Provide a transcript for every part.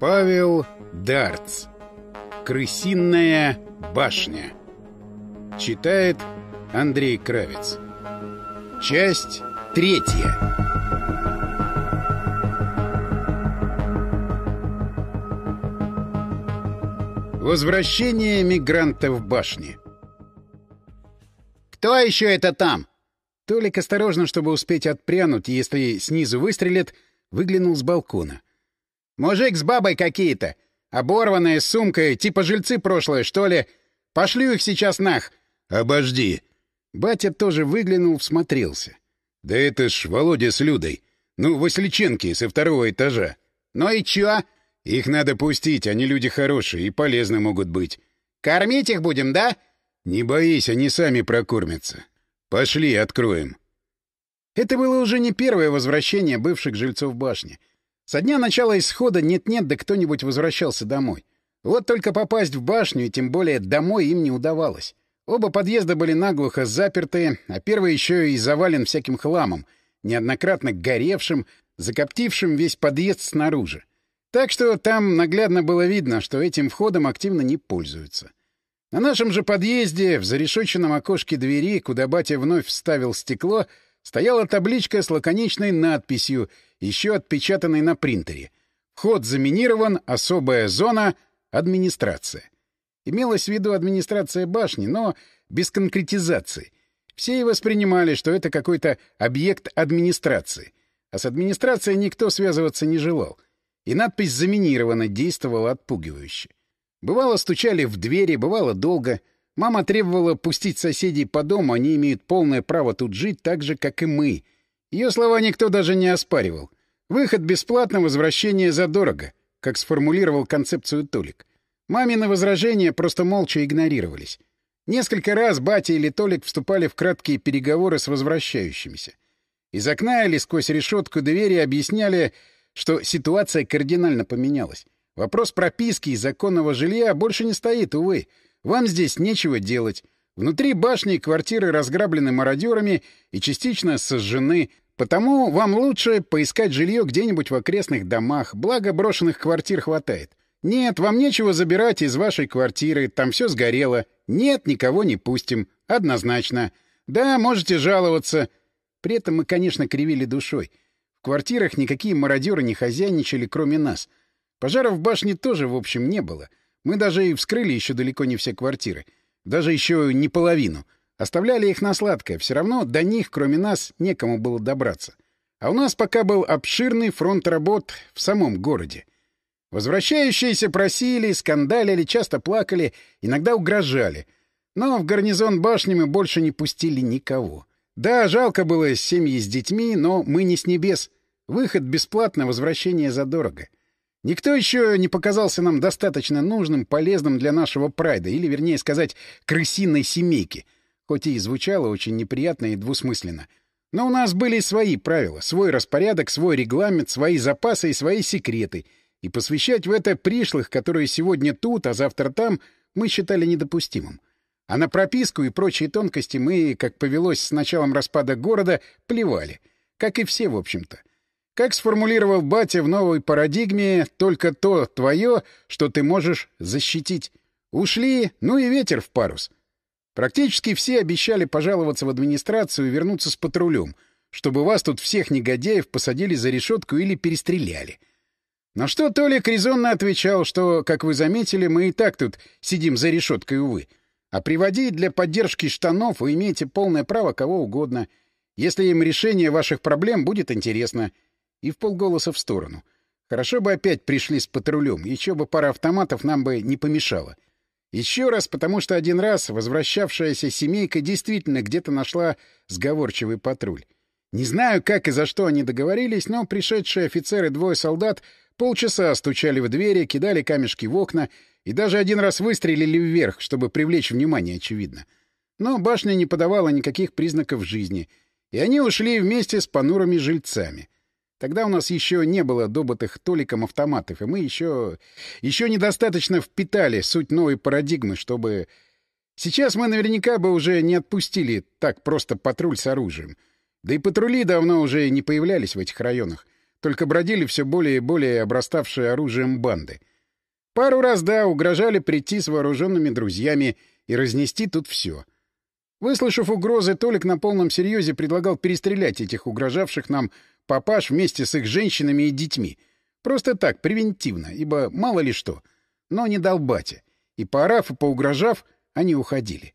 Павел Дарц. Крысиная башня. Читает Андрей Кравец. Часть третья. Возвращение мигранта в башне. «Кто еще это там?» Толик осторожно, чтобы успеть отпрянуть, если снизу выстрелит, выглянул с балкона. «Мужик с бабой какие-то! Оборванная, с сумкой, типа жильцы прошлое, что ли? Пошлю их сейчас нах!» «Обожди!» Батя тоже выглянул, всмотрелся. «Да это ж Володя с Людой. Ну, Васильченки со второго этажа». «Ну и чё?» «Их надо пустить, они люди хорошие и полезны могут быть». «Кормить их будем, да?» «Не боись, они сами прокормятся. Пошли, откроем». Это было уже не первое возвращение бывших жильцов башни. Со дня начала исхода нет-нет, да кто-нибудь возвращался домой. Вот только попасть в башню, и тем более домой, им не удавалось. Оба подъезда были наглухо заперты, а первый еще и завален всяким хламом, неоднократно горевшим, закоптившим весь подъезд снаружи. Так что там наглядно было видно, что этим входом активно не пользуются. На нашем же подъезде, в зарешоченном окошке двери, куда батя вновь вставил стекло, стояла табличка с лаконичной надписью, еще отпечатанной на принтере. «Вход заминирован, особая зона, администрация». Имелась в виду администрация башни, но без конкретизации. Все и воспринимали, что это какой-то объект администрации. А с администрацией никто связываться не желал. И надпись «заминирована» действовала отпугивающе. Бывало, стучали в двери, бывало долго. Мама требовала пустить соседей по дому, они имеют полное право тут жить так же, как и мы. Ее слова никто даже не оспаривал. Выход бесплатно, возвращение задорого, как сформулировал концепцию Толик. Мамины возражения просто молча игнорировались. Несколько раз батя или Толик вступали в краткие переговоры с возвращающимися. Из окна или сквозь решетку двери объясняли, что ситуация кардинально поменялась. Вопрос прописки и законного жилья больше не стоит, увы. Вам здесь нечего делать. Внутри башни квартиры разграблены мародерами и частично сожжены, потому вам лучше поискать жилье где-нибудь в окрестных домах, благо брошенных квартир хватает. Нет, вам нечего забирать из вашей квартиры, там все сгорело. Нет, никого не пустим. Однозначно. Да, можете жаловаться. При этом мы, конечно, кривили душой. В квартирах никакие мародеры не хозяйничали, кроме нас — Пожаров в башне тоже, в общем, не было. Мы даже и вскрыли еще далеко не все квартиры. Даже еще не половину. Оставляли их на сладкое. Все равно до них, кроме нас, некому было добраться. А у нас пока был обширный фронт работ в самом городе. Возвращающиеся просили, скандалили, часто плакали, иногда угрожали. Но в гарнизон башни мы больше не пустили никого. Да, жалко было семьи с детьми, но мы не с небес. Выход бесплатно, возвращение задорого. Никто еще не показался нам достаточно нужным, полезным для нашего прайда, или, вернее сказать, крысиной семейки, хоть и звучало очень неприятно и двусмысленно. Но у нас были свои правила, свой распорядок, свой регламент, свои запасы и свои секреты, и посвящать в это пришлых, которые сегодня тут, а завтра там, мы считали недопустимым. А на прописку и прочие тонкости мы, как повелось с началом распада города, плевали. Как и все, в общем-то. Как сформулировал батя в новой парадигме, только то твое, что ты можешь защитить. Ушли, ну и ветер в парус. Практически все обещали пожаловаться в администрацию и вернуться с патрулем, чтобы вас тут всех негодяев посадили за решетку или перестреляли. На что Толик резонно отвечал, что, как вы заметили, мы и так тут сидим за решеткой, увы. А приводить для поддержки штанов вы имеете полное право кого угодно, если им решение ваших проблем будет интересно — и в полголоса в сторону. Хорошо бы опять пришли с патрулем, еще бы пара автоматов нам бы не помешала. Еще раз, потому что один раз возвращавшаяся семейка действительно где-то нашла сговорчивый патруль. Не знаю, как и за что они договорились, но пришедшие офицеры двое солдат полчаса стучали в двери, кидали камешки в окна и даже один раз выстрелили вверх, чтобы привлечь внимание, очевидно. Но башня не подавала никаких признаков жизни, и они ушли вместе с понурыми жильцами — Тогда у нас еще не было добытых толиком автоматов, и мы еще... еще недостаточно впитали суть новой парадигмы, чтобы... Сейчас мы наверняка бы уже не отпустили так просто патруль с оружием. Да и патрули давно уже не появлялись в этих районах. только бродили все более и более обраставшие оружием банды. Пару раз, да, угрожали прийти с вооруженными друзьями и разнести тут все. Выслушав угрозы, Толик на полном серьезе предлагал перестрелять этих угрожавших нам папаш вместе с их женщинами и детьми. Просто так, превентивно, ибо мало ли что. Но не дал батя. И поорав, и поугрожав, они уходили.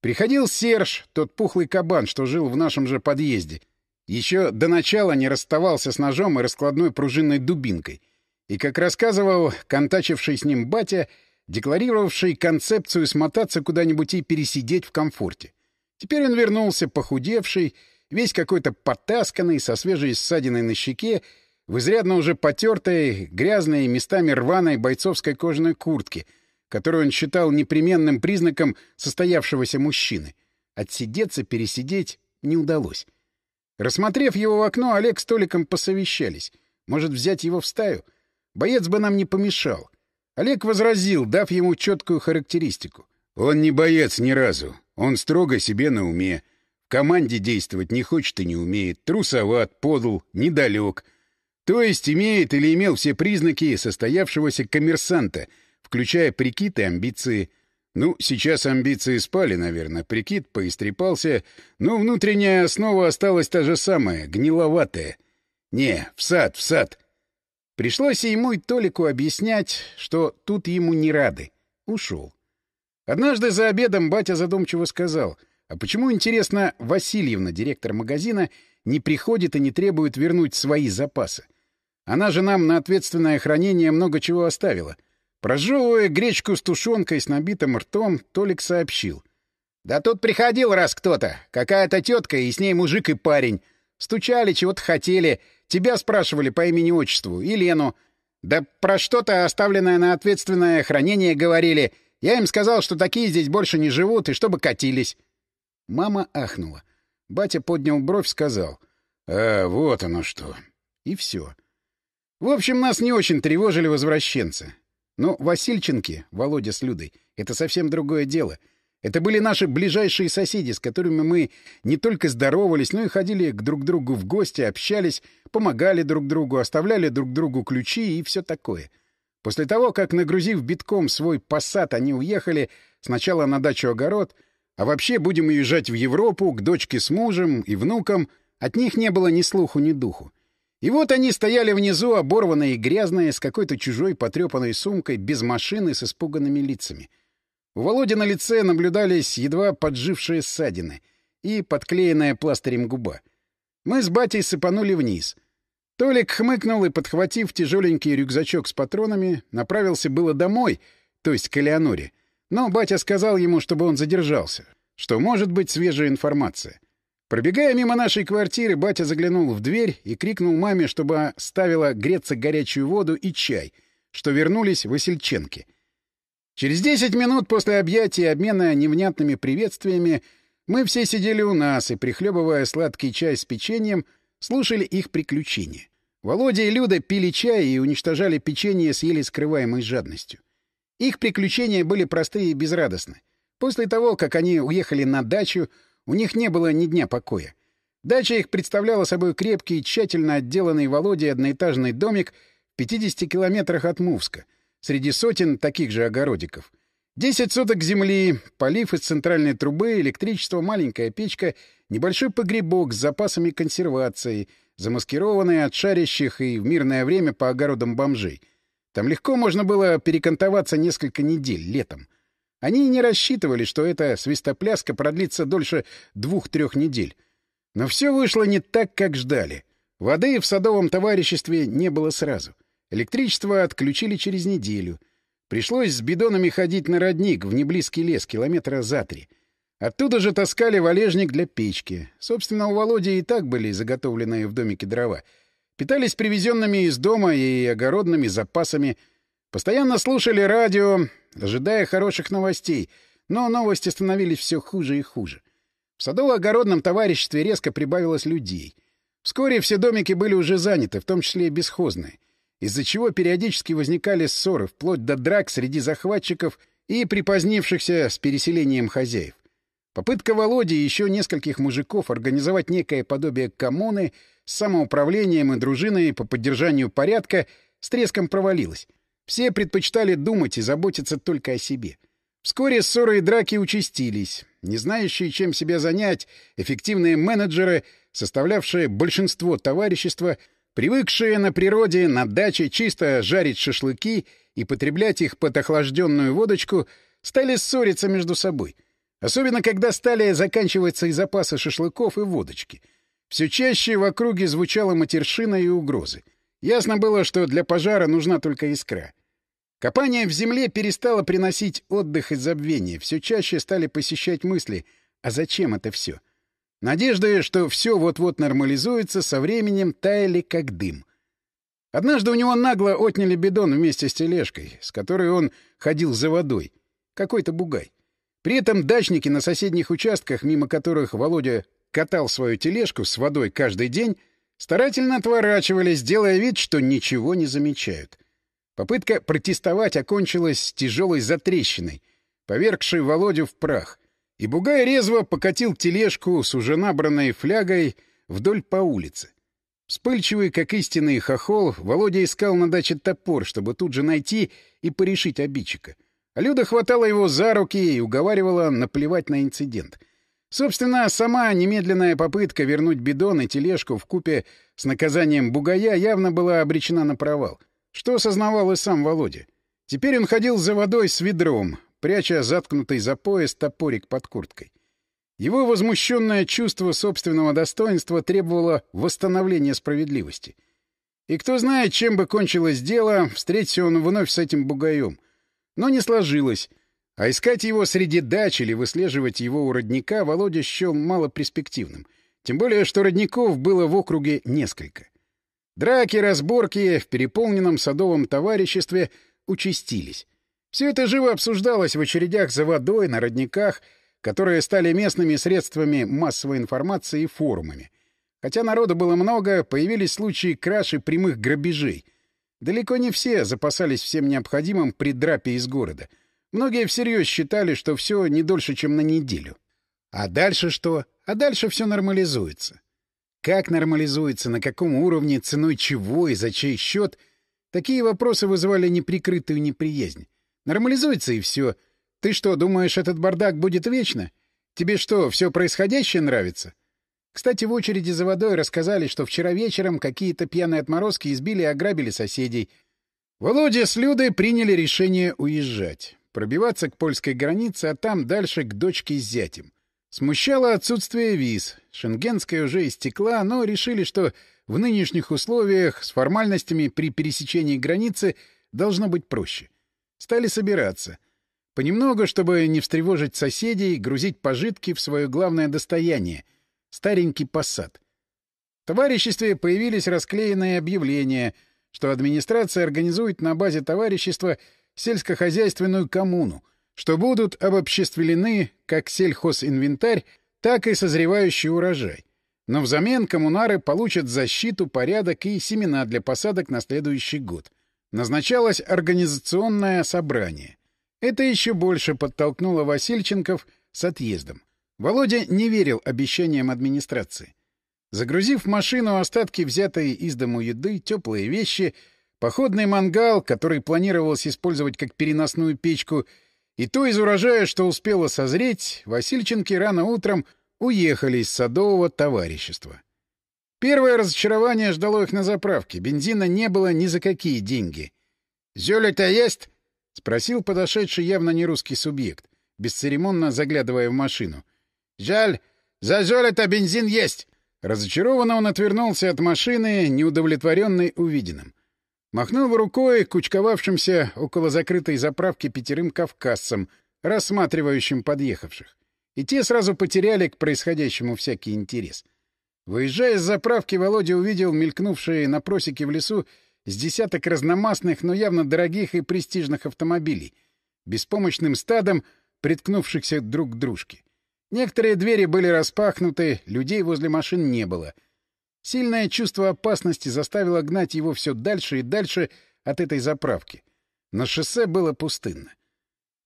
Приходил Серж, тот пухлый кабан, что жил в нашем же подъезде. Еще до начала не расставался с ножом и раскладной пружинной дубинкой. И, как рассказывал контачивший с ним батя, декларировавший концепцию смотаться куда-нибудь и пересидеть в комфорте. Теперь он вернулся, похудевший, весь какой-то потасканный, со свежей ссадиной на щеке, в изрядно уже потертой, грязной, местами рваной бойцовской кожаной куртке — которую он считал непременным признаком состоявшегося мужчины. Отсидеться, пересидеть не удалось. Рассмотрев его в окно, Олег с Толиком посовещались. Может, взять его в стаю? Боец бы нам не помешал. Олег возразил, дав ему четкую характеристику. Он не боец ни разу. Он строго себе на уме. В команде действовать не хочет и не умеет. Трусоват, подл, недалек. То есть имеет или имел все признаки состоявшегося коммерсанта — включая прикид и амбиции. Ну, сейчас амбиции спали, наверное, прикид поистрепался, но внутренняя основа осталась та же самая, гниловатая. Не, в сад, в сад. Пришлось и ему и Толику объяснять, что тут ему не рады. Ушел. Однажды за обедом батя задумчиво сказал, а почему, интересно, Васильевна, директор магазина, не приходит и не требует вернуть свои запасы? Она же нам на ответственное хранение много чего оставила — Прожевывая гречку с тушенкой с набитым ртом, Толик сообщил. «Да тут приходил раз кто-то. Какая-то тетка, и с ней мужик и парень. Стучали, чего-то хотели. Тебя спрашивали по имени-отчеству. И Лену. Да про что-то, оставленное на ответственное хранение, говорили. Я им сказал, что такие здесь больше не живут, и чтобы катились». Мама ахнула. Батя поднял бровь, сказал. «А, вот оно что». И все. В общем, нас не очень тревожили возвращенцы. Но Васильченки, Володя с Людой, это совсем другое дело. Это были наши ближайшие соседи, с которыми мы не только здоровались, но и ходили к друг другу в гости, общались, помогали друг другу, оставляли друг другу ключи и все такое. После того, как, нагрузив битком свой посад, они уехали сначала на дачу огород, а вообще будем уезжать в Европу, к дочке с мужем и внукам, от них не было ни слуху, ни духу. И вот они стояли внизу, оборванные и грязные, с какой-то чужой потрепанной сумкой, без машины, с испуганными лицами. У Володи на лице наблюдались едва поджившие ссадины и подклеенная пластырем губа. Мы с батей сыпанули вниз. Толик хмыкнул и, подхватив тяжеленький рюкзачок с патронами, направился было домой, то есть к Элеоноре. Но батя сказал ему, чтобы он задержался, что может быть свежая информация. Пробегая мимо нашей квартиры, батя заглянул в дверь и крикнул маме, чтобы ставила греться горячую воду и чай, что вернулись Васильченки. Через десять минут после объятия и обмена невнятными приветствиями мы все сидели у нас и, прихлебывая сладкий чай с печеньем, слушали их приключения. Володя и Люда пили чай и уничтожали печенье с еле скрываемой жадностью. Их приключения были простые и безрадостны. После того, как они уехали на дачу, у них не было ни дня покоя. Дача их представляла собой крепкий, тщательно отделанный Володей одноэтажный домик в 50 километрах от Мувска, среди сотен таких же огородиков. Десять соток земли, полив из центральной трубы, электричество, маленькая печка, небольшой погребок с запасами консервации, замаскированный от шарящих и в мирное время по огородам бомжей. Там легко можно было перекантоваться несколько недель летом. Они не рассчитывали, что эта свистопляска продлится дольше двух-трех недель. Но все вышло не так, как ждали. Воды в садовом товариществе не было сразу. Электричество отключили через неделю. Пришлось с бидонами ходить на родник в неблизкий лес километра за три. Оттуда же таскали валежник для печки. Собственно, у Володи и так были заготовленные в домике дрова. Питались привезенными из дома и огородными запасами. Постоянно слушали радио, ожидая хороших новостей, но новости становились все хуже и хуже. В садово-огородном товариществе резко прибавилось людей. Вскоре все домики были уже заняты, в том числе и бесхозные, из-за чего периодически возникали ссоры, вплоть до драк среди захватчиков и припозднившихся с переселением хозяев. Попытка Володи и еще нескольких мужиков организовать некое подобие коммуны с самоуправлением и дружиной по поддержанию порядка с треском провалилась. Все предпочитали думать и заботиться только о себе. Вскоре ссоры и драки участились. Не знающие, чем себя занять, эффективные менеджеры, составлявшие большинство товарищества, привыкшие на природе, на даче чисто жарить шашлыки и потреблять их под охлажденную водочку, стали ссориться между собой — Особенно, когда стали заканчиваться и запасы шашлыков, и водочки. Все чаще в округе звучала матершина и угрозы. Ясно было, что для пожара нужна только искра. Копание в земле перестало приносить отдых и забвение. Все чаще стали посещать мысли «А зачем это все?». Надежды, что все вот-вот нормализуется, со временем таяли как дым. Однажды у него нагло отняли бидон вместе с тележкой, с которой он ходил за водой. Какой-то бугай. При этом дачники на соседних участках, мимо которых Володя катал свою тележку с водой каждый день, старательно отворачивались, делая вид, что ничего не замечают. Попытка протестовать окончилась тяжелой затрещиной, повергшей Володю в прах. И Бугай резво покатил тележку с уже набранной флягой вдоль по улице. Вспыльчивый, как истинный хохол, Володя искал на даче топор, чтобы тут же найти и порешить обидчика — Люда хватала его за руки и уговаривала наплевать на инцидент. Собственно, сама немедленная попытка вернуть бидон и тележку в купе с наказанием бугая явно была обречена на провал, что осознавал и сам Володя. Теперь он ходил за водой с ведром, пряча заткнутый за пояс топорик под курткой. Его возмущенное чувство собственного достоинства требовало восстановления справедливости. И кто знает, чем бы кончилось дело, встретился он вновь с этим бугаем — но не сложилось. А искать его среди дач или выслеживать его у родника Володя счел малоперспективным. Тем более, что родников было в округе несколько. Драки, разборки в переполненном садовом товариществе участились. Все это живо обсуждалось в очередях за водой, на родниках, которые стали местными средствами массовой информации и форумами. Хотя народу было много, появились случаи краши прямых грабежей — Далеко не все запасались всем необходимым при драпе из города. Многие всерьез считали, что все не дольше, чем на неделю. А дальше что? А дальше все нормализуется. Как нормализуется, на каком уровне, ценой чего и за чей счет? Такие вопросы вызывали неприкрытую неприязнь. Нормализуется и все. Ты что, думаешь, этот бардак будет вечно? Тебе что, все происходящее нравится? Кстати, в очереди за водой рассказали, что вчера вечером какие-то пьяные отморозки избили и ограбили соседей. Володя с Людой приняли решение уезжать. Пробиваться к польской границе, а там дальше к дочке с зятем. Смущало отсутствие виз. Шенгенская уже истекла, но решили, что в нынешних условиях с формальностями при пересечении границы должно быть проще. Стали собираться. Понемногу, чтобы не встревожить соседей, грузить пожитки в свое главное достояние — старенький посад. В товариществе появились расклеенные объявления, что администрация организует на базе товарищества сельскохозяйственную коммуну, что будут обобществлены как сельхозинвентарь, так и созревающий урожай. Но взамен коммунары получат защиту, порядок и семена для посадок на следующий год. Назначалось организационное собрание. Это еще больше подтолкнуло Васильченков с отъездом. Володя не верил обещаниям администрации. Загрузив в машину остатки взятой из дому еды, теплые вещи, походный мангал, который планировалось использовать как переносную печку, и то из урожая, что успело созреть, Васильченки рано утром уехали из садового товарищества. Первое разочарование ждало их на заправке. Бензина не было ни за какие деньги. «Зёля-то есть?» — спросил подошедший явно не русский субъект, бесцеремонно заглядывая в машину. Жаль, за золото бензин есть. Разочарованно он отвернулся от машины, неудовлетворенный увиденным. Махнул рукой кучковавшимся около закрытой заправки пятерым кавказцам, рассматривающим подъехавших. И те сразу потеряли к происходящему всякий интерес. Выезжая с заправки, Володя увидел мелькнувшие на просеке в лесу с десяток разномастных, но явно дорогих и престижных автомобилей, беспомощным стадом, приткнувшихся друг к дружке. Некоторые двери были распахнуты, людей возле машин не было. Сильное чувство опасности заставило гнать его все дальше и дальше от этой заправки. На шоссе было пустынно.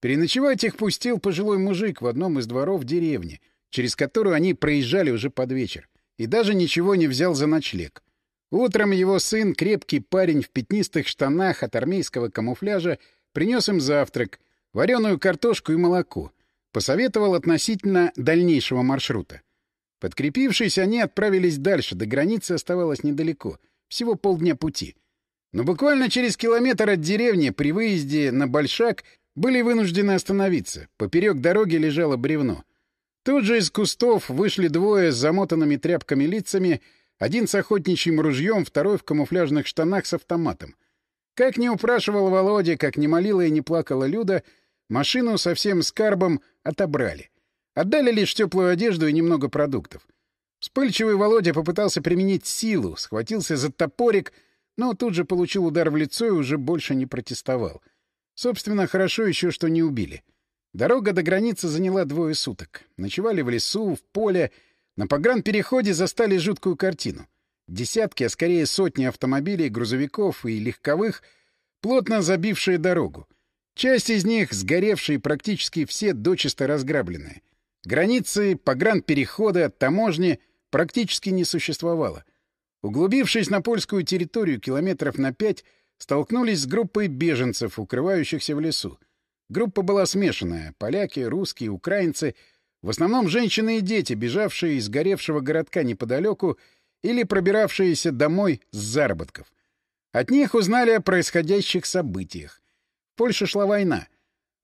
Переночевать их пустил пожилой мужик в одном из дворов деревни, через которую они проезжали уже под вечер, и даже ничего не взял за ночлег. Утром его сын, крепкий парень в пятнистых штанах от армейского камуфляжа, принес им завтрак, вареную картошку и молоко. Посоветовал относительно дальнейшего маршрута. Подкрепившись, они отправились дальше, до границы оставалось недалеко, всего полдня пути. Но буквально через километр от деревни при выезде на Большак были вынуждены остановиться. Поперек дороги лежало бревно. Тут же из кустов вышли двое с замотанными тряпками лицами — один с охотничьим ружьем, второй в камуфляжных штанах с автоматом. Как не упрашивал Володя, как не молила и не плакала Люда, машину со всем скарбом отобрали. Отдали лишь теплую одежду и немного продуктов. Вспыльчивый Володя попытался применить силу, схватился за топорик, но тут же получил удар в лицо и уже больше не протестовал. Собственно, хорошо еще, что не убили. Дорога до границы заняла двое суток. Ночевали в лесу, в поле, на погранпереходе застали жуткую картину. Десятки, а скорее сотни автомобилей, грузовиков и легковых, плотно забившие дорогу. Часть из них сгоревшие, практически все дочисто разграбленные. Границы, погранперехода, таможни практически не существовало. Углубившись на польскую территорию километров на пять, столкнулись с группой беженцев, укрывающихся в лесу. Группа была смешанная — поляки, русские, украинцы — в основном женщины и дети, бежавшие из горевшего городка неподалеку или пробиравшиеся домой с заработков. От них узнали о происходящих событиях. В Польше шла война.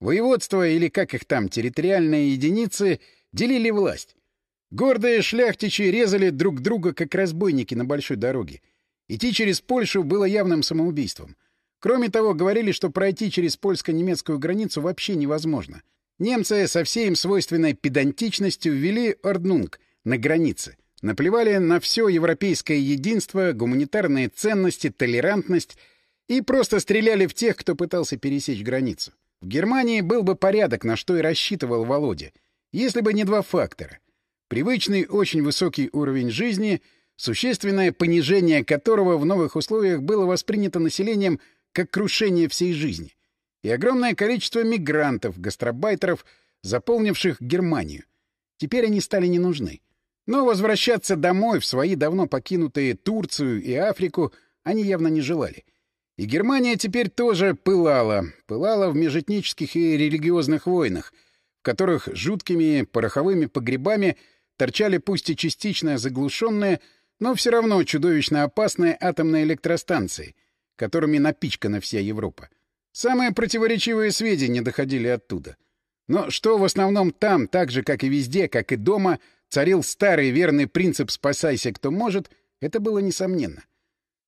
Воеводство, или как их там, территориальные единицы, делили власть. Гордые шляхтичи резали друг друга, как разбойники на большой дороге. Идти через Польшу было явным самоубийством. Кроме того, говорили, что пройти через польско-немецкую границу вообще невозможно — Немцы со всей им свойственной педантичностью ввели орднунг на границе, наплевали на все европейское единство, гуманитарные ценности, толерантность и просто стреляли в тех, кто пытался пересечь границу. В Германии был бы порядок, на что и рассчитывал Володя, если бы не два фактора. Привычный очень высокий уровень жизни, существенное понижение которого в новых условиях было воспринято населением как крушение всей жизни и огромное количество мигрантов, гастробайтеров, заполнивших Германию. Теперь они стали не нужны. Но возвращаться домой, в свои давно покинутые Турцию и Африку, они явно не желали. И Германия теперь тоже пылала. Пылала в межэтнических и религиозных войнах, в которых жуткими пороховыми погребами торчали пусть и частично заглушенные, но все равно чудовищно опасные атомные электростанции, которыми напичкана вся Европа. Самые противоречивые сведения доходили оттуда. Но что в основном там, так же, как и везде, как и дома, царил старый верный принцип «спасайся, кто может», это было несомненно.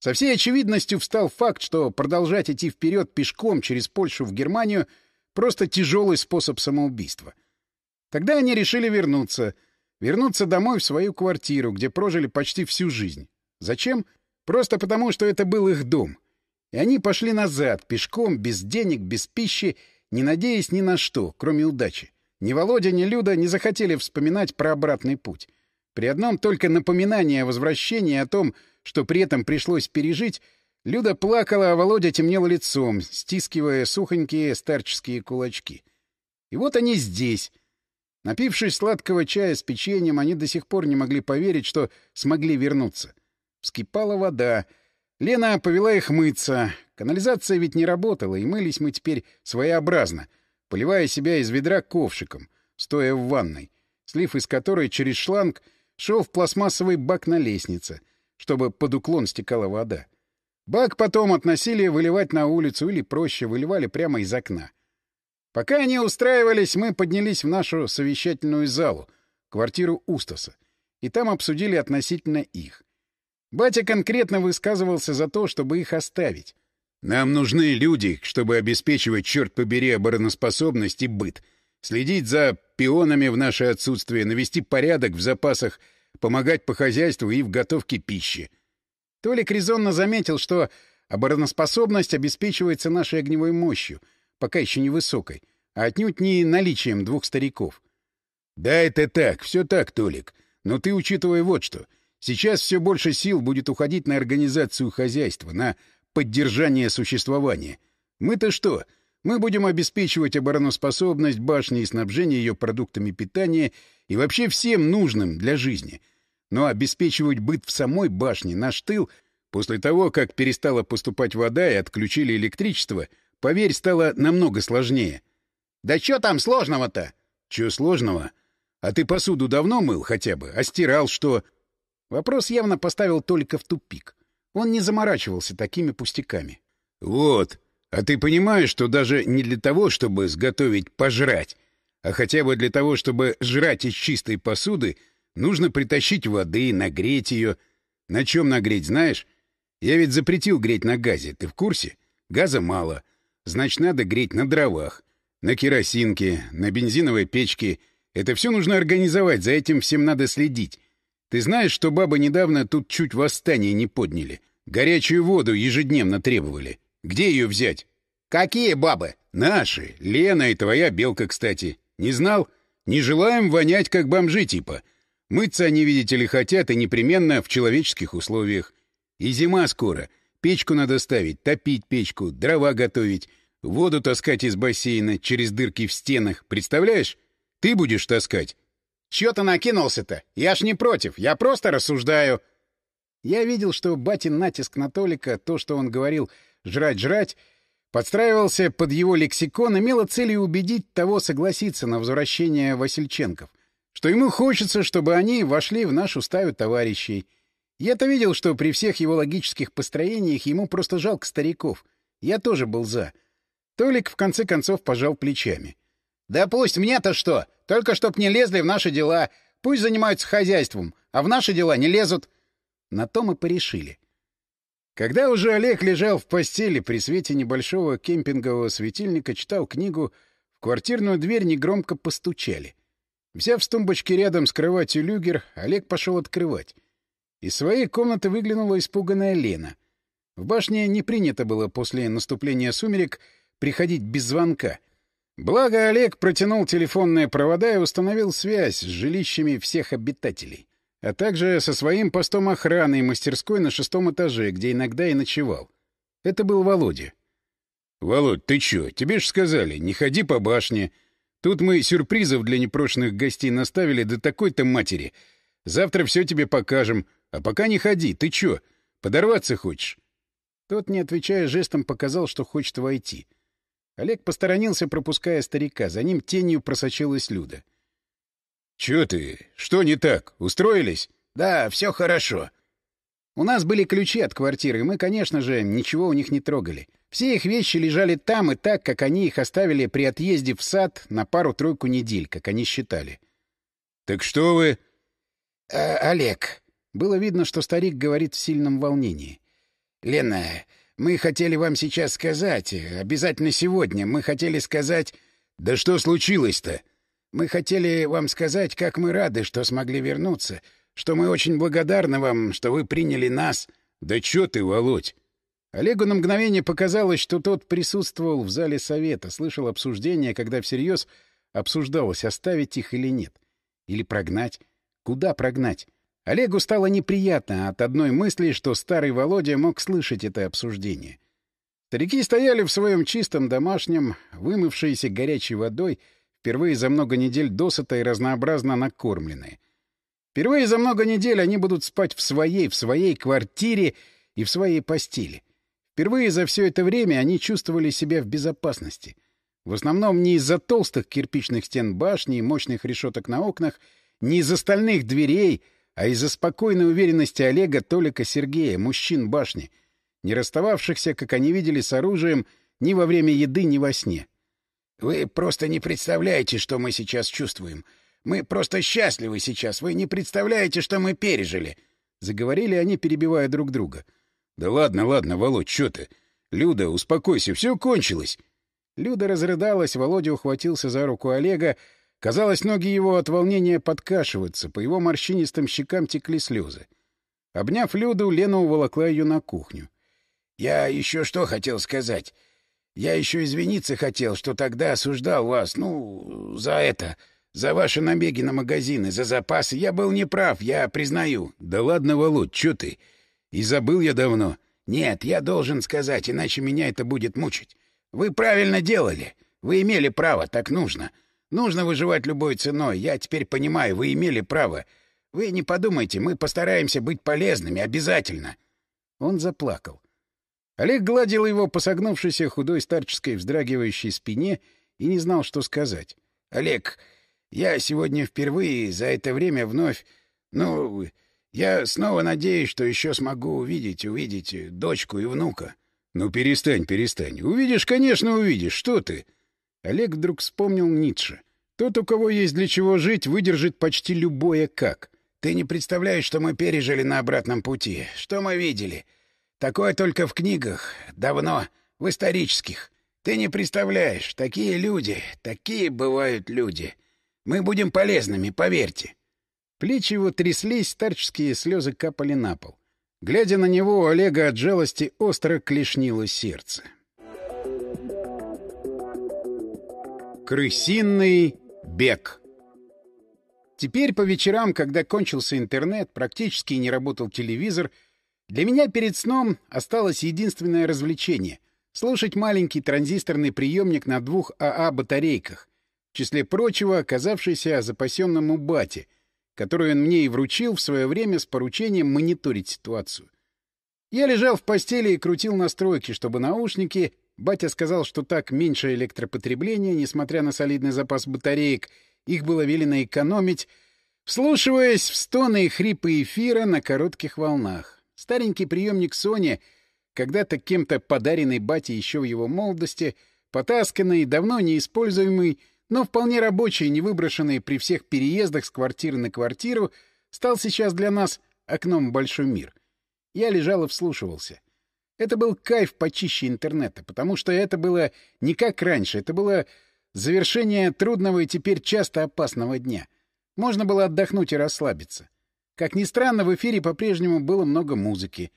Со всей очевидностью встал факт, что продолжать идти вперед пешком через Польшу в Германию — просто тяжелый способ самоубийства. Тогда они решили вернуться. Вернуться домой в свою квартиру, где прожили почти всю жизнь. Зачем? Просто потому, что это был их дом — и они пошли назад, пешком, без денег, без пищи, не надеясь ни на что, кроме удачи. Ни Володя, ни Люда не захотели вспоминать про обратный путь. При одном только напоминании о возвращении, о том, что при этом пришлось пережить, Люда плакала, а Володя темнел лицом, стискивая сухонькие старческие кулачки. И вот они здесь. Напившись сладкого чая с печеньем, они до сих пор не могли поверить, что смогли вернуться. Вскипала вода — Лена повела их мыться. Канализация ведь не работала, и мылись мы теперь своеобразно, поливая себя из ведра ковшиком, стоя в ванной, слив из которой через шланг шел в пластмассовый бак на лестнице, чтобы под уклон стекала вода. Бак потом относили выливать на улицу или, проще, выливали прямо из окна. Пока они устраивались, мы поднялись в нашу совещательную залу, квартиру Устаса, и там обсудили относительно их. Батя конкретно высказывался за то, чтобы их оставить. «Нам нужны люди, чтобы обеспечивать, черт побери, обороноспособность и быт, следить за пионами в наше отсутствие, навести порядок в запасах, помогать по хозяйству и в готовке пищи». Толик резонно заметил, что обороноспособность обеспечивается нашей огневой мощью, пока еще невысокой, а отнюдь не наличием двух стариков. «Да, это так, все так, Толик. Но ты учитывай вот что — Сейчас все больше сил будет уходить на организацию хозяйства, на поддержание существования. Мы-то что? Мы будем обеспечивать обороноспособность башни и снабжение ее продуктами питания и вообще всем нужным для жизни. Но обеспечивать быт в самой башне, наш тыл, после того, как перестала поступать вода и отключили электричество, поверь, стало намного сложнее. — Да что там сложного-то? — Чё сложного? А ты посуду давно мыл хотя бы? А стирал что? Вопрос явно поставил только в тупик. Он не заморачивался такими пустяками. — Вот. А ты понимаешь, что даже не для того, чтобы сготовить пожрать, а хотя бы для того, чтобы жрать из чистой посуды, нужно притащить воды, нагреть ее. На чем нагреть, знаешь? Я ведь запретил греть на газе, ты в курсе? Газа мало. Значит, надо греть на дровах, на керосинке, на бензиновой печке. Это все нужно организовать, за этим всем надо следить. Ты знаешь, что бабы недавно тут чуть восстание не подняли? Горячую воду ежедневно требовали. Где ее взять? Какие бабы? Наши. Лена и твоя белка, кстати. Не знал? Не желаем вонять, как бомжи типа. Мыться они, видите ли, хотят, и непременно в человеческих условиях. И зима скоро. Печку надо ставить, топить печку, дрова готовить, воду таскать из бассейна через дырки в стенах. Представляешь? Ты будешь таскать. Чё ты накинулся-то? Я ж не против, я просто рассуждаю. Я видел, что батин натиск на Толика, то, что он говорил «жрать-жрать», подстраивался под его лексикон, имело целью убедить того согласиться на возвращение Васильченков, что ему хочется, чтобы они вошли в нашу стаю товарищей. Я-то видел, что при всех его логических построениях ему просто жалко стариков. Я тоже был за. Толик в конце концов пожал плечами. «Да пусть мне-то что! Только чтоб не лезли в наши дела. Пусть занимаются хозяйством, а в наши дела не лезут». На то мы порешили. Когда уже Олег лежал в постели при свете небольшого кемпингового светильника, читал книгу, в квартирную дверь негромко постучали. Взяв с тумбочки рядом с кроватью люгер, Олег пошел открывать. Из своей комнаты выглянула испуганная Лена. В башне не принято было после наступления сумерек приходить без звонка. Благо Олег протянул телефонные провода и установил связь с жилищами всех обитателей а также со своим постом охраны и мастерской на шестом этаже, где иногда и ночевал. Это был Володя. — Володь, ты чё? Тебе ж сказали, не ходи по башне. Тут мы сюрпризов для непрошенных гостей наставили до такой-то матери. Завтра все тебе покажем. А пока не ходи. Ты чё, подорваться хочешь? Тот, не отвечая жестом, показал, что хочет войти. Олег посторонился, пропуская старика. За ним тенью просочилась Люда. — «Чё ты? Что не так? Устроились?» «Да, все хорошо». У нас были ключи от квартиры, и мы, конечно же, ничего у них не трогали. Все их вещи лежали там и так, как они их оставили при отъезде в сад на пару-тройку недель, как они считали. «Так что вы...» э, «Олег». Было видно, что старик говорит в сильном волнении. «Лена, мы хотели вам сейчас сказать, обязательно сегодня, мы хотели сказать...» «Да что случилось-то?» Мы хотели вам сказать, как мы рады, что смогли вернуться, что мы очень благодарны вам, что вы приняли нас. Да чё ты, Володь? Олегу на мгновение показалось, что тот присутствовал в зале совета, слышал обсуждение, когда всерьез обсуждалось, оставить их или нет. Или прогнать. Куда прогнать? Олегу стало неприятно от одной мысли, что старый Володя мог слышать это обсуждение. Старики стояли в своем чистом домашнем, вымывшиеся горячей водой, впервые за много недель досыта и разнообразно накормленные. Впервые за много недель они будут спать в своей, в своей квартире и в своей постели. Впервые за все это время они чувствовали себя в безопасности. В основном не из-за толстых кирпичных стен башни и мощных решеток на окнах, не из-за стальных дверей, а из-за спокойной уверенности Олега, Толика, Сергея, мужчин башни, не расстававшихся, как они видели, с оружием ни во время еды, ни во сне. Вы просто не представляете, что мы сейчас чувствуем. Мы просто счастливы сейчас. Вы не представляете, что мы пережили. Заговорили они, перебивая друг друга. Да ладно, ладно, Володь, что ты? Люда, успокойся, все кончилось. Люда разрыдалась, Володя ухватился за руку Олега. Казалось, ноги его от волнения подкашиваются, по его морщинистым щекам текли слезы. Обняв Люду, Лена уволокла ее на кухню. — Я еще что хотел сказать. Я еще извиниться хотел, что тогда осуждал вас, ну, за это, за ваши набеги на магазины, за запасы. Я был неправ, я признаю. Да ладно, Володь, что ты? И забыл я давно. Нет, я должен сказать, иначе меня это будет мучить. Вы правильно делали. Вы имели право, так нужно. Нужно выживать любой ценой. Я теперь понимаю, вы имели право. Вы не подумайте, мы постараемся быть полезными, обязательно. Он заплакал. Олег гладил его по согнувшейся худой старческой вздрагивающей спине и не знал, что сказать. — Олег, я сегодня впервые за это время вновь... Ну, я снова надеюсь, что еще смогу увидеть, увидеть дочку и внука. — Ну, перестань, перестань. Увидишь, конечно, увидишь. Что ты? Олег вдруг вспомнил Ницше. Тот, у кого есть для чего жить, выдержит почти любое «как». Ты не представляешь, что мы пережили на обратном пути, что мы видели. Такое только в книгах, давно, в исторических. Ты не представляешь, такие люди, такие бывают люди. Мы будем полезными, поверьте. Плечи его тряслись, старческие слезы капали на пол. Глядя на него, у Олега от жалости остро клешнило сердце. Крысиный бег Теперь по вечерам, когда кончился интернет, практически не работал телевизор, для меня перед сном осталось единственное развлечение — слушать маленький транзисторный приемник на двух АА-батарейках, в числе прочего оказавшийся запасенным у бати, который он мне и вручил в свое время с поручением мониторить ситуацию. Я лежал в постели и крутил настройки, чтобы наушники... Батя сказал, что так меньше электропотребления, несмотря на солидный запас батареек — их было велено экономить, вслушиваясь в стоны и хрипы эфира на коротких волнах. Старенький приемник Sony, когда-то кем-то подаренный бате еще в его молодости, потасканный, давно неиспользуемый, но вполне рабочий, не выброшенный при всех переездах с квартиры на квартиру, стал сейчас для нас окном в большой мир. Я лежал и вслушивался. Это был кайф почище интернета, потому что это было не как раньше, это было Завершение трудного и теперь часто опасного дня. Можно было отдохнуть и расслабиться. Как ни странно, в эфире по-прежнему было много музыки.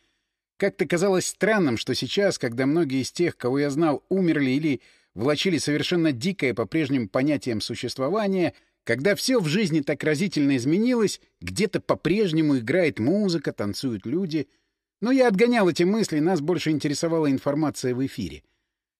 Как-то казалось странным, что сейчас, когда многие из тех, кого я знал, умерли или влачили совершенно дикое по прежним понятиям существования, когда все в жизни так разительно изменилось, где-то по-прежнему играет музыка, танцуют люди. Но я отгонял эти мысли, нас больше интересовала информация в эфире.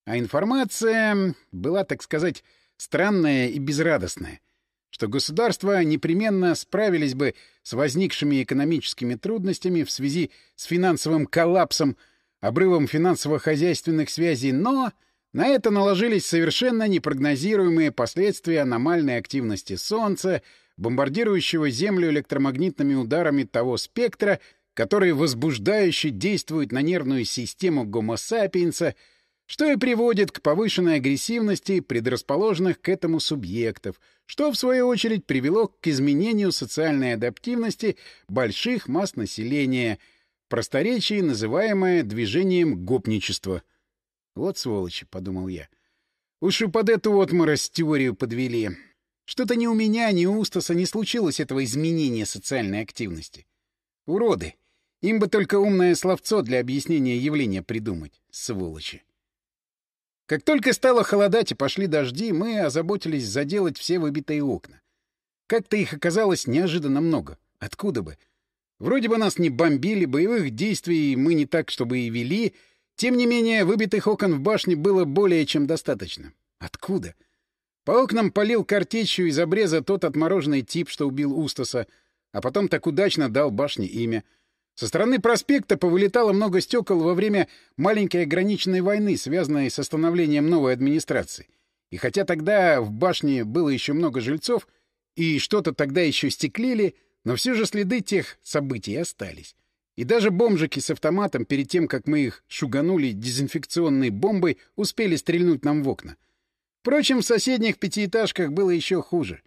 А информация была, так сказать, странная и безрадостная, что государства непременно справились бы с возникшими экономическими трудностями в связи с финансовым коллапсом, обрывом финансово-хозяйственных связей, но на это наложились совершенно непрогнозируемые последствия аномальной активности Солнца, бомбардирующего Землю электромагнитными ударами того спектра, который возбуждающе действует на нервную систему гомо-сапиенса — что и приводит к повышенной агрессивности предрасположенных к этому субъектов, что, в свою очередь, привело к изменению социальной адаптивности больших масс населения, просторечие, называемое движением гопничества. «Вот сволочи», — подумал я. «Уж и под эту отморозь теорию подвели. Что-то ни у меня, ни у Устаса не случилось этого изменения социальной активности. Уроды! Им бы только умное словцо для объяснения явления придумать, сволочи!» Как только стало холодать и пошли дожди, мы озаботились заделать все выбитые окна. Как-то их оказалось неожиданно много. Откуда бы? Вроде бы нас не бомбили, боевых действий мы не так, чтобы и вели. Тем не менее, выбитых окон в башне было более чем достаточно. Откуда? По окнам полил картечью из обреза тот отмороженный тип, что убил Устаса, а потом так удачно дал башне имя — со стороны проспекта повылетало много стекол во время маленькой ограниченной войны, связанной с остановлением новой администрации. И хотя тогда в башне было еще много жильцов, и что-то тогда еще стеклили, но все же следы тех событий остались. И даже бомжики с автоматом, перед тем, как мы их шуганули дезинфекционной бомбой, успели стрельнуть нам в окна. Впрочем, в соседних пятиэтажках было еще хуже.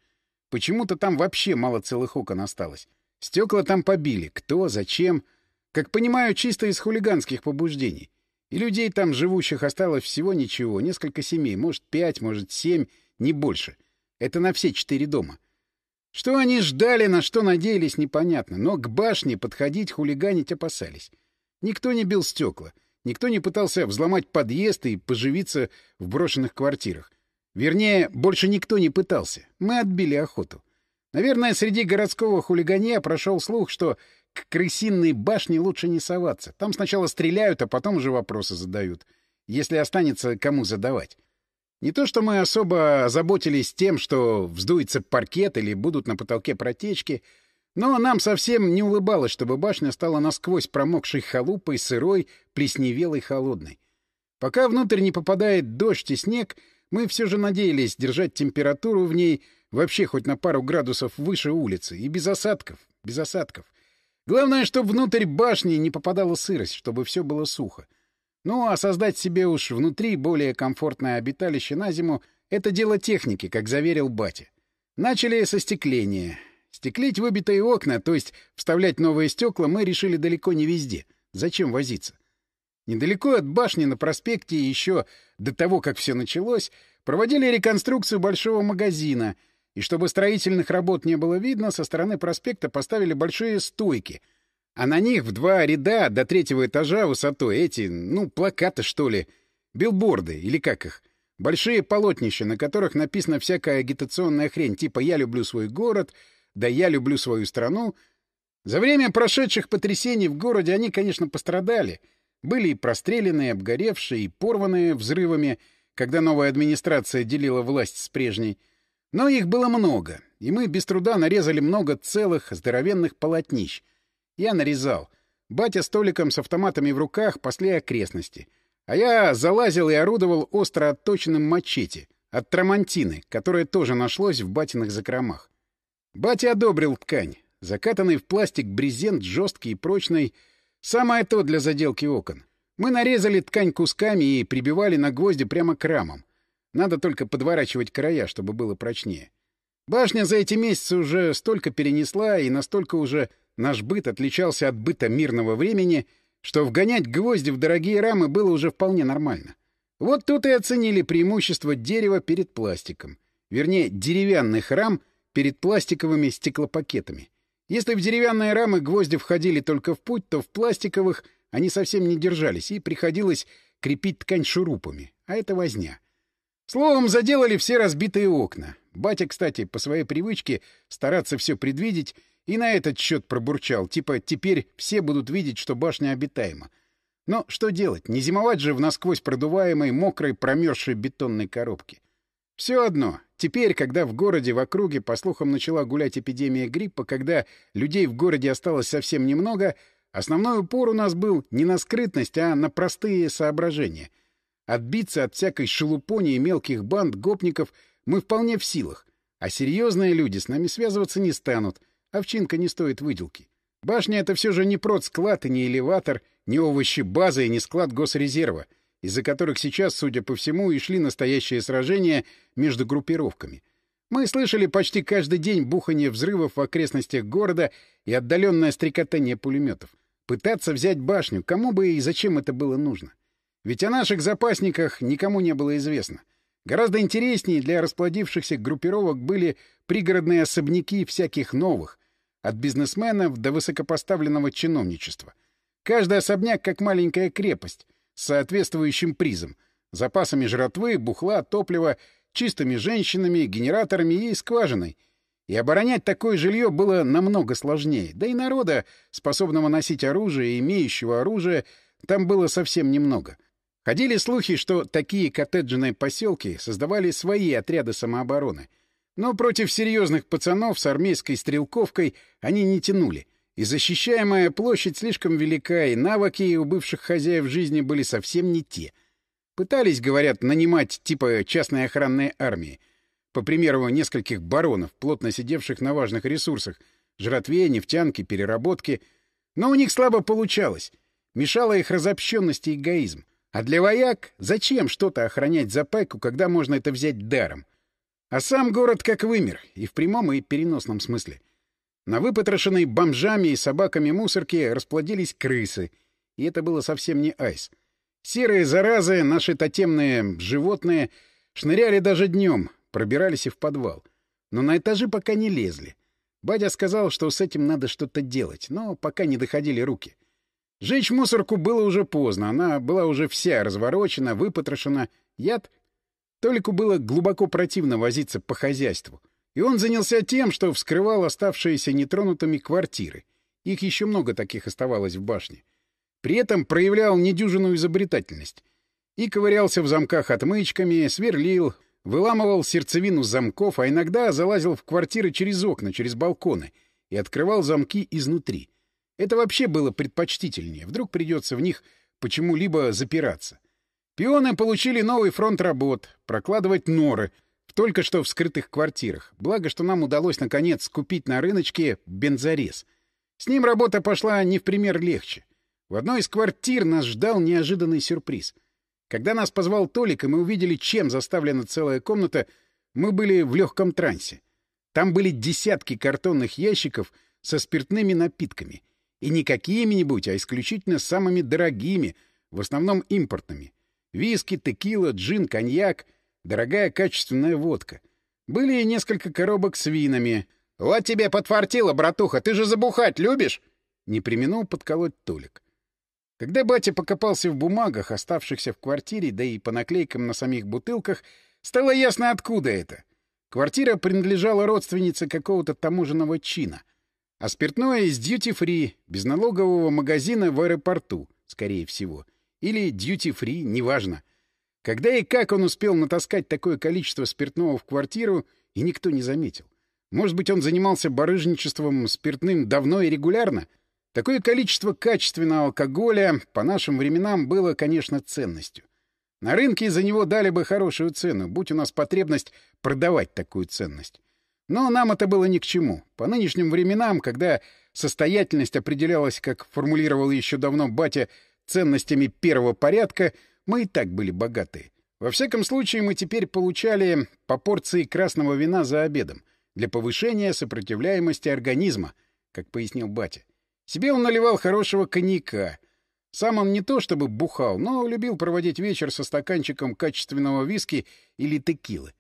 Почему-то там вообще мало целых окон осталось. Стекла там побили. Кто, зачем? Как понимаю, чисто из хулиганских побуждений. И людей там, живущих, осталось всего ничего. Несколько семей. Может, пять, может, семь. Не больше. Это на все четыре дома. Что они ждали, на что надеялись, непонятно. Но к башне подходить, хулиганить опасались. Никто не бил стекла. Никто не пытался взломать подъезд и поживиться в брошенных квартирах. Вернее, больше никто не пытался. Мы отбили охоту. Наверное, среди городского хулигания прошел слух, что к крысиной башне лучше не соваться. Там сначала стреляют, а потом уже вопросы задают. если останется кому задавать. Не то, что мы особо озаботились тем, что вздуется паркет или будут на потолке протечки, но нам совсем не улыбалось, чтобы башня стала насквозь промокшей халупой, сырой, плесневелой, холодной. Пока внутрь не попадает дождь и снег, мы все же надеялись держать температуру в ней вообще хоть на пару градусов выше улицы, и без осадков, без осадков. Главное, чтобы внутрь башни не попадала сырость, чтобы все было сухо. Ну, а создать себе уж внутри более комфортное обиталище на зиму — это дело техники, как заверил батя. Начали со стекления. Стеклить выбитые окна, то есть вставлять новые стекла, мы решили далеко не везде. Зачем возиться? Недалеко от башни на проспекте еще до того, как все началось, проводили реконструкцию большого магазина, и чтобы строительных работ не было видно, со стороны проспекта поставили большие стойки — а на них в два ряда до третьего этажа высотой эти, ну, плакаты, что ли, билборды, или как их, большие полотнища, на которых написана всякая агитационная хрень, типа «Я люблю свой город», «Да я люблю свою страну». За время прошедших потрясений в городе они, конечно, пострадали. Были и простреленные, обгоревшие, и порванные взрывами, когда новая администрация делила власть с прежней. Но их было много, и мы без труда нарезали много целых здоровенных полотнищ — я нарезал. Батя с Толиком с автоматами в руках пасли окрестности. А я залазил и орудовал остро отточенным мачете от трамантины, которое тоже нашлось в батиных закромах. Батя одобрил ткань. Закатанный в пластик брезент, жесткий и прочный. Самое то для заделки окон. Мы нарезали ткань кусками и прибивали на гвозди прямо к рамам. Надо только подворачивать края, чтобы было прочнее. Башня за эти месяцы уже столько перенесла и настолько уже наш быт отличался от быта мирного времени, что вгонять гвозди в дорогие рамы было уже вполне нормально. Вот тут и оценили преимущество дерева перед пластиком. Вернее, деревянных рам перед пластиковыми стеклопакетами. Если в деревянные рамы гвозди входили только в путь, то в пластиковых они совсем не держались, и приходилось крепить ткань шурупами. А это возня. Словом, заделали все разбитые окна. Батя, кстати, по своей привычке стараться все предвидеть, и на этот счет пробурчал, типа теперь все будут видеть, что башня обитаема. Но что делать, не зимовать же в насквозь продуваемой, мокрой, промерзшей бетонной коробке. Все одно, теперь, когда в городе в округе, по слухам, начала гулять эпидемия гриппа, когда людей в городе осталось совсем немного, основной упор у нас был не на скрытность, а на простые соображения. Отбиться от всякой шелупони и мелких банд гопников мы вполне в силах, а серьезные люди с нами связываться не станут — Овчинка не стоит выделки. Башня — это все же не продсклад и не элеватор, не овощи базы и не склад госрезерва, из-за которых сейчас, судя по всему, и шли настоящие сражения между группировками. Мы слышали почти каждый день бухание взрывов в окрестностях города и отдаленное стрекотание пулеметов. Пытаться взять башню, кому бы и зачем это было нужно? Ведь о наших запасниках никому не было известно. Гораздо интереснее для расплодившихся группировок были пригородные особняки всяких новых, от бизнесменов до высокопоставленного чиновничества. Каждый особняк как маленькая крепость с соответствующим призом, запасами жратвы, бухла, топлива, чистыми женщинами, генераторами и скважиной. И оборонять такое жилье было намного сложнее. Да и народа, способного носить оружие и имеющего оружие, там было совсем немного. Ходили слухи, что такие коттеджные поселки создавали свои отряды самообороны — но против серьезных пацанов с армейской стрелковкой они не тянули. И защищаемая площадь слишком велика, и навыки у бывших хозяев жизни были совсем не те. Пытались, говорят, нанимать типа частной охранной армии. По примеру нескольких баронов, плотно сидевших на важных ресурсах — жратве, нефтянки, переработки. Но у них слабо получалось. Мешала их разобщенность и эгоизм. А для вояк зачем что-то охранять за пайку, когда можно это взять даром? А сам город как вымер, и в прямом, и переносном смысле. На выпотрошенной бомжами и собаками мусорке расплодились крысы, и это было совсем не айс. Серые заразы, наши тотемные животные, шныряли даже днем, пробирались и в подвал. Но на этажи пока не лезли. Бадя сказал, что с этим надо что-то делать, но пока не доходили руки. Жечь мусорку было уже поздно, она была уже вся разворочена, выпотрошена, яд Толику было глубоко противно возиться по хозяйству, и он занялся тем, что вскрывал оставшиеся нетронутыми квартиры. Их еще много таких оставалось в башне. При этом проявлял недюжинную изобретательность. И ковырялся в замках отмычками, сверлил, выламывал сердцевину замков, а иногда залазил в квартиры через окна, через балконы и открывал замки изнутри. Это вообще было предпочтительнее. Вдруг придется в них почему-либо запираться. Пионы получили новый фронт работ — прокладывать норы в только что вскрытых квартирах. Благо, что нам удалось, наконец, купить на рыночке бензорез. С ним работа пошла не в пример легче. В одной из квартир нас ждал неожиданный сюрприз. Когда нас позвал Толик, и мы увидели, чем заставлена целая комната, мы были в легком трансе. Там были десятки картонных ящиков со спиртными напитками — и не какими-нибудь, а исключительно самыми дорогими, в основном импортными. Виски, текила, джин, коньяк, дорогая качественная водка. Были и несколько коробок с винами. «Вот тебе подфартило, братуха, ты же забухать любишь?» Не применул подколоть Толик. Когда батя покопался в бумагах, оставшихся в квартире, да и по наклейкам на самих бутылках, стало ясно, откуда это. Квартира принадлежала родственнице какого-то таможенного чина — а спиртное из дьюти-фри, безналогового магазина в аэропорту, скорее всего. Или дьюти-фри, неважно. Когда и как он успел натаскать такое количество спиртного в квартиру, и никто не заметил. Может быть, он занимался барыжничеством спиртным давно и регулярно? Такое количество качественного алкоголя по нашим временам было, конечно, ценностью. На рынке за него дали бы хорошую цену, будь у нас потребность продавать такую ценность. Но нам это было ни к чему. По нынешним временам, когда состоятельность определялась, как формулировал еще давно батя, ценностями первого порядка, мы и так были богатые. Во всяком случае, мы теперь получали по порции красного вина за обедом для повышения сопротивляемости организма, как пояснил батя. Себе он наливал хорошего коньяка. Сам он не то чтобы бухал, но любил проводить вечер со стаканчиком качественного виски или текилы.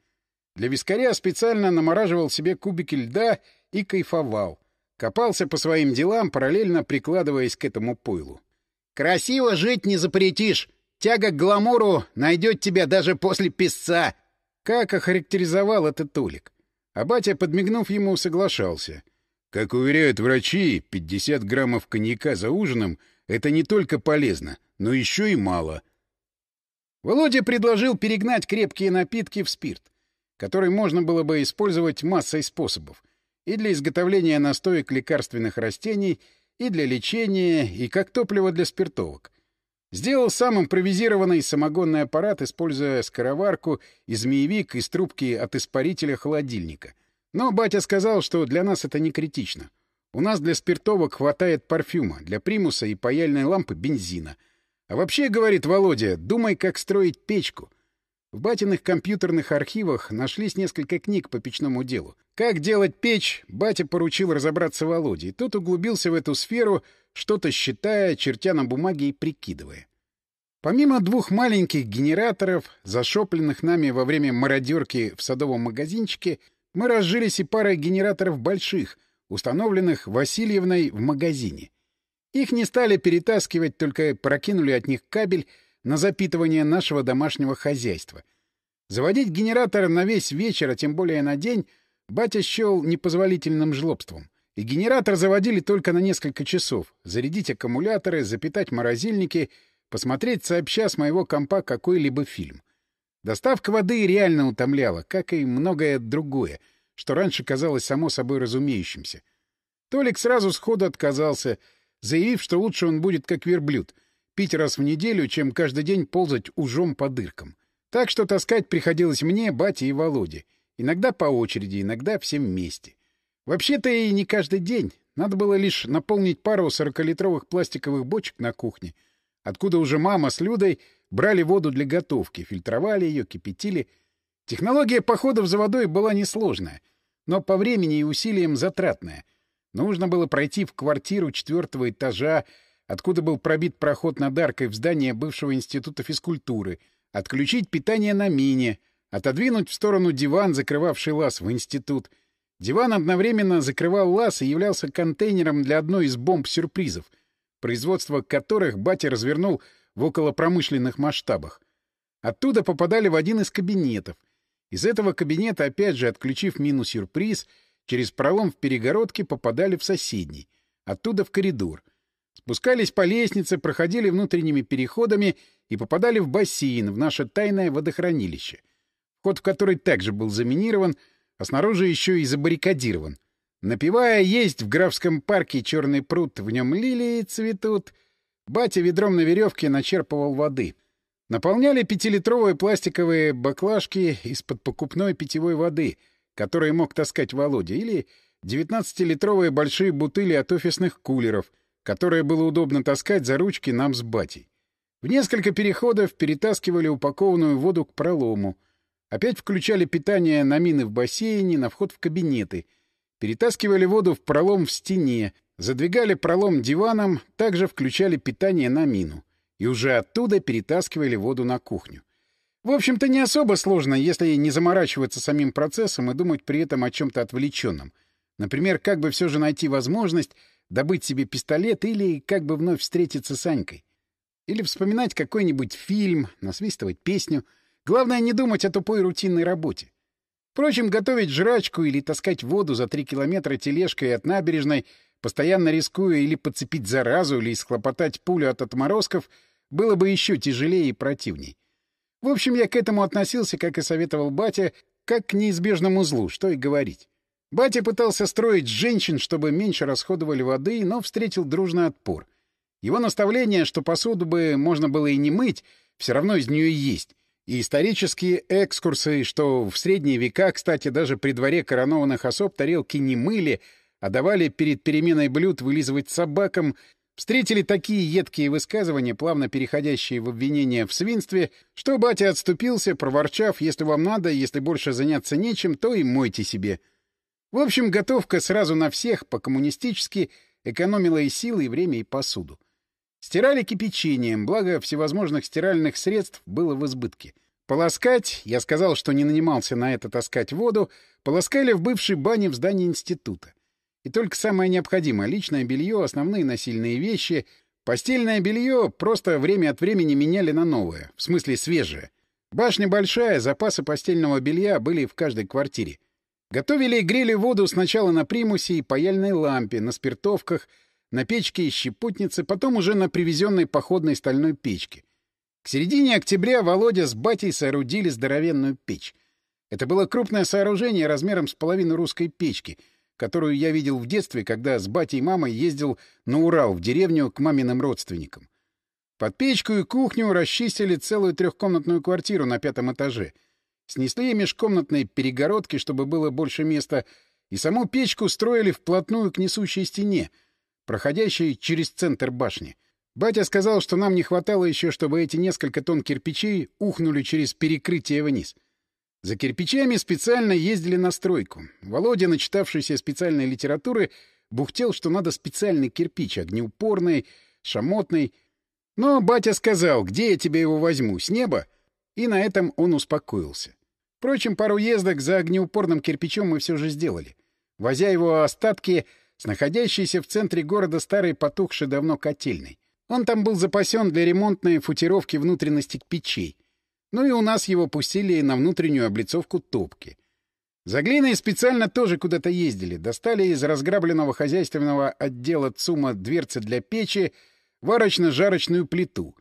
Для вискаря специально намораживал себе кубики льда и кайфовал. Копался по своим делам, параллельно прикладываясь к этому пойлу. «Красиво жить не запретишь! Тяга к гламуру найдет тебя даже после песца!» Как охарактеризовал это Толик. А батя, подмигнув ему, соглашался. Как уверяют врачи, 50 граммов коньяка за ужином — это не только полезно, но еще и мало. Володя предложил перегнать крепкие напитки в спирт который можно было бы использовать массой способов. И для изготовления настоек лекарственных растений, и для лечения, и как топливо для спиртовок. Сделал сам импровизированный самогонный аппарат, используя скороварку и змеевик из трубки от испарителя холодильника. Но батя сказал, что для нас это не критично. У нас для спиртовок хватает парфюма, для примуса и паяльной лампы бензина. А вообще, говорит Володя, думай, как строить печку. В батиных компьютерных архивах нашлись несколько книг по печному делу. Как делать печь, батя поручил разобраться Володе, и тот углубился в эту сферу, что-то считая, чертя на бумаге и прикидывая. Помимо двух маленьких генераторов, зашопленных нами во время мародерки в садовом магазинчике, мы разжились и парой генераторов больших, установленных Васильевной в магазине. Их не стали перетаскивать, только прокинули от них кабель — на запитывание нашего домашнего хозяйства. Заводить генератор на весь вечер, а тем более на день, батя счел непозволительным жлобством. И генератор заводили только на несколько часов. Зарядить аккумуляторы, запитать морозильники, посмотреть сообща с моего компа какой-либо фильм. Доставка воды реально утомляла, как и многое другое, что раньше казалось само собой разумеющимся. Толик сразу сходу отказался, заявив, что лучше он будет как верблюд — пить раз в неделю, чем каждый день ползать ужом по дыркам. Так что таскать приходилось мне, бате и Володе. Иногда по очереди, иногда всем вместе. Вообще-то и не каждый день. Надо было лишь наполнить пару сорокалитровых пластиковых бочек на кухне, откуда уже мама с Людой брали воду для готовки, фильтровали ее, кипятили. Технология походов за водой была несложная, но по времени и усилиям затратная. Нужно было пройти в квартиру четвертого этажа, откуда был пробит проход над аркой в здание бывшего института физкультуры, отключить питание на мине, отодвинуть в сторону диван, закрывавший лаз в институт. Диван одновременно закрывал лаз и являлся контейнером для одной из бомб-сюрпризов, производство которых батя развернул в околопромышленных масштабах. Оттуда попадали в один из кабинетов. Из этого кабинета, опять же, отключив мину-сюрприз, через пролом в перегородке попадали в соседний. Оттуда в коридор — Спускались по лестнице, проходили внутренними переходами и попадали в бассейн, в наше тайное водохранилище, вход в который также был заминирован, а снаружи еще и забаррикадирован. Напивая есть в графском парке черный пруд, в нем лилии цветут, батя ведром на веревке начерпывал воды. Наполняли пятилитровые пластиковые баклажки из-под покупной питьевой воды, которые мог таскать Володя, или 19-литровые большие бутыли от офисных кулеров, которые было удобно таскать за ручки нам с батей. В несколько переходов перетаскивали упакованную воду к пролому. Опять включали питание на мины в бассейне, на вход в кабинеты. Перетаскивали воду в пролом в стене, задвигали пролом диваном, также включали питание на мину. И уже оттуда перетаскивали воду на кухню. В общем-то, не особо сложно, если не заморачиваться самим процессом и думать при этом о чем-то отвлеченном — Например, как бы все же найти возможность добыть себе пистолет или как бы вновь встретиться с Анькой. Или вспоминать какой-нибудь фильм, насвистывать песню. Главное не думать о тупой рутинной работе. Впрочем, готовить жрачку или таскать воду за три километра тележкой от набережной, постоянно рискуя или подцепить заразу, или схлопотать пулю от отморозков, было бы еще тяжелее и противней. В общем, я к этому относился, как и советовал батя, как к неизбежному злу, что и говорить. Батя пытался строить женщин, чтобы меньше расходовали воды, но встретил дружный отпор. Его наставление, что посуду бы можно было и не мыть, все равно из нее есть. И исторические экскурсы, что в средние века, кстати, даже при дворе коронованных особ тарелки не мыли, а давали перед переменой блюд вылизывать собакам, встретили такие едкие высказывания, плавно переходящие в обвинения в свинстве, что батя отступился, проворчав, если вам надо, если больше заняться нечем, то и мойте себе. В общем, готовка сразу на всех по-коммунистически экономила и силы, и время, и посуду. Стирали кипячением, благо всевозможных стиральных средств было в избытке. Полоскать, я сказал, что не нанимался на это таскать воду, полоскали в бывшей бане в здании института. И только самое необходимое — личное белье, основные насильные вещи. Постельное белье просто время от времени меняли на новое, в смысле свежее. Башня большая, запасы постельного белья были в каждой квартире. Готовили и грели воду сначала на примусе и паяльной лампе, на спиртовках, на печке и щепотнице, потом уже на привезенной походной стальной печке. К середине октября Володя с батей соорудили здоровенную печь. Это было крупное сооружение размером с половину русской печки, которую я видел в детстве, когда с батей и мамой ездил на Урал в деревню к маминым родственникам. Под печку и кухню расчистили целую трехкомнатную квартиру на пятом этаже — Снесли межкомнатные перегородки, чтобы было больше места, и саму печку строили вплотную к несущей стене, проходящей через центр башни. Батя сказал, что нам не хватало еще, чтобы эти несколько тонн кирпичей ухнули через перекрытие вниз. За кирпичами специально ездили на стройку. Володя, начитавшийся специальной литературы, бухтел, что надо специальный кирпич, огнеупорный, шамотный. Но батя сказал, где я тебе его возьму, с неба? И на этом он успокоился. Впрочем, пару ездок за огнеупорным кирпичом мы все же сделали, возя его остатки с находящейся в центре города старой потухшей давно котельной. Он там был запасен для ремонтной футировки внутренности печей. Ну и у нас его пустили на внутреннюю облицовку топки. За глиной специально тоже куда-то ездили. Достали из разграбленного хозяйственного отдела ЦУМа дверцы для печи, варочно-жарочную плиту.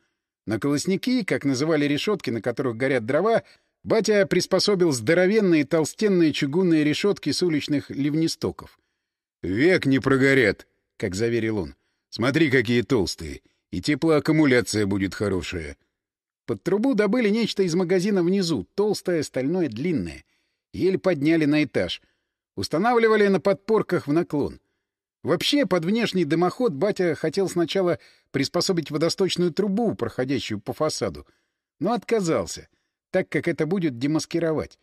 На колосники, как называли решетки, на которых горят дрова, Батя приспособил здоровенные толстенные чугунные решетки с уличных ливнестоков. «Век не прогорят», — как заверил он. «Смотри, какие толстые. И теплоаккумуляция будет хорошая». Под трубу добыли нечто из магазина внизу, толстое, стальное, длинное. Еле подняли на этаж. Устанавливали на подпорках в наклон. Вообще, под внешний дымоход батя хотел сначала приспособить водосточную трубу, проходящую по фасаду, но отказался — так как это будет демаскировать.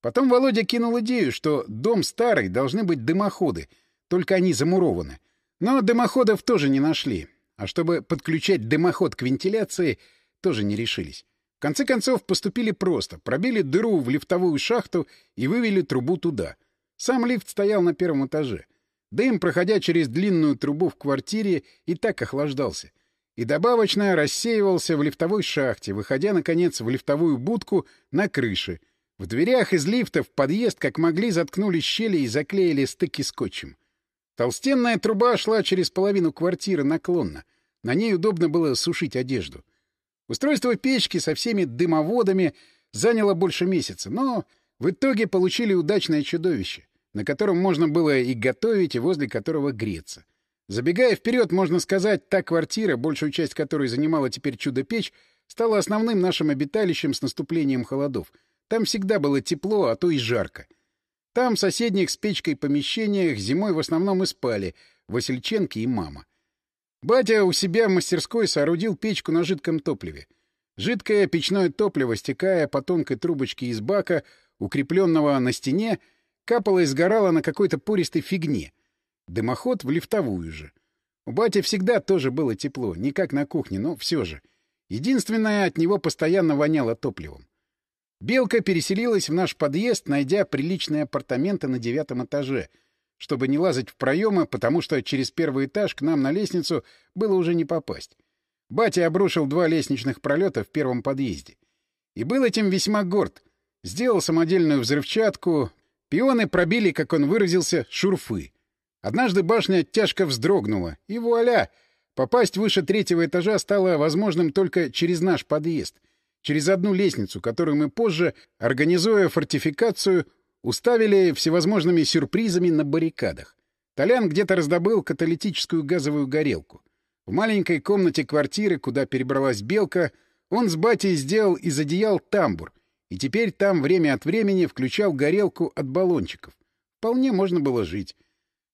Потом Володя кинул идею, что дом старый, должны быть дымоходы, только они замурованы. Но дымоходов тоже не нашли. А чтобы подключать дымоход к вентиляции, тоже не решились. В конце концов, поступили просто. Пробили дыру в лифтовую шахту и вывели трубу туда. Сам лифт стоял на первом этаже. Дым, проходя через длинную трубу в квартире, и так охлаждался и добавочно рассеивался в лифтовой шахте, выходя, наконец, в лифтовую будку на крыше. В дверях из лифта в подъезд, как могли, заткнули щели и заклеили стыки скотчем. Толстенная труба шла через половину квартиры наклонно. На ней удобно было сушить одежду. Устройство печки со всеми дымоводами заняло больше месяца, но в итоге получили удачное чудовище, на котором можно было и готовить, и возле которого греться. Забегая вперед, можно сказать, та квартира, большую часть которой занимала теперь чудо-печь, стала основным нашим обиталищем с наступлением холодов. Там всегда было тепло, а то и жарко. Там, в соседних с печкой помещениях, зимой в основном и спали Васильченко и мама. Батя у себя в мастерской соорудил печку на жидком топливе. Жидкое печное топливо, стекая по тонкой трубочке из бака, укрепленного на стене, капало и сгорало на какой-то пористой фигне. Дымоход в лифтовую же. У бати всегда тоже было тепло, не как на кухне, но все же. Единственное, от него постоянно воняло топливом. Белка переселилась в наш подъезд, найдя приличные апартаменты на девятом этаже, чтобы не лазать в проемы, потому что через первый этаж к нам на лестницу было уже не попасть. Батя обрушил два лестничных пролета в первом подъезде. И был этим весьма горд. Сделал самодельную взрывчатку. Пионы пробили, как он выразился, шурфы. Однажды башня тяжко вздрогнула, и вуаля! Попасть выше третьего этажа стало возможным только через наш подъезд — через одну лестницу, которую мы позже, организуя фортификацию, уставили всевозможными сюрпризами на баррикадах. Толян где-то раздобыл каталитическую газовую горелку. В маленькой комнате квартиры, куда перебралась Белка, он с батей сделал из одеял тамбур, и теперь там время от времени включал горелку от баллончиков. Вполне можно было жить.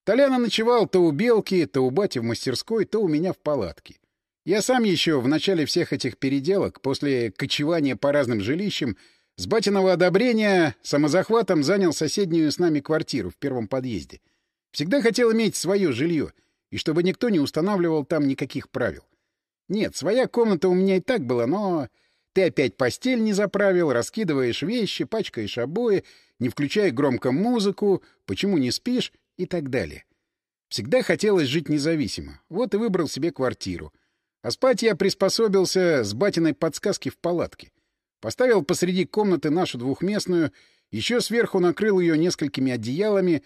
Толяна ночевал то у Белки, то у бати в мастерской, то у меня в палатке. Я сам еще в начале всех этих переделок, после кочевания по разным жилищам, с батиного одобрения самозахватом занял соседнюю с нами квартиру в первом подъезде. Всегда хотел иметь свое жилье, и чтобы никто не устанавливал там никаких правил. Нет, своя комната у меня и так была, но ты опять постель не заправил, раскидываешь вещи, пачкаешь обои, не включая громко музыку, почему не спишь и так далее. Всегда хотелось жить независимо. Вот и выбрал себе квартиру — а спать я приспособился с батиной подсказки в палатке. Поставил посреди комнаты нашу двухместную, еще сверху накрыл ее несколькими одеялами,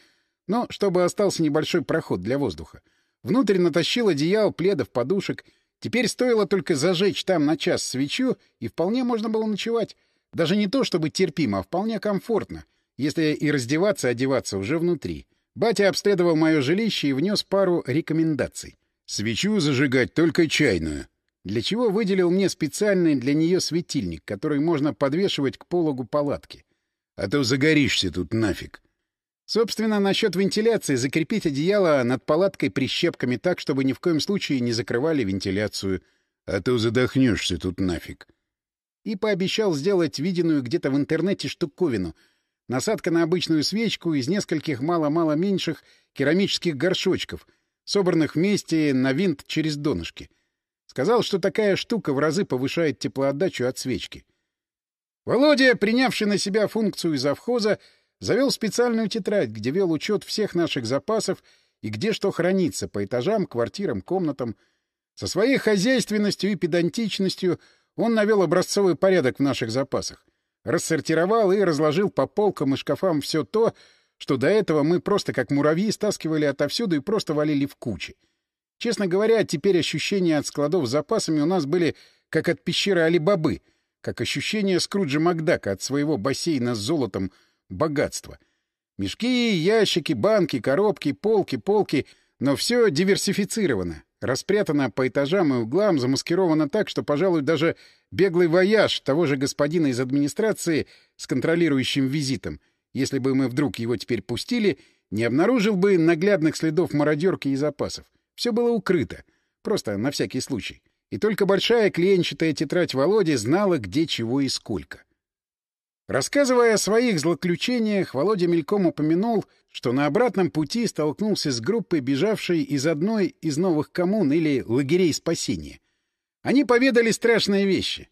но чтобы остался небольшой проход для воздуха. Внутрь натащил одеял, пледов, подушек. Теперь стоило только зажечь там на час свечу, и вполне можно было ночевать. Даже не то чтобы терпимо, а вполне комфортно, если и раздеваться, одеваться уже внутри. Батя обследовал мое жилище и внес пару рекомендаций. Свечу зажигать только чайную. Для чего выделил мне специальный для нее светильник, который можно подвешивать к пологу палатки. А то загоришься тут нафиг. Собственно, насчет вентиляции закрепить одеяло над палаткой прищепками так, чтобы ни в коем случае не закрывали вентиляцию. А то задохнешься тут нафиг. И пообещал сделать виденную где-то в интернете штуковину. Насадка на обычную свечку из нескольких мало-мало меньших керамических горшочков — собранных вместе на винт через донышки. Сказал, что такая штука в разы повышает теплоотдачу от свечки. Володя, принявший на себя функцию завхоза, завел специальную тетрадь, где вел учет всех наших запасов и где что хранится по этажам, квартирам, комнатам. Со своей хозяйственностью и педантичностью он навел образцовый порядок в наших запасах. Рассортировал и разложил по полкам и шкафам все то, что до этого мы просто как муравьи стаскивали отовсюду и просто валили в кучи. Честно говоря, теперь ощущения от складов с запасами у нас были как от пещеры Али-Бабы, как ощущение Скруджа Макдака от своего бассейна с золотом богатства. Мешки, ящики, банки, коробки, полки, полки, но все диверсифицировано, распрятано по этажам и углам, замаскировано так, что, пожалуй, даже беглый вояж того же господина из администрации с контролирующим визитом — если бы мы вдруг его теперь пустили, не обнаружил бы наглядных следов мародерки и запасов. Все было укрыто. Просто на всякий случай. И только большая клиенчатая тетрадь Володи знала, где чего и сколько. Рассказывая о своих злоключениях, Володя мельком упомянул, что на обратном пути столкнулся с группой, бежавшей из одной из новых коммун или лагерей спасения. Они поведали страшные вещи.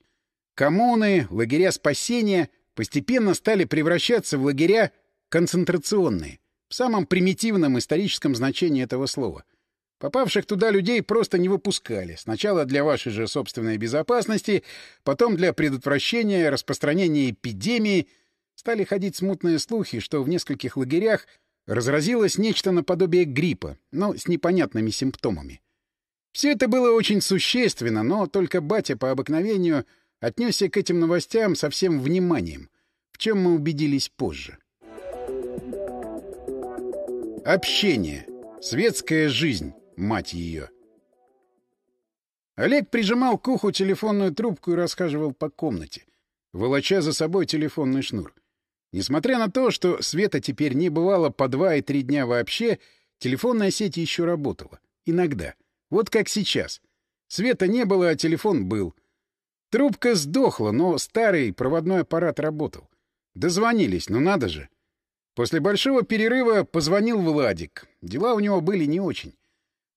Коммуны, лагеря спасения постепенно стали превращаться в лагеря концентрационные, в самом примитивном историческом значении этого слова. Попавших туда людей просто не выпускали. Сначала для вашей же собственной безопасности, потом для предотвращения распространения эпидемии. Стали ходить смутные слухи, что в нескольких лагерях разразилось нечто наподобие гриппа, но с непонятными симптомами. Все это было очень существенно, но только батя по обыкновению отнесся к этим новостям со всем вниманием, в чем мы убедились позже. Общение. Светская жизнь, мать ее. Олег прижимал к уху телефонную трубку и расхаживал по комнате, волоча за собой телефонный шнур. Несмотря на то, что света теперь не бывало по два и три дня вообще, телефонная сеть еще работала. Иногда. Вот как сейчас. Света не было, а телефон был. Трубка сдохла, но старый проводной аппарат работал. Дозвонились, ну надо же. После большого перерыва позвонил Владик. Дела у него были не очень.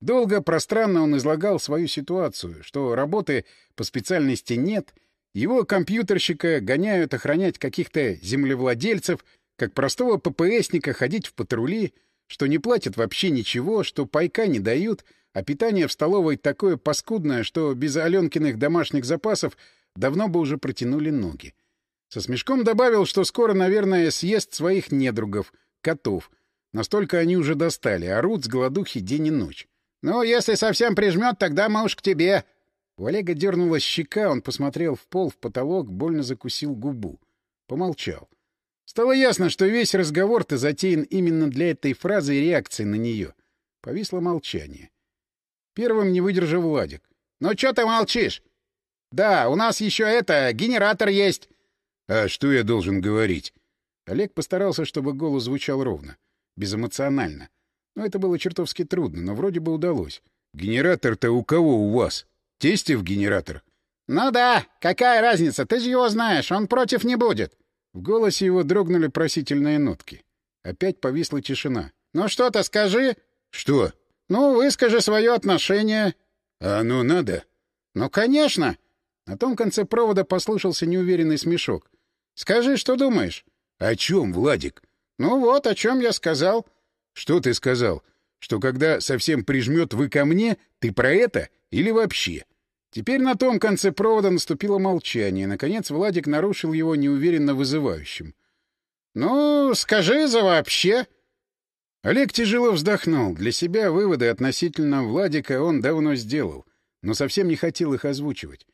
Долго, пространно он излагал свою ситуацию, что работы по специальности нет — его компьютерщика гоняют охранять каких-то землевладельцев, как простого ППСника ходить в патрули, что не платят вообще ничего, что пайка не дают, а питание в столовой такое паскудное, что без Аленкиных домашних запасов давно бы уже протянули ноги. Со смешком добавил, что скоро, наверное, съест своих недругов, котов. Настолько они уже достали, орут с голодухи день и ночь. «Ну, если совсем прижмет, тогда мы уж к тебе», у Олега дернулась щека, он посмотрел в пол, в потолок, больно закусил губу. Помолчал. Стало ясно, что весь разговор-то затеян именно для этой фразы и реакции на нее. Повисло молчание. Первым не выдержал Владик. — Ну что ты молчишь? — Да, у нас еще это, генератор есть. — А что я должен говорить? Олег постарался, чтобы голос звучал ровно, безэмоционально. Но это было чертовски трудно, но вроде бы удалось. — Генератор-то у кого у вас? Тестев генератор? — Ну да, какая разница, ты же его знаешь, он против не будет. В голосе его дрогнули просительные нотки. Опять повисла тишина. — Ну что-то скажи. — Что? — Ну, выскажи свое отношение. — А оно надо? — Ну, конечно. На том конце провода послышался неуверенный смешок. — Скажи, что думаешь? — О чем, Владик? — Ну вот, о чем я сказал. — Что ты сказал? Что когда совсем прижмет вы ко мне, ты про это или вообще? Теперь на том конце провода наступило молчание. Наконец Владик нарушил его неуверенно вызывающим. — Ну, скажи за вообще. Олег тяжело вздохнул. Для себя выводы относительно Владика он давно сделал, но совсем не хотел их озвучивать.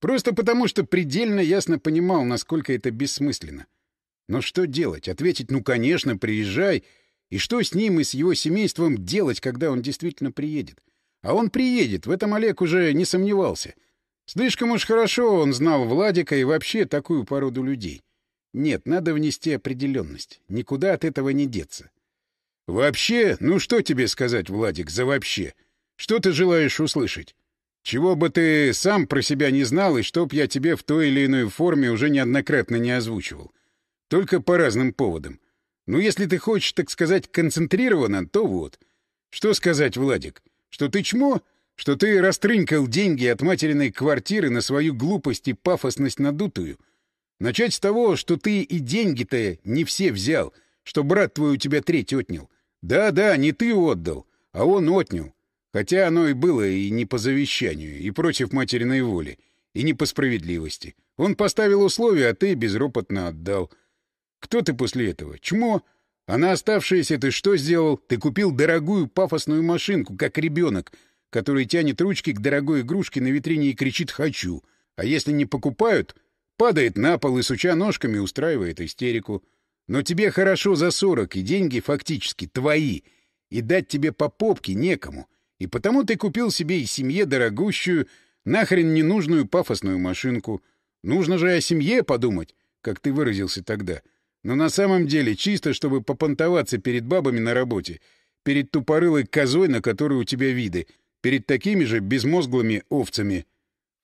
Просто потому, что предельно ясно понимал, насколько это бессмысленно. Но что делать? Ответить «ну, конечно, приезжай». И что с ним и с его семейством делать, когда он действительно приедет? А он приедет, в этом Олег уже не сомневался. Слишком уж хорошо он знал Владика и вообще такую породу людей. Нет, надо внести определенность. Никуда от этого не деться. «Вообще? Ну что тебе сказать, Владик, за вообще? Что ты желаешь услышать? Чего бы ты сам про себя не знал, и чтоб я тебе в той или иной форме уже неоднократно не озвучивал. Только по разным поводам. Ну, если ты хочешь, так сказать, концентрированно, то вот. Что сказать, Владик? Что ты чмо? Что ты растрынкал деньги от материной квартиры на свою глупость и пафосность надутую? Начать с того, что ты и деньги-то не все взял, что брат твой у тебя треть отнял. Да-да, не ты отдал, а он отнял. Хотя оно и было и не по завещанию, и против материной воли, и не по справедливости. Он поставил условия, а ты безропотно отдал. Кто ты после этого? Чмо? А на оставшееся ты что сделал? Ты купил дорогую пафосную машинку, как ребенок, который тянет ручки к дорогой игрушке на витрине и кричит «хочу». А если не покупают, падает на пол и, суча ножками, устраивает истерику. Но тебе хорошо за сорок, и деньги фактически твои, и дать тебе по попке некому. И потому ты купил себе и семье дорогущую, нахрен ненужную пафосную машинку. Нужно же о семье подумать, как ты выразился тогда. — но на самом деле чисто, чтобы попонтоваться перед бабами на работе, перед тупорылой козой, на которую у тебя виды, перед такими же безмозглыми овцами.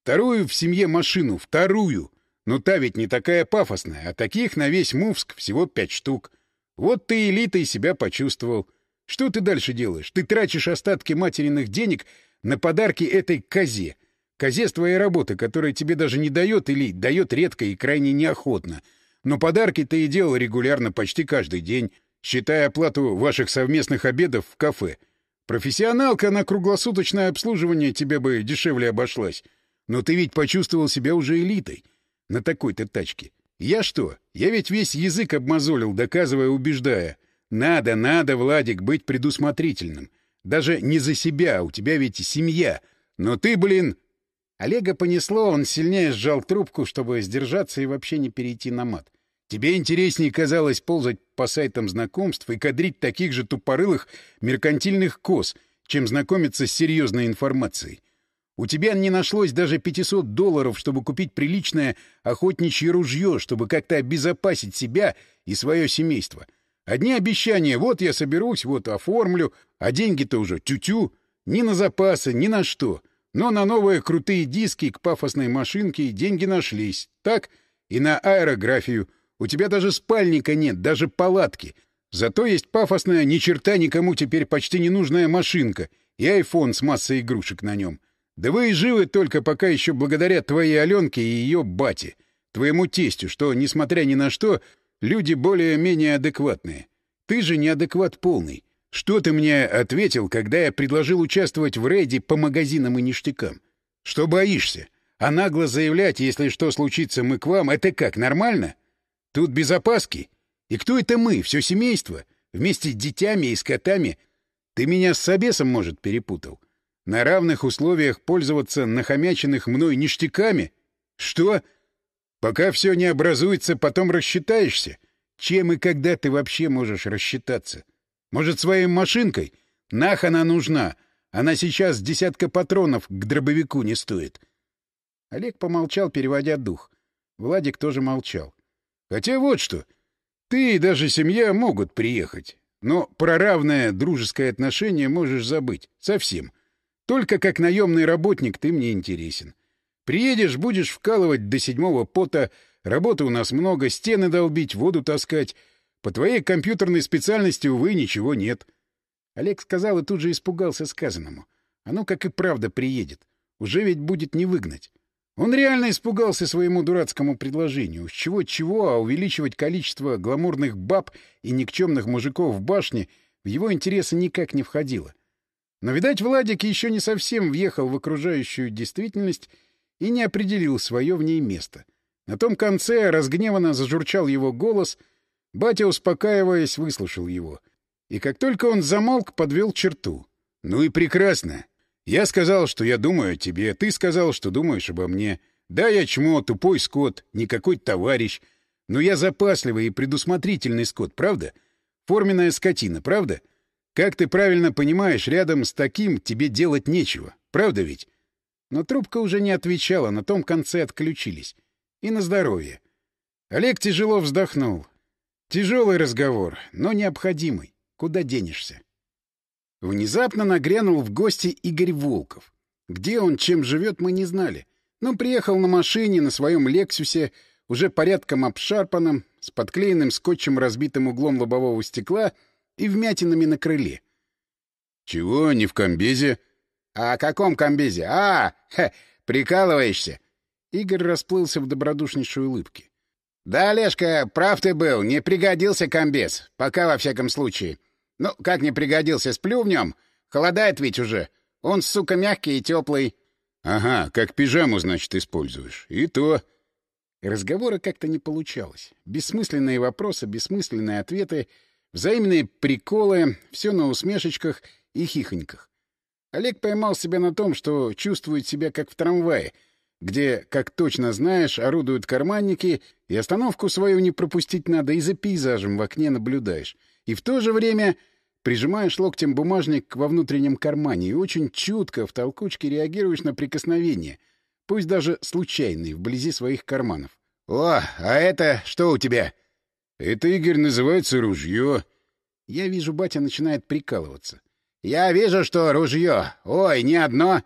Вторую в семье машину, вторую. Но та ведь не такая пафосная, а таких на весь Мувск всего пять штук. Вот ты элитой себя почувствовал. Что ты дальше делаешь? Ты трачешь остатки материных денег на подарки этой козе. Козе с твоей работы, которая тебе даже не дает или дает редко и крайне неохотно — но подарки ты и делал регулярно почти каждый день, считая оплату ваших совместных обедов в кафе. Профессионалка на круглосуточное обслуживание тебе бы дешевле обошлась. Но ты ведь почувствовал себя уже элитой. На такой-то тачке. Я что? Я ведь весь язык обмозолил, доказывая, убеждая. Надо, надо, Владик, быть предусмотрительным. Даже не за себя, у тебя ведь семья. Но ты, блин... Олега понесло, он сильнее сжал трубку, чтобы сдержаться и вообще не перейти на мат. Тебе интереснее казалось ползать по сайтам знакомств и кадрить таких же тупорылых меркантильных коз, чем знакомиться с серьезной информацией. У тебя не нашлось даже 500 долларов, чтобы купить приличное охотничье ружье, чтобы как-то обезопасить себя и свое семейство. Одни обещания — вот я соберусь, вот оформлю, а деньги-то уже тю-тю. Ни на запасы, ни на что. Но на новые крутые диски к пафосной машинке деньги нашлись. Так? И на аэрографию. У тебя даже спальника нет, даже палатки. Зато есть пафосная, ни черта никому теперь почти не нужная машинка и айфон с массой игрушек на нем. Да вы и живы только пока еще благодаря твоей Аленке и ее бате, твоему тестю, что, несмотря ни на что, люди более-менее адекватные. Ты же неадекват полный. Что ты мне ответил, когда я предложил участвовать в рейде по магазинам и ништякам? Что боишься? А нагло заявлять, если что случится, мы к вам, это как, нормально? Тут без опаски? И кто это мы, все семейство? Вместе с детьми и с котами? Ты меня с собесом, может, перепутал? На равных условиях пользоваться нахомяченных мной ништяками? Что? Пока все не образуется, потом рассчитаешься? Чем и когда ты вообще можешь рассчитаться? Может, своей машинкой? Нах она нужна. Она сейчас десятка патронов к дробовику не стоит. Олег помолчал, переводя дух. Владик тоже молчал. Хотя вот что. Ты и даже семья могут приехать. Но про равное дружеское отношение можешь забыть. Совсем. Только как наемный работник ты мне интересен. Приедешь, будешь вкалывать до седьмого пота, работы у нас много, стены долбить, воду таскать. По твоей компьютерной специальности, увы, ничего нет. Олег сказал и тут же испугался сказанному. Оно как и правда приедет. Уже ведь будет не выгнать. Он реально испугался своему дурацкому предложению. С чего-чего, а увеличивать количество гламурных баб и никчемных мужиков в башне в его интересы никак не входило. Но, видать, Владик еще не совсем въехал в окружающую действительность и не определил свое в ней место. На том конце разгневанно зажурчал его голос, батя, успокаиваясь, выслушал его. И как только он замолк, подвел черту. «Ну и прекрасно. Я сказал, что я думаю о тебе, ты сказал, что думаешь обо мне. Да, я чмо, тупой скот, никакой товарищ. Но я запасливый и предусмотрительный скот, правда? Форменная скотина, правда?» Как ты правильно понимаешь, рядом с таким тебе делать нечего. Правда ведь? Но трубка уже не отвечала, на том конце отключились. И на здоровье. Олег тяжело вздохнул. Тяжелый разговор, но необходимый. Куда денешься? Внезапно нагрянул в гости Игорь Волков. Где он, чем живет, мы не знали. Но приехал на машине, на своем «Лексусе», уже порядком обшарпанном, с подклеенным скотчем разбитым углом лобового стекла — и вмятинами на крыле. — Чего, не в комбезе? — А о каком комбезе? А, хе, прикалываешься? Игорь расплылся в добродушнейшей улыбке. — Да, Олежка, прав ты был, не пригодился комбез. Пока, во всяком случае. Ну, как не пригодился, сплю в нем. Холодает ведь уже. Он, сука, мягкий и теплый. — Ага, как пижаму, значит, используешь. И то... Разговора как-то не получалось. Бессмысленные вопросы, бессмысленные ответы — Взаимные приколы, все на усмешечках и хихоньках. Олег поймал себя на том, что чувствует себя как в трамвае, где, как точно знаешь, орудуют карманники, и остановку свою не пропустить надо, и за пейзажем в окне наблюдаешь. И в то же время прижимаешь локтем бумажник во внутреннем кармане и очень чутко в толкучке реагируешь на прикосновение, пусть даже случайные, вблизи своих карманов. «О, а это что у тебя?» Это, Игорь, называется ружье. Я вижу, батя начинает прикалываться. Я вижу, что ружье. Ой, не одно.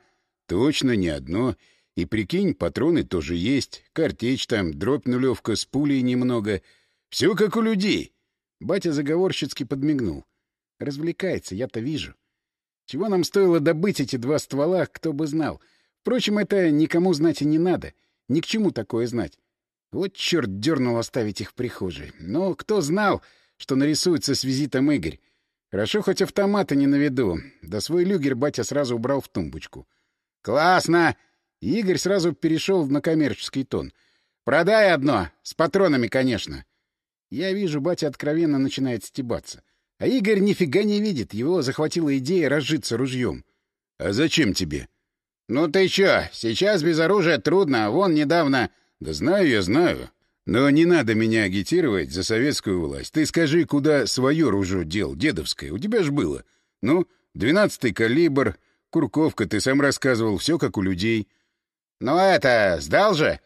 Точно не одно. И прикинь, патроны тоже есть. Картечь там, дробь нулевка, с пулей немного. Все как у людей. Батя заговорщицки подмигнул. Развлекается, я-то вижу. Чего нам стоило добыть эти два ствола, кто бы знал. Впрочем, это никому знать и не надо. Ни к чему такое знать. Вот черт дернул оставить их в прихожей. Но кто знал, что нарисуется с визитом Игорь? Хорошо, хоть автомата не на виду. Да свой люгер батя сразу убрал в тумбочку. «Классно!» Игорь сразу перешел на коммерческий тон. «Продай одно! С патронами, конечно!» Я вижу, батя откровенно начинает стебаться. А Игорь нифига не видит, его захватила идея разжиться ружьем. — А зачем тебе? — Ну ты чё, сейчас без оружия трудно, а вон недавно... — Да знаю я, знаю. Но не надо меня агитировать за советскую власть. Ты скажи, куда свое ружье дел, дедовское. У тебя ж было. Ну, двенадцатый калибр, курковка, ты сам рассказывал, все как у людей. — Ну это, сдал же?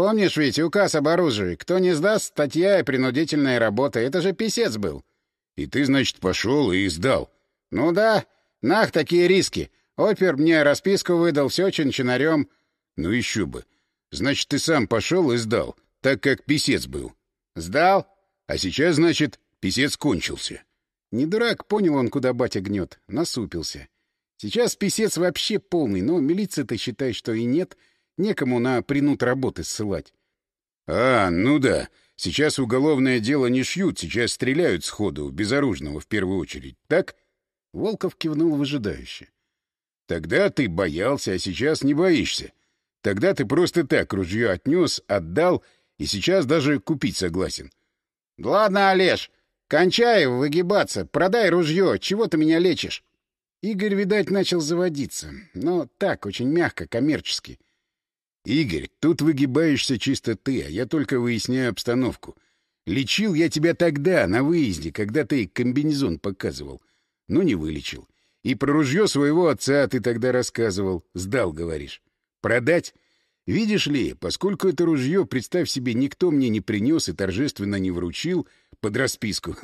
Помнишь ведь указ об оружии? Кто не сдаст, статья и принудительная работа. Это же писец был. — И ты, значит, пошел и сдал? — Ну да. Нах, такие риски. Опер мне расписку выдал, все чинчинарем. — Ну еще бы. Значит, ты сам пошел и сдал, так как писец был. — Сдал. А сейчас, значит, писец кончился. Не дурак, понял он, куда батя гнет. Насупился. Сейчас писец вообще полный, но милиция-то считает, что и нет — Некому на принуд работы ссылать. — А, ну да. Сейчас уголовное дело не шьют, сейчас стреляют сходу, безоружного в первую очередь. Так? Волков кивнул выжидающе. — Тогда ты боялся, а сейчас не боишься. Тогда ты просто так ружье отнес, отдал, и сейчас даже купить согласен. — Ладно, Олеж, кончай выгибаться, продай ружье, чего ты меня лечишь? Игорь, видать, начал заводиться, но так, очень мягко, коммерчески. — «Игорь, тут выгибаешься чисто ты, а я только выясняю обстановку. Лечил я тебя тогда, на выезде, когда ты комбинезон показывал. Но не вылечил. И про ружье своего отца ты тогда рассказывал. Сдал, говоришь. Продать? Видишь ли, поскольку это ружье, представь себе, никто мне не принес и торжественно не вручил под расписку,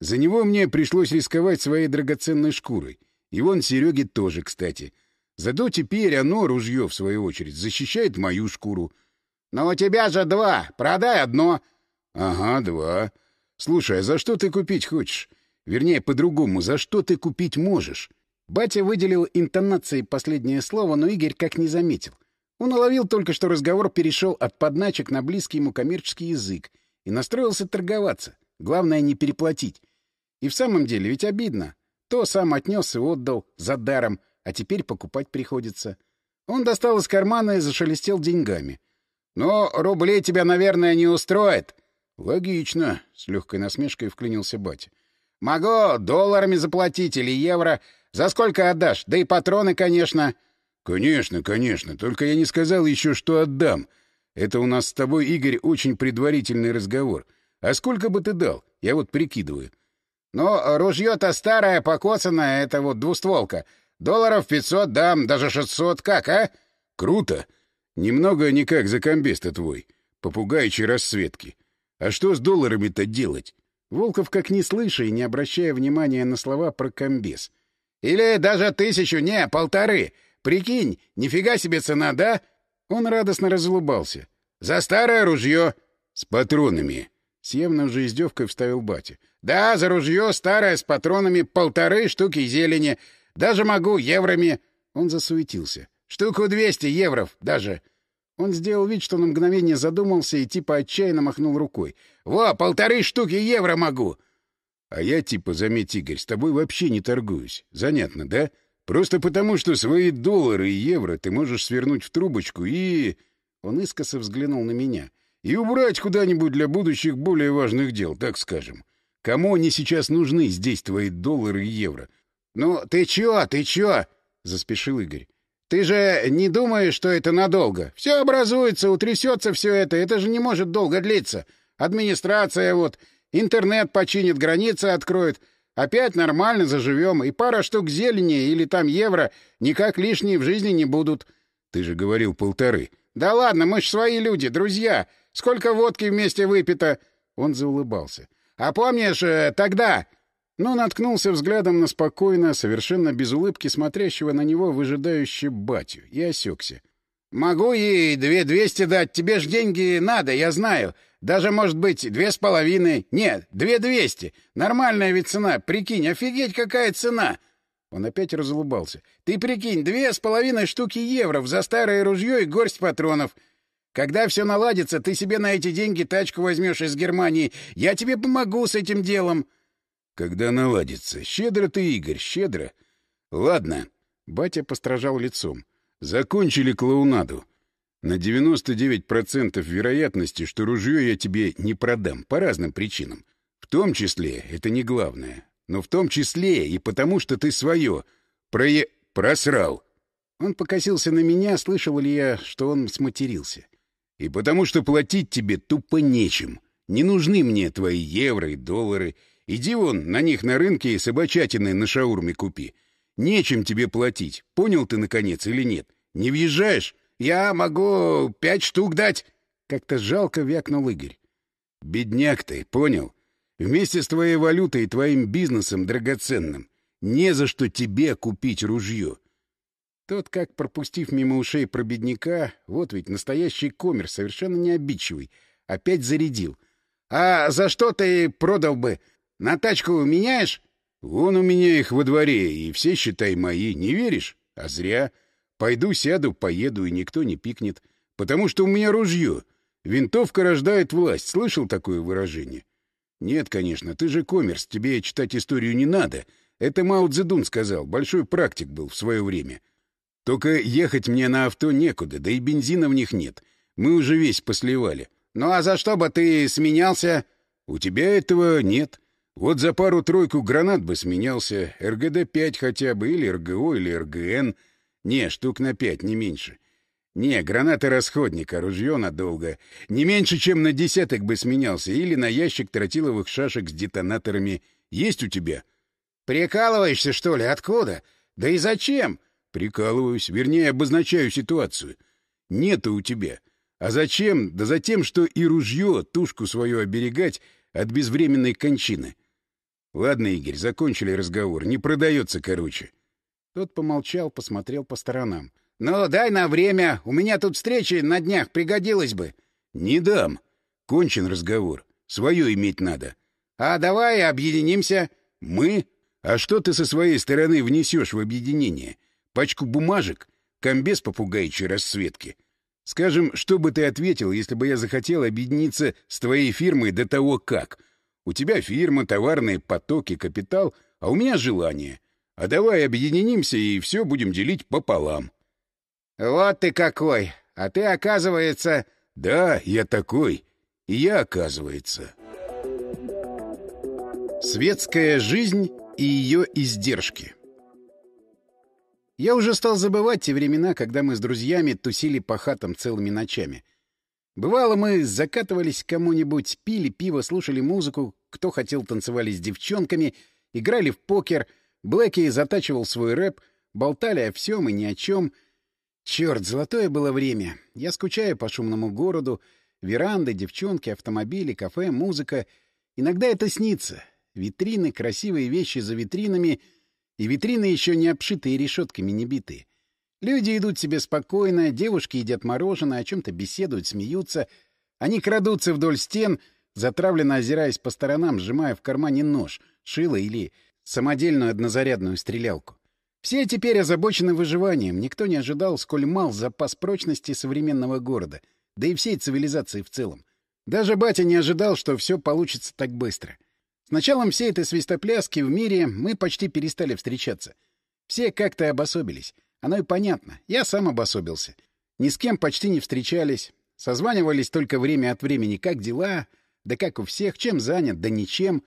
за него мне пришлось рисковать своей драгоценной шкурой. И вон Сереге тоже, кстати — Зато теперь оно, ружье, в свою очередь, защищает мою шкуру. — Но у тебя же два. Продай одно. — Ага, два. Слушай, а за что ты купить хочешь? Вернее, по-другому, за что ты купить можешь? Батя выделил интонацией последнее слово, но Игорь как не заметил. Он уловил только, что разговор перешел от подначек на близкий ему коммерческий язык и настроился торговаться. Главное — не переплатить. И в самом деле ведь обидно. То сам отнес и отдал за даром — а теперь покупать приходится. Он достал из кармана и зашелестел деньгами. — Ну, рублей тебя, наверное, не устроит. — Логично, — с легкой насмешкой вклинился батя. — Могу долларами заплатить или евро. За сколько отдашь? Да и патроны, конечно. — Конечно, конечно. Только я не сказал еще, что отдам. Это у нас с тобой, Игорь, очень предварительный разговор. А сколько бы ты дал? Я вот прикидываю. — Ну, ружье-то старое, покоцанное, это вот двустволка. Долларов пятьсот дам, даже шестьсот. Как, а? Круто. Немного не как за комбеста твой. Попугайчи расцветки. А что с долларами-то делать? Волков как не слыша и не обращая внимания на слова про комбез. Или даже тысячу, не, полторы. Прикинь, нифига себе цена, да? Он радостно разулыбался. За старое ружье. С патронами. С явной уже издевкой вставил батя. Да, за ружье старое с патронами полторы штуки зелени. Даже могу евроми. Он засуетился. Штуку двести евров даже. Он сделал вид, что на мгновение задумался и типа отчаянно махнул рукой. «Во, полторы штуки евро могу!» «А я типа, заметь, Игорь, с тобой вообще не торгуюсь. Занятно, да? Просто потому, что свои доллары и евро ты можешь свернуть в трубочку и...» Он искоса взглянул на меня. «И убрать куда-нибудь для будущих более важных дел, так скажем. Кому они сейчас нужны, здесь твои доллары и евро? «Ну, ты чё, ты чё?» — заспешил Игорь. «Ты же не думаешь, что это надолго? Все образуется, утрясется все это. Это же не может долго длиться. Администрация вот, интернет починит, границы откроет. Опять нормально заживем, и пара штук зелени или там евро никак лишние в жизни не будут». «Ты же говорил полторы». «Да ладно, мы ж свои люди, друзья. Сколько водки вместе выпито?» Он заулыбался. «А помнишь, э, тогда но наткнулся взглядом на спокойно, совершенно без улыбки смотрящего на него выжидающий батю и осекся. «Могу ей две двести дать, тебе ж деньги надо, я знаю. Даже, может быть, две с половиной. Нет, две двести. Нормальная ведь цена. Прикинь, офигеть, какая цена!» Он опять разулыбался. «Ты прикинь, две с половиной штуки евро за старое ружье и горсть патронов. Когда все наладится, ты себе на эти деньги тачку возьмешь из Германии. Я тебе помогу с этим делом». Когда наладится. Щедро ты, Игорь, щедро. Ладно. Батя постражал лицом. Закончили клоунаду. На 99% вероятности, что ружье я тебе не продам, по разным причинам. В том числе это не главное. Но в том числе и потому, что ты свое прое... просрал. Он покосился на меня, слышал ли я, что он сматерился. И потому что платить тебе тупо нечем. Не нужны мне твои евро и доллары. Иди вон, на них на рынке и собачатины на шаурме купи. Нечем тебе платить. Понял ты, наконец, или нет? Не въезжаешь? Я могу пять штук дать. Как-то жалко вякнул Игорь. Бедняк ты, понял? Вместе с твоей валютой и твоим бизнесом драгоценным. Не за что тебе купить ружье. Тот, как пропустив мимо ушей про бедняка, вот ведь настоящий коммер, совершенно не обидчивый, опять зарядил. — А за что ты продал бы? На тачку меняешь? — Вон у меня их во дворе, и все, считай, мои. Не веришь? А зря. Пойду, сяду, поеду, и никто не пикнет. Потому что у меня ружье. Винтовка рождает власть. Слышал такое выражение? Нет, конечно, ты же коммерс, тебе читать историю не надо. Это Мао Цзэдун сказал, большой практик был в свое время. Только ехать мне на авто некуда, да и бензина в них нет. Мы уже весь посливали. Ну а за что бы ты сменялся? У тебя этого нет. Вот за пару-тройку гранат бы сменялся. РГД-5 хотя бы, или РГО, или РГН. Не, штук на пять, не меньше. Не, гранаты расходник, а ружье надолго. Не меньше, чем на десяток бы сменялся. Или на ящик тротиловых шашек с детонаторами. Есть у тебя? Прикалываешься, что ли? Откуда? Да и зачем? Прикалываюсь. Вернее, обозначаю ситуацию. Нету у тебя. А зачем? Да за тем, что и ружье, тушку свою оберегать от безвременной кончины. Ладно, Игорь, закончили разговор. Не продается, короче. Тот помолчал, посмотрел по сторонам. — «Ну, дай на время. У меня тут встречи на днях пригодилось бы». «Не дам. Кончен разговор. Свое иметь надо». «А давай объединимся». «Мы? А что ты со своей стороны внесешь в объединение? Пачку бумажек? Комбез попугаичьей расцветки?» Скажем, что бы ты ответил, если бы я захотел объединиться с твоей фирмой до того как? У тебя фирма, товарные потоки, капитал, а у меня желание. А давай объединимся и все будем делить пополам. «Вот ты какой! А ты, оказывается...» «Да, я такой. И я, оказывается...» Светская жизнь и ее издержки Я уже стал забывать те времена, когда мы с друзьями тусили по хатам целыми ночами. Бывало, мы закатывались кому-нибудь, пили пиво, слушали музыку, кто хотел танцевали с девчонками, играли в покер, Блэки затачивал свой рэп, болтали о всем и ни о чем — Черт, золотое было время. Я скучаю по шумному городу. Веранды, девчонки, автомобили, кафе, музыка. Иногда это снится. Витрины, красивые вещи за витринами. И витрины еще не обшитые решетками, не битые. Люди идут себе спокойно, девушки едят мороженое, о чем-то беседуют, смеются. Они крадутся вдоль стен, затравленно озираясь по сторонам, сжимая в кармане нож, шило или самодельную однозарядную стрелялку. Все теперь озабочены выживанием. Никто не ожидал, сколь мал запас прочности современного города, да и всей цивилизации в целом. Даже батя не ожидал, что все получится так быстро. С началом всей этой свистопляски в мире мы почти перестали встречаться. Все как-то обособились. Оно и понятно. Я сам обособился. Ни с кем почти не встречались. Созванивались только время от времени. Как дела? Да как у всех. Чем занят? Да ничем.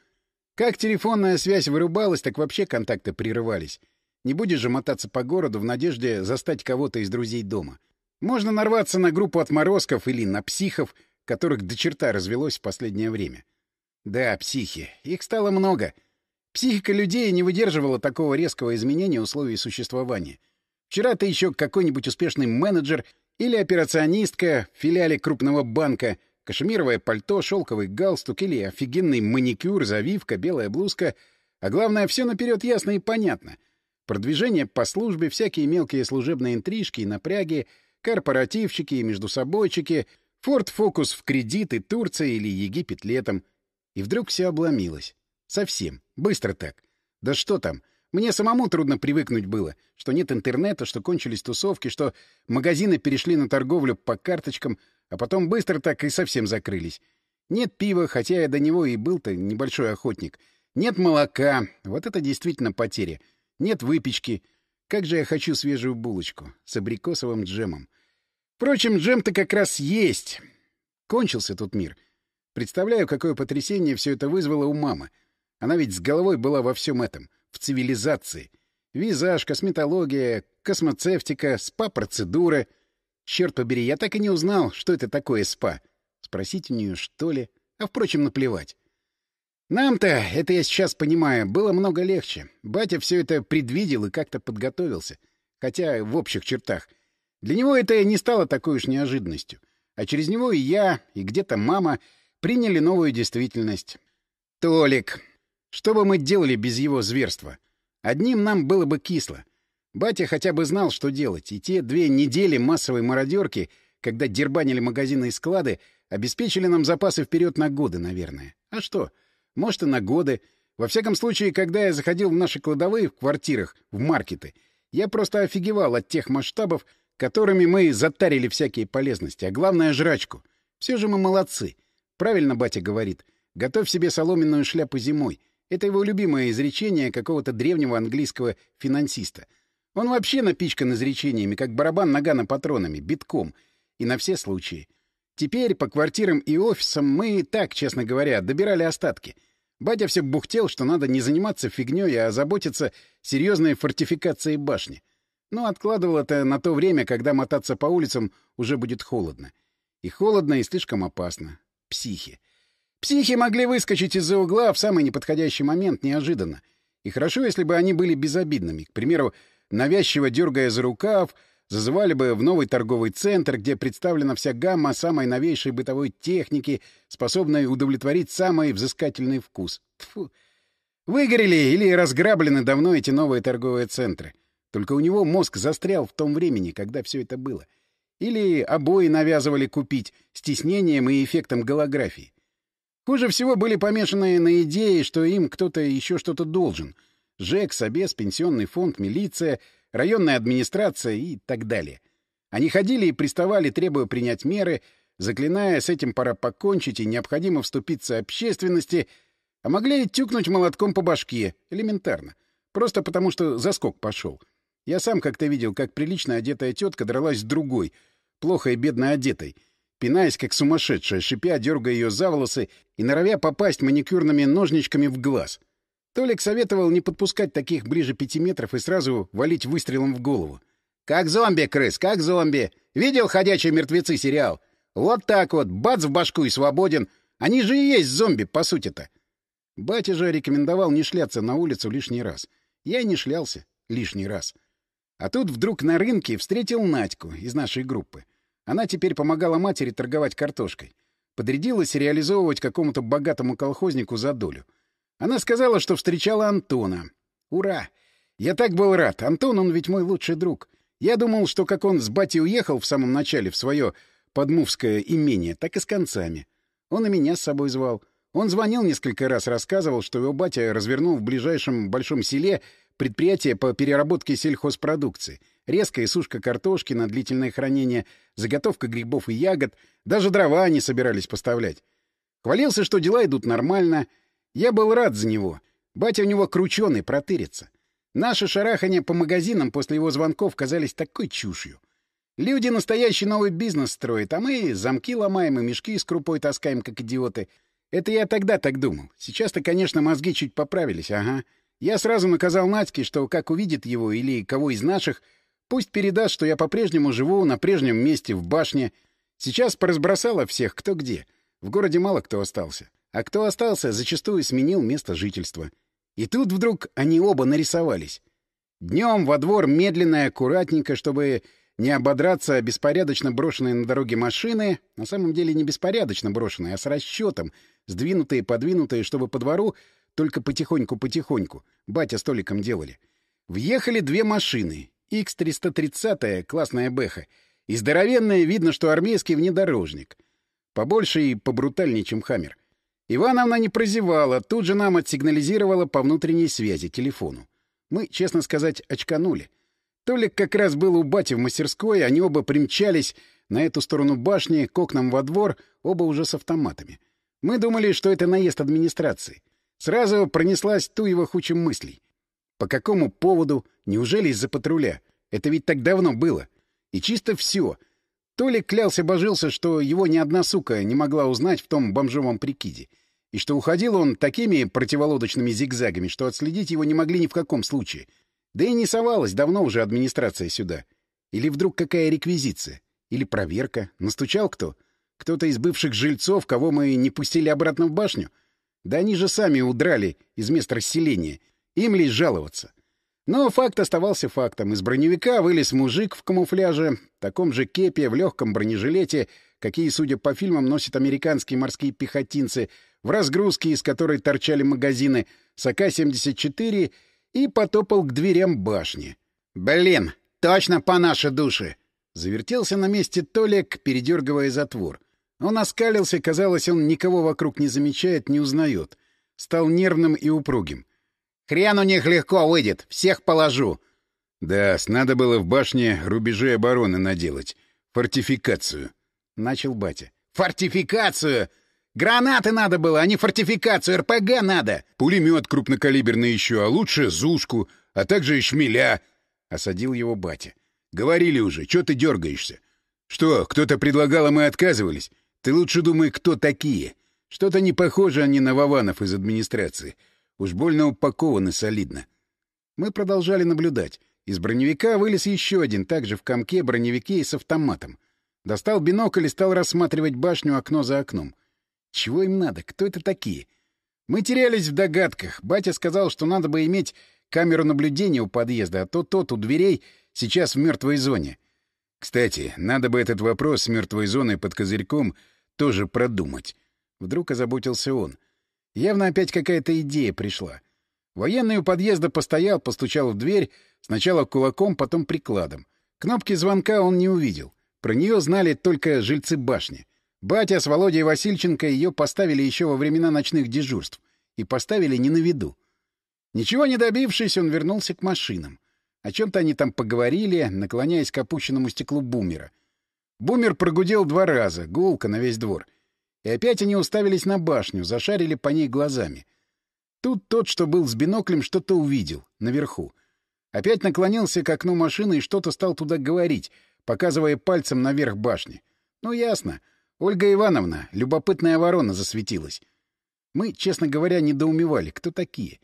Как телефонная связь вырубалась, так вообще контакты прерывались. Не будешь же мотаться по городу в надежде застать кого-то из друзей дома. Можно нарваться на группу отморозков или на психов, которых до черта развелось в последнее время. Да, психи. Их стало много. Психика людей не выдерживала такого резкого изменения условий существования. Вчера ты еще какой-нибудь успешный менеджер или операционистка в филиале крупного банка, кашемировое пальто, шелковый галстук или офигенный маникюр, завивка, белая блузка. А главное, все наперед ясно и понятно — Продвижение по службе, всякие мелкие служебные интрижки и напряги, корпоративчики и междусобойчики, форт-фокус в кредиты, Турция или Египет летом. И вдруг все обломилось. Совсем. Быстро так. Да что там? Мне самому трудно привыкнуть было, что нет интернета, что кончились тусовки, что магазины перешли на торговлю по карточкам, а потом быстро так и совсем закрылись. Нет пива, хотя я до него и был-то небольшой охотник. Нет молока. Вот это действительно потеря. Нет выпечки. Как же я хочу свежую булочку с абрикосовым джемом. Впрочем, джем-то как раз есть. Кончился тут мир. Представляю, какое потрясение все это вызвало у мамы. Она ведь с головой была во всем этом, цивилизации. Визаж, косметология, космоцевтика, спа-процедуры. Черт побери, я так и не узнал, что это такое спа. Спросить у нее, что ли? А, впрочем, наплевать. Нам-то, это я сейчас понимаю, было много легче. Батя все это предвидел и как-то подготовился. Хотя в общих чертах. Для него это не стало такой уж неожиданностью. А через него и я, и где-то мама приняли новую действительность. Толик. Что бы мы делали без его зверства? Одним нам было бы кисло. Батя хотя бы знал, что делать, и те две недели массовой мародерки, когда дербанили магазины и склады, обеспечили нам запасы вперед на годы, наверное. А что? Может, и на годы. Во всяком случае, когда я заходил в наши кладовые в квартирах, в маркеты, я просто офигевал от тех масштабов, которыми мы затарили всякие полезности, а главное — жрачку. Все же мы молодцы. Правильно батя говорит. Готовь себе соломенную шляпу зимой. Это его любимое изречение какого-то древнего английского финансиста. Он вообще напичкан изречениями, как барабан нагана патронами, битком. И на все случаи. Теперь по квартирам и офисам мы так, честно говоря, добирали остатки. Батя все бухтел, что надо не заниматься фигней, а заботиться серьезной фортификацией башни. Но откладывал это на то время, когда мотаться по улицам уже будет холодно. И холодно, и слишком опасно. Психи. Психи могли выскочить из-за угла в самый неподходящий момент неожиданно. И хорошо, если бы они были безобидными. К примеру, навязчиво дергая за рукав, зазывали бы в новый торговый центр, где представлена вся гамма самой новейшей бытовой техники, способной удовлетворить самый взыскательный вкус. Тьфу. Выгорели или разграблены давно эти новые торговые центры. Только у него мозг застрял в том времени, когда все это было. Или обои навязывали купить с тиснением и эффектом голографии. Хуже всего были помешанные на идее, что им кто-то еще что-то должен. ЖЭК, Собес, Пенсионный фонд, милиция, районная администрация и так далее. Они ходили и приставали, требуя принять меры, заклиная, с этим пора покончить и необходимо вступиться общественности, а могли и тюкнуть молотком по башке, элементарно. Просто потому, что заскок пошел. Я сам как-то видел, как прилично одетая тетка дралась с другой, плохо и бедно одетой, пинаясь как сумасшедшая, шипя, дергая ее за волосы и норовя попасть маникюрными ножничками в глаз. Толик советовал не подпускать таких ближе пяти метров и сразу валить выстрелом в голову. «Как зомби, крыс, как зомби! Видел «Ходячие мертвецы» сериал? Вот так вот, бац в башку и свободен. Они же и есть зомби, по сути-то!» Батя же рекомендовал не шляться на улицу лишний раз. Я и не шлялся лишний раз. — а тут вдруг на рынке встретил Надьку из нашей группы. Она теперь помогала матери торговать картошкой. Подрядилась реализовывать какому-то богатому колхознику за долю. Она сказала, что встречала Антона. Ура! Я так был рад. Антон, он ведь мой лучший друг. Я думал, что как он с батей уехал в самом начале в свое подмувское имение, так и с концами. Он и меня с собой звал. Он звонил несколько раз, рассказывал, что его батя развернул в ближайшем большом селе предприятие по переработке сельхозпродукции, резкая сушка картошки на длительное хранение, заготовка грибов и ягод, даже дрова они собирались поставлять. Хвалился, что дела идут нормально. Я был рад за него. Батя у него крученый, протырится. Наши шарахания по магазинам после его звонков казались такой чушью. Люди настоящий новый бизнес строят, а мы замки ломаем и мешки с крупой таскаем, как идиоты. Это я тогда так думал. Сейчас-то, конечно, мозги чуть поправились, ага. Я сразу наказал Надьке, что как увидит его или кого из наших, пусть передаст, что я по-прежнему живу на прежнем месте в башне. Сейчас поразбросала всех кто где. В городе мало кто остался. А кто остался, зачастую сменил место жительства. И тут вдруг они оба нарисовались. Днем во двор медленно и аккуратненько, чтобы не ободраться беспорядочно брошенные на дороге машины, на самом деле не беспорядочно брошенные, а с расчетом, сдвинутые, подвинутые, чтобы по двору только потихоньку-потихоньку. Батя столиком делали. Въехали две машины. X-330, классная бэха. И здоровенная, видно, что армейский внедорожник. Побольше и побрутальнее, чем «Хаммер». Ивановна не прозевала, тут же нам отсигнализировала по внутренней связи, телефону. Мы, честно сказать, очканули. Толик как раз был у бати в мастерской, они оба примчались на эту сторону башни, к окнам во двор, оба уже с автоматами. Мы думали, что это наезд администрации. Сразу пронеслась Туева хучем мыслей. По какому поводу? Неужели из-за патруля? Это ведь так давно было. И чисто все. Толик клялся-божился, что его ни одна сука не могла узнать в том бомжовом прикиде, и что уходил он такими противолодочными зигзагами, что отследить его не могли ни в каком случае. Да и не совалась давно уже администрация сюда. Или вдруг какая реквизиция? Или проверка? Настучал кто? Кто-то из бывших жильцов, кого мы не пустили обратно в башню? Да они же сами удрали из места расселения. Им лишь жаловаться. Но факт оставался фактом. Из броневика вылез мужик в камуфляже, таком же кепе, в легком бронежилете, какие, судя по фильмам, носят американские морские пехотинцы, в разгрузке, из которой торчали магазины, с АК-74, и потопал к дверям башни. «Блин, точно по нашей душе!» Завертелся на месте Толик, передергивая затвор. Он оскалился, казалось, он никого вокруг не замечает, не узнает. Стал нервным и упругим. Хрен у них легко выйдет, всех положу. Да, надо было в башне рубежи обороны наделать. Фортификацию. Начал батя. Фортификацию! Гранаты надо было, а не фортификацию, РПГ надо! Пулемет крупнокалиберный еще, а лучше Зушку, а также и шмеля. Осадил его батя. Говорили уже, что ты дергаешься? Что, кто-то предлагал, а мы отказывались? Ты лучше думай, кто такие. Что-то не похоже они на Вованов из администрации. Уж больно упакованы солидно. Мы продолжали наблюдать. Из броневика вылез еще один, также в комке броневике и с автоматом. Достал бинокль и стал рассматривать башню окно за окном. Чего им надо? Кто это такие? Мы терялись в догадках. Батя сказал, что надо бы иметь камеру наблюдения у подъезда, а то тот у дверей сейчас в мертвой зоне. Кстати, надо бы этот вопрос с мертвой зоной под козырьком тоже продумать. Вдруг озаботился он. Явно опять какая-то идея пришла. Военный у подъезда постоял, постучал в дверь, сначала кулаком, потом прикладом. Кнопки звонка он не увидел. Про нее знали только жильцы башни. Батя с Володей Васильченко ее поставили еще во времена ночных дежурств. И поставили не на виду. Ничего не добившись, он вернулся к машинам. О чем-то они там поговорили, наклоняясь к опущенному стеклу бумера. Бумер прогудел два раза, гулко на весь двор — и опять они уставились на башню, зашарили по ней глазами. Тут тот, что был с биноклем, что-то увидел, наверху. Опять наклонился к окну машины и что-то стал туда говорить, показывая пальцем наверх башни. Ну, ясно. Ольга Ивановна, любопытная ворона, засветилась. Мы, честно говоря, недоумевали, кто такие.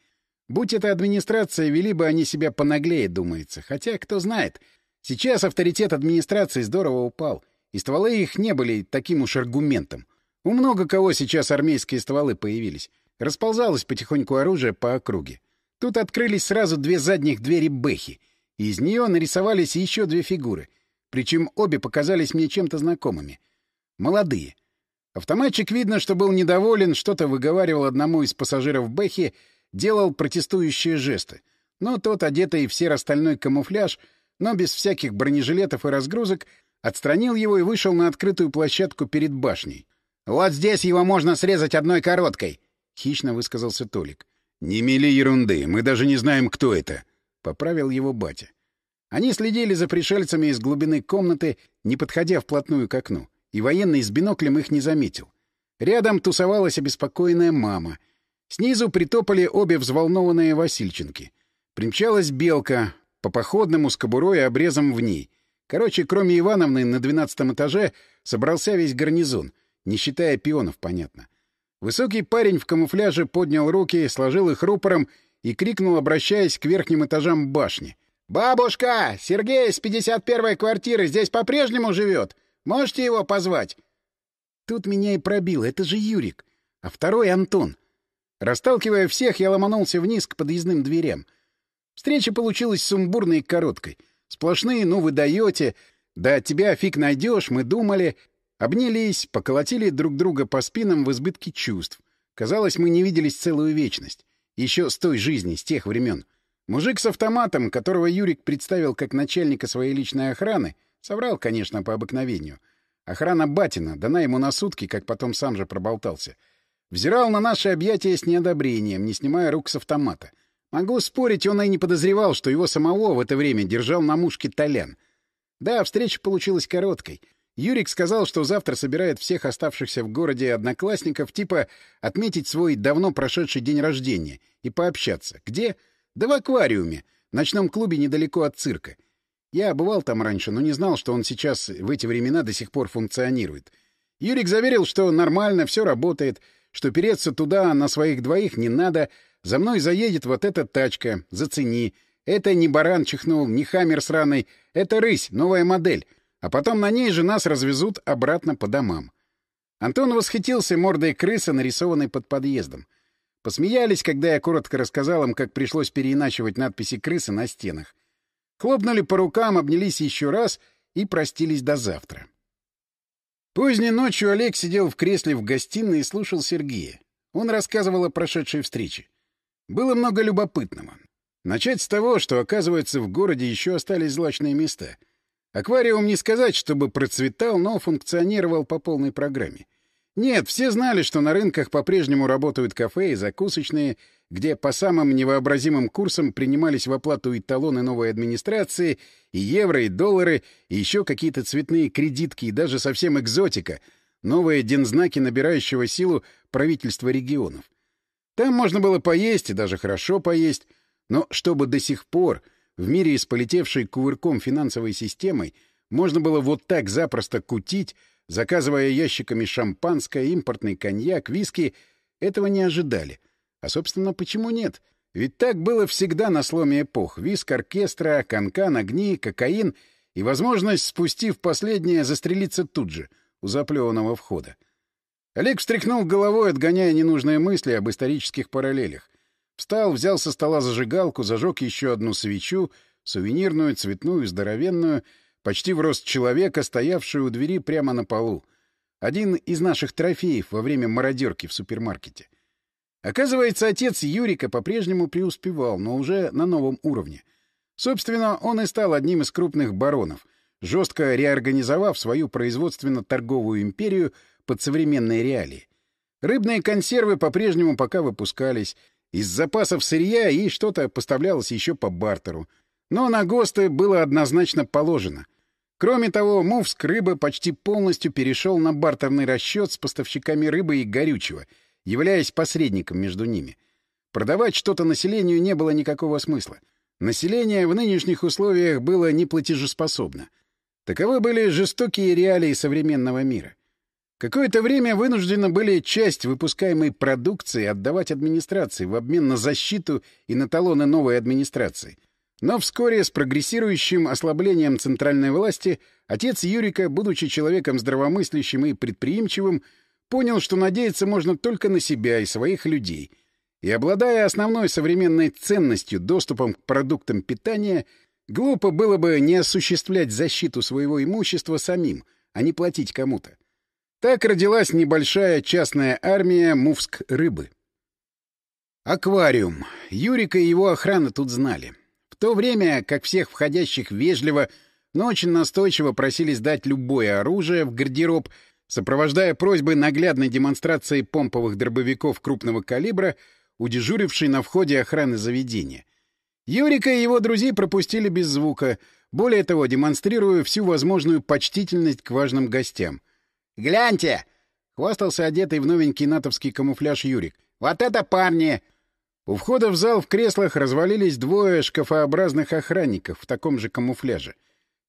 Будь это администрация, вели бы они себя понаглее, думается. Хотя, кто знает. Сейчас авторитет администрации здорово упал, и стволы их не были таким уж аргументом. У много кого сейчас армейские стволы появились. Расползалось потихоньку оружие по округе. Тут открылись сразу две задних двери Бэхи, и из нее нарисовались еще две фигуры. Причем обе показались мне чем-то знакомыми. Молодые. Автоматчик, видно, что был недоволен, что-то выговаривал одному из пассажиров Бэхи, делал протестующие жесты. Но тот, одетый в серо-стальной камуфляж, но без всяких бронежилетов и разгрузок, отстранил его и вышел на открытую площадку перед башней. «Вот здесь его можно срезать одной короткой», — хищно высказался Толик. «Не мели ерунды, мы даже не знаем, кто это», — поправил его батя. Они следили за пришельцами из глубины комнаты, не подходя вплотную к окну, и военный с биноклем их не заметил. Рядом тусовалась обеспокоенная мама. Снизу притопали обе взволнованные Васильченки. Примчалась белка, по походному с кобурой и обрезом в ней. Короче, кроме Ивановны, на двенадцатом этаже собрался весь гарнизон — не считая пионов, понятно. Высокий парень в камуфляже поднял руки, сложил их рупором и крикнул, обращаясь к верхним этажам башни. «Бабушка! Сергей из 51-й квартиры здесь по-прежнему живет? Можете его позвать?» Тут меня и пробило. Это же Юрик. А второй — Антон. Расталкивая всех, я ломанулся вниз к подъездным дверям. Встреча получилась сумбурной и короткой. Сплошные «ну вы даете», «да тебя фиг найдешь», «мы думали», Обнялись, поколотили друг друга по спинам в избытке чувств. Казалось, мы не виделись целую вечность. Еще с той жизни, с тех времен. Мужик с автоматом, которого Юрик представил как начальника своей личной охраны, соврал, конечно, по обыкновению. Охрана Батина, дана ему на сутки, как потом сам же проболтался. Взирал на наши объятия с неодобрением, не снимая рук с автомата. Могу спорить, он и не подозревал, что его самого в это время держал на мушке Толян. Да, встреча получилась короткой — Юрик сказал, что завтра собирает всех оставшихся в городе одноклассников, типа отметить свой давно прошедший день рождения и пообщаться. Где? Да в аквариуме, ночном клубе недалеко от цирка. Я бывал там раньше, но не знал, что он сейчас в эти времена до сих пор функционирует. Юрик заверил, что нормально, все работает, что переться туда на своих двоих не надо, за мной заедет вот эта тачка, зацени. Это не баран чихнул, не хаммер сраный, это рысь, новая модель. А потом на ней же нас развезут обратно по домам. Антон восхитился мордой крысы, нарисованной под подъездом. Посмеялись, когда я коротко рассказал им, как пришлось переиначивать надписи крысы на стенах. Хлопнули по рукам, обнялись еще раз и простились до завтра. Поздней ночью Олег сидел в кресле в гостиной и слушал Сергея. Он рассказывал о прошедшей встрече. Было много любопытного. Начать с того, что, оказывается, в городе еще остались злачные места. Аквариум не сказать, чтобы процветал, но функционировал по полной программе. Нет, все знали, что на рынках по-прежнему работают кафе и закусочные, где по самым невообразимым курсам принимались в оплату и талоны новой администрации, и евро, и доллары, и еще какие-то цветные кредитки, и даже совсем экзотика, новые дензнаки набирающего силу правительства регионов. Там можно было поесть, и даже хорошо поесть, но чтобы до сих пор в мире с полетевшей кувырком финансовой системой можно было вот так запросто кутить, заказывая ящиками шампанское, импортный коньяк, виски, этого не ожидали. А, собственно, почему нет? Ведь так было всегда на сломе эпох. Виск оркестра, канкан, огни, кокаин и возможность, спустив последнее, застрелиться тут же, у заплеванного входа. Олег встряхнул головой, отгоняя ненужные мысли об исторических параллелях. Встал, взял со стола зажигалку, зажег еще одну свечу, сувенирную, цветную, здоровенную — почти в рост человека, стоявшую у двери прямо на полу. Один из наших трофеев во время мародерки в супермаркете. Оказывается, отец Юрика по-прежнему преуспевал, но уже на новом уровне. Собственно, он и стал одним из крупных баронов, жестко реорганизовав свою производственно-торговую империю под современные реалии. Рыбные консервы по-прежнему пока выпускались, из запасов сырья и что-то поставлялось еще по бартеру. Но на ГОСТы было однозначно положено. Кроме того, Мувск рыбы почти полностью перешел на бартерный расчет с поставщиками рыбы и горючего, являясь посредником между ними. Продавать что-то населению не было никакого смысла. Население в нынешних условиях было неплатежеспособно. Таковы были жестокие реалии современного мира. Какое-то время вынуждены были часть выпускаемой продукции отдавать администрации в обмен на защиту и на талоны новой администрации — но вскоре с прогрессирующим ослаблением центральной власти отец Юрика, будучи человеком здравомыслящим и предприимчивым, понял, что надеяться можно только на себя и своих людей. И, обладая основной современной ценностью доступом к продуктам питания, глупо было бы не осуществлять защиту своего имущества самим, а не платить кому-то. Так родилась небольшая частная армия Мувск-рыбы. Аквариум. Юрика и его охрана тут знали то время как всех входящих вежливо, но очень настойчиво просили сдать любое оружие в гардероб, сопровождая просьбы наглядной демонстрации помповых дробовиков крупного калибра у дежурившей на входе охраны заведения. Юрика и его друзей пропустили без звука, более того, демонстрируя всю возможную почтительность к важным гостям. «Гляньте!» — хвастался одетый в новенький натовский камуфляж Юрик. «Вот это парни! У входа в зал в креслах развалились двое шкафообразных охранников в таком же камуфляже.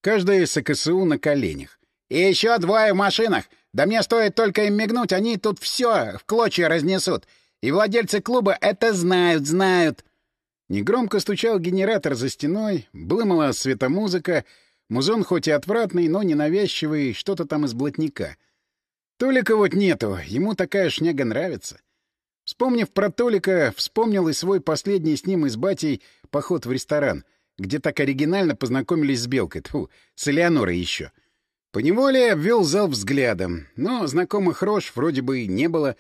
Каждая с АКСУ на коленях. «И еще двое в машинах! Да мне стоит только им мигнуть, они тут все в клочья разнесут! И владельцы клуба это знают, знают!» Негромко стучал генератор за стеной, блымала светомузыка, музон хоть и отвратный, но ненавязчивый, что-то там из блатника. Толика вот нету, ему такая шняга нравится. Вспомнив про Толика, вспомнил и свой последний с ним и с батей поход в ресторан, где так оригинально познакомились с Белкой, тьфу, с Элеонорой еще. Поневоле обвел зал взглядом, но знакомых рож вроде бы не было.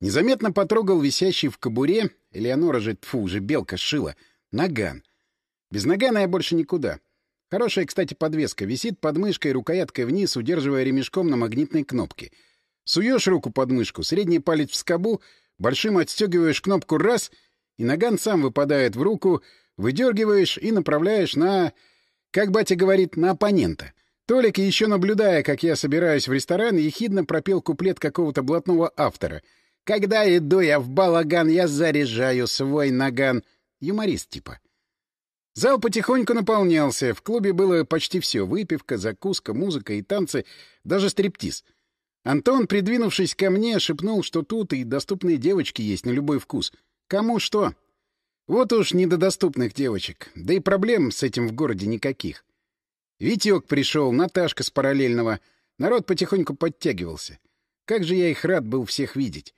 Незаметно потрогал висящий в кобуре, Элеонора же, тьфу, уже Белка шила, наган. Без нагана я больше никуда. Хорошая, кстати, подвеска. Висит под мышкой, рукояткой вниз, удерживая ремешком на магнитной кнопке. Суешь руку под мышку, средний палец в скобу — Большим отстегиваешь кнопку раз, и наган сам выпадает в руку, выдергиваешь и направляешь на... Как батя говорит, на оппонента. Толик, еще наблюдая, как я собираюсь в ресторан, ехидно пропел куплет какого-то блатного автора. «Когда иду я в балаган, я заряжаю свой наган». Юморист типа. Зал потихоньку наполнялся, в клубе было почти все — выпивка, закуска, музыка и танцы, даже стриптиз. Антон, придвинувшись ко мне, шепнул, что тут и доступные девочки есть на любой вкус. Кому что. Вот уж не до доступных девочек, да и проблем с этим в городе никаких. Витек пришел, Наташка с параллельного. Народ потихоньку подтягивался. Как же я их рад был всех видеть.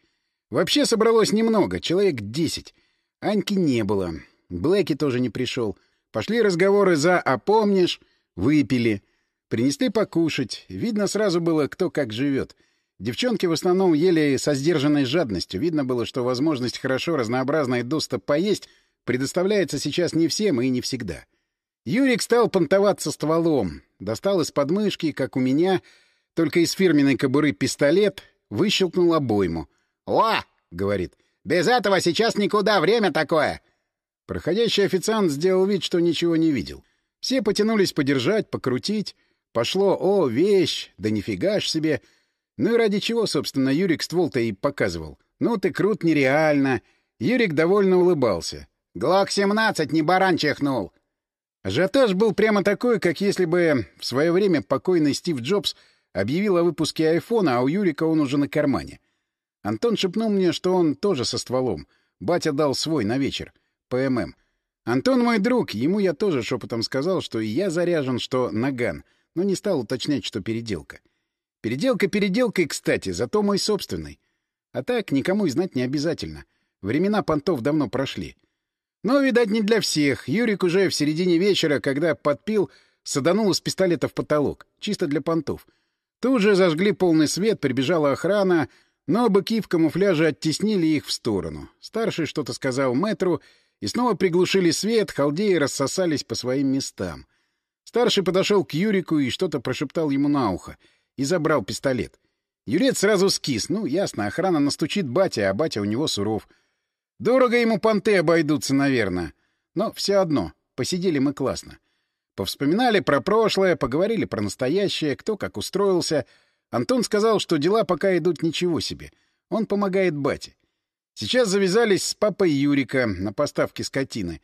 Вообще собралось немного, человек десять. Аньки не было. Блэки тоже не пришел. Пошли разговоры за «а помнишь?» Выпили. Принесли покушать. Видно сразу было, кто как живет. Девчонки в основном ели со сдержанной жадностью. Видно было, что возможность хорошо, разнообразно и доступ поесть предоставляется сейчас не всем и не всегда. Юрик стал понтоваться стволом. Достал из подмышки, как у меня, только из фирменной кобуры пистолет, выщелкнул обойму. «О!» — говорит. «Без этого сейчас никуда, время такое!» Проходящий официант сделал вид, что ничего не видел. Все потянулись подержать, покрутить. Пошло «О, вещь! Да нифига ж себе!» Ну и ради чего, собственно, Юрик ствол-то и показывал. «Ну ты крут нереально!» Юрик довольно улыбался. «Глок-17 не баран чихнул!» Ажиотаж был прямо такой, как если бы в свое время покойный Стив Джобс объявил о выпуске айфона, а у Юрика он уже на кармане. Антон шепнул мне, что он тоже со стволом. Батя дал свой на вечер. ПММ. Антон мой друг, ему я тоже шепотом сказал, что и я заряжен, что наган, но не стал уточнять, что переделка. Переделка переделкой, кстати, зато мой собственный. А так никому и знать не обязательно. Времена понтов давно прошли. Но, видать, не для всех. Юрик уже в середине вечера, когда подпил, саданул из пистолета в потолок. Чисто для понтов. Тут же зажгли полный свет, прибежала охрана, но быки в камуфляже оттеснили их в сторону. Старший что-то сказал мэтру, и снова приглушили свет, халдеи рассосались по своим местам. Старший подошел к Юрику и что-то прошептал ему на ухо и забрал пистолет. Юрец сразу скис. Ну, ясно, охрана настучит батя, а батя у него суров. Дорого ему понты обойдутся, наверное. Но все одно, посидели мы классно. Повспоминали про прошлое, поговорили про настоящее, кто как устроился. Антон сказал, что дела пока идут ничего себе. Он помогает бате. Сейчас завязались с папой Юрика на поставке скотины.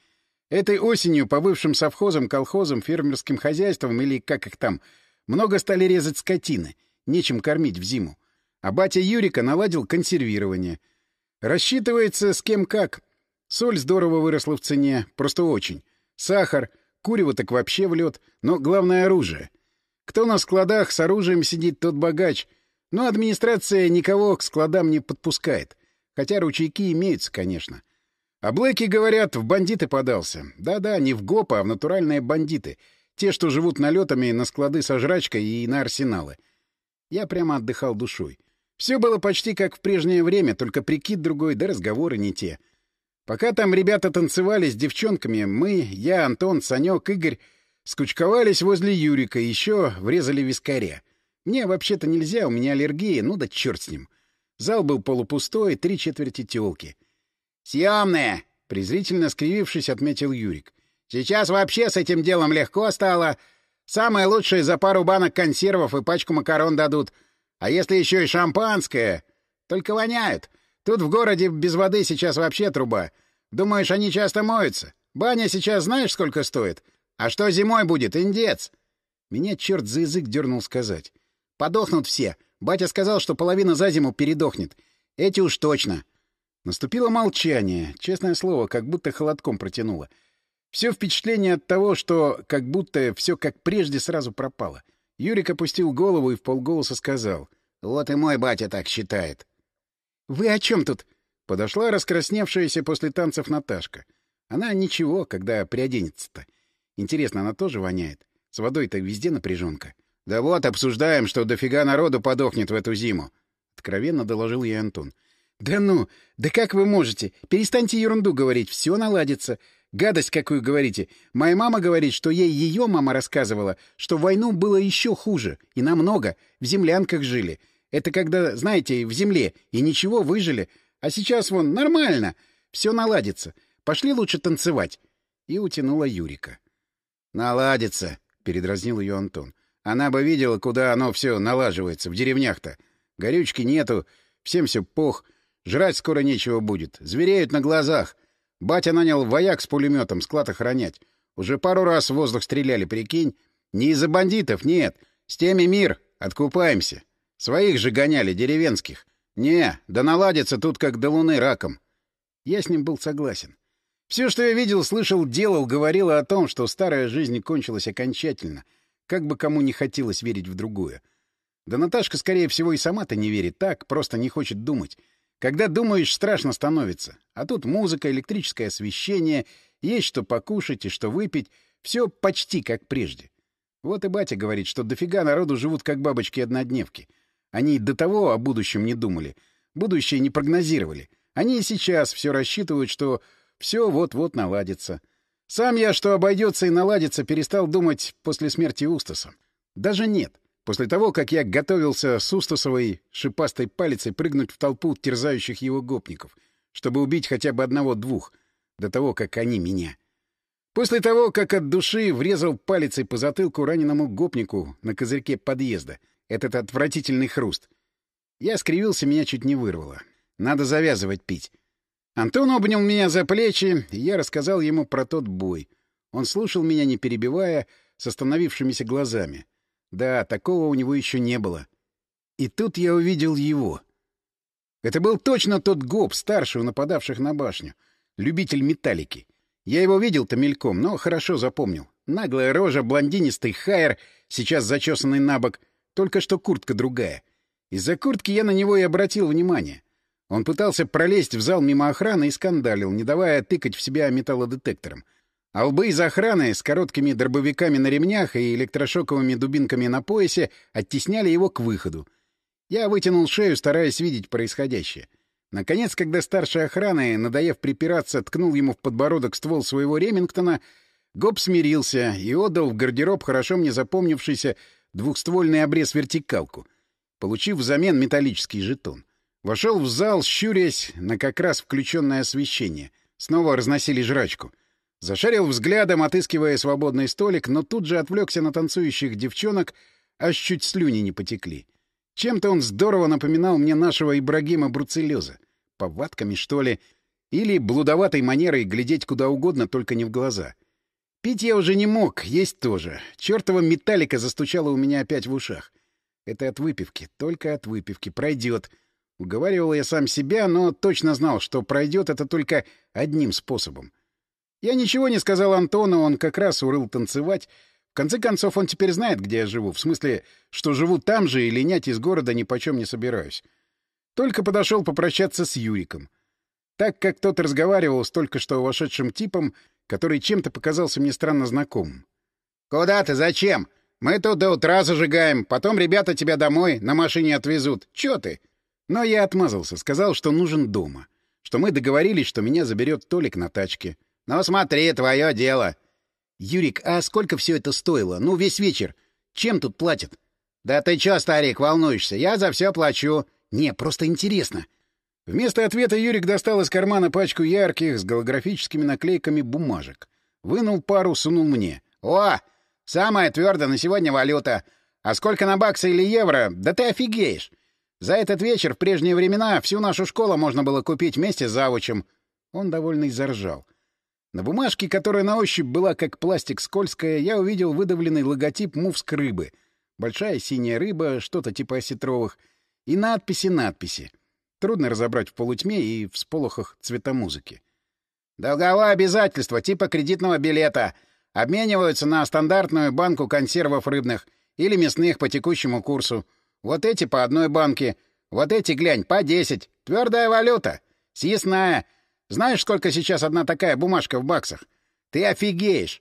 Этой осенью по бывшим совхозам, колхозам, фермерским хозяйствам или как их там, много стали резать скотины. Нечем кормить в зиму. А батя Юрика наладил консервирование. Рассчитывается с кем как. Соль здорово выросла в цене, просто очень. Сахар, курево так вообще в лед, но главное оружие. Кто на складах с оружием сидит, тот богач. Но администрация никого к складам не подпускает. Хотя ручейки имеются, конечно. А Блэки, говорят, в бандиты подался. Да-да, не в ГОПа, а в натуральные бандиты. Те, что живут налетами на склады со жрачкой и на арсеналы. Я прямо отдыхал душой. Все было почти как в прежнее время, только прикид другой, да разговоры не те. Пока там ребята танцевали с девчонками, мы, я, Антон, Санек, Игорь, скучковались возле Юрика, еще врезали вискаря. Мне вообще-то нельзя, у меня аллергия, ну да черт с ним. Зал был полупустой, три четверти тёлки. «Съемные!» — презрительно скривившись, отметил Юрик. «Сейчас вообще с этим делом легко стало. Самое лучшее за пару банок консервов и пачку макарон дадут. А если еще и шампанское? Только воняют. Тут в городе без воды сейчас вообще труба. Думаешь, они часто моются? Баня сейчас знаешь, сколько стоит? А что зимой будет, индец?» Меня черт за язык дернул сказать. «Подохнут все. Батя сказал, что половина за зиму передохнет. Эти уж точно. Наступило молчание. Честное слово, как будто холодком протянуло. Все впечатление от того, что как будто все как прежде сразу пропало. Юрик опустил голову и в полголоса сказал. «Вот и мой батя так считает». «Вы о чем тут?» Подошла раскрасневшаяся после танцев Наташка. Она ничего, когда приоденется-то. Интересно, она тоже воняет? С водой-то везде напряженка. «Да вот, обсуждаем, что дофига народу подохнет в эту зиму», — откровенно доложил ей Антон. «Да ну! Да как вы можете? Перестаньте ерунду говорить, все наладится. Гадость какую говорите. Моя мама говорит, что ей ее мама рассказывала, что в войну было еще хуже, и намного, в землянках жили. Это когда, знаете, в земле, и ничего, выжили. А сейчас вон нормально, все наладится. Пошли лучше танцевать». И утянула Юрика. «Наладится», — передразнил ее Антон. Она бы видела, куда оно все налаживается, в деревнях-то. Горючки нету, всем все пох, жрать скоро нечего будет. Звереют на глазах. Батя нанял вояк с пулеметом склад охранять. Уже пару раз в воздух стреляли, прикинь. Не из-за бандитов, нет. С теми мир. Откупаемся. Своих же гоняли, деревенских. Не, да наладится тут как до луны раком. Я с ним был согласен. Все, что я видел, слышал, делал, говорило о том, что старая жизнь кончилась окончательно, как бы кому не хотелось верить в другое. Да Наташка, скорее всего, и сама-то не верит так, просто не хочет думать. Когда думаешь, страшно становится. А тут музыка, электрическое освещение, есть что покушать и что выпить. Все почти как прежде. Вот и батя говорит, что дофига народу живут как бабочки-однодневки. Они до того о будущем не думали. Будущее не прогнозировали. Они и сейчас все рассчитывают, что все вот-вот наладится. Сам я, что обойдется и наладится, перестал думать после смерти Устаса. Даже нет. После того, как я готовился с Устасовой шипастой палицей прыгнуть в толпу терзающих его гопников, чтобы убить хотя бы одного-двух, до того, как они меня. После того, как от души врезал палицей по затылку раненому гопнику на козырьке подъезда, этот отвратительный хруст. Я скривился, меня чуть не вырвало. Надо завязывать пить. Антон обнял меня за плечи, и я рассказал ему про тот бой. Он слушал меня, не перебивая, с остановившимися глазами. Да, такого у него еще не было. И тут я увидел его. Это был точно тот гоп, старший у нападавших на башню. Любитель металлики. Я его видел-то мельком, но хорошо запомнил. Наглая рожа, блондинистый хайер, сейчас зачесанный на бок, только что куртка другая. Из-за куртки я на него и обратил внимание. Он пытался пролезть в зал мимо охраны и скандалил, не давая тыкать в себя металлодетектором. А лбы из охраны с короткими дробовиками на ремнях и электрошоковыми дубинками на поясе оттесняли его к выходу. Я вытянул шею, стараясь видеть происходящее. Наконец, когда старший охраны, надоев припираться, ткнул ему в подбородок ствол своего Ремингтона, Гоб смирился и отдал в гардероб хорошо мне запомнившийся двухствольный обрез-вертикалку, получив взамен металлический жетон. Вошел в зал, щурясь на как раз включенное освещение. Снова разносили жрачку. Зашарил взглядом, отыскивая свободный столик, но тут же отвлекся на танцующих девчонок, аж чуть слюни не потекли. Чем-то он здорово напоминал мне нашего Ибрагима Бруцеллеза. Повадками, что ли, или блудоватой манерой глядеть куда угодно, только не в глаза. Пить я уже не мог, есть тоже. Чёртова металлика застучала у меня опять в ушах. Это от выпивки, только от выпивки. Пройдет. Уговаривал я сам себя, но точно знал, что пройдет это только одним способом. Я ничего не сказал Антону, он как раз урыл танцевать. В конце концов, он теперь знает, где я живу. В смысле, что живу там же и линять из города ни почем не собираюсь. Только подошел попрощаться с Юриком. Так как тот разговаривал с только что вошедшим типом, который чем-то показался мне странно знакомым. «Куда ты? Зачем? Мы тут до утра зажигаем, потом ребята тебя домой на машине отвезут. Чё ты?» Но я отмазался, сказал, что нужен дома. Что мы договорились, что меня заберет Толик на тачке. «Ну смотри, твое дело!» «Юрик, а сколько все это стоило? Ну, весь вечер. Чем тут платят?» «Да ты чё, старик, волнуешься? Я за все плачу». «Не, просто интересно». Вместо ответа Юрик достал из кармана пачку ярких с голографическими наклейками бумажек. Вынул пару, сунул мне. «О! Самая твердая на сегодня валюта. А сколько на баксы или евро? Да ты офигеешь! За этот вечер в прежние времена всю нашу школу можно было купить вместе с завучем. Он довольно заржал. На бумажке, которая на ощупь была как пластик скользкая, я увидел выдавленный логотип мувск рыбы. Большая синяя рыба, что-то типа осетровых. И надписи-надписи. Трудно разобрать в полутьме и в сполохах цветомузыки. «Долговое обязательство типа кредитного билета. Обмениваются на стандартную банку консервов рыбных или мясных по текущему курсу. Вот эти по одной банке. Вот эти, глянь, по десять. Твердая валюта. Съестная. Знаешь, сколько сейчас одна такая бумажка в баксах? Ты офигеешь!»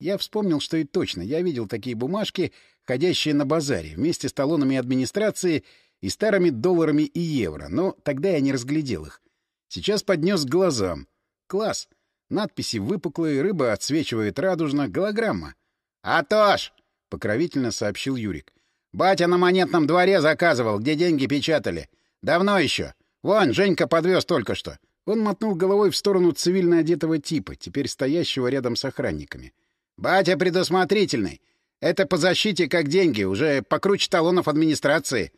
Я вспомнил, что и точно. Я видел такие бумажки, ходящие на базаре, вместе с талонами администрации и старыми долларами и евро, но тогда я не разглядел их. Сейчас поднес к глазам. Класс. Надписи выпуклые, рыба отсвечивает радужно, голограмма. «Атош!» — покровительно сообщил Юрик. Батя на монетном дворе заказывал, где деньги печатали. Давно еще. Вон, Женька подвез только что. Он мотнул головой в сторону цивильно одетого типа, теперь стоящего рядом с охранниками. «Батя предусмотрительный. Это по защите как деньги, уже покруче талонов администрации».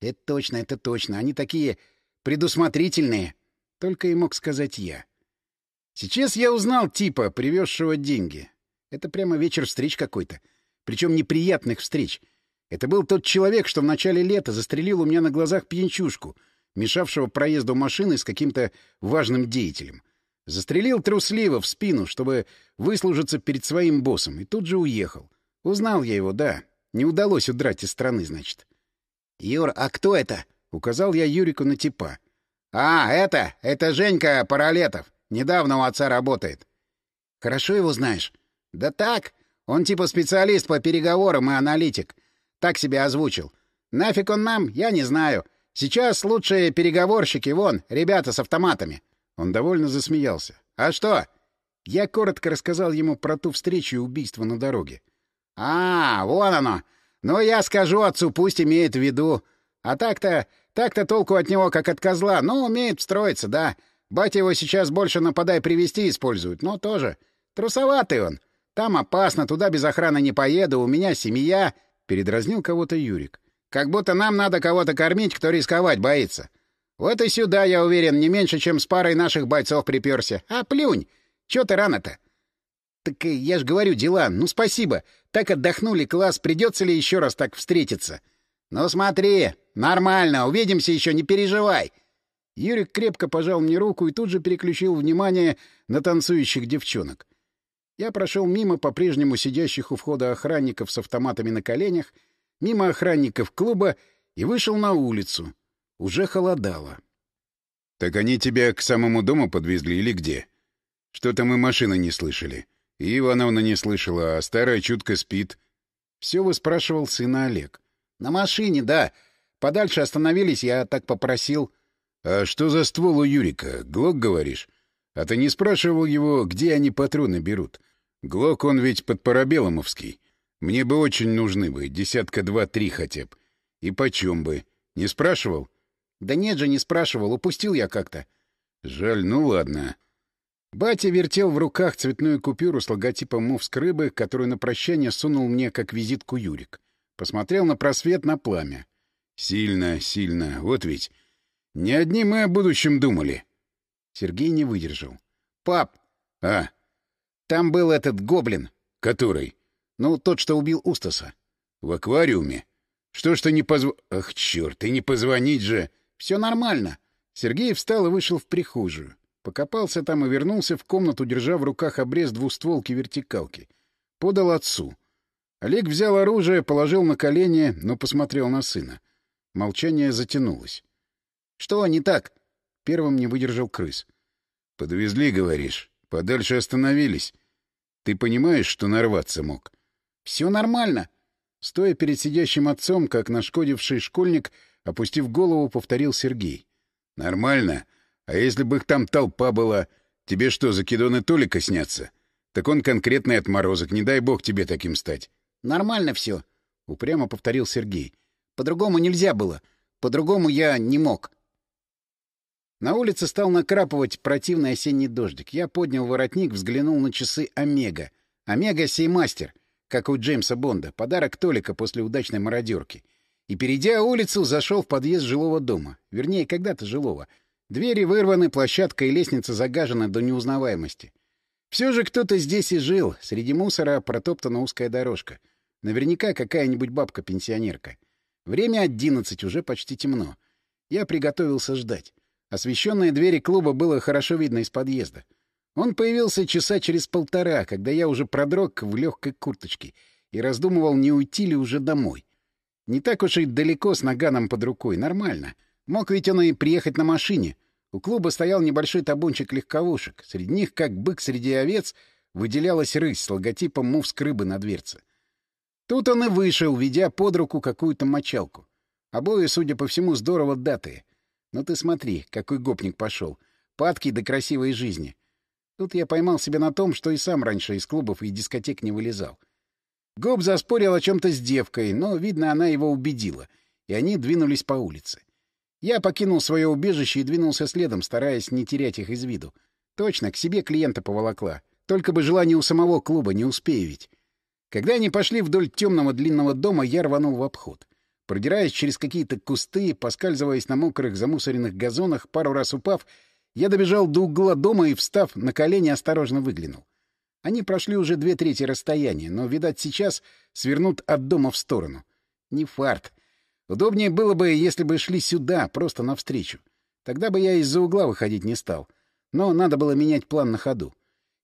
«Это точно, это точно. Они такие предусмотрительные». Только и мог сказать я. Сейчас я узнал типа, привезшего деньги. Это прямо вечер встреч какой-то. Причем неприятных встреч. Это был тот человек, что в начале лета застрелил у меня на глазах пьянчушку, мешавшего проезду машины с каким-то важным деятелем. Застрелил трусливо в спину, чтобы выслужиться перед своим боссом, и тут же уехал. Узнал я его, да. Не удалось удрать из страны, значит. — Юр, а кто это? — указал я Юрику на типа. — А, это! Это Женька Паралетов. Недавно у отца работает. — Хорошо его знаешь? — Да так. Он типа специалист по переговорам и аналитик. Так себе озвучил. Нафиг он нам, я не знаю. Сейчас лучшие переговорщики, вон, ребята с автоматами. Он довольно засмеялся. А что? Я коротко рассказал ему про ту встречу и убийство на дороге. А, вон оно. Ну, я скажу отцу, пусть имеет в виду. А так-то, так-то толку от него, как от козла. Ну, умеет строиться, да. Батя его сейчас больше нападай привести использует, но тоже. Трусоватый он. Там опасно, туда без охраны не поеду, у меня семья. Передразнил кого-то Юрик. Как будто нам надо кого-то кормить, кто рисковать боится. Вот и сюда, я уверен, не меньше, чем с парой наших бойцов приперся. А плюнь! Чё ты рано-то? Так я ж говорю, дела. Ну, спасибо. Так отдохнули, класс. Придется ли еще раз так встретиться? Ну, смотри. Нормально. Увидимся еще, не переживай. Юрик крепко пожал мне руку и тут же переключил внимание на танцующих девчонок. Я прошел мимо по-прежнему сидящих у входа охранников с автоматами на коленях, мимо охранников клуба и вышел на улицу. Уже холодало. — Так они тебя к самому дому подвезли или где? Что-то мы машины не слышали. И Ивановна не слышала, а старая чутко спит. Все выспрашивал сына Олег. — На машине, да. Подальше остановились, я так попросил. — А что за ствол у Юрика? Глок, говоришь? А ты не спрашивал его, где они патроны берут? Глок он ведь под Парабеломовский. Мне бы очень нужны бы, десятка два-три хотя бы. И почем бы? Не спрашивал? Да нет же, не спрашивал, упустил я как-то. Жаль, ну ладно. Батя вертел в руках цветную купюру с логотипом Мувск рыбы, которую на прощание сунул мне как визитку Юрик. Посмотрел на просвет на пламя. Сильно, сильно. Вот ведь. Не одни мы о будущем думали. Сергей не выдержал. Пап! А? Там был этот гоблин. Который? Ну, тот, что убил Устаса. В аквариуме? Что ж ты не позв... Ах, черт, ты не позвонить же... Все нормально. Сергей встал и вышел в прихожую. Покопался там и вернулся в комнату, держа в руках обрез двустволки вертикалки. Подал отцу. Олег взял оружие, положил на колени, но посмотрел на сына. Молчание затянулось. — Что не так? — первым не выдержал крыс. — Подвезли, говоришь. Подальше остановились. Ты понимаешь, что нарваться мог? — Все нормально. Стоя перед сидящим отцом, как нашкодивший школьник, Опустив голову, повторил Сергей. — Нормально. А если бы их там толпа была? Тебе что, закидоны Толика снятся? Так он конкретный отморозок, не дай бог тебе таким стать. — Нормально все, — упрямо повторил Сергей. — По-другому нельзя было. По-другому я не мог. На улице стал накрапывать противный осенний дождик. Я поднял воротник, взглянул на часы Омега. Омега — сей мастер, как у Джеймса Бонда. Подарок Толика после удачной мародерки и, перейдя улицу, зашел в подъезд жилого дома. Вернее, когда-то жилого. Двери вырваны, площадка и лестница загажены до неузнаваемости. Все же кто-то здесь и жил. Среди мусора протоптана узкая дорожка. Наверняка какая-нибудь бабка-пенсионерка. Время одиннадцать, уже почти темно. Я приготовился ждать. Освещенные двери клуба было хорошо видно из подъезда. Он появился часа через полтора, когда я уже продрог в легкой курточке и раздумывал, не уйти ли уже домой. Не так уж и далеко с наганом под рукой, нормально. Мог ведь он и приехать на машине. У клуба стоял небольшой табунчик легковушек. Среди них, как бык среди овец, выделялась рысь с логотипом «Мувск рыбы» на дверце. Тут он и вышел, ведя под руку какую-то мочалку. Обои, судя по всему, здорово датые. Ну ты смотри, какой гопник пошел. Падкий до красивой жизни. Тут я поймал себя на том, что и сам раньше из клубов и дискотек не вылезал. — Гоб заспорил о чем-то с девкой, но, видно, она его убедила, и они двинулись по улице. Я покинул свое убежище и двинулся следом, стараясь не терять их из виду. Точно, к себе клиента поволокла. Только бы желание у самого клуба, не успею ведь. Когда они пошли вдоль темного длинного дома, я рванул в обход. Продираясь через какие-то кусты, поскальзываясь на мокрых замусоренных газонах, пару раз упав, я добежал до угла дома и, встав на колени, осторожно выглянул. Они прошли уже две трети расстояния, но, видать, сейчас свернут от дома в сторону. Не фарт. Удобнее было бы, если бы шли сюда, просто навстречу. Тогда бы я из-за угла выходить не стал. Но надо было менять план на ходу.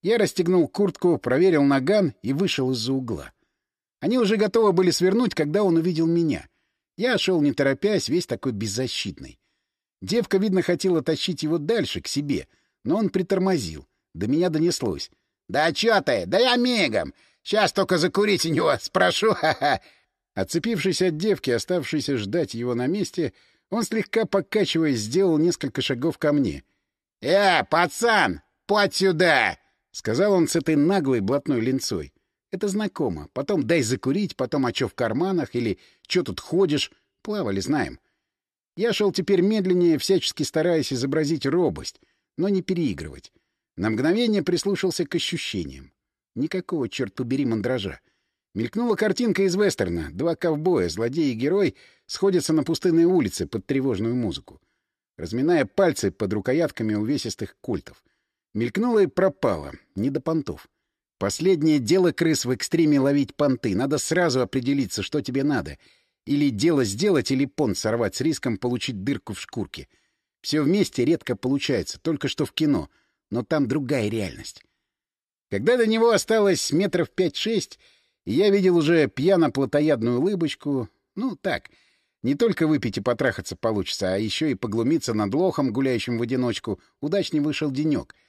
Я расстегнул куртку, проверил наган и вышел из-за угла. Они уже готовы были свернуть, когда он увидел меня. Я шел не торопясь, весь такой беззащитный. Девка, видно, хотела тащить его дальше, к себе, но он притормозил. До меня донеслось. — Да чё ты? Да я мигом! Сейчас только закурить у него спрошу, ха-ха! Отцепившись от девки, оставшейся ждать его на месте, он, слегка покачиваясь, сделал несколько шагов ко мне. — Э, пацан, подь сюда! — сказал он с этой наглой блатной линцой. Это знакомо. Потом дай закурить, потом а чё в карманах или чё тут ходишь. Плавали, знаем. Я шел теперь медленнее, всячески стараясь изобразить робость, но не переигрывать. На мгновение прислушался к ощущениям. Никакого, черт побери, мандража. Мелькнула картинка из вестерна. Два ковбоя, злодей и герой, сходятся на пустынной улице под тревожную музыку, разминая пальцы под рукоятками увесистых культов. Мелькнула и пропала, не до понтов. Последнее дело крыс в экстриме ловить понты. Надо сразу определиться, что тебе надо. Или дело сделать, или понт сорвать с риском получить дырку в шкурке. Все вместе редко получается, только что в кино. Но там другая реальность. Когда до него осталось метров пять-шесть, я видел уже пьяно-плотоядную улыбочку, ну, так, не только выпить и потрахаться получится, а еще и поглумиться над лохом, гуляющим в одиночку, удачный вышел денек —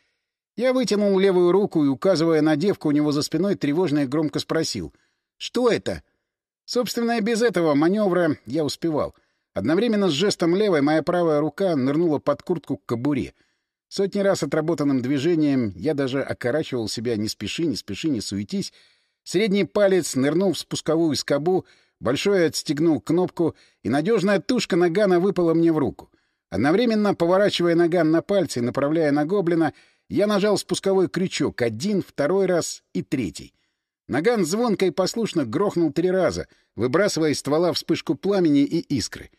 я вытянул левую руку и, указывая на девку у него за спиной, тревожно и громко спросил. «Что это?» Собственно, и без этого маневра я успевал. Одновременно с жестом левой моя правая рука нырнула под куртку к кобуре. Сотни раз отработанным движением я даже окорачивал себя «не спеши, не спеши, не суетись». Средний палец нырнул в спусковую скобу, большой отстегнул кнопку, и надежная тушка нагана выпала мне в руку. Одновременно, поворачивая наган на пальцы и направляя на гоблина, я нажал спусковой крючок один, второй раз и третий. Наган звонко и послушно грохнул три раза, выбрасывая из ствола вспышку пламени и искры.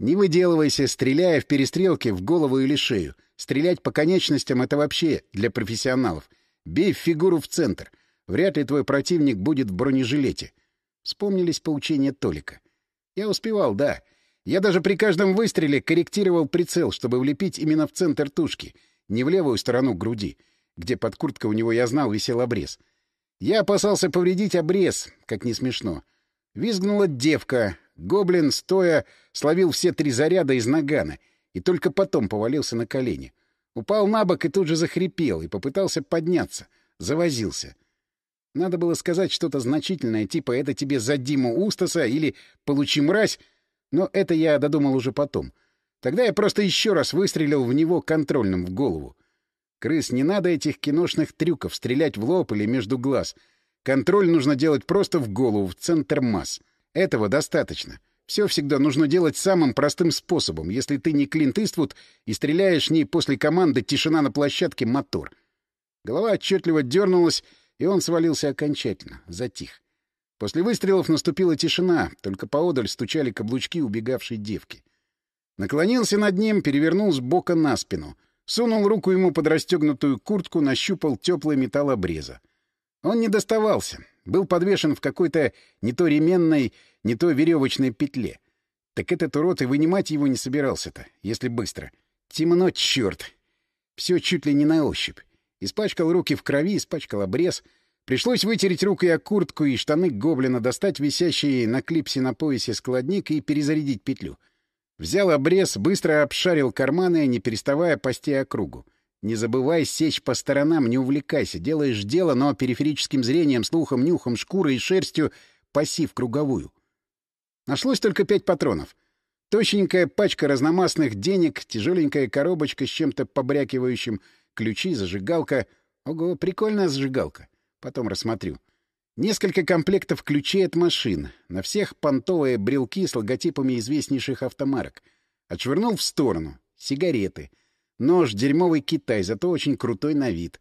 Не выделывайся, стреляя в перестрелке в голову или шею. Стрелять по конечностям — это вообще для профессионалов. Бей фигуру в центр. Вряд ли твой противник будет в бронежилете. Вспомнились поучения Толика. Я успевал, да. Я даже при каждом выстреле корректировал прицел, чтобы влепить именно в центр тушки — не в левую сторону груди, где под курткой у него, я знал, висел обрез. Я опасался повредить обрез, как не смешно. Визгнула девка. Гоблин, стоя, словил все три заряда из нагана и только потом повалился на колени. Упал на бок и тут же захрипел, и попытался подняться. Завозился. Надо было сказать что-то значительное, типа «это тебе за Диму Устаса» или «получи мразь», но это я додумал уже потом — Тогда я просто еще раз выстрелил в него контрольным в голову. Крыс, не надо этих киношных трюков, стрелять в лоб или между глаз. Контроль нужно делать просто в голову, в центр масс. Этого достаточно. Все всегда нужно делать самым простым способом, если ты не Клинт Иствуд и стреляешь не после команды «тишина на площадке, мотор». Голова отчетливо дернулась, и он свалился окончательно, затих. После выстрелов наступила тишина, только поодаль стучали каблучки убегавшей девки. Наклонился над ним, перевернул с бока на спину. Сунул руку ему под расстегнутую куртку, нащупал теплый металл обреза. Он не доставался. Был подвешен в какой-то не то ременной, не то веревочной петле. Так этот урод и вынимать его не собирался-то, если быстро. Темно, черт! Все чуть ли не на ощупь. Испачкал руки в крови, испачкал обрез. Пришлось вытереть рукой о куртку и штаны гоблина, достать висящий на клипсе на поясе складник и перезарядить петлю. Взял обрез, быстро обшарил карманы, не переставая пасти округу. Не забывай сечь по сторонам, не увлекайся. Делаешь дело, но периферическим зрением, слухом, нюхом, шкурой и шерстью паси в круговую. Нашлось только пять патронов. Точненькая пачка разномастных денег, тяжеленькая коробочка с чем-то побрякивающим, ключи, зажигалка. Ого, прикольная зажигалка. Потом рассмотрю. Несколько комплектов ключей от машин. На всех понтовые брелки с логотипами известнейших автомарок. Отшвырнул в сторону. Сигареты. Нож, дерьмовый Китай, зато очень крутой на вид.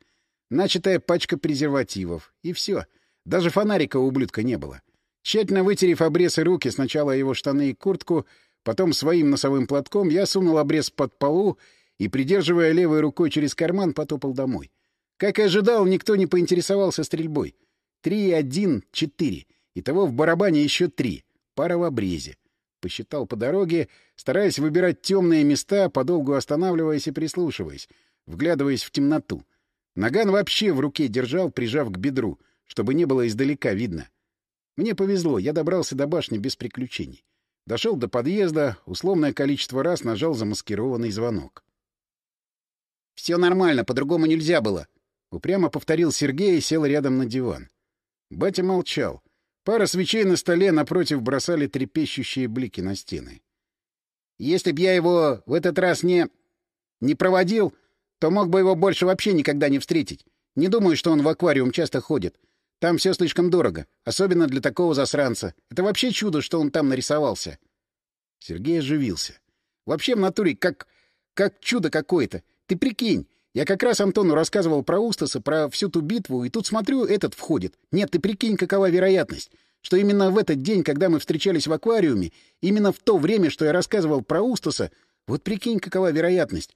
Начатая пачка презервативов. И все. Даже фонарика у ублюдка не было. Тщательно вытерев обрез и руки, сначала его штаны и куртку, потом своим носовым платком, я сунул обрез под полу и, придерживая левой рукой через карман, потопал домой. Как и ожидал, никто не поинтересовался стрельбой. Три, один, четыре. Итого в барабане еще три. Пара в обрезе. Посчитал по дороге, стараясь выбирать темные места, подолгу останавливаясь и прислушиваясь, вглядываясь в темноту. Наган вообще в руке держал, прижав к бедру, чтобы не было издалека видно. Мне повезло, я добрался до башни без приключений. Дошел до подъезда, условное количество раз нажал замаскированный звонок. «Все нормально, по-другому нельзя было», — упрямо повторил Сергей и сел рядом на диван. Батя молчал. Пара свечей на столе напротив бросали трепещущие блики на стены. «Если б я его в этот раз не... не проводил, то мог бы его больше вообще никогда не встретить. Не думаю, что он в аквариум часто ходит. Там все слишком дорого, особенно для такого засранца. Это вообще чудо, что он там нарисовался. Сергей оживился. Вообще в натуре как... как чудо какое-то. Ты прикинь, я как раз Антону рассказывал про Устаса, про всю ту битву, и тут смотрю, этот входит. Нет, ты прикинь, какова вероятность, что именно в этот день, когда мы встречались в аквариуме, именно в то время, что я рассказывал про Устаса, вот прикинь, какова вероятность.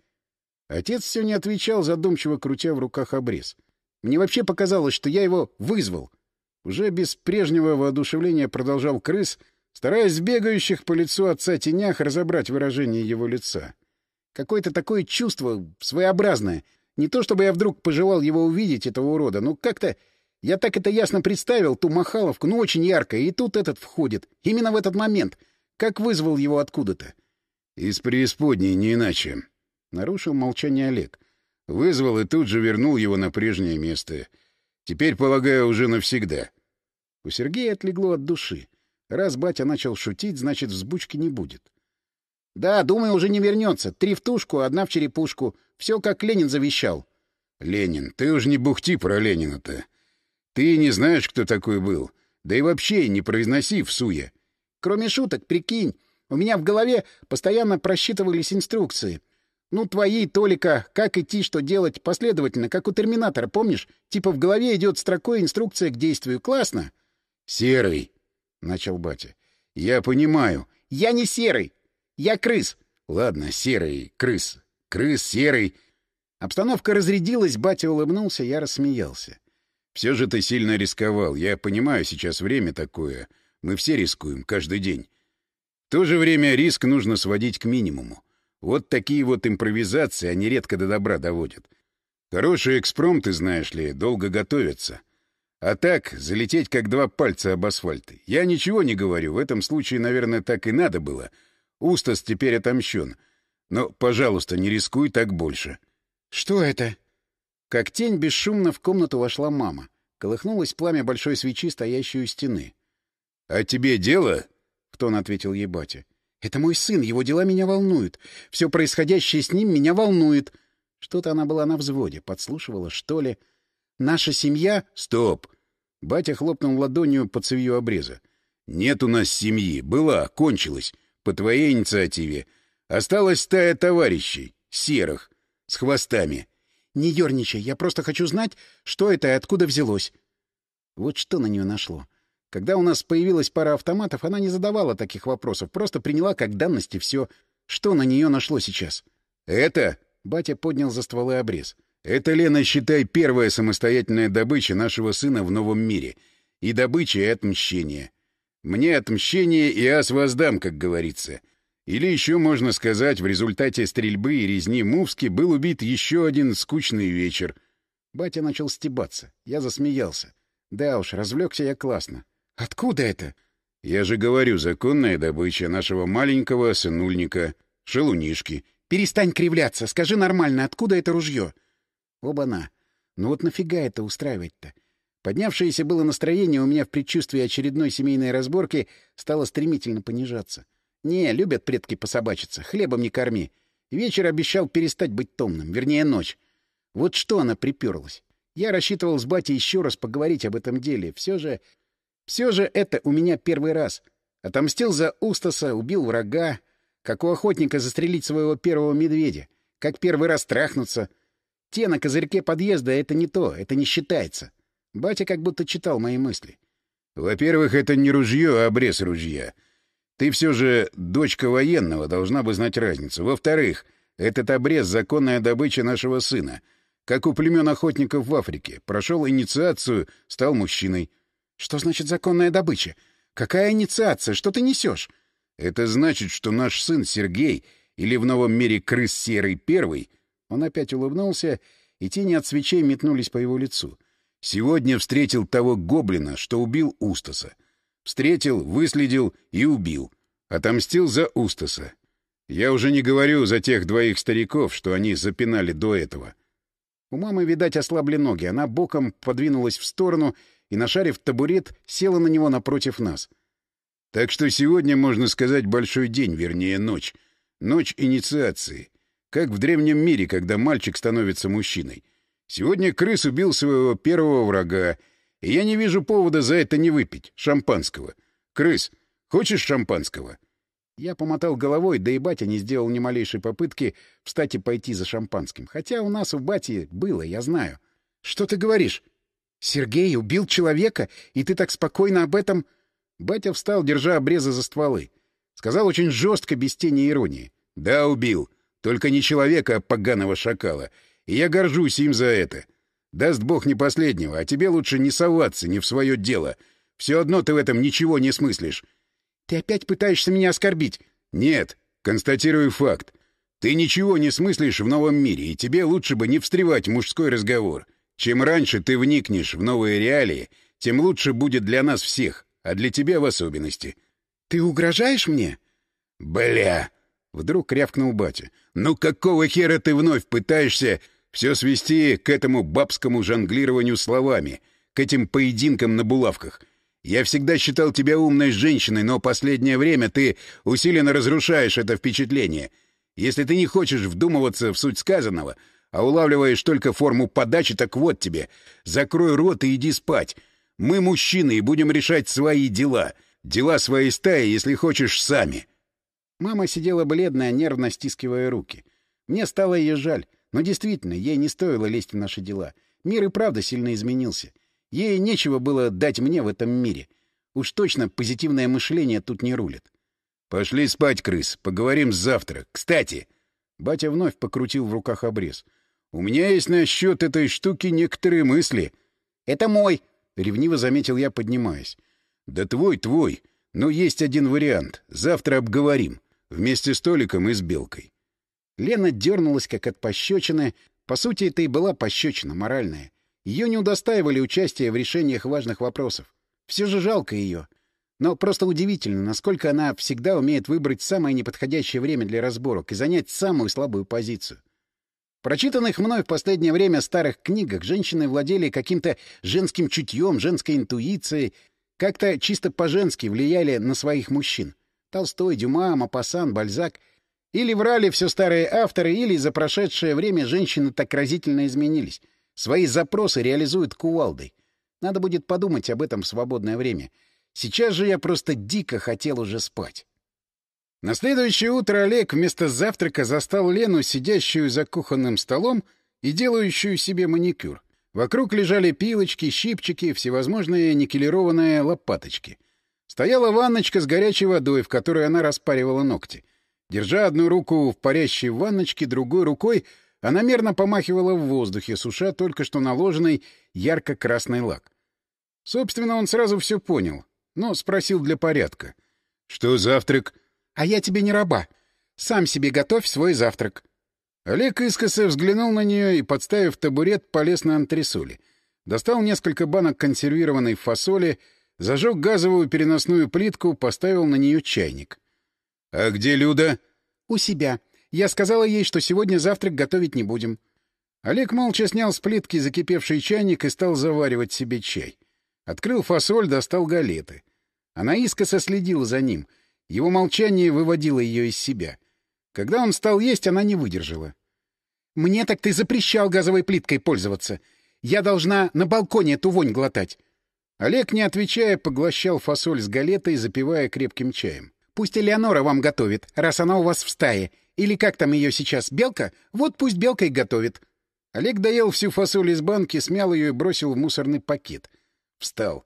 Отец все не отвечал, задумчиво крутя в руках обрез. Мне вообще показалось, что я его вызвал. Уже без прежнего воодушевления продолжал крыс, стараясь в бегающих по лицу отца тенях разобрать выражение его лица. Какое-то такое чувство своеобразное. Не то чтобы я вдруг пожелал его увидеть, этого урода, но как-то... Я так это ясно представил, ту махаловку, ну, очень ярко, и тут этот входит. Именно в этот момент. Как вызвал его откуда-то. — Из преисподней, не иначе. Нарушил молчание Олег. Вызвал и тут же вернул его на прежнее место. Теперь, полагаю, уже навсегда. У Сергея отлегло от души. Раз батя начал шутить, значит, взбучки не будет. — Да, думаю, уже не вернется. Три в тушку, одна в черепушку. Все, как Ленин завещал. — Ленин, ты уж не бухти про Ленина-то. Ты не знаешь, кто такой был. Да и вообще не произноси в суе. Кроме шуток, прикинь, у меня в голове постоянно просчитывались инструкции. Ну, твои, Толика, как идти, что делать, последовательно, как у Терминатора, помнишь? Типа в голове идет строкой инструкция к действию. Классно? — Серый, — начал батя. — Я понимаю. — Я не серый. Я крыс. — Ладно, серый, крыс. Крыс, серый. Обстановка разрядилась, батя улыбнулся, я рассмеялся. — Все же ты сильно рисковал. Я понимаю, сейчас время такое. Мы все рискуем, каждый день. В то же время риск нужно сводить к минимуму. Вот такие вот импровизации они редко до добра доводят. Хорошие экспромты, знаешь ли, долго готовятся. А так, залететь как два пальца об асфальт. Я ничего не говорю, в этом случае, наверное, так и надо было. Устас теперь отомщен. Но, пожалуйста, не рискуй так больше. — Что это? Как тень бесшумно в комнату вошла мама. Колыхнулось пламя большой свечи, стоящей у стены. — А тебе дело? — в тон ответил ей батя. Это мой сын, его дела меня волнуют. Все происходящее с ним меня волнует. Что-то она была на взводе, подслушивала, что ли. Наша семья... Стоп! Батя хлопнул ладонью по цевью обреза. Нет у нас семьи. Была, кончилась. По твоей инициативе. Осталась стая товарищей. Серых. С хвостами. Не ерничай, я просто хочу знать, что это и откуда взялось. Вот что на нее нашло. Когда у нас появилась пара автоматов, она не задавала таких вопросов, просто приняла как данность и все. Что на нее нашло сейчас? «Это?» — батя поднял за стволы обрез. «Это, Лена, считай, первая самостоятельная добыча нашего сына в новом мире. И добыча, и отмщение. Мне отмщение и ас воздам, как говорится. Или еще можно сказать, в результате стрельбы и резни Мувски был убит еще один скучный вечер». Батя начал стебаться. Я засмеялся. Да уж, развлекся я классно. Откуда это? Я же говорю, законная добыча нашего маленького сынульника, шелунишки. Перестань кривляться, скажи нормально, откуда это ружье? Оба-на. Ну вот нафига это устраивать-то? Поднявшееся было настроение у меня в предчувствии очередной семейной разборки стало стремительно понижаться. Не, любят предки пособачиться, хлебом не корми. Вечер обещал перестать быть томным, вернее, ночь. Вот что она приперлась. Я рассчитывал с батей еще раз поговорить об этом деле. Все же все же это у меня первый раз. Отомстил за Устаса, убил врага, как у охотника застрелить своего первого медведя, как первый раз трахнуться. Те на козырьке подъезда — это не то, это не считается. Батя как будто читал мои мысли. Во-первых, это не ружье, а обрез ружья. Ты все же дочка военного, должна бы знать разницу. Во-вторых, этот обрез — законная добыча нашего сына. Как у племен охотников в Африке. Прошел инициацию, стал мужчиной. Что значит законная добыча? Какая инициация? Что ты несешь? Это значит, что наш сын Сергей, или в новом мире крыс Серый Первый, он опять улыбнулся, и тени от свечей метнулись по его лицу. Сегодня встретил того гоблина, что убил Устаса. Встретил, выследил и убил. Отомстил за Устаса. Я уже не говорю за тех двоих стариков, что они запинали до этого. У мамы, видать, ослабли ноги. Она боком подвинулась в сторону и, нашарив табурет, села на него напротив нас. Так что сегодня, можно сказать, большой день, вернее, ночь. Ночь инициации. Как в древнем мире, когда мальчик становится мужчиной. Сегодня крыс убил своего первого врага, и я не вижу повода за это не выпить шампанского. Крыс, хочешь шампанского? Я помотал головой, да и батя не сделал ни малейшей попытки встать и пойти за шампанским. Хотя у нас у бати было, я знаю. Что ты говоришь? Сергей убил человека, и ты так спокойно об этом... Батя встал, держа обрезы за стволы. Сказал очень жестко, без тени иронии. «Да, убил. Только не человека, а поганого шакала. И я горжусь им за это. Даст бог не последнего, а тебе лучше не соваться, не в свое дело. Все одно ты в этом ничего не смыслишь. Ты опять пытаешься меня оскорбить? Нет, констатирую факт. Ты ничего не смыслишь в новом мире, и тебе лучше бы не встревать в мужской разговор. Чем раньше ты вникнешь в новые реалии, тем лучше будет для нас всех, а для тебя в особенности. Ты угрожаешь мне? Бля! Вдруг рявкнул батя. «Ну какого хера ты вновь пытаешься все свести к этому бабскому жонглированию словами, к этим поединкам на булавках? Я всегда считал тебя умной женщиной, но последнее время ты усиленно разрушаешь это впечатление. Если ты не хочешь вдумываться в суть сказанного, а улавливаешь только форму подачи, так вот тебе. Закрой рот и иди спать. Мы мужчины и будем решать свои дела. Дела своей стаи, если хочешь, сами». Мама сидела бледная, нервно стискивая руки. Мне стало ее жаль, но действительно, ей не стоило лезть в наши дела. Мир и правда сильно изменился. Ей нечего было дать мне в этом мире. Уж точно позитивное мышление тут не рулит. «Пошли спать, крыс, поговорим завтра. Кстати...» Батя вновь покрутил в руках обрез. «У меня есть насчет этой штуки некоторые мысли». «Это мой!» — ревниво заметил я, поднимаясь. «Да твой, твой. Но есть один вариант. Завтра обговорим. Вместе с Толиком и с Белкой. Лена дернулась, как от пощечины. По сути, это и была пощечина моральная. Ее не удостаивали участия в решениях важных вопросов. Все же жалко ее. Но просто удивительно, насколько она всегда умеет выбрать самое неподходящее время для разборок и занять самую слабую позицию. В прочитанных мной в последнее время старых книгах женщины владели каким-то женским чутьем, женской интуицией, как-то чисто по-женски влияли на своих мужчин. Толстой, Дюма, Мапасан, Бальзак. Или врали все старые авторы, или за прошедшее время женщины так разительно изменились. Свои запросы реализуют кувалдой. Надо будет подумать об этом в свободное время. Сейчас же я просто дико хотел уже спать. На следующее утро Олег вместо завтрака застал Лену, сидящую за кухонным столом и делающую себе маникюр. Вокруг лежали пилочки, щипчики, всевозможные никелированные лопаточки — Стояла ванночка с горячей водой, в которой она распаривала ногти. Держа одну руку в парящей ванночке, другой рукой она мерно помахивала в воздухе, суша только что наложенный ярко-красный лак. Собственно, он сразу все понял, но спросил для порядка. — Что завтрак? — А я тебе не раба. Сам себе готовь свой завтрак. Олег искоса взглянул на нее и, подставив табурет, полез на антресоли. Достал несколько банок консервированной фасоли — Зажег газовую переносную плитку, поставил на нее чайник. — А где Люда? — У себя. Я сказала ей, что сегодня завтрак готовить не будем. Олег молча снял с плитки закипевший чайник и стал заваривать себе чай. Открыл фасоль, достал галеты. Она искоса следила за ним. Его молчание выводило ее из себя. Когда он стал есть, она не выдержала. — Мне так ты запрещал газовой плиткой пользоваться. Я должна на балконе эту вонь глотать. Олег, не отвечая, поглощал фасоль с галетой, запивая крепким чаем. «Пусть Элеонора вам готовит, раз она у вас в стае. Или как там ее сейчас, белка? Вот пусть белка и готовит». Олег доел всю фасоль из банки, смял ее и бросил в мусорный пакет. Встал.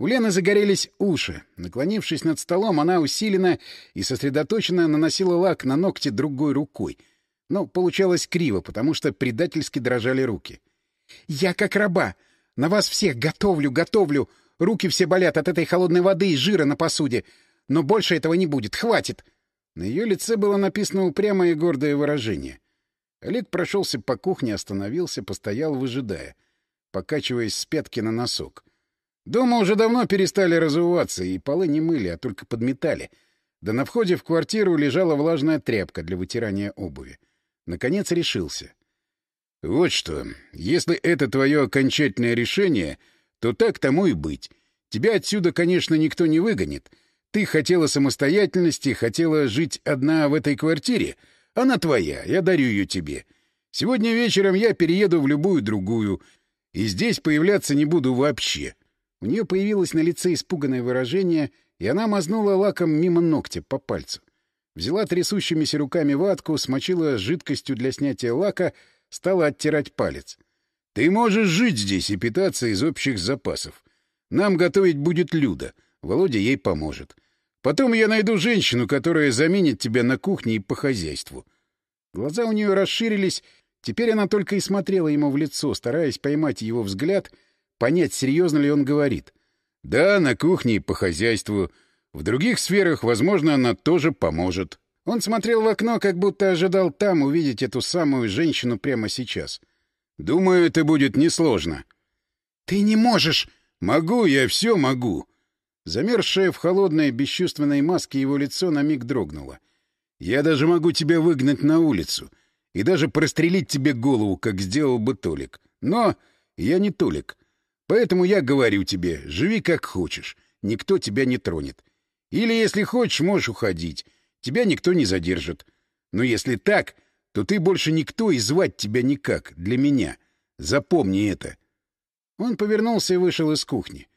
У Лены загорелись уши. Наклонившись над столом, она усиленно и сосредоточенно наносила лак на ногти другой рукой. Но получалось криво, потому что предательски дрожали руки. «Я как раба! На вас всех готовлю, готовлю! Руки все болят от этой холодной воды и жира на посуде! Но больше этого не будет! Хватит!» На ее лице было написано упрямое и гордое выражение. Олег прошелся по кухне, остановился, постоял, выжидая, покачиваясь с пятки на носок. Дома уже давно перестали разуваться, и полы не мыли, а только подметали. Да на входе в квартиру лежала влажная тряпка для вытирания обуви. Наконец решился. — Вот что, если это твое окончательное решение, то так тому и быть. Тебя отсюда, конечно, никто не выгонит. Ты хотела самостоятельности, хотела жить одна в этой квартире. Она твоя, я дарю ее тебе. Сегодня вечером я перееду в любую другую, и здесь появляться не буду вообще. У нее появилось на лице испуганное выражение, и она мазнула лаком мимо ногтя по пальцу. Взяла трясущимися руками ватку, смочила жидкостью для снятия лака, стала оттирать палец. — Ты можешь жить здесь и питаться из общих запасов. Нам готовить будет Люда. Володя ей поможет. Потом я найду женщину, которая заменит тебя на кухне и по хозяйству. Глаза у нее расширились, теперь она только и смотрела ему в лицо, стараясь поймать его взгляд, понять, серьезно ли он говорит. Да, на кухне и по хозяйству. В других сферах, возможно, она тоже поможет. Он смотрел в окно, как будто ожидал там увидеть эту самую женщину прямо сейчас. Думаю, это будет несложно. — Ты не можешь! — Могу, я все могу. Замерзшее в холодной, бесчувственной маске его лицо на миг дрогнуло. «Я даже могу тебя выгнать на улицу и даже прострелить тебе голову, как сделал бы Толик. Но я не Толик. Поэтому я говорю тебе, живи как хочешь, никто тебя не тронет. Или, если хочешь, можешь уходить, тебя никто не задержит. Но если так, то ты больше никто и звать тебя никак, для меня. Запомни это». Он повернулся и вышел из кухни.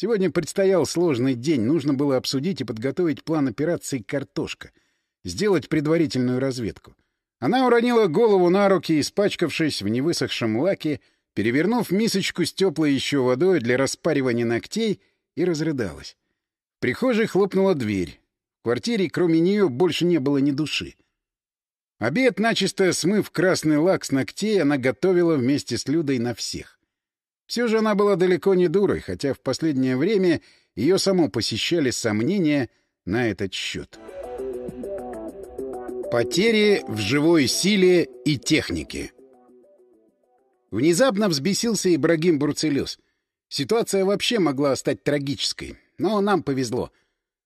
Сегодня предстоял сложный день, нужно было обсудить и подготовить план операции «Картошка», сделать предварительную разведку. Она уронила голову на руки, испачкавшись в невысохшем лаке, перевернув мисочку с теплой еще водой для распаривания ногтей, и разрыдалась. В прихожей хлопнула дверь. В квартире, кроме нее, больше не было ни души. Обед, начисто смыв красный лак с ногтей, она готовила вместе с Людой на всех. Все же она была далеко не дурой, хотя в последнее время ее само посещали сомнения на этот счет. Потери в живой силе и технике Внезапно взбесился Ибрагим Бурцелюс. Ситуация вообще могла стать трагической, но нам повезло.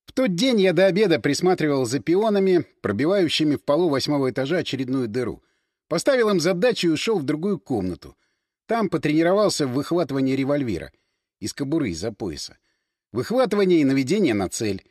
В тот день я до обеда присматривал за пионами, пробивающими в полу восьмого этажа очередную дыру. Поставил им задачу и ушел в другую комнату. Там потренировался в выхватывании револьвера из кобуры, из-за пояса. Выхватывание и наведение на цель.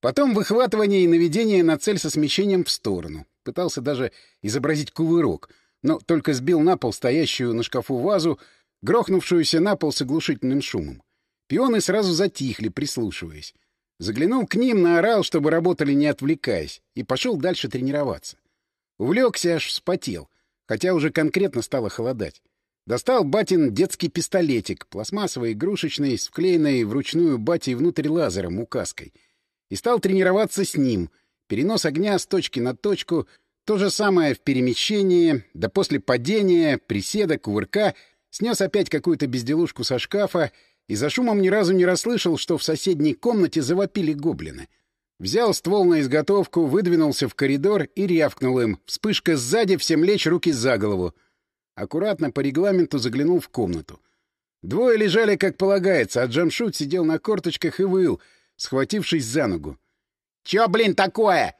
Потом выхватывание и наведение на цель со смещением в сторону. Пытался даже изобразить кувырок, но только сбил на пол стоящую на шкафу вазу, грохнувшуюся на пол с оглушительным шумом. Пионы сразу затихли, прислушиваясь. Заглянул к ним, наорал, чтобы работали не отвлекаясь, и пошел дальше тренироваться. Увлекся, аж вспотел, хотя уже конкретно стало холодать. Достал батин детский пистолетик, пластмассовый, игрушечный, с вклеенной вручную батей внутрь лазером указкой. И стал тренироваться с ним. Перенос огня с точки на точку, то же самое в перемещении, да после падения, приседа, кувырка, снес опять какую-то безделушку со шкафа и за шумом ни разу не расслышал, что в соседней комнате завопили гоблины. Взял ствол на изготовку, выдвинулся в коридор и рявкнул им. Вспышка сзади, всем лечь, руки за голову. Аккуратно по регламенту заглянул в комнату. Двое лежали, как полагается, а Джамшут сидел на корточках и выл, схватившись за ногу. «Чё, блин, такое?»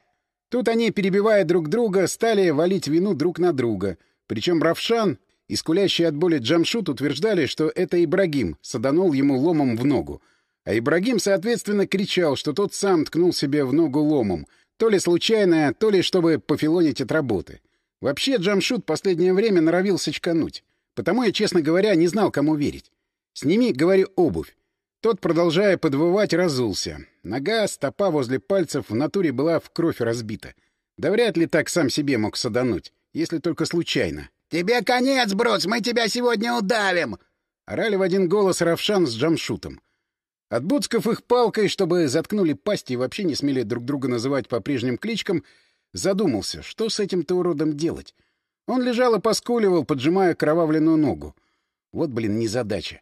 Тут они, перебивая друг друга, стали валить вину друг на друга. Причем Равшан и скулящий от боли Джамшут утверждали, что это Ибрагим саданул ему ломом в ногу. А Ибрагим, соответственно, кричал, что тот сам ткнул себе в ногу ломом, то ли случайно, то ли чтобы пофилонить от работы. Вообще Джамшут последнее время норовил сочкануть. Потому я, честно говоря, не знал, кому верить. «Сними, — говорю, — обувь». Тот, продолжая подвывать, разулся. Нога, стопа возле пальцев в натуре была в кровь разбита. Да вряд ли так сам себе мог садануть, если только случайно. «Тебе конец, Брус, мы тебя сегодня удавим!» Орали в один голос Равшан с Джамшутом. От Буцков их палкой, чтобы заткнули пасти и вообще не смели друг друга называть по прежним кличкам, Задумался, что с этим-то уродом делать. Он лежал и поскуливал, поджимая кровавленную ногу. Вот, блин, незадача.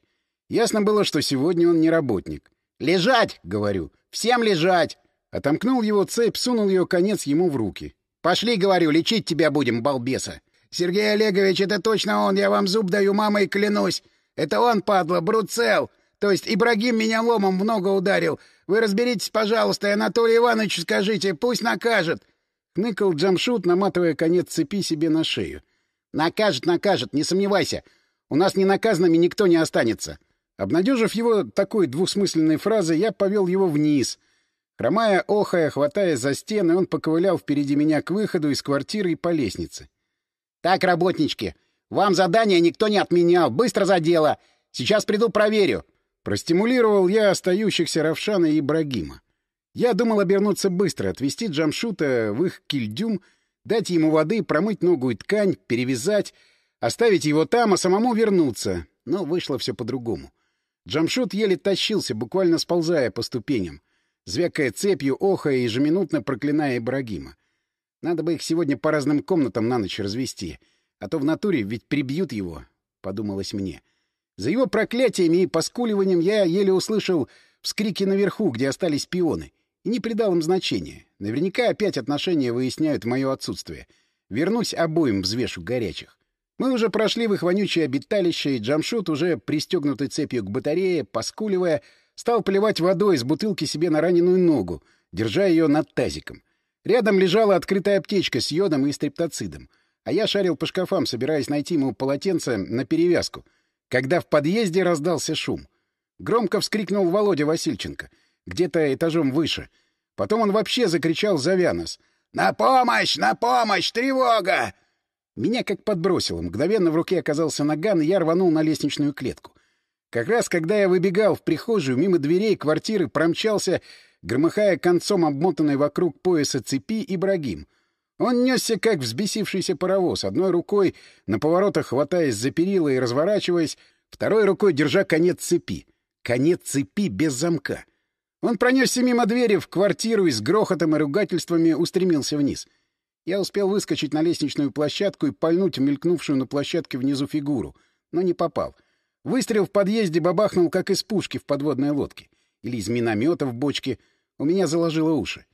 Ясно было, что сегодня он не работник. «Лежать!» — говорю. «Всем лежать!» Отомкнул его цепь, сунул ее конец ему в руки. «Пошли, — говорю, — лечить тебя будем, балбеса!» «Сергей Олегович, это точно он, я вам зуб даю, мамой клянусь! Это он, падла, Бруцел! То есть Ибрагим меня ломом в ногу ударил! Вы разберитесь, пожалуйста, и Анатолию Ивановичу скажите, пусть накажет!» Хныкал Джамшут, наматывая конец цепи себе на шею. «Накажет, накажет, не сомневайся! У нас ненаказанными никто не останется!» Обнадежив его такой двусмысленной фразой, я повел его вниз. Хромая, охая, хватаясь за стены, он поковылял впереди меня к выходу из квартиры и по лестнице. — Так, работнички, вам задание никто не отменял. Быстро за дело. Сейчас приду проверю. Простимулировал я остающихся Равшана и Ибрагима. Я думал обернуться быстро, отвезти Джамшута в их кильдюм, дать ему воды, промыть ногу и ткань, перевязать, оставить его там, а самому вернуться. Но вышло все по-другому. Джамшут еле тащился, буквально сползая по ступеням, звякая цепью, охая и ежеминутно проклиная Ибрагима. Надо бы их сегодня по разным комнатам на ночь развести, а то в натуре ведь прибьют его, — подумалось мне. За его проклятиями и поскуливанием я еле услышал вскрики наверху, где остались пионы, и не придал им значения. Наверняка опять отношения выясняют мое отсутствие. Вернусь обоим взвешу горячих. Мы уже прошли в их вонючее обиталище, и Джамшут, уже пристегнутый цепью к батарее, поскуливая, стал поливать водой из бутылки себе на раненую ногу, держа ее над тазиком. Рядом лежала открытая аптечка с йодом и стрептоцидом, а я шарил по шкафам, собираясь найти ему полотенце на перевязку, когда в подъезде раздался шум. Громко вскрикнул Володя Васильченко, где-то этажом выше. Потом он вообще закричал Завянос. «На помощь! На помощь! Тревога!» Меня как подбросило. Мгновенно в руке оказался наган, и я рванул на лестничную клетку. Как раз когда я выбегал в прихожую, мимо дверей квартиры промчался, громыхая концом обмотанной вокруг пояса цепи, Ибрагим. Он несся, как взбесившийся паровоз, одной рукой на поворотах хватаясь за перила и разворачиваясь, второй рукой держа конец цепи. Конец цепи без замка. Он пронесся мимо двери в квартиру и с грохотом и ругательствами устремился вниз — я успел выскочить на лестничную площадку и пальнуть мелькнувшую на площадке внизу фигуру, но не попал. Выстрел в подъезде бабахнул, как из пушки в подводной лодке. Или из миномета в бочке. У меня заложило уши.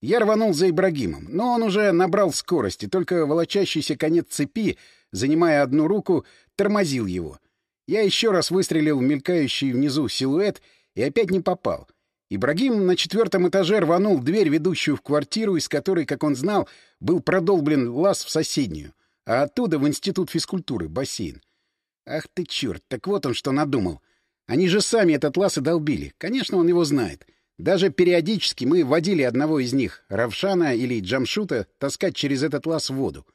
Я рванул за Ибрагимом, но он уже набрал скорости, только волочащийся конец цепи, занимая одну руку, тормозил его. Я еще раз выстрелил в мелькающий внизу силуэт и опять не попал — Ибрагим на четвертом этаже рванул дверь, ведущую в квартиру, из которой, как он знал, был продолблен лаз в соседнюю, а оттуда в институт физкультуры, бассейн. Ах ты черт, так вот он что надумал. Они же сами этот лаз и долбили. Конечно, он его знает. Даже периодически мы водили одного из них, Равшана или Джамшута, таскать через этот лаз воду.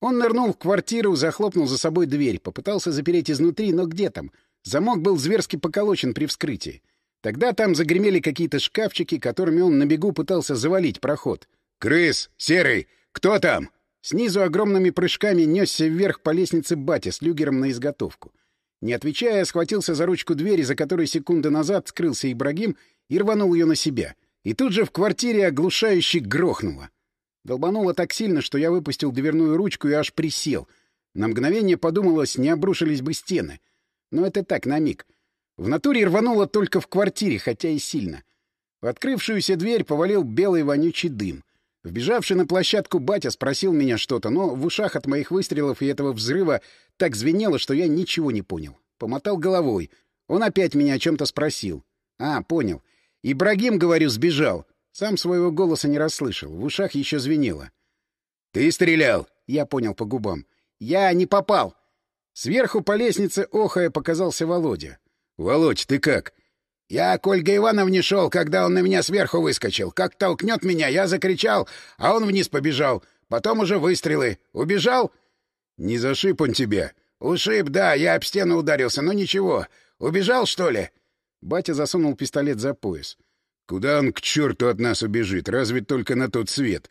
Он нырнул в квартиру, захлопнул за собой дверь, попытался запереть изнутри, но где там? Замок был зверски поколочен при вскрытии. Тогда там загремели какие-то шкафчики, которыми он на бегу пытался завалить проход. «Крыс! Серый! Кто там?» Снизу огромными прыжками несся вверх по лестнице батя с люгером на изготовку. Не отвечая, схватился за ручку двери, за которой секунды назад скрылся Ибрагим, и рванул ее на себя. И тут же в квартире оглушающе грохнуло. Долбануло так сильно, что я выпустил дверную ручку и аж присел. На мгновение подумалось, не обрушились бы стены. Но это так, на миг — в натуре рвануло только в квартире, хотя и сильно. В открывшуюся дверь повалил белый вонючий дым. Вбежавший на площадку батя спросил меня что-то, но в ушах от моих выстрелов и этого взрыва так звенело, что я ничего не понял. Помотал головой. Он опять меня о чем-то спросил. А, понял. Ибрагим, говорю, сбежал. Сам своего голоса не расслышал. В ушах еще звенело. «Ты стрелял!» Я понял по губам. «Я не попал!» Сверху по лестнице охая показался Володя. «Володь, ты как?» «Я к Ольге Ивановне шел, когда он на меня сверху выскочил. Как толкнет меня, я закричал, а он вниз побежал. Потом уже выстрелы. Убежал?» «Не зашиб он тебя?» «Ушиб, да, я об стену ударился, но ничего. Убежал, что ли?» Батя засунул пистолет за пояс. «Куда он к черту от нас убежит? Разве только на тот свет?»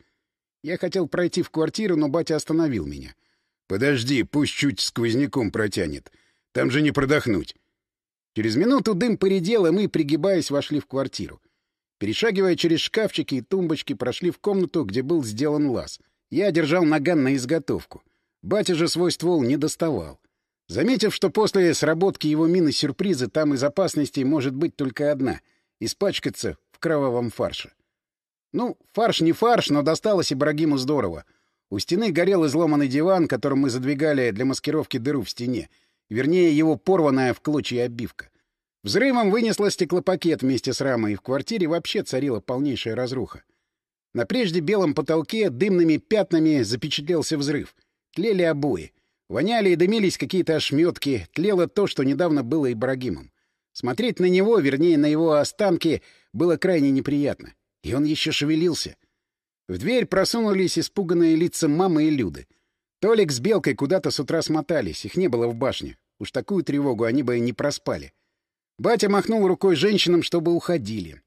Я хотел пройти в квартиру, но батя остановил меня. «Подожди, пусть чуть сквозняком протянет. Там же не продохнуть». Через минуту дым поредел, и мы, пригибаясь, вошли в квартиру. Перешагивая через шкафчики и тумбочки, прошли в комнату, где был сделан лаз. Я держал наган на изготовку. Батя же свой ствол не доставал. Заметив, что после сработки его мины-сюрприза там из опасностей может быть только одна — испачкаться в кровавом фарше. Ну, фарш не фарш, но досталось Ибрагиму здорово. У стены горел изломанный диван, которым мы задвигали для маскировки дыру в стене. Вернее, его порванная в клочья обивка. Взрывом вынесло стеклопакет вместе с рамой, и в квартире вообще царила полнейшая разруха. На прежде белом потолке дымными пятнами запечатлелся взрыв. Тлели обои. Воняли и дымились какие-то ошметки, тлело то, что недавно было Ибрагимом. Смотреть на него, вернее, на его останки, было крайне неприятно. И он еще шевелился. В дверь просунулись испуганные лица мамы и Люды. Толик с Белкой куда-то с утра смотались, их не было в башне. Уж такую тревогу они бы и не проспали. Батя махнул рукой женщинам, чтобы уходили.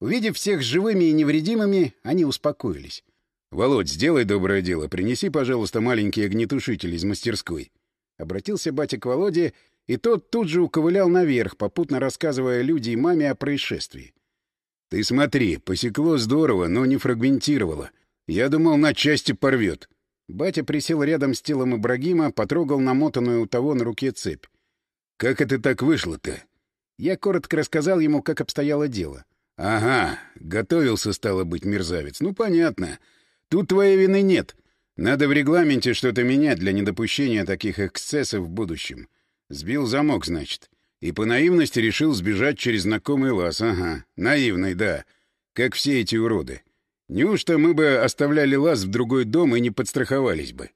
Увидев всех живыми и невредимыми, они успокоились. — Володь, сделай доброе дело. Принеси, пожалуйста, маленький огнетушитель из мастерской. Обратился батя к Володе, и тот тут же уковылял наверх, попутно рассказывая Люде и маме о происшествии. — Ты смотри, посекло здорово, но не фрагментировало. Я думал, на части порвет. Батя присел рядом с телом Ибрагима, потрогал намотанную у того на руке цепь. — Как это так вышло-то? Я коротко рассказал ему, как обстояло дело. — Ага, готовился, стало быть, мерзавец. Ну, понятно. — Тут твоей вины нет. Надо в регламенте что-то менять для недопущения таких эксцессов в будущем. Сбил замок, значит. И по наивности решил сбежать через знакомый лаз. Ага, наивный, да. Как все эти уроды. Неужто мы бы оставляли лаз в другой дом и не подстраховались бы?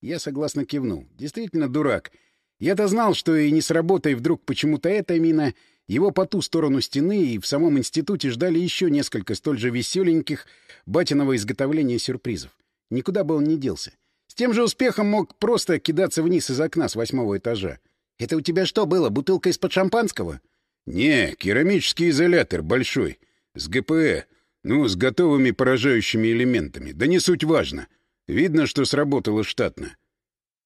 Я согласно кивнул. Действительно дурак. Я-то знал, что и не сработай вдруг почему-то эта мина, его по ту сторону стены и в самом институте ждали еще несколько столь же веселеньких батиного изготовления сюрпризов. Никуда бы он не делся. С тем же успехом мог просто кидаться вниз из окна с восьмого этажа. «Это у тебя что было, бутылка из-под шампанского?» «Не, керамический изолятор большой, с ГПЭ, ну, с готовыми поражающими элементами. Да не суть важно. Видно, что сработало штатно».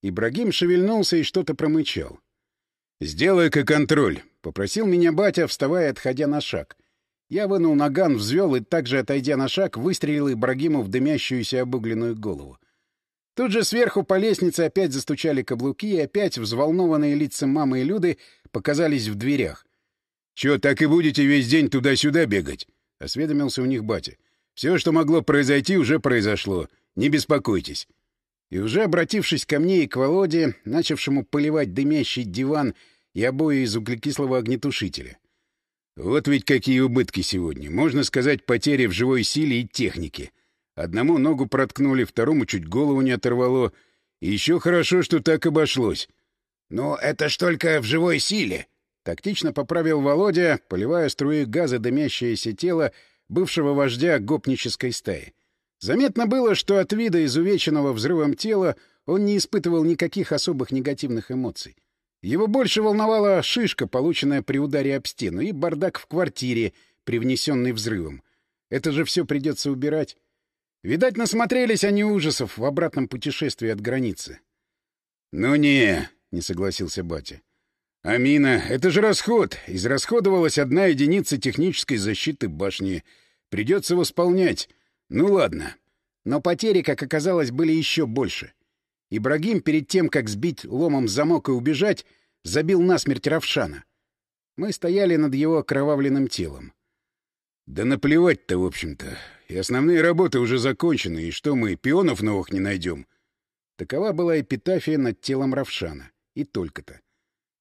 Ибрагим шевельнулся и что-то промычал. «Сделай-ка контроль», — попросил меня батя, вставая, отходя на шаг. Я вынул наган, взвел и, также отойдя на шаг, выстрелил Ибрагиму в дымящуюся обугленную голову. Тут же сверху по лестнице опять застучали каблуки, и опять взволнованные лица мамы и Люды показались в дверях. — Чё, так и будете весь день туда-сюда бегать? — осведомился у них батя. — Все, что могло произойти, уже произошло. Не беспокойтесь. И уже обратившись ко мне и к Володе, начавшему поливать дымящий диван и обои из углекислого огнетушителя. Вот ведь какие убытки сегодня. Можно сказать, потери в живой силе и технике. Одному ногу проткнули, второму чуть голову не оторвало. И еще хорошо, что так обошлось. — Ну, это ж только в живой силе. Тактично поправил Володя, поливая струей газа дымящееся тело бывшего вождя гопнической стаи. Заметно было, что от вида изувеченного взрывом тела он не испытывал никаких особых негативных эмоций. Его больше волновала шишка, полученная при ударе об стену, и бардак в квартире, привнесенный взрывом. Это же все придется убирать. Видать, насмотрелись они ужасов в обратном путешествии от границы. — Ну не, — не согласился батя. — Амина, это же расход. Израсходовалась одна единица технической защиты башни. Придется восполнять. Ну ладно. Но потери, как оказалось, были еще больше. Ибрагим, перед тем, как сбить ломом замок и убежать, забил насмерть Равшана. Мы стояли над его окровавленным телом. Да наплевать-то, в общем-то. И основные работы уже закончены, и что мы, пионов новых не найдем? Такова была эпитафия над телом Равшана. И только-то.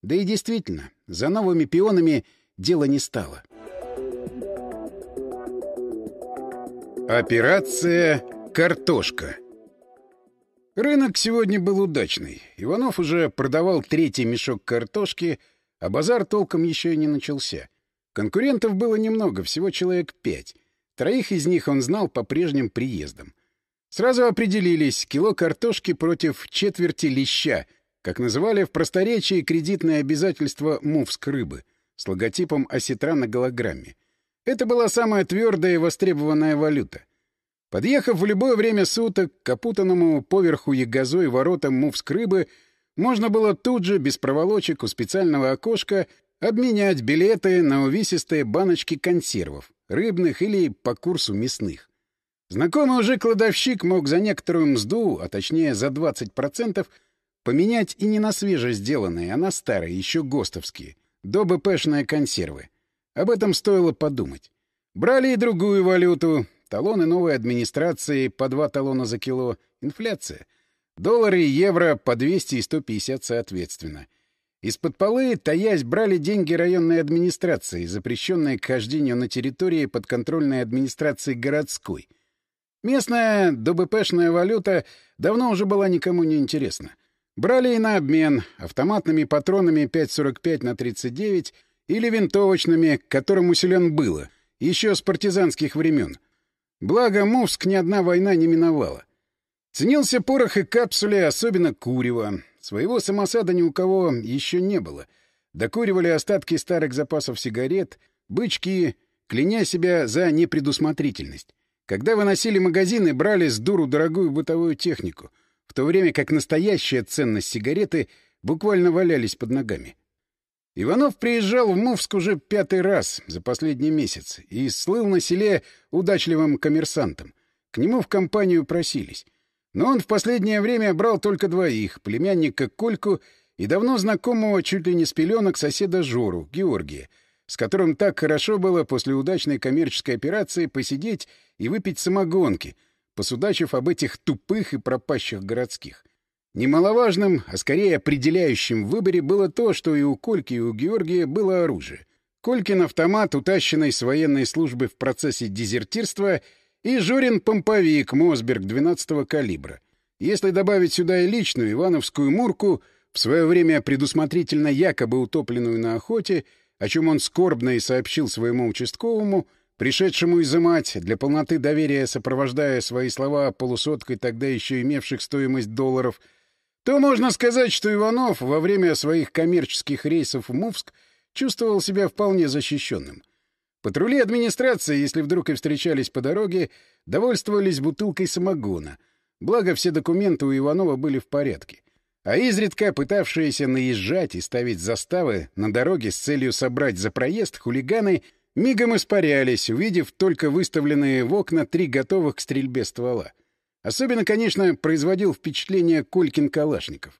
Да и действительно, за новыми пионами дело не стало. Операция «Картошка». Рынок сегодня был удачный. Иванов уже продавал третий мешок картошки, а базар толком еще и не начался. Конкурентов было немного, всего человек пять. Троих из них он знал по прежним приездам. Сразу определились кило картошки против четверти леща, как называли в просторечии кредитное обязательство «Мувск рыбы» с логотипом осетра на голограмме. Это была самая твердая и востребованная валюта. Подъехав в любое время суток к опутанному поверху ягозой воротам Мувск-рыбы, можно было тут же, без проволочек у специального окошка, обменять билеты на увесистые баночки консервов, рыбных или по курсу мясных. Знакомый уже кладовщик мог за некоторую мзду, а точнее за 20%, поменять и не на свеже сделанные, а на старые, еще ГОСТовские, до БПшные консервы. Об этом стоило подумать. Брали и другую валюту, талоны новой администрации по два талона за кило, инфляция. Доллары и евро по 200 и 150 соответственно. Из-под полы, таясь, брали деньги районной администрации, запрещенные к хождению на территории подконтрольной администрации городской. Местная ДБПшная валюта давно уже была никому не интересна. Брали и на обмен автоматными патронами 5,45 на 39 или винтовочными, к которым усилен было, еще с партизанских времен. Благо, Мувск ни одна война не миновала. Ценился порох и капсули, особенно курево. Своего самосада ни у кого еще не было. Докуривали остатки старых запасов сигарет, бычки, кляня себя за непредусмотрительность. Когда выносили магазины, брали с дуру дорогую бытовую технику, в то время как настоящая ценность сигареты буквально валялись под ногами. Иванов приезжал в Мувск уже пятый раз за последний месяц и слыл на селе удачливым коммерсантом. К нему в компанию просились. Но он в последнее время брал только двоих — племянника Кольку и давно знакомого чуть ли не с пеленок соседа Жору, Георгия, с которым так хорошо было после удачной коммерческой операции посидеть и выпить самогонки, посудачив об этих тупых и пропащих городских. Немаловажным, а скорее определяющим в выборе было то, что и у Кольки, и у Георгия было оружие. Колькин автомат, утащенный с военной службы в процессе дезертирства — и Жорин помповик Мосберг 12-го калибра. Если добавить сюда и личную ивановскую мурку, в свое время предусмотрительно якобы утопленную на охоте, о чем он скорбно и сообщил своему участковому, пришедшему изымать, для полноты доверия сопровождая свои слова полусоткой тогда еще имевших стоимость долларов, то можно сказать, что Иванов во время своих коммерческих рейсов в Мувск чувствовал себя вполне защищенным. Патрули администрации, если вдруг и встречались по дороге, довольствовались бутылкой самогона. Благо, все документы у Иванова были в порядке. А изредка пытавшиеся наезжать и ставить заставы на дороге с целью собрать за проезд хулиганы мигом испарялись, увидев только выставленные в окна три готовых к стрельбе ствола. Особенно, конечно, производил впечатление Колькин Калашников.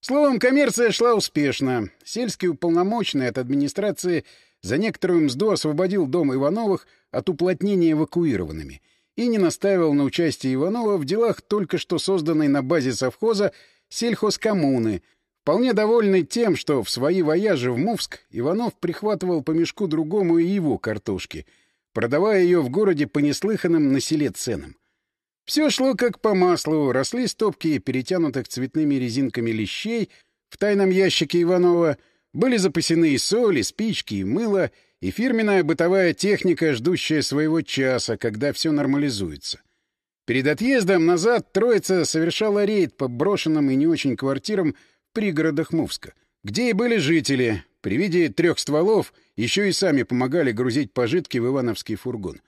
Словом, коммерция шла успешно. Сельский уполномоченный от администрации за некоторую мзду освободил дом Ивановых от уплотнения эвакуированными и не настаивал на участии Иванова в делах только что созданной на базе совхоза сельхозкоммуны, вполне довольный тем, что в свои вояжи в Мувск Иванов прихватывал по мешку другому и его картошки, продавая ее в городе по неслыханным на селе ценам. Все шло как по маслу, росли стопки перетянутых цветными резинками лещей в тайном ящике Иванова — были запасены и соль, и спички, и мыло, и фирменная бытовая техника, ждущая своего часа, когда все нормализуется. Перед отъездом назад троица совершала рейд по брошенным и не очень квартирам пригородах Мувска, где и были жители. При виде трех стволов еще и сами помогали грузить пожитки в ивановский фургон.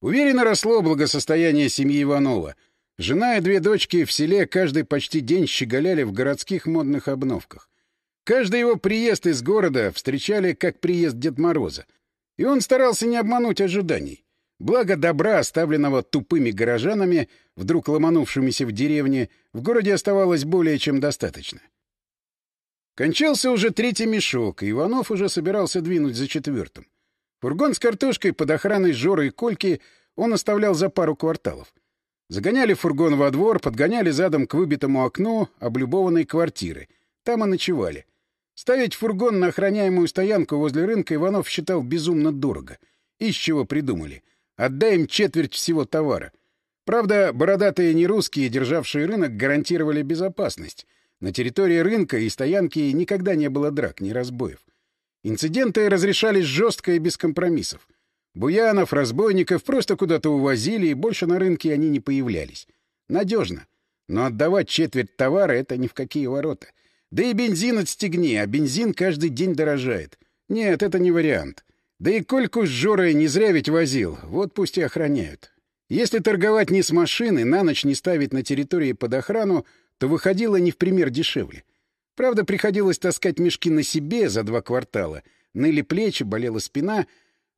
Уверенно росло благосостояние семьи Иванова. Жена и две дочки в селе каждый почти день щеголяли в городских модных обновках. Каждый его приезд из города встречали как приезд Дед Мороза. И он старался не обмануть ожиданий. Благо добра, оставленного тупыми горожанами, вдруг ломанувшимися в деревне, в городе оставалось более чем достаточно. Кончался уже третий мешок, и Иванов уже собирался двинуть за четвертым. Фургон с картошкой под охраной Жоры и Кольки он оставлял за пару кварталов. Загоняли фургон во двор, подгоняли задом к выбитому окну облюбованной квартиры. Там и ночевали — Ставить фургон на охраняемую стоянку возле рынка Иванов считал безумно дорого. Из чего придумали. Отдай им четверть всего товара. Правда, бородатые нерусские, державшие рынок, гарантировали безопасность. На территории рынка и стоянки никогда не было драк, ни разбоев. Инциденты разрешались жестко и без компромиссов. Буянов, разбойников просто куда-то увозили, и больше на рынке они не появлялись. Надежно. Но отдавать четверть товара — это ни в какие ворота. Да и бензин отстегни, а бензин каждый день дорожает. Нет, это не вариант. Да и Кольку с Жорой не зря ведь возил, вот пусть и охраняют. Если торговать не с машины, на ночь не ставить на территории под охрану, то выходило не в пример дешевле. Правда, приходилось таскать мешки на себе за два квартала. Ныли плечи, болела спина,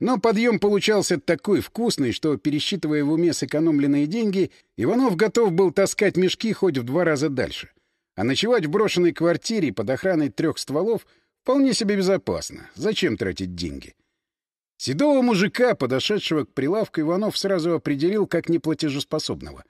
Но подъем получался такой вкусный, что, пересчитывая в уме сэкономленные деньги, Иванов готов был таскать мешки хоть в два раза дальше. А ночевать в брошенной квартире под охраной трех стволов вполне себе безопасно. Зачем тратить деньги? Седого мужика, подошедшего к прилавку, Иванов сразу определил как неплатежеспособного.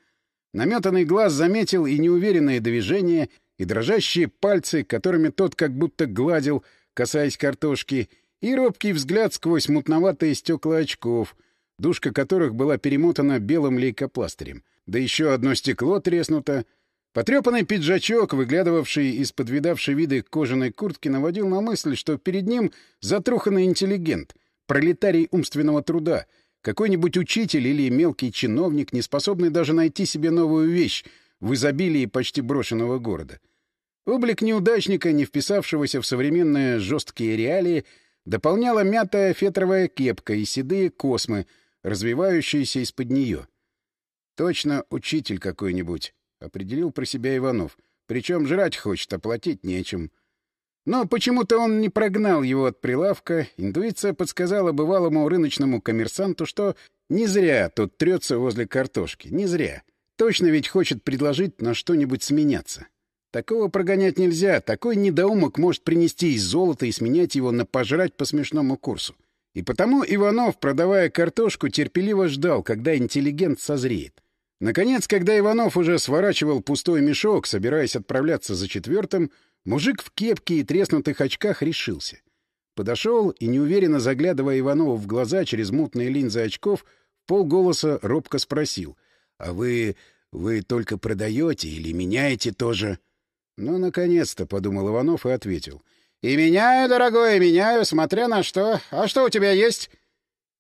Наметанный глаз заметил и неуверенные движения, и дрожащие пальцы, которыми тот как будто гладил, касаясь картошки, и робкий взгляд сквозь мутноватые стекла очков, душка которых была перемотана белым лейкопластырем. Да еще одно стекло треснуто. Потрепанный пиджачок, выглядывавший из-под видавшей виды кожаной куртки, наводил на мысль, что перед ним затруханный интеллигент — пролетарий умственного труда, какой-нибудь учитель или мелкий чиновник, не способный даже найти себе новую вещь в изобилии почти брошенного города. Облик неудачника, не вписавшегося в современные жесткие реалии, дополняла мятая фетровая кепка и седые космы, развивающиеся из-под нее. «Точно учитель какой-нибудь», — определил про себя Иванов. «Причем жрать хочет, а платить нечем». Но почему-то он не прогнал его от прилавка. Интуиция подсказала бывалому рыночному коммерсанту, что не зря тот трется возле картошки. Не зря. Точно ведь хочет предложить на что-нибудь сменяться. Такого прогонять нельзя. Такой недоумок может принести из золота и сменять его на пожрать по смешному курсу. И потому Иванов, продавая картошку, терпеливо ждал, когда интеллигент созреет. Наконец, когда Иванов уже сворачивал пустой мешок, собираясь отправляться за четвертым, Мужик в кепке и треснутых очках решился. Подошел и, неуверенно заглядывая Иванову в глаза через мутные линзы очков, полголоса робко спросил. — А вы... вы только продаете или меняете тоже? — Ну, наконец-то, — подумал Иванов и ответил. — И меняю, дорогой, меняю, смотря на что. А что у тебя есть?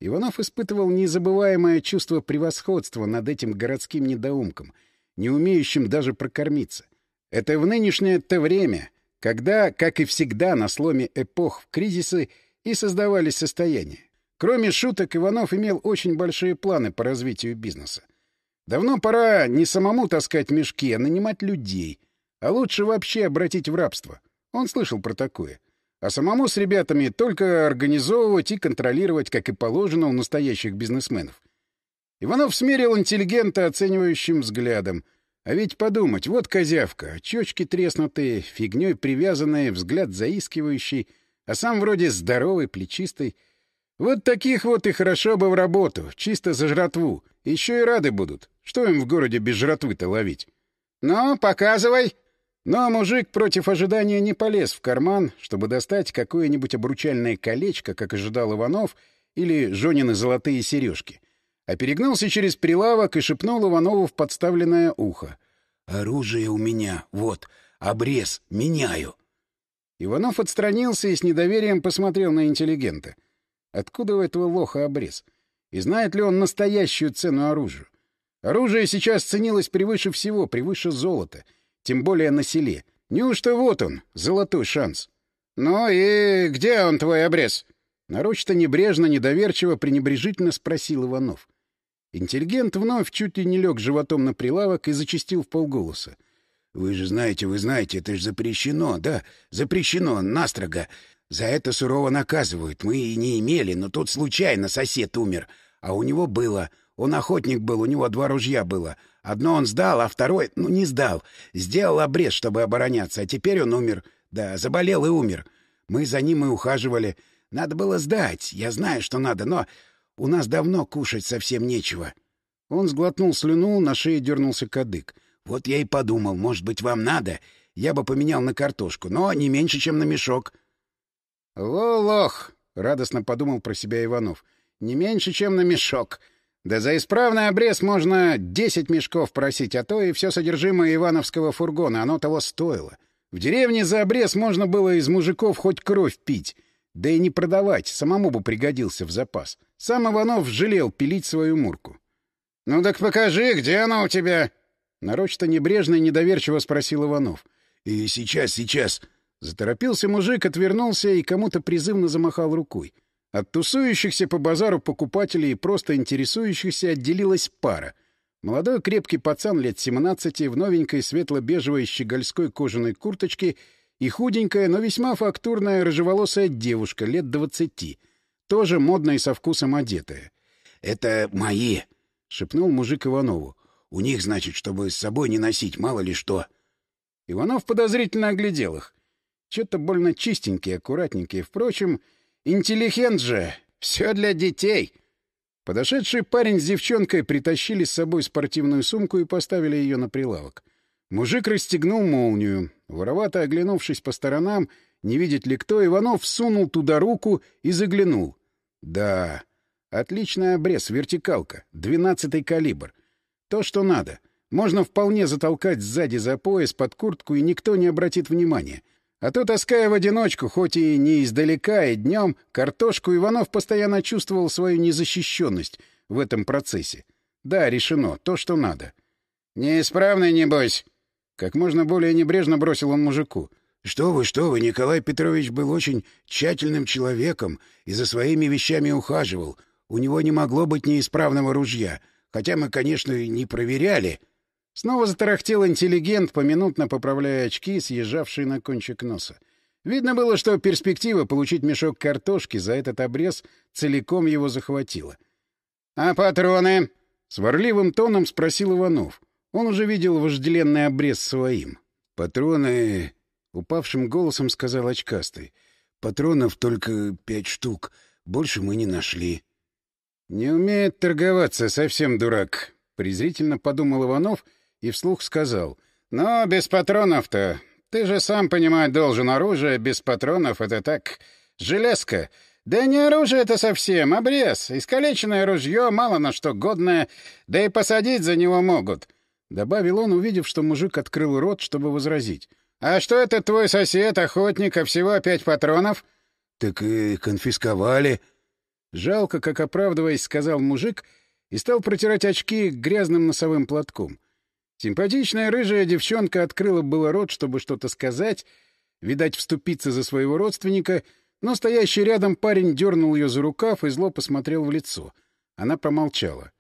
Иванов испытывал незабываемое чувство превосходства над этим городским недоумком, не умеющим даже прокормиться. Это в нынешнее-то время когда, как и всегда, на сломе эпох в кризисы и создавались состояния. Кроме шуток, Иванов имел очень большие планы по развитию бизнеса. Давно пора не самому таскать мешки, а нанимать людей. А лучше вообще обратить в рабство. Он слышал про такое. А самому с ребятами только организовывать и контролировать, как и положено у настоящих бизнесменов. Иванов смерил интеллигента оценивающим взглядом — а ведь подумать, вот козявка, очечки треснутые, фигней привязанные, взгляд заискивающий, а сам вроде здоровый, плечистый. Вот таких вот и хорошо бы в работу, чисто за жратву. Еще и рады будут. Что им в городе без жратвы-то ловить? «Ну, показывай!» Но мужик против ожидания не полез в карман, чтобы достать какое-нибудь обручальное колечко, как ожидал Иванов, или Жонины золотые сережки а перегнулся через прилавок и шепнул Иванову в подставленное ухо. «Оружие у меня, вот, обрез, меняю». Иванов отстранился и с недоверием посмотрел на интеллигента. Откуда у этого лоха обрез? И знает ли он настоящую цену оружию? Оружие сейчас ценилось превыше всего, превыше золота, тем более на селе. Неужто вот он, золотой шанс? «Ну и где он, твой обрез?» Нарочито небрежно, недоверчиво, пренебрежительно спросил Иванов. Интеллигент вновь чуть ли не лег животом на прилавок и зачастил в полголоса. — Вы же знаете, вы знаете, это же запрещено, да, запрещено, настрого. За это сурово наказывают. Мы и не имели, но тут случайно сосед умер. А у него было. Он охотник был, у него два ружья было. Одно он сдал, а второе... Ну, не сдал. Сделал обрез, чтобы обороняться, а теперь он умер. Да, заболел и умер. Мы за ним и ухаживали. Надо было сдать. Я знаю, что надо, но у нас давно кушать совсем нечего. Он сглотнул слюну, на шее дернулся кадык. Вот я и подумал, может быть, вам надо? Я бы поменял на картошку, но не меньше, чем на мешок. Лолох! радостно подумал про себя Иванов. Не меньше, чем на мешок. Да за исправный обрез можно десять мешков просить, а то и все содержимое ивановского фургона, оно того стоило. В деревне за обрез можно было из мужиков хоть кровь пить. Да и не продавать, самому бы пригодился в запас. Сам Иванов жалел пилить свою мурку. — Ну так покажи, где она у тебя? Нарочито небрежно и недоверчиво спросил Иванов. — И сейчас, сейчас. Заторопился мужик, отвернулся и кому-то призывно замахал рукой. От тусующихся по базару покупателей и просто интересующихся отделилась пара. Молодой крепкий пацан лет 17 в новенькой светло-бежевой щегольской кожаной курточке — и худенькая, но весьма фактурная рыжеволосая девушка лет двадцати. Тоже модно и со вкусом одетая. — Это мои, — шепнул мужик Иванову. — У них, значит, чтобы с собой не носить, мало ли что. Иванов подозрительно оглядел их. Что-то больно чистенькие, аккуратненькие. Впрочем, интеллигент же. Все для детей. Подошедший парень с девчонкой притащили с собой спортивную сумку и поставили ее на прилавок. Мужик расстегнул молнию. Воровато оглянувшись по сторонам, не видит ли кто, Иванов сунул туда руку и заглянул. Да, отличный обрез, вертикалка, двенадцатый калибр. То, что надо. Можно вполне затолкать сзади за пояс под куртку, и никто не обратит внимания. А то, таская в одиночку, хоть и не издалека, и днем, картошку, Иванов постоянно чувствовал свою незащищенность в этом процессе. Да, решено, то, что надо. «Неисправный, небось!» Как можно более небрежно бросил он мужику. «Что вы, что вы, Николай Петрович был очень тщательным человеком и за своими вещами ухаживал. У него не могло быть неисправного ружья, хотя мы, конечно, и не проверяли». Снова затарахтел интеллигент, поминутно поправляя очки, съезжавшие на кончик носа. Видно было, что перспектива получить мешок картошки за этот обрез целиком его захватила. — А патроны? — сварливым тоном спросил Иванов. Он уже видел вожделенный обрез своим. — Патроны... — упавшим голосом сказал очкастый. — Патронов только пять штук. Больше мы не нашли. — Не умеет торговаться, совсем дурак, — презрительно подумал Иванов — и вслух сказал. «Но без патронов-то... Ты же сам понимать должен, оружие без патронов — это так... железка. Да не оружие это совсем, обрез. Искалеченное ружье, мало на что годное, да и посадить за него могут». Добавил он, увидев, что мужик открыл рот, чтобы возразить. «А что это твой сосед, охотник, а всего пять патронов?» «Так и конфисковали». Жалко, как оправдываясь, сказал мужик и стал протирать очки грязным носовым платком. Симпатичная рыжая девчонка открыла было рот, чтобы что-то сказать, видать, вступиться за своего родственника, но стоящий рядом парень дернул ее за рукав и зло посмотрел в лицо. Она промолчала. —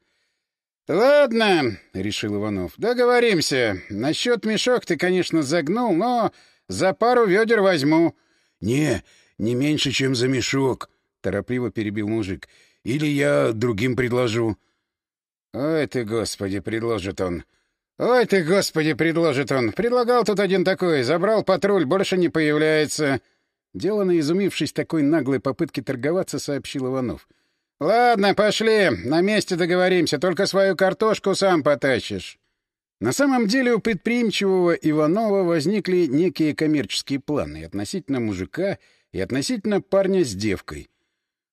Ладно, — решил Иванов, — договоримся. Насчет мешок ты, конечно, загнул, но за пару ведер возьму. — Не, не меньше, чем за мешок, — торопливо перебил мужик. — Или я другим предложу. — Ой ты, господи, предложит он. — «Ой ты, господи, предложит он! Предлагал тут один такой, забрал патруль, больше не появляется!» Делано, изумившись такой наглой попытки торговаться, сообщил Иванов. «Ладно, пошли, на месте договоримся, только свою картошку сам потащишь». На самом деле у предприимчивого Иванова возникли некие коммерческие планы относительно мужика и относительно парня с девкой.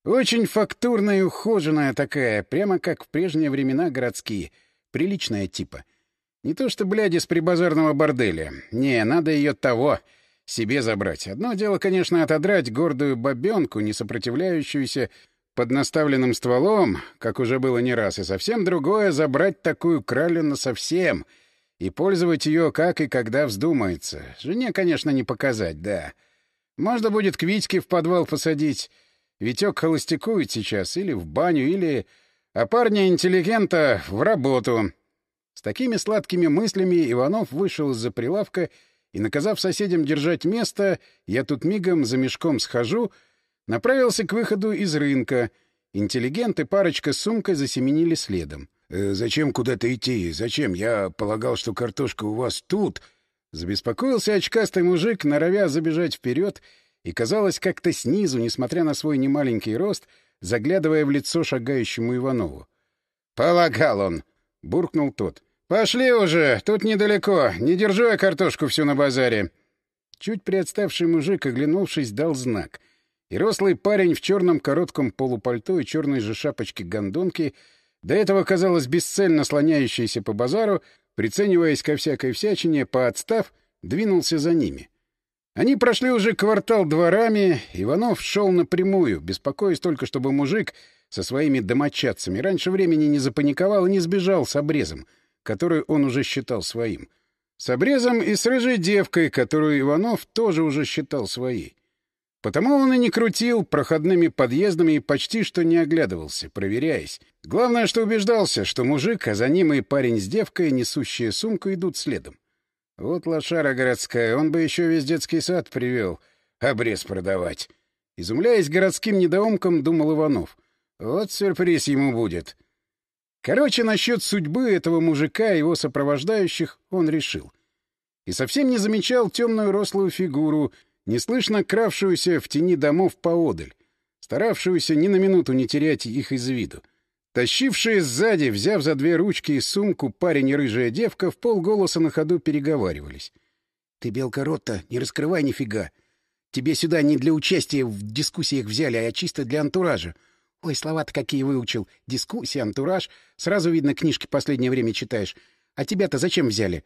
Очень фактурная и ухоженная такая, прямо как в прежние времена городские, приличная типа — не то что бляди с прибазарного борделя. Не, надо ее того себе забрать. Одно дело, конечно, отодрать гордую бабенку, не сопротивляющуюся под наставленным стволом, как уже было не раз, и совсем другое — забрать такую кралю совсем и пользовать ее как и когда вздумается. Жене, конечно, не показать, да. Можно будет к Витьке в подвал посадить. Витек холостякует сейчас или в баню, или... А парня-интеллигента в работу. С такими сладкими мыслями Иванов вышел из-за прилавка и, наказав соседям держать место, я тут мигом за мешком схожу, направился к выходу из рынка. Интеллигент и парочка с сумкой засеменили следом. «Э, «Зачем куда-то идти? Зачем? Я полагал, что картошка у вас тут». Забеспокоился очкастый мужик, норовя забежать вперед, и, казалось, как-то снизу, несмотря на свой немаленький рост, заглядывая в лицо шагающему Иванову. «Полагал он!» — буркнул тот. «Пошли уже, тут недалеко. Не держу я картошку всю на базаре». Чуть приотставший мужик, оглянувшись, дал знак. И рослый парень в черном коротком полупальто и черной же шапочке гондонки, до этого, казалось, бесцельно слоняющийся по базару, прицениваясь ко всякой всячине, поотстав, двинулся за ними. Они прошли уже квартал дворами, Иванов шел напрямую, беспокоясь только, чтобы мужик со своими домочадцами раньше времени не запаниковал и не сбежал с обрезом — который он уже считал своим. С обрезом и с рыжей девкой, которую Иванов тоже уже считал своей. Потому он и не крутил проходными подъездами и почти что не оглядывался, проверяясь. Главное, что убеждался, что мужик, а за ним и парень с девкой, несущие сумку, идут следом. Вот лошара городская, он бы еще весь детский сад привел, обрез продавать. Изумляясь городским недоумкам, думал Иванов. Вот сюрприз ему будет. Короче, насчет судьбы этого мужика и его сопровождающих он решил. И совсем не замечал темную рослую фигуру, неслышно кравшуюся в тени домов поодаль, старавшуюся ни на минуту не терять их из виду. Тащившие сзади, взяв за две ручки и сумку, парень и рыжая девка в полголоса на ходу переговаривались. — Ты, Белка Ротта, не раскрывай нифига. Тебе сюда не для участия в дискуссиях взяли, а чисто для антуража. Ой, слова-то какие выучил. Дискуссия, антураж. Сразу видно, книжки последнее время читаешь. А тебя-то зачем взяли?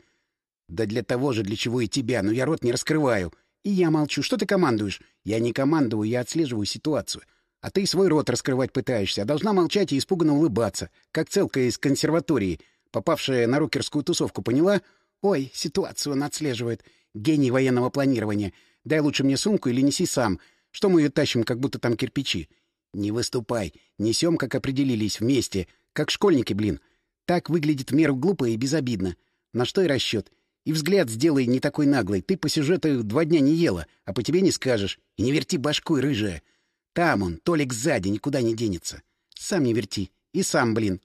Да для того же, для чего и тебя. Но я рот не раскрываю. И я молчу. Что ты командуешь? Я не командую, я отслеживаю ситуацию. А ты свой рот раскрывать пытаешься, а должна молчать и испуганно улыбаться, как целка из консерватории, попавшая на рокерскую тусовку, поняла? Ой, ситуацию он отслеживает. Гений военного планирования. Дай лучше мне сумку или неси сам. Что мы ее тащим, как будто там кирпичи? Не выступай. Несем, как определились, вместе. Как школьники, блин. Так выглядит в меру глупо и безобидно. На что и расчет. И взгляд сделай не такой наглый. Ты по сюжету два дня не ела, а по тебе не скажешь. И не верти башкой, рыжая. Там он, Толик сзади, никуда не денется. Сам не верти. И сам, блин.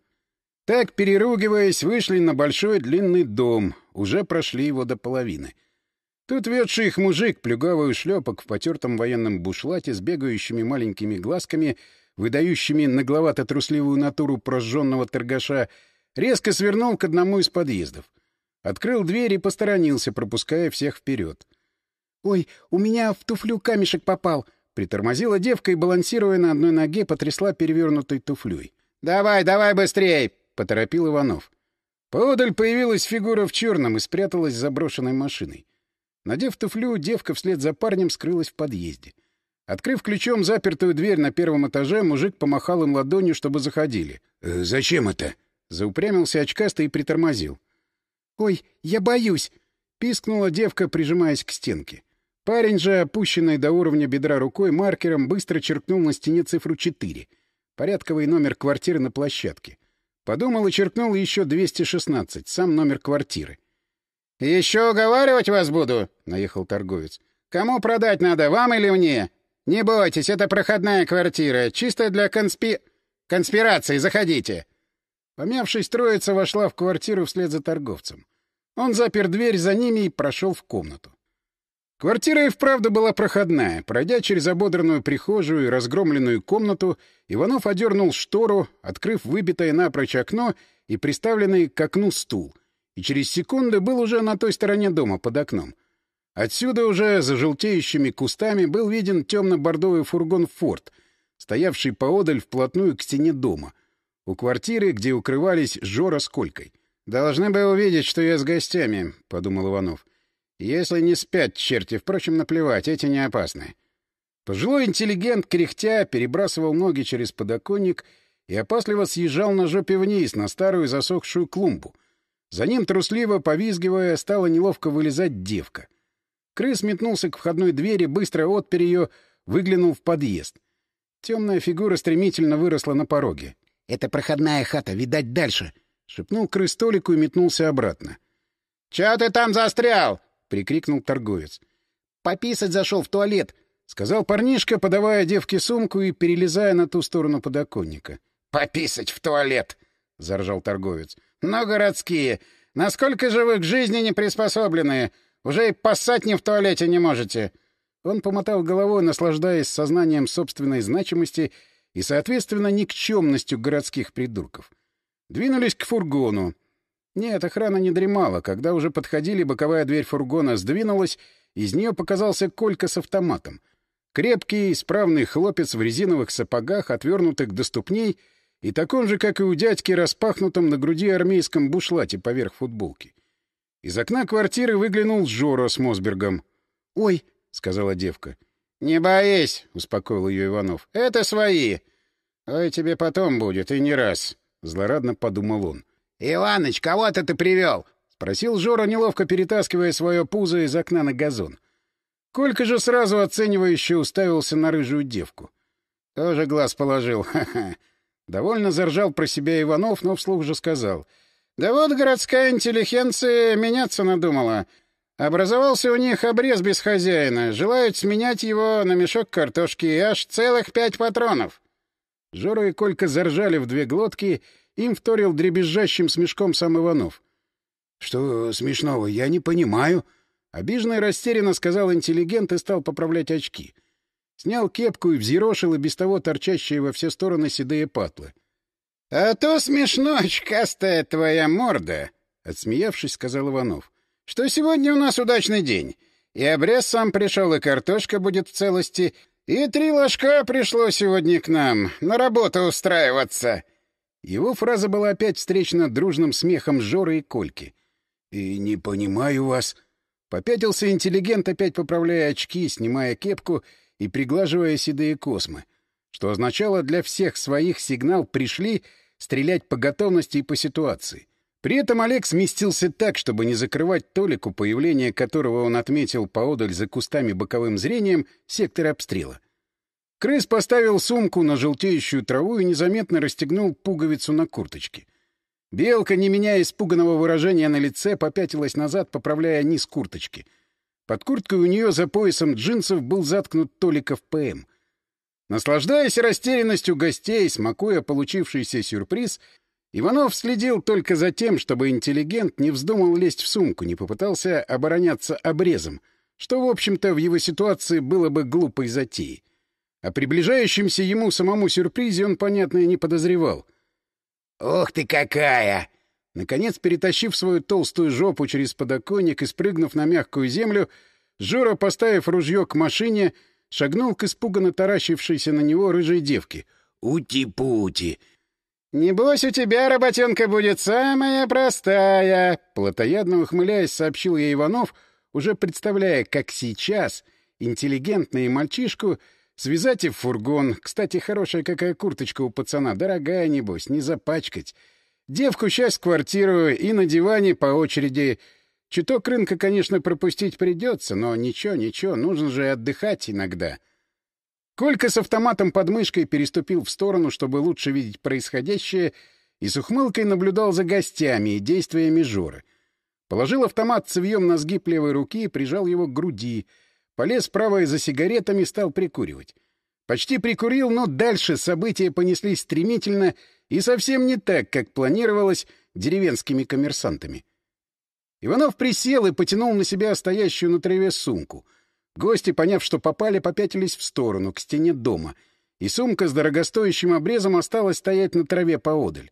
Так, переругиваясь, вышли на большой длинный дом. Уже прошли его до половины. Тут ведший их мужик, плюгавый шлепок в потертом военном бушлате с бегающими маленькими глазками, выдающими нагловато-трусливую натуру прожженного торгаша, резко свернул к одному из подъездов. Открыл дверь и посторонился, пропуская всех вперед. «Ой, у меня в туфлю камешек попал!» Притормозила девка и, балансируя на одной ноге, потрясла перевернутой туфлей. «Давай, давай быстрей!» — поторопил Иванов. Поодаль появилась фигура в черном и спряталась за брошенной машиной. Надев туфлю, девка вслед за парнем скрылась в подъезде. Открыв ключом запертую дверь на первом этаже, мужик помахал им ладонью, чтобы заходили. «Э, «Зачем это?» Заупрямился очкастый и притормозил. «Ой, я боюсь!» — пискнула девка, прижимаясь к стенке. Парень же, опущенный до уровня бедра рукой, маркером быстро черкнул на стене цифру 4. Порядковый номер квартиры на площадке. Подумал и черкнул еще 216, сам номер квартиры. «Еще уговаривать вас буду?» — наехал торговец. «Кому продать надо, вам или мне? Не бойтесь, это проходная квартира, чисто для конспи... конспирации, заходите!» Помявшись, троица вошла в квартиру вслед за торговцем. Он запер дверь за ними и прошел в комнату. Квартира и вправду была проходная. Пройдя через ободранную прихожую и разгромленную комнату, Иванов одернул штору, открыв выбитое напрочь окно и приставленный к окну стул — и через секунду был уже на той стороне дома, под окном. Отсюда уже за желтеющими кустами был виден темно-бордовый фургон «Форд», стоявший поодаль вплотную к стене дома, у квартиры, где укрывались Жора с Колькой. «Должны бы увидеть, что я с гостями», — подумал Иванов. «Если не спят черти, впрочем, наплевать, эти не опасны». Пожилой интеллигент, кряхтя, перебрасывал ноги через подоконник и опасливо съезжал на жопе вниз, на старую засохшую клумбу — за ним, трусливо повизгивая, стала неловко вылезать девка. Крыс метнулся к входной двери, быстро отпер ее, выглянул в подъезд. Темная фигура стремительно выросла на пороге. — Это проходная хата, видать, дальше! — шепнул крыс Толику и метнулся обратно. — Чё ты там застрял? — прикрикнул торговец. — Пописать зашел в туалет, — сказал парнишка, подавая девке сумку и перелезая на ту сторону подоконника. — Пописать в туалет! — заржал торговец. Но городские. Насколько же вы к жизни не приспособленные? Уже и поссать не в туалете не можете. Он помотал головой, наслаждаясь сознанием собственной значимости и, соответственно, никчемностью городских придурков. Двинулись к фургону. Нет, охрана не дремала. Когда уже подходили, боковая дверь фургона сдвинулась, из нее показался Колька с автоматом. Крепкий, исправный хлопец в резиновых сапогах, отвернутых до ступней — и таком же, как и у дядьки, распахнутом на груди армейском бушлате поверх футболки. Из окна квартиры выглянул Жора с Мосбергом. «Ой!» — сказала девка. «Не боись!» — успокоил ее Иванов. «Это свои!» «Ой, тебе потом будет, и не раз!» — злорадно подумал он. «Иваныч, кого-то ты привел?» — спросил Жора, неловко перетаскивая свое пузо из окна на газон. Колька же сразу оценивающе уставился на рыжую девку. Тоже глаз положил, ха-ха. Довольно заржал про себя Иванов, но вслух же сказал. «Да вот городская интеллигенция меняться надумала. Образовался у них обрез без хозяина. Желают сменять его на мешок картошки и аж целых пять патронов. Жора и Колька заржали в две глотки, им вторил дребезжащим смешком сам Иванов. — Что смешного? Я не понимаю. Обиженно и растерянно сказал интеллигент и стал поправлять очки. Снял кепку и взъерошил и без того торчащие во все стороны седые патлы. — А то смешно, очкастая твоя морда! — отсмеявшись, сказал Иванов что сегодня у нас удачный день. И обрез сам пришел, и картошка будет в целости, и три ложка пришло сегодня к нам на работу устраиваться. Его фраза была опять встречена дружным смехом Жоры и Кольки. «И не понимаю вас». Попятился интеллигент, опять поправляя очки, снимая кепку и приглаживая седые космы, что означало для всех своих сигнал «пришли» стрелять по готовности и по ситуации. При этом Олег сместился так, чтобы не закрывать Толику, появление которого он отметил поодаль за кустами боковым зрением, сектор обстрела. Крыс поставил сумку на желтеющую траву и незаметно расстегнул пуговицу на курточке. Белка, не меняя испуганного выражения на лице, попятилась назад, поправляя низ курточки. Под курткой у нее за поясом джинсов был заткнут Толиков ПМ. Наслаждаясь растерянностью гостей, смакуя получившийся сюрприз — Иванов следил только за тем, чтобы интеллигент не вздумал лезть в сумку, не попытался обороняться обрезом, что, в общем-то, в его ситуации было бы глупой затеей. О приближающемся ему самому сюрпризе он, понятно, и не подозревал. «Ух ты какая!» Наконец, перетащив свою толстую жопу через подоконник и спрыгнув на мягкую землю, Жора, поставив ружье к машине, шагнул к испуганно таращившейся на него рыжей девке. «Ути-пути!» «Небось, у тебя работенка будет самая простая!» Платоядно ухмыляясь, сообщил ей Иванов, уже представляя, как сейчас интеллигентный мальчишку связать и в фургон. Кстати, хорошая какая курточка у пацана, дорогая, небось, не запачкать. Девку сейчас в квартиру и на диване по очереди. Чуток рынка, конечно, пропустить придется, но ничего, ничего, нужно же отдыхать иногда. — Колька с автоматом под мышкой переступил в сторону, чтобы лучше видеть происходящее, и с ухмылкой наблюдал за гостями и действиями Жоры. Положил автомат цевьем на сгиб левой руки и прижал его к груди, полез правой за сигаретами и стал прикуривать. Почти прикурил, но дальше события понеслись стремительно и совсем не так, как планировалось деревенскими коммерсантами. Иванов присел и потянул на себя стоящую на траве сумку — Гости, поняв, что попали, попятились в сторону, к стене дома, и сумка с дорогостоящим обрезом осталась стоять на траве поодаль.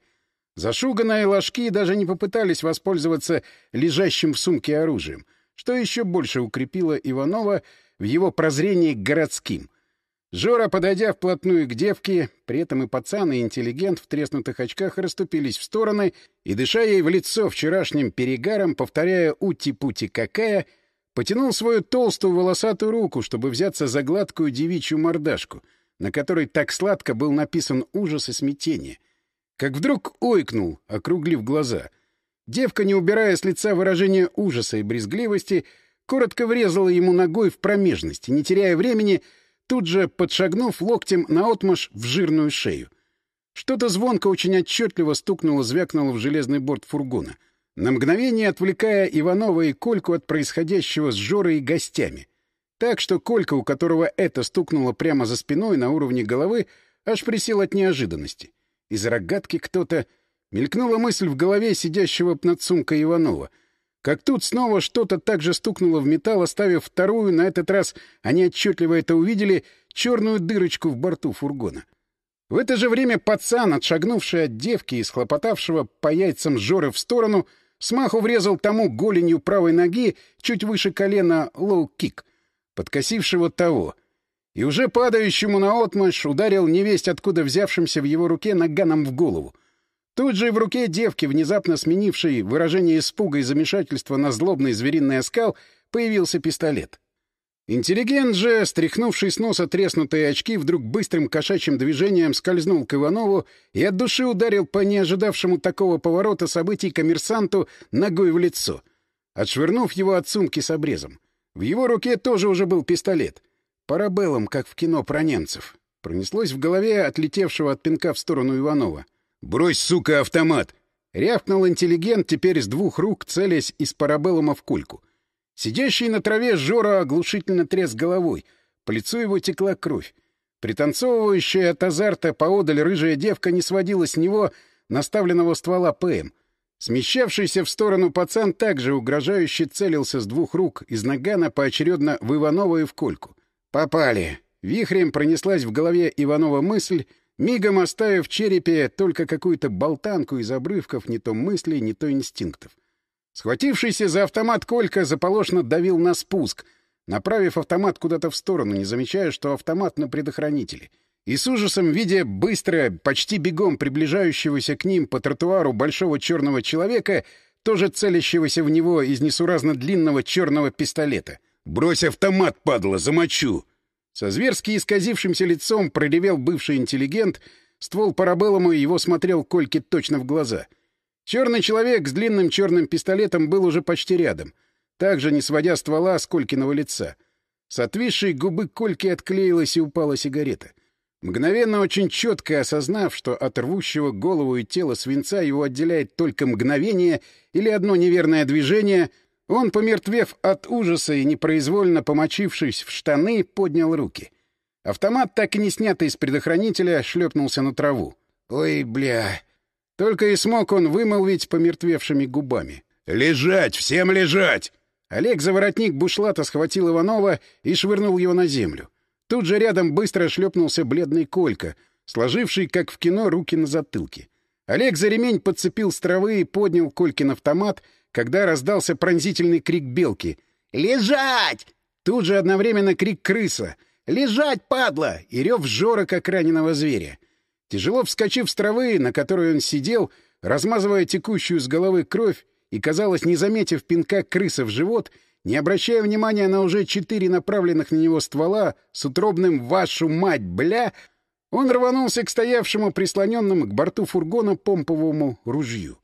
Зашуганные ложки даже не попытались воспользоваться лежащим в сумке оружием, что еще больше укрепило Иванова в его прозрении к городским. Жора, подойдя вплотную к девке, при этом и пацан, и интеллигент в треснутых очках расступились в стороны и, дыша ей в лицо вчерашним перегаром, повторяя «ути-пути какая», Потянул свою толстую волосатую руку, чтобы взяться за гладкую девичью мордашку, на которой так сладко был написан ужас и смятение. Как вдруг ойкнул, округлив глаза. Девка, не убирая с лица выражения ужаса и брезгливости, коротко врезала ему ногой в промежность, не теряя времени, тут же подшагнув локтем наотмашь в жирную шею. Что-то звонко очень отчетливо стукнуло, звякнуло в железный борт фургона — на мгновение отвлекая Иванова и Кольку от происходящего с Жорой и гостями. Так что Колька, у которого это стукнуло прямо за спиной на уровне головы, аж присел от неожиданности. Из рогатки кто-то... Мелькнула мысль в голове сидящего над сумкой Иванова. Как тут снова что-то так же стукнуло в металл, оставив вторую, на этот раз они отчетливо это увидели, черную дырочку в борту фургона. В это же время пацан, отшагнувший от девки и схлопотавшего по яйцам Жоры в сторону, — с маху врезал тому голенью правой ноги чуть выше колена лоу-кик, подкосившего того, и уже падающему наотмашь ударил невесть, откуда взявшимся в его руке наганом в голову. Тут же в руке девки, внезапно сменившей выражение испуга и замешательства на злобный звериный оскал, появился пистолет. Интеллигент же, стряхнувший с носа треснутые очки, вдруг быстрым кошачьим движением скользнул к Иванову и от души ударил по неожидавшему такого поворота событий коммерсанту ногой в лицо, отшвырнув его от сумки с обрезом. В его руке тоже уже был пистолет. Парабеллум, как в кино про немцев. Пронеслось в голове отлетевшего от пинка в сторону Иванова. «Брось, сука, автомат!» — рявкнул интеллигент теперь с двух рук, целясь из парабеллума в кульку — Сидящий на траве Жора оглушительно тряс головой. По лицу его текла кровь. Пританцовывающая от азарта поодаль рыжая девка не сводила с него наставленного ствола ПМ. Смещавшийся в сторону пацан также угрожающе целился с двух рук из нагана поочередно в Иванова и в Кольку. «Попали!» Вихрем пронеслась в голове Иванова мысль, мигом оставив в черепе только какую-то болтанку из обрывков не то мыслей, не то инстинктов. Схватившийся за автомат Колька заполошно давил на спуск, направив автомат куда-то в сторону, не замечая, что автомат на предохранителе. И с ужасом, видя быстро, почти бегом приближающегося к ним по тротуару большого черного человека, тоже целящегося в него из несуразно длинного черного пистолета. «Брось автомат, падла, замочу!» Со зверски исказившимся лицом проревел бывший интеллигент, ствол парабеллума его смотрел Кольке точно в глаза. Черный человек с длинным черным пистолетом был уже почти рядом, также не сводя ствола с Колькиного лица. С отвисшей губы Кольки отклеилась и упала сигарета. Мгновенно очень четко осознав, что от рвущего голову и тело свинца его отделяет только мгновение или одно неверное движение — он, помертвев от ужаса и непроизвольно помочившись в штаны, поднял руки. Автомат, так и не снятый из предохранителя, шлепнулся на траву. «Ой, бля!» Только и смог он вымолвить помертвевшими губами. «Лежать! Всем лежать!» Олег за воротник бушлата схватил Иванова и швырнул его на землю. Тут же рядом быстро шлепнулся бледный Колька, сложивший, как в кино, руки на затылке. Олег за ремень подцепил с травы и поднял Колькин автомат — когда раздался пронзительный крик белки. «Лежать!» Тут же одновременно крик крыса. «Лежать, падла!» и рев жора, как раненого зверя. Тяжело вскочив с травы, на которой он сидел, размазывая текущую с головы кровь и, казалось, не заметив пинка крыса в живот, не обращая внимания на уже четыре направленных на него ствола с утробным «Вашу мать, бля!», он рванулся к стоявшему прислоненному к борту фургона помповому ружью.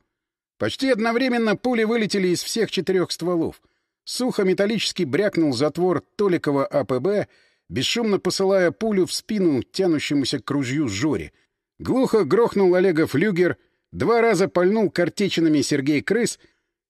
Почти одновременно пули вылетели из всех четырех стволов. Сухо металлически брякнул затвор Толикова АПБ, бесшумно посылая пулю в спину тянущемуся к ружью Жоре. Глухо грохнул Олега флюгер, два раза пальнул картечинами Сергей Крыс,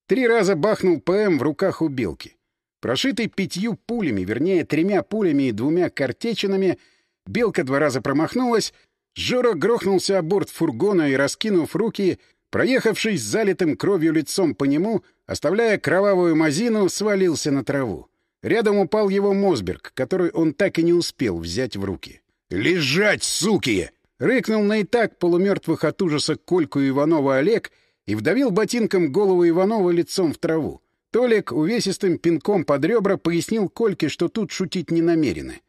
три раза бахнул ПМ в руках у Белки. Прошитый пятью пулями, вернее, тремя пулями и двумя картечинами, Белка два раза промахнулась, Жора грохнулся о борт фургона и, раскинув руки, проехавшись залитым кровью лицом по нему, оставляя кровавую мазину, свалился на траву. Рядом упал его Мосберг, который он так и не успел взять в руки. «Лежать, суки!» — рыкнул на и так полумертвых от ужаса Кольку Иванова Олег и вдавил ботинком голову Иванова лицом в траву. Толик увесистым пинком под ребра пояснил Кольке, что тут шутить не намерены.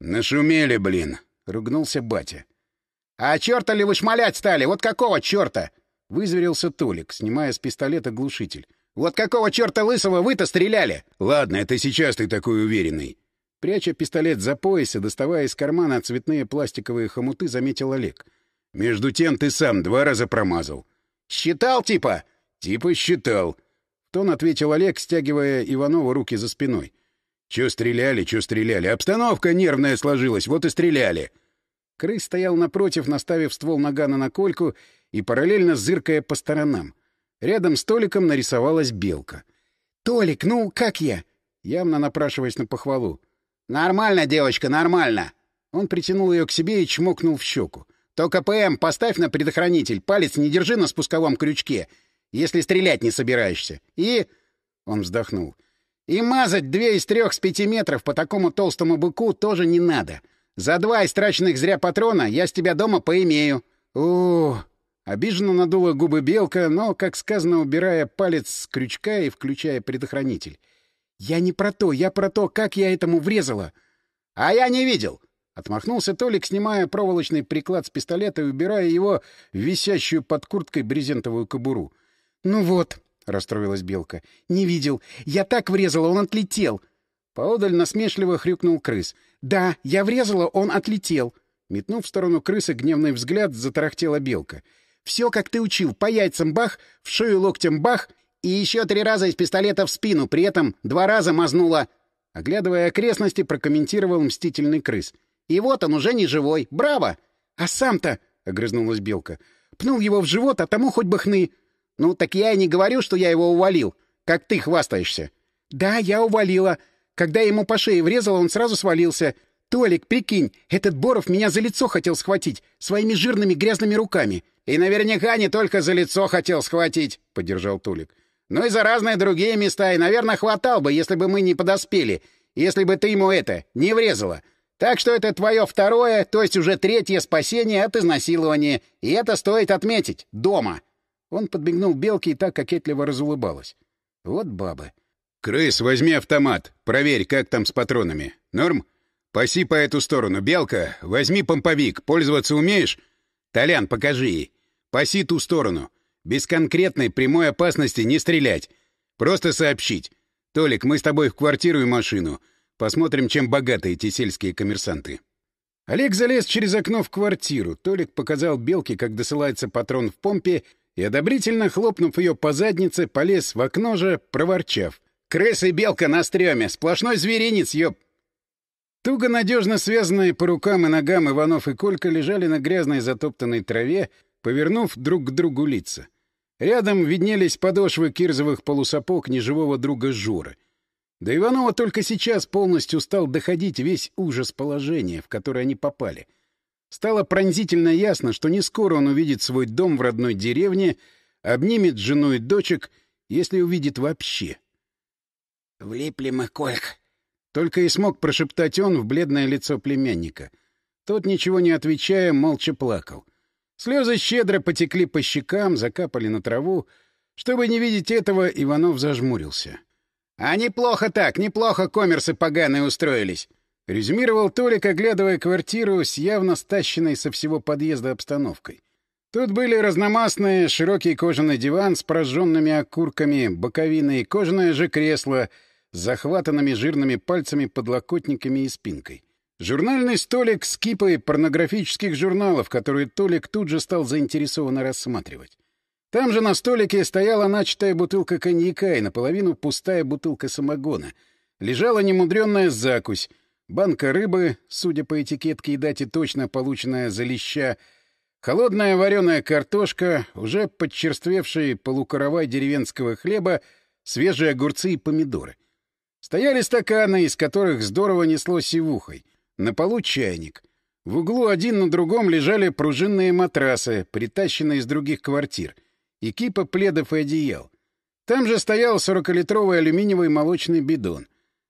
«Нашумели, блин!» — ругнулся батя. «А черта ли вы шмалять стали? Вот какого черта?» — вызверился Толик, снимая с пистолета глушитель. «Вот какого черта лысого вы-то стреляли?» «Ладно, это сейчас ты такой уверенный». Пряча пистолет за пояс и доставая из кармана цветные пластиковые хомуты, заметил Олег. «Между тем ты сам два раза промазал». «Считал, типа?» «Типа считал». Тон ответил Олег, стягивая Иванова руки за спиной. «Чё стреляли, чё стреляли? Обстановка нервная сложилась, вот и стреляли». Крыс стоял напротив, наставив ствол нагана на кольку и параллельно зыркая по сторонам. Рядом с Толиком нарисовалась белка. «Толик, ну как я?» Явно напрашиваясь на похвалу. «Нормально, девочка, нормально!» Он притянул ее к себе и чмокнул в щеку. «Только ПМ поставь на предохранитель, палец не держи на спусковом крючке, если стрелять не собираешься. И...» Он вздохнул. «И мазать две из трех с пяти метров по такому толстому быку тоже не надо. За два истраченных зря патрона я с тебя дома поимею. О, Обиженно надула губы белка, но, как сказано, убирая палец с крючка и включая предохранитель. «Я не про то, я про то, как я этому врезала». «А я не видел!» Отмахнулся Толик, снимая проволочный приклад с пистолета и убирая его в висящую под курткой брезентовую кобуру. «Ну вот», — расстроилась Белка, — «не видел. Я так врезала, он отлетел. Поодаль насмешливо хрюкнул крыс. «Да, я врезала, он отлетел». Метнув в сторону крысы гневный взгляд, затарахтела белка. «Все, как ты учил. По яйцам бах, в шею локтем бах, и еще три раза из пистолета в спину, при этом два раза мазнула». Оглядывая окрестности, прокомментировал мстительный крыс. «И вот он уже не живой. Браво!» «А сам-то...» — огрызнулась белка. «Пнул его в живот, а тому хоть бы хны». «Ну, так я и не говорю, что я его увалил, как ты хвастаешься». «Да, я увалила. Когда ему по шее врезала, он сразу свалился. Толик, прикинь, этот Боров меня за лицо хотел схватить своими жирными грязными руками». «И наверняка не только за лицо хотел схватить», — поддержал Толик. «Но и за разные другие места, и, наверное, хватал бы, если бы мы не подоспели, если бы ты ему это не врезала. Так что это твое второе, то есть уже третье спасение от изнасилования, и это стоит отметить. Дома». Он подбегнул Белке и так кокетливо разулыбалась. Вот бабы. «Крыс, возьми автомат. Проверь, как там с патронами. Норм? Паси по эту сторону. Белка, возьми помповик. Пользоваться умеешь? Толян, покажи ей. Паси ту сторону. Без конкретной прямой опасности не стрелять. Просто сообщить. Толик, мы с тобой в квартиру и машину. Посмотрим, чем богаты эти сельские коммерсанты». Олег залез через окно в квартиру. Толик показал Белке, как досылается патрон в помпе, и, одобрительно хлопнув ее по заднице, полез в окно же, проворчав. Крыс и белка на стреме. Сплошной зверинец, ёп. Туго надежно связанные по рукам и ногам Иванов и Колька лежали на грязной затоптанной траве, повернув друг к другу лица. Рядом виднелись подошвы кирзовых полусапог неживого друга Журы. До Иванова только сейчас полностью стал доходить весь ужас положения, в которое они попали. Стало пронзительно ясно, что не скоро он увидит свой дом в родной деревне, обнимет жену и дочек, если увидит вообще. «Влипли мы, Кольк!» Только и смог прошептать он в бледное лицо племянника. Тот, ничего не отвечая, молча плакал. Слезы щедро потекли по щекам, закапали на траву. Чтобы не видеть этого, Иванов зажмурился. — А неплохо так, неплохо коммерсы поганые устроились, — резюмировал Толик, оглядывая квартиру с явно стащенной со всего подъезда обстановкой. Тут были разномастные, широкий кожаный диван с прожженными окурками, боковины и кожаное же кресло — с захватанными жирными пальцами, подлокотниками и спинкой. Журнальный столик с кипой порнографических журналов, которые Толик тут же стал заинтересованно рассматривать. Там же на столике стояла начатая бутылка коньяка и наполовину пустая бутылка самогона. Лежала немудренная закусь, банка рыбы, судя по этикетке и дате точно полученная за леща, холодная вареная картошка, уже подчерствевший полукоровай деревенского хлеба, свежие огурцы и помидоры. Стояли стаканы, из которых здорово несло сивухой. На полу чайник. В углу один на другом лежали пружинные матрасы, притащенные из других квартир, и кипа пледов и одеял. Там же стоял сорокалитровый алюминиевый молочный бидон.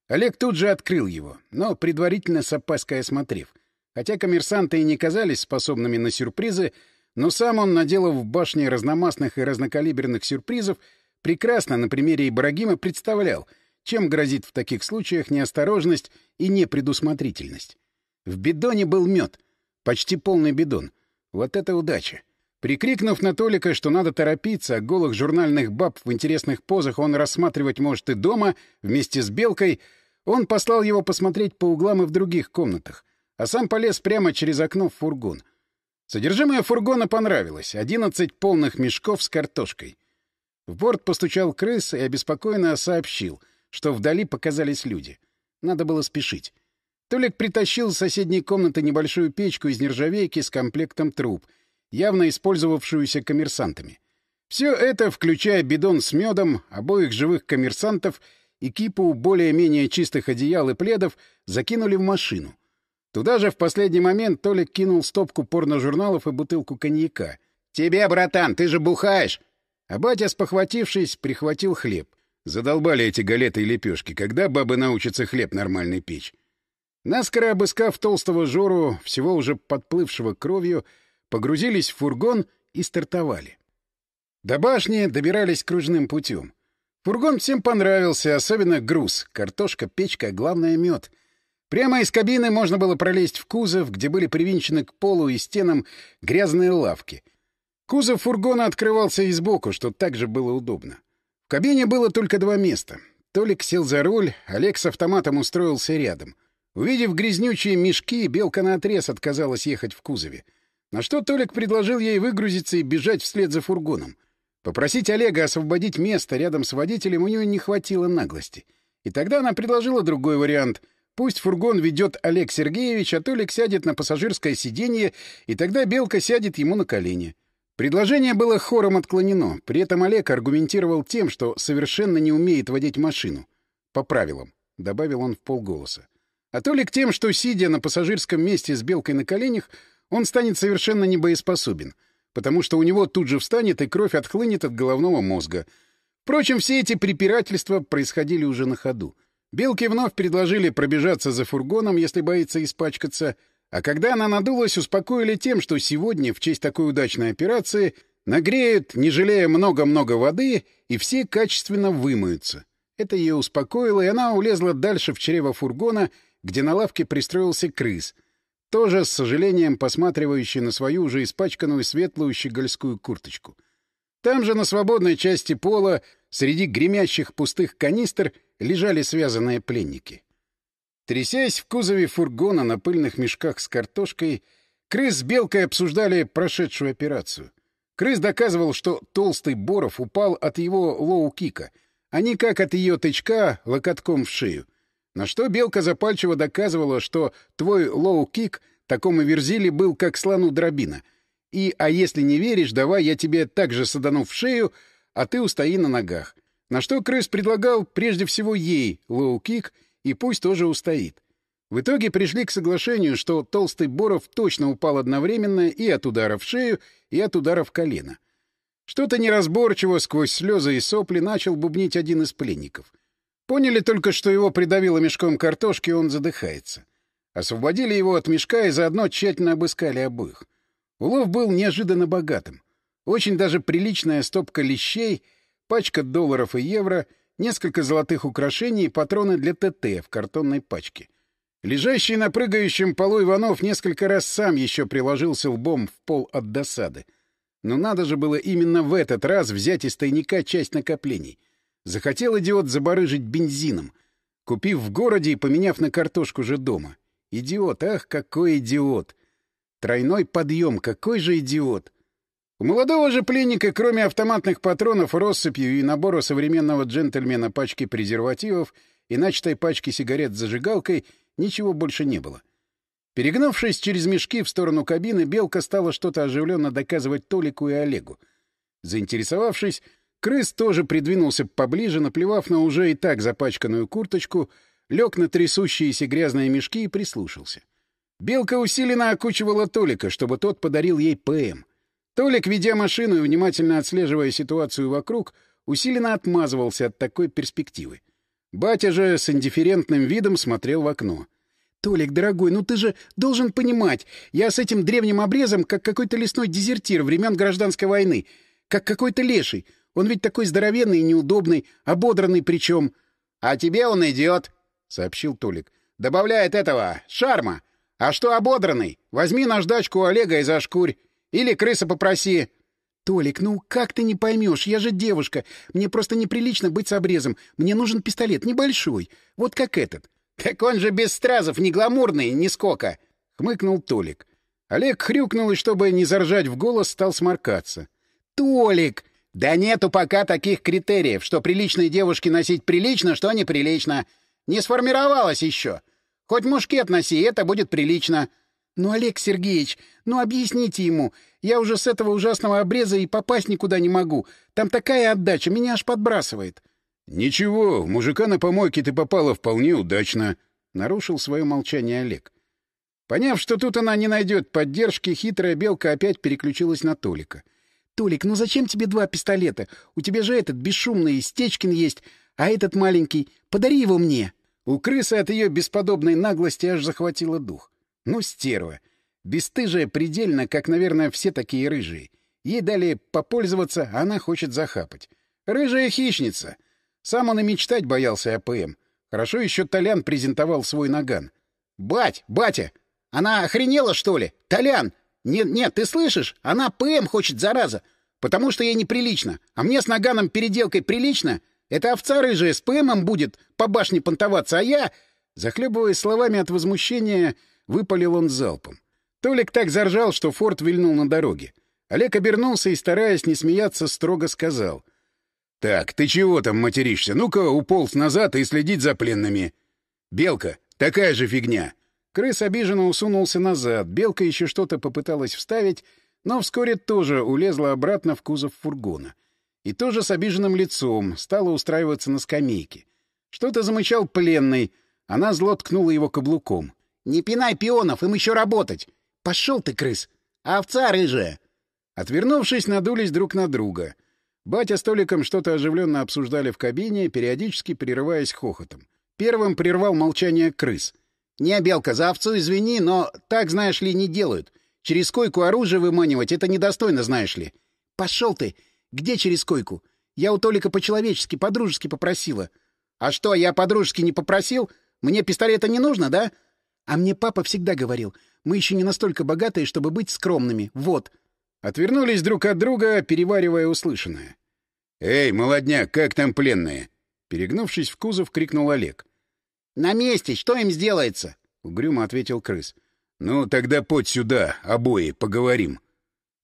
Олег тут же открыл его, но предварительно с опаской осмотрев. Хотя коммерсанты и не казались способными на сюрпризы, но сам он, наделав в башне разномастных и разнокалиберных сюрпризов, прекрасно на примере Ибрагима представлял — чем грозит в таких случаях неосторожность и непредусмотрительность? В бидоне был мед. Почти полный бидон. Вот это удача. Прикрикнув на Толика, что надо торопиться, голых журнальных баб в интересных позах он рассматривать может и дома, вместе с Белкой, он послал его посмотреть по углам и в других комнатах, а сам полез прямо через окно в фургон. Содержимое фургона понравилось — одиннадцать полных мешков с картошкой. В борт постучал крыс и обеспокоенно сообщил — что вдали показались люди. Надо было спешить. Толик притащил из соседней комнаты небольшую печку из нержавейки с комплектом труб, явно использовавшуюся коммерсантами. Все это, включая бидон с медом, обоих живых коммерсантов и кипу более-менее чистых одеял и пледов, закинули в машину. Туда же в последний момент Толик кинул стопку порножурналов и бутылку коньяка. «Тебе, братан, ты же бухаешь!» А батя, спохватившись, прихватил хлеб — Задолбали эти галеты и лепешки. Когда бабы научатся хлеб нормальный печь? Наскоро обыскав толстого Жору, всего уже подплывшего кровью, погрузились в фургон и стартовали. До башни добирались кружным путем. Фургон всем понравился, особенно груз. Картошка, печка, главное — мед. Прямо из кабины можно было пролезть в кузов, где были привинчены к полу и стенам грязные лавки. Кузов фургона открывался и сбоку, что также было удобно кабине было только два места. Толик сел за руль, Олег с автоматом устроился рядом. Увидев грязнючие мешки, Белка наотрез отказалась ехать в кузове. На что Толик предложил ей выгрузиться и бежать вслед за фургоном. Попросить Олега освободить место рядом с водителем у нее не хватило наглости. И тогда она предложила другой вариант. Пусть фургон ведет Олег Сергеевич, а Толик сядет на пассажирское сиденье, и тогда Белка сядет ему на колени. Предложение было хором отклонено. При этом Олег аргументировал тем, что совершенно не умеет водить машину. По правилам, — добавил он в полголоса. А то ли к тем, что, сидя на пассажирском месте с белкой на коленях, он станет совершенно небоеспособен, потому что у него тут же встанет и кровь отхлынет от головного мозга. Впрочем, все эти препирательства происходили уже на ходу. Белке вновь предложили пробежаться за фургоном, если боится испачкаться, а когда она надулась, успокоили тем, что сегодня, в честь такой удачной операции, нагреют, не жалея много-много воды, и все качественно вымоются. Это ее успокоило, и она улезла дальше в чрево фургона, где на лавке пристроился крыс, тоже с сожалением посматривающий на свою уже испачканную светлую щегольскую курточку. Там же на свободной части пола, среди гремящих пустых канистр, лежали связанные пленники. Трясясь в кузове фургона на пыльных мешках с картошкой, крыс с Белкой обсуждали прошедшую операцию. Крыс доказывал, что толстый Боров упал от его лоу-кика, а не как от ее тычка локотком в шею. На что Белка запальчиво доказывала, что твой лоу-кик такому верзили был как слону дробина. И, а если не веришь, давай я тебе так же садану в шею, а ты устои на ногах. На что крыс предлагал прежде всего ей лоу-кик, и пусть тоже устоит. В итоге пришли к соглашению, что толстый Боров точно упал одновременно и от удара в шею, и от удара в колено. Что-то неразборчиво сквозь слезы и сопли начал бубнить один из пленников. Поняли только, что его придавило мешком картошки, он задыхается. Освободили его от мешка и заодно тщательно обыскали обоих. Улов был неожиданно богатым. Очень даже приличная стопка лещей — пачка долларов и евро, несколько золотых украшений и патроны для ТТ в картонной пачке. Лежащий на прыгающем полу Иванов несколько раз сам еще приложился лбом в пол от досады. Но надо же было именно в этот раз взять из тайника часть накоплений. Захотел идиот забарыжить бензином, купив в городе и поменяв на картошку же дома. Идиот, ах, какой идиот! Тройной подъем, какой же идиот! У молодого же пленника, кроме автоматных патронов, россыпью и набора современного джентльмена пачки презервативов и начатой пачки сигарет с зажигалкой, ничего больше не было. Перегнувшись через мешки в сторону кабины, Белка стала что-то оживленно доказывать Толику и Олегу. Заинтересовавшись, крыс тоже придвинулся поближе, наплевав на уже и так запачканную курточку, лег на трясущиеся грязные мешки и прислушался. Белка усиленно окучивала Толика, чтобы тот подарил ей ПМ — Толик, ведя машину и внимательно отслеживая ситуацию вокруг, усиленно отмазывался от такой перспективы. Батя же с индифферентным видом смотрел в окно. «Толик, дорогой, ну ты же должен понимать, я с этим древним обрезом, как какой-то лесной дезертир времен гражданской войны, как какой-то леший. Он ведь такой здоровенный и неудобный, ободранный причем». «А тебе он идет», — сообщил Толик. «Добавляет этого, шарма. А что ободранный? Возьми наждачку Олега и зашкурь. Или крыса попроси. Толик, ну как ты не поймешь? Я же девушка. Мне просто неприлично быть с обрезом. Мне нужен пистолет небольшой. Вот как этот. Так он же без стразов, не гламурный, ни сколько. Хмыкнул Толик. Олег хрюкнул и, чтобы не заржать в голос, стал сморкаться. Толик! Да нету пока таких критериев, что приличной девушке носить прилично, что неприлично. Не сформировалось еще. Хоть мушкет носи, это будет прилично. «Ну, Олег Сергеевич, ну объясните ему. Я уже с этого ужасного обреза и попасть никуда не могу. Там такая отдача, меня аж подбрасывает». «Ничего, мужика на помойке ты попала вполне удачно», — нарушил свое молчание Олег. Поняв, что тут она не найдет поддержки, хитрая белка опять переключилась на Толика. «Толик, ну зачем тебе два пистолета? У тебя же этот бесшумный Стечкин есть, а этот маленький. Подари его мне!» У крысы от ее бесподобной наглости аж захватило дух. Ну, стерва. Бестыжая предельно, как, наверное, все такие рыжие. Ей дали попользоваться, а она хочет захапать. Рыжая хищница. Сам он и мечтать боялся о ПМ. Хорошо еще Толян презентовал свой наган. «Бать! Батя! Она охренела, что ли? Толян! Нет, нет, ты слышишь? Она ПМ хочет, зараза! Потому что ей неприлично. А мне с наганом переделкой прилично? Это овца рыжая с ПМом будет по башне понтоваться, а я...» Захлебываясь словами от возмущения, Выпалил он залпом. Толик так заржал, что Форд вильнул на дороге. Олег обернулся и, стараясь не смеяться, строго сказал. — Так, ты чего там материшься? Ну-ка, уполз назад и следить за пленными. — Белка, такая же фигня. Крыс обиженно усунулся назад. Белка еще что-то попыталась вставить, но вскоре тоже улезла обратно в кузов фургона. И тоже с обиженным лицом стала устраиваться на скамейке. Что-то замычал пленный. Она зло ткнула его каблуком. «Не пинай пионов, им еще работать! Пошел ты, крыс! Овца рыжая!» Отвернувшись, надулись друг на друга. Батя с Толиком что-то оживленно обсуждали в кабине, периодически прерываясь хохотом. Первым прервал молчание крыс. «Не, Белка, за овцу извини, но так, знаешь ли, не делают. Через койку оружие выманивать — это недостойно, знаешь ли. Пошел ты! Где через койку? Я у Толика по-человечески, по-дружески попросила. А что, я по-дружески не попросил? Мне пистолета не нужно, да? А мне папа всегда говорил, мы еще не настолько богатые, чтобы быть скромными. Вот. Отвернулись друг от друга, переваривая услышанное. «Эй, молодняк, как там пленные?» Перегнувшись в кузов, крикнул Олег. «На месте! Что им сделается?» — угрюмо ответил крыс. «Ну, тогда подь сюда, обои, поговорим».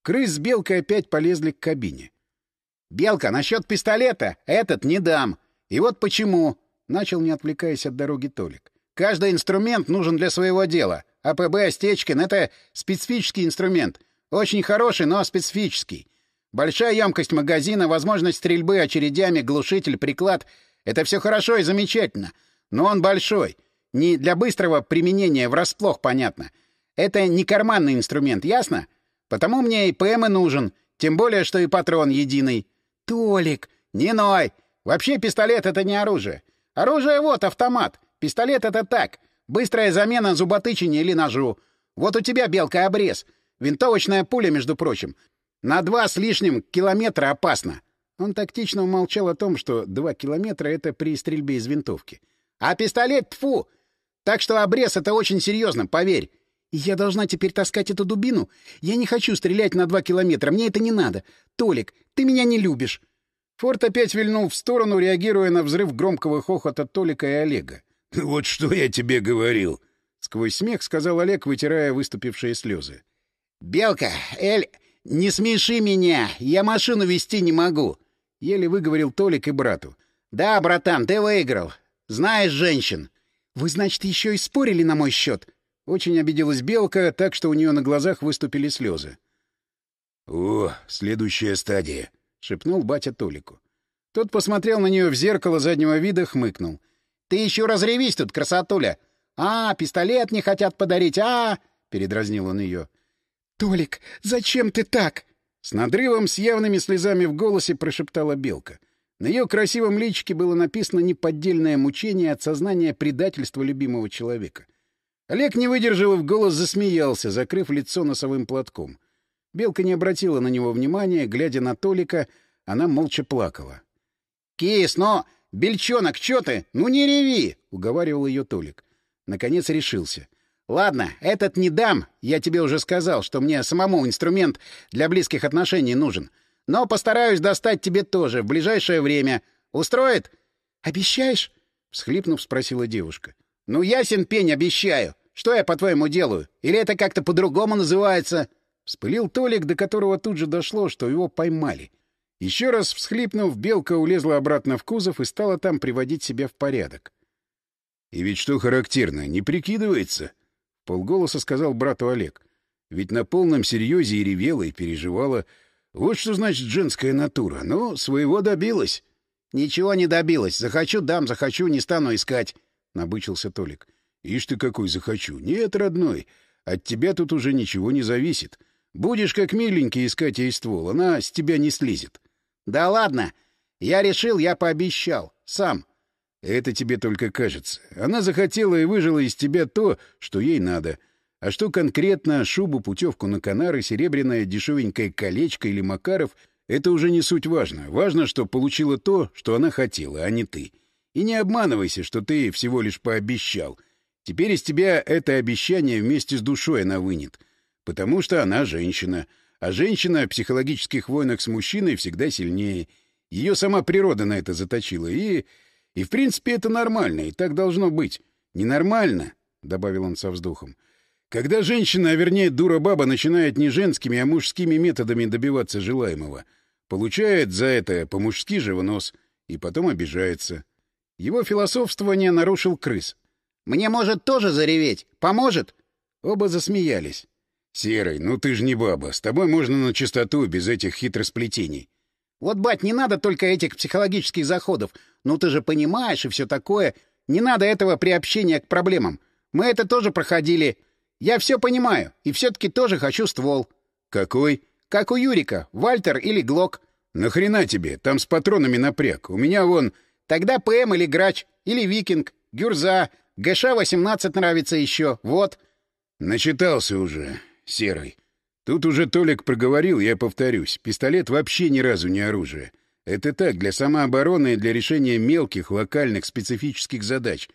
Крыс с Белкой опять полезли к кабине. «Белка, насчет пистолета этот не дам. И вот почему...» — начал, не отвлекаясь от дороги Толик. «Каждый инструмент нужен для своего дела. АПБ Стечкин — это специфический инструмент. Очень хороший, но специфический. Большая емкость магазина, возможность стрельбы очередями, глушитель, приклад — это все хорошо и замечательно. Но он большой. Не для быстрого применения, врасплох, понятно. Это не карманный инструмент, ясно? Потому мне и ПМ и нужен, тем более, что и патрон единый. «Толик!» «Не ной! Вообще пистолет — это не оружие. Оружие — вот автомат. Пистолет — это так. Быстрая замена зуботычине или ножу. Вот у тебя, Белка, обрез. Винтовочная пуля, между прочим. На два с лишним километра опасно. Он тактично умолчал о том, что два километра — это при стрельбе из винтовки. А пистолет — тфу! Так что обрез — это очень серьезно, поверь. «Я должна теперь таскать эту дубину? Я не хочу стрелять на два километра, мне это не надо. Толик, ты меня не любишь!» Форд опять вильнул в сторону, реагируя на взрыв громкого хохота Толика и Олега. «Ну «Вот что я тебе говорил!» — сквозь смех сказал Олег, вытирая выступившие слезы. «Белка, Эль, не смеши меня! Я машину вести не могу!» — еле выговорил Толик и брату. «Да, братан, ты выиграл. Знаешь женщин». «Вы, значит, еще и спорили на мой счет?» Очень обиделась Белка, так что у нее на глазах выступили слезы. «О, следующая стадия», — шепнул батя Толику. Тот посмотрел на нее в зеркало заднего вида, хмыкнул. «Ты еще разревись тут, красотуля! А, пистолет не хотят подарить, а!» — передразнил он ее. «Толик, зачем ты так?» С надрывом, с явными слезами в голосе прошептала Белка. На ее красивом личике было написано неподдельное мучение от сознания предательства любимого человека — Олег не выдержал и в голос засмеялся, закрыв лицо носовым платком. Белка не обратила на него внимания, глядя на Толика, она молча плакала. — Кис, но... Бельчонок, чё ты? Ну не реви! — уговаривал ее Толик. Наконец решился. — Ладно, этот не дам. Я тебе уже сказал, что мне самому инструмент для близких отношений нужен. Но постараюсь достать тебе тоже в ближайшее время. Устроит? — Обещаешь? — всхлипнув, спросила девушка. — Ну, ясен пень, обещаю. Что я, по-твоему, делаю? Или это как-то по-другому называется?» Вспылил Толик, до которого тут же дошло, что его поймали. Еще раз всхлипнув, Белка улезла обратно в кузов и стала там приводить себя в порядок. «И ведь что характерно, не прикидывается?» — полголоса сказал брату Олег. «Ведь на полном серьезе и ревела, и переживала. Вот что значит женская натура. Но своего добилась». «Ничего не добилась. Захочу — дам, захочу — не стану искать», — набычился Толик. Ишь ты какой захочу. Нет, родной, от тебя тут уже ничего не зависит. Будешь как миленький искать ей ствол, она с тебя не слезет. Да ладно. Я решил, я пообещал. Сам. Это тебе только кажется. Она захотела и выжила из тебя то, что ей надо. А что конкретно, шубу, путевку на Канары, серебряное дешевенькое колечко или Макаров, это уже не суть важно. Важно, что получила то, что она хотела, а не ты. И не обманывайся, что ты всего лишь пообещал — Теперь из тебя это обещание вместе с душой она вынет. Потому что она женщина. А женщина в психологических войнах с мужчиной всегда сильнее. Ее сама природа на это заточила. И... И, в принципе, это нормально, и так должно быть. Ненормально, — добавил он со вздохом, — когда женщина, а вернее дура-баба, начинает не женскими, а мужскими методами добиваться желаемого. Получает за это по-мужски же в нос, и потом обижается. Его философствование нарушил крыс. Мне, может, тоже зареветь? Поможет?» Оба засмеялись. «Серый, ну ты ж не баба. С тобой можно на чистоту, без этих хитросплетений». Вот, бать, не надо только этих психологических заходов. Ну ты же понимаешь и все такое. Не надо этого приобщения к проблемам. Мы это тоже проходили. Я все понимаю, и все-таки тоже хочу ствол. Какой? Как у Юрика, Вальтер или Глок. Нахрена тебе? Там с патронами напряг. У меня вон... Тогда ПМ или Грач, или Викинг, Гюрза, ГШ-18 нравится еще. Вот. Начитался уже, Серый. Тут уже Толик проговорил, я повторюсь. Пистолет вообще ни разу не оружие. Это так, для самообороны и для решения мелких, локальных, специфических задач.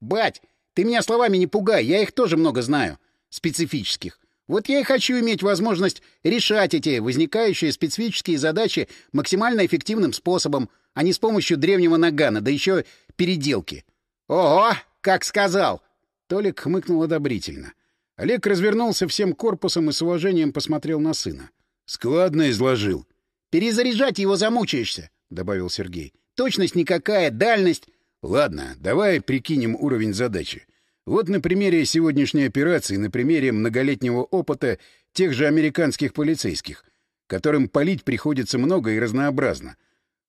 Бать, ты меня словами не пугай, я их тоже много знаю. Специфических. Вот я и хочу иметь возможность решать эти возникающие специфические задачи максимально эффективным способом, а не с помощью древнего нагана, да еще переделки. Ого, как сказал! Толик хмыкнул одобрительно. Олег развернулся всем корпусом и с уважением посмотрел на сына. «Складно изложил». «Перезаряжать его замучаешься», — добавил Сергей. «Точность никакая, дальность...» «Ладно, давай прикинем уровень задачи. Вот на примере сегодняшней операции, на примере многолетнего опыта тех же американских полицейских, которым палить приходится много и разнообразно.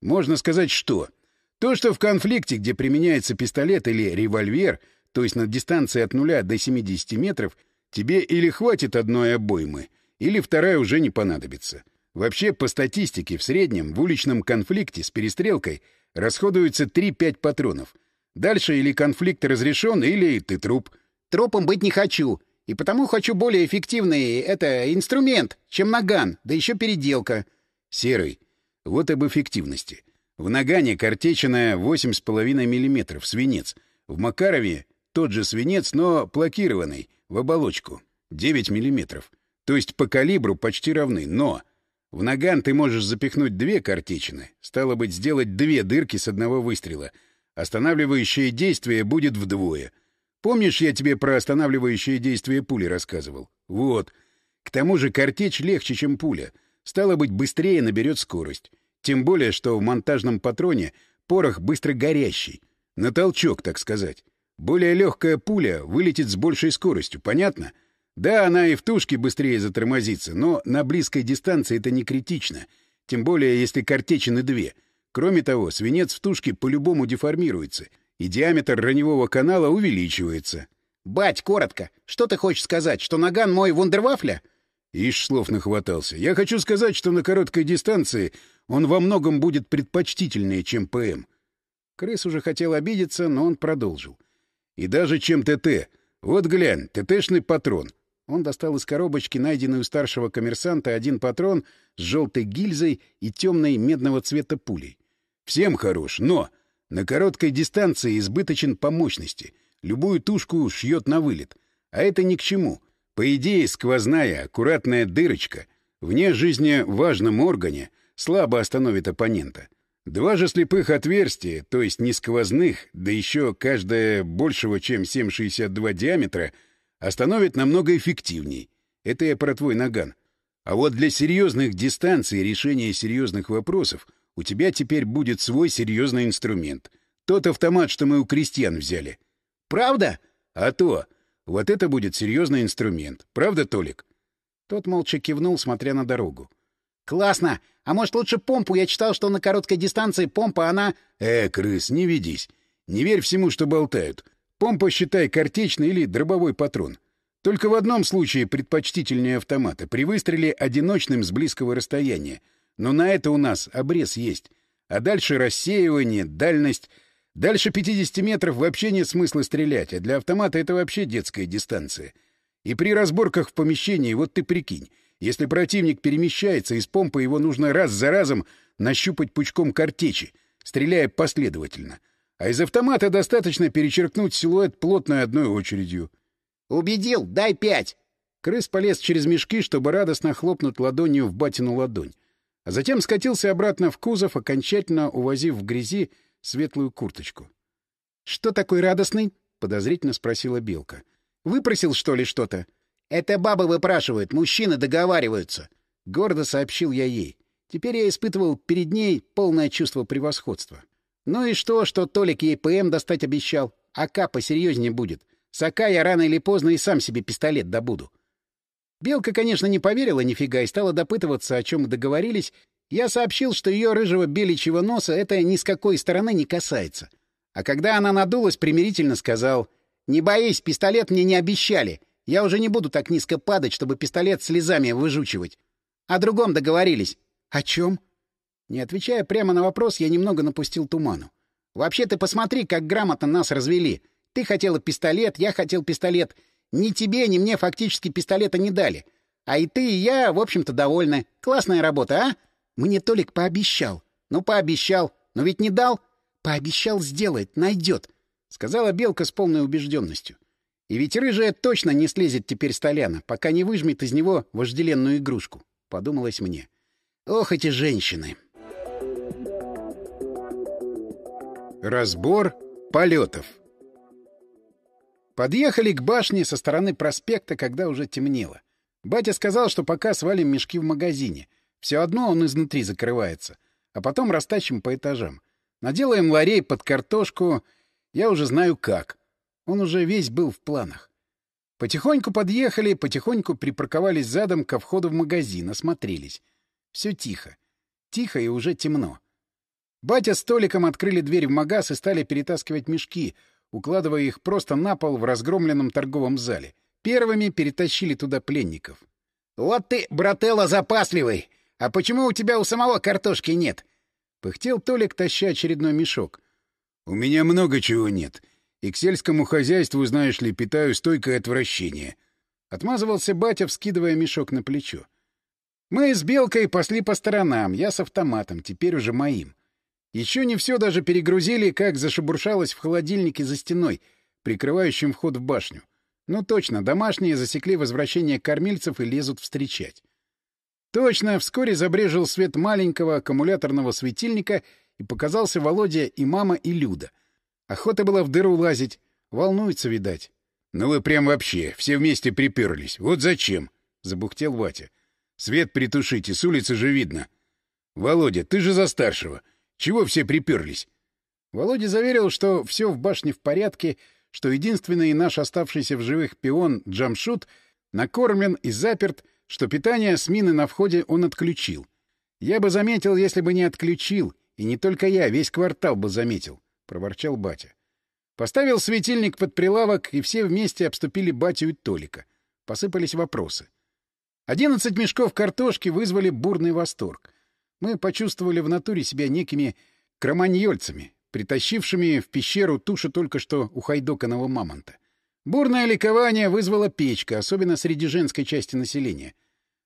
Можно сказать, что... То, что в конфликте, где применяется пистолет или револьвер, то есть на дистанции от нуля до 70 метров, Тебе или хватит одной обоймы, или вторая уже не понадобится. Вообще, по статистике, в среднем в уличном конфликте с перестрелкой расходуется 3-5 патронов. Дальше или конфликт разрешен, или ты труп. Трупом быть не хочу. И потому хочу более эффективный, это, инструмент, чем наган, да еще переделка. Серый. Вот об эффективности. В нагане картечина 8,5 мм, свинец. В Макарове тот же свинец, но плакированный, в оболочку. 9 миллиметров. То есть по калибру почти равны, но... В наган ты можешь запихнуть две картечины, стало быть, сделать две дырки с одного выстрела. Останавливающее действие будет вдвое. Помнишь, я тебе про останавливающее действие пули рассказывал? Вот. К тому же картечь легче, чем пуля. Стало быть, быстрее наберет скорость. Тем более, что в монтажном патроне порох быстро горящий. На толчок, так сказать. Более легкая пуля вылетит с большей скоростью, понятно? Да, она и в тушке быстрее затормозится, но на близкой дистанции это не критично. Тем более, если картечины две. Кроме того, свинец в тушке по-любому деформируется, и диаметр раневого канала увеличивается. «Бать, коротко, что ты хочешь сказать, что наган мой вундервафля?» Ишь, слов нахватался. Я хочу сказать, что на короткой дистанции он во многом будет предпочтительнее, чем ПМ. Крыс уже хотел обидеться, но он продолжил. И даже чем ТТ. Вот глянь, ТТшный патрон. Он достал из коробочки, найденный у старшего коммерсанта, один патрон с желтой гильзой и темной медного цвета пулей. Всем хорош, но на короткой дистанции избыточен по мощности. Любую тушку шьет на вылет. А это ни к чему. По идее, сквозная, аккуратная дырочка вне жизни важном органе слабо остановит оппонента. Два же слепых отверстия, то есть не сквозных, да еще каждое большего, чем 7,62 диаметра, остановит намного эффективней. Это я про твой наган. А вот для серьезных дистанций и решения серьезных вопросов у тебя теперь будет свой серьезный инструмент. Тот автомат, что мы у крестьян взяли. Правда? А то. Вот это будет серьезный инструмент. Правда, Толик? Тот молча кивнул, смотря на дорогу. «Классно! А может, лучше помпу? Я читал, что на короткой дистанции помпа, она...» «Э, крыс, не ведись. Не верь всему, что болтают. Помпа, считай, картечный или дробовой патрон. Только в одном случае предпочтительнее автомата. При выстреле одиночным с близкого расстояния. Но на это у нас обрез есть. А дальше рассеивание, дальность... Дальше 50 метров вообще нет смысла стрелять, а для автомата это вообще детская дистанция. И при разборках в помещении, вот ты прикинь, если противник перемещается, из помпы его нужно раз за разом нащупать пучком картечи, стреляя последовательно. А из автомата достаточно перечеркнуть силуэт плотной одной очередью. «Убедил? Дай пять!» Крыс полез через мешки, чтобы радостно хлопнуть ладонью в батину ладонь. А затем скатился обратно в кузов, окончательно увозив в грязи светлую курточку. «Что такой радостный?» — подозрительно спросила Белка. «Выпросил, что ли, что-то?» «Это бабы выпрашивают, мужчины договариваются», — гордо сообщил я ей. Теперь я испытывал перед ней полное чувство превосходства. Ну и что, что Толик ей ПМ достать обещал? АК посерьезнее будет. С АК я рано или поздно и сам себе пистолет добуду. Белка, конечно, не поверила нифига и стала допытываться, о чем договорились, Я сообщил, что ее рыжего беличьего носа это ни с какой стороны не касается. А когда она надулась, примирительно сказал, «Не боись, пистолет мне не обещали. Я уже не буду так низко падать, чтобы пистолет слезами выжучивать. О другом договорились». «О чем?» Не отвечая прямо на вопрос, я немного напустил туману. «Вообще ты посмотри, как грамотно нас развели. Ты хотела пистолет, я хотел пистолет. Ни тебе, ни мне фактически пистолета не дали. А и ты, и я, в общем-то, довольны. Классная работа, а? Мне Толик пообещал. Ну, пообещал. Но ведь не дал. Пообещал сделает, найдет. Сказала Белка с полной убежденностью. И ведь рыжая точно не слезет теперь с пока не выжмет из него вожделенную игрушку. Подумалось мне. Ох, эти женщины. Разбор полетов Подъехали к башне со стороны проспекта, когда уже темнело. Батя сказал, что пока свалим мешки в магазине. Все одно он изнутри закрывается. А потом растащим по этажам. Наделаем ларей под картошку. Я уже знаю как. Он уже весь был в планах. Потихоньку подъехали, потихоньку припарковались задом ко входу в магазин, осмотрелись. Все тихо. Тихо и уже темно. Батя с Толиком открыли дверь в магаз и стали перетаскивать мешки — укладывая их просто на пол в разгромленном торговом зале. Первыми перетащили туда пленников. — Вот ты, брателло, запасливый! А почему у тебя у самого картошки нет? — пыхтел Толик, таща очередной мешок. — У меня много чего нет. И к сельскому хозяйству, знаешь ли, питаю стойкое отвращение. Отмазывался батя, вскидывая мешок на плечо. Мы с Белкой пошли по сторонам, я с автоматом, теперь уже моим. Еще не все даже перегрузили, как зашебуршалось в холодильнике за стеной, прикрывающим вход в башню. Ну точно, домашние засекли возвращение кормильцев и лезут встречать. Точно, вскоре забрежил свет маленького аккумуляторного светильника, и показался Володя и мама, и Люда. Охота была в дыру лазить. Волнуется, видать. — Ну вы прям вообще, все вместе приперлись. Вот зачем? — забухтел Ватя. — Свет притушите, с улицы же видно. — Володя, ты же за старшего. — чего все приперлись? Володя заверил, что все в башне в порядке, что единственный наш оставшийся в живых пион Джамшут накормлен и заперт, что питание с мины на входе он отключил. Я бы заметил, если бы не отключил, и не только я, весь квартал бы заметил, — проворчал батя. Поставил светильник под прилавок, и все вместе обступили батю и Толика. Посыпались вопросы. Одиннадцать мешков картошки вызвали бурный восторг. Мы почувствовали в натуре себя некими кроманьольцами, притащившими в пещеру тушу только что ухайдоканного мамонта. Бурное ликование вызвала печка, особенно среди женской части населения.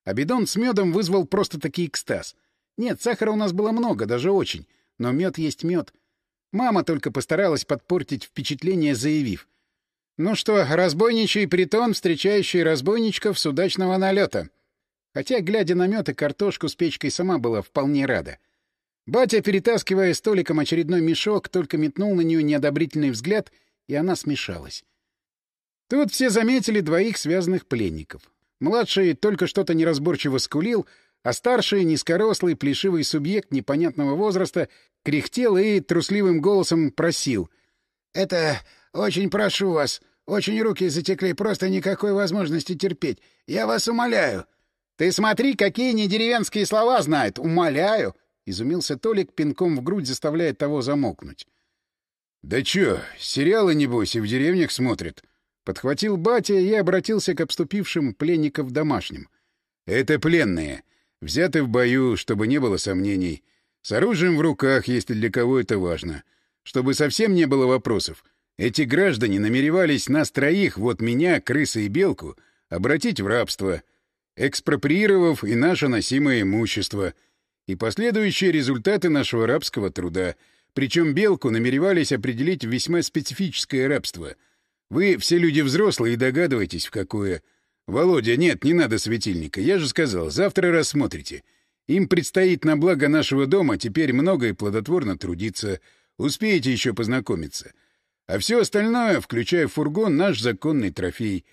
А бидон с медом вызвал просто-таки экстаз. Нет, сахара у нас было много, даже очень, но мед есть мед. Мама только постаралась подпортить впечатление, заявив. «Ну что, разбойничий притон, встречающий разбойничков с удачного налета. Хотя, глядя на мед и картошку с печкой, сама была вполне рада. Батя, перетаскивая столиком очередной мешок, только метнул на нее неодобрительный взгляд, и она смешалась. Тут все заметили двоих связанных пленников. Младший только что-то неразборчиво скулил, а старший, низкорослый, плешивый субъект непонятного возраста кряхтел и трусливым голосом просил. — Это... очень прошу вас. Очень руки затекли, просто никакой возможности терпеть. Я вас умоляю. Ты смотри, какие недеревенские слова знает! Умоляю!» — изумился Толик, пинком в грудь заставляя того замокнуть. «Да чё, сериалы, небось, и в деревнях смотрят?» Подхватил батя и обратился к обступившим пленникам домашним. «Это пленные. Взяты в бою, чтобы не было сомнений. С оружием в руках, если для кого это важно. Чтобы совсем не было вопросов. Эти граждане намеревались нас троих, вот меня, крыса и белку, обратить в рабство экспроприировав и наше носимое имущество, и последующие результаты нашего рабского труда, причем белку намеревались определить весьма специфическое рабство. Вы все люди взрослые и догадываетесь, в какое... Володя, нет, не надо светильника, я же сказал, завтра рассмотрите. Им предстоит на благо нашего дома теперь много и плодотворно трудиться, успеете еще познакомиться. А все остальное, включая фургон, наш законный трофей.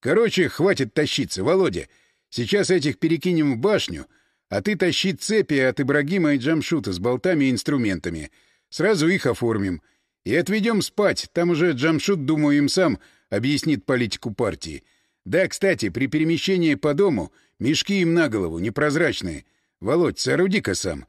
Короче, хватит тащиться, Володя. Сейчас этих перекинем в башню, а ты тащи цепи от Ибрагима и Джамшута с болтами и инструментами. Сразу их оформим. И отведем спать. Там уже Джамшут, думаю, им сам объяснит политику партии. Да, кстати, при перемещении по дому мешки им на голову, непрозрачные. Володь, сооруди-ка сам.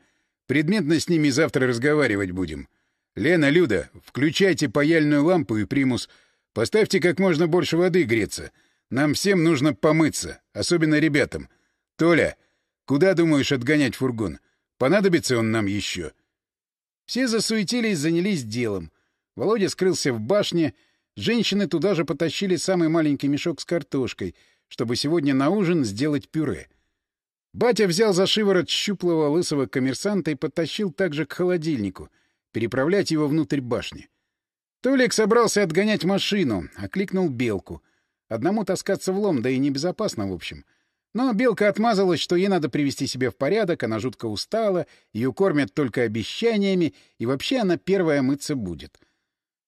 Предметно с ними завтра разговаривать будем. Лена, Люда, включайте паяльную лампу и примус. Поставьте как можно больше воды греться. Нам всем нужно помыться, особенно ребятам. Толя, куда думаешь отгонять фургон? Понадобится он нам еще?» Все засуетились, занялись делом. Володя скрылся в башне. Женщины туда же потащили самый маленький мешок с картошкой, чтобы сегодня на ужин сделать пюре. Батя взял за шиворот щуплого лысого коммерсанта и подтащил также к холодильнику, переправлять его внутрь башни. Толик собрался отгонять машину, окликнул Белку. Одному таскаться в лом, да и небезопасно, в общем. Но Белка отмазалась, что ей надо привести себя в порядок, она жутко устала, ее кормят только обещаниями, и вообще она первая мыться будет.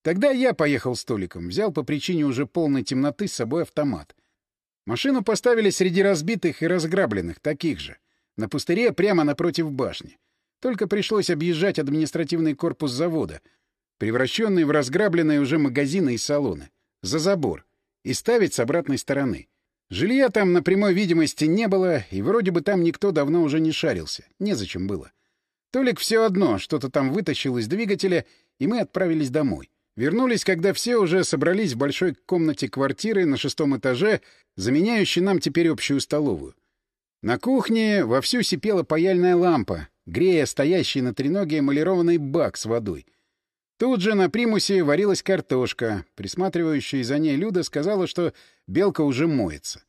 Тогда я поехал с Толиком, взял по причине уже полной темноты с собой автомат. Машину поставили среди разбитых и разграбленных, таких же, на пустыре прямо напротив башни. Только пришлось объезжать административный корпус завода, превращенный в разграбленные уже магазины и салоны, за забор, и ставить с обратной стороны. Жилья там на прямой видимости не было, и вроде бы там никто давно уже не шарился. Незачем было. Толик все одно что-то там вытащил из двигателя, и мы отправились домой. Вернулись, когда все уже собрались в большой комнате квартиры на шестом этаже, заменяющей нам теперь общую столовую. На кухне вовсю сипела паяльная лампа, грея стоящий на треноге эмалированный бак с водой — Тут же на примусе варилась картошка. Присматривающая за ней Люда сказала, что белка уже моется.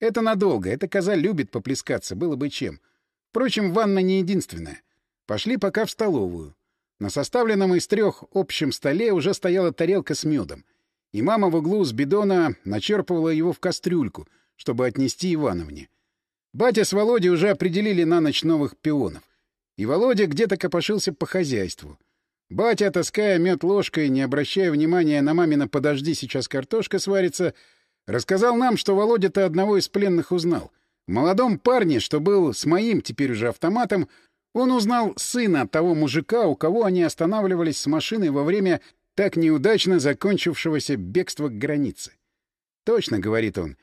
Это надолго, эта коза любит поплескаться, было бы чем. Впрочем, ванна не единственная. Пошли пока в столовую. На составленном из трех общем столе уже стояла тарелка с медом. И мама в углу с бидона начерпывала его в кастрюльку, чтобы отнести Ивановне. Батя с Володей уже определили на ночь новых пионов. И Володя где-то копошился по хозяйству. Батя, таская мед ложкой, не обращая внимания на мамина «подожди, сейчас картошка сварится», рассказал нам, что Володя-то одного из пленных узнал. В молодом парне, что был с моим теперь уже автоматом, он узнал сына того мужика, у кого они останавливались с машиной во время так неудачно закончившегося бегства к границе. «Точно», — говорит он.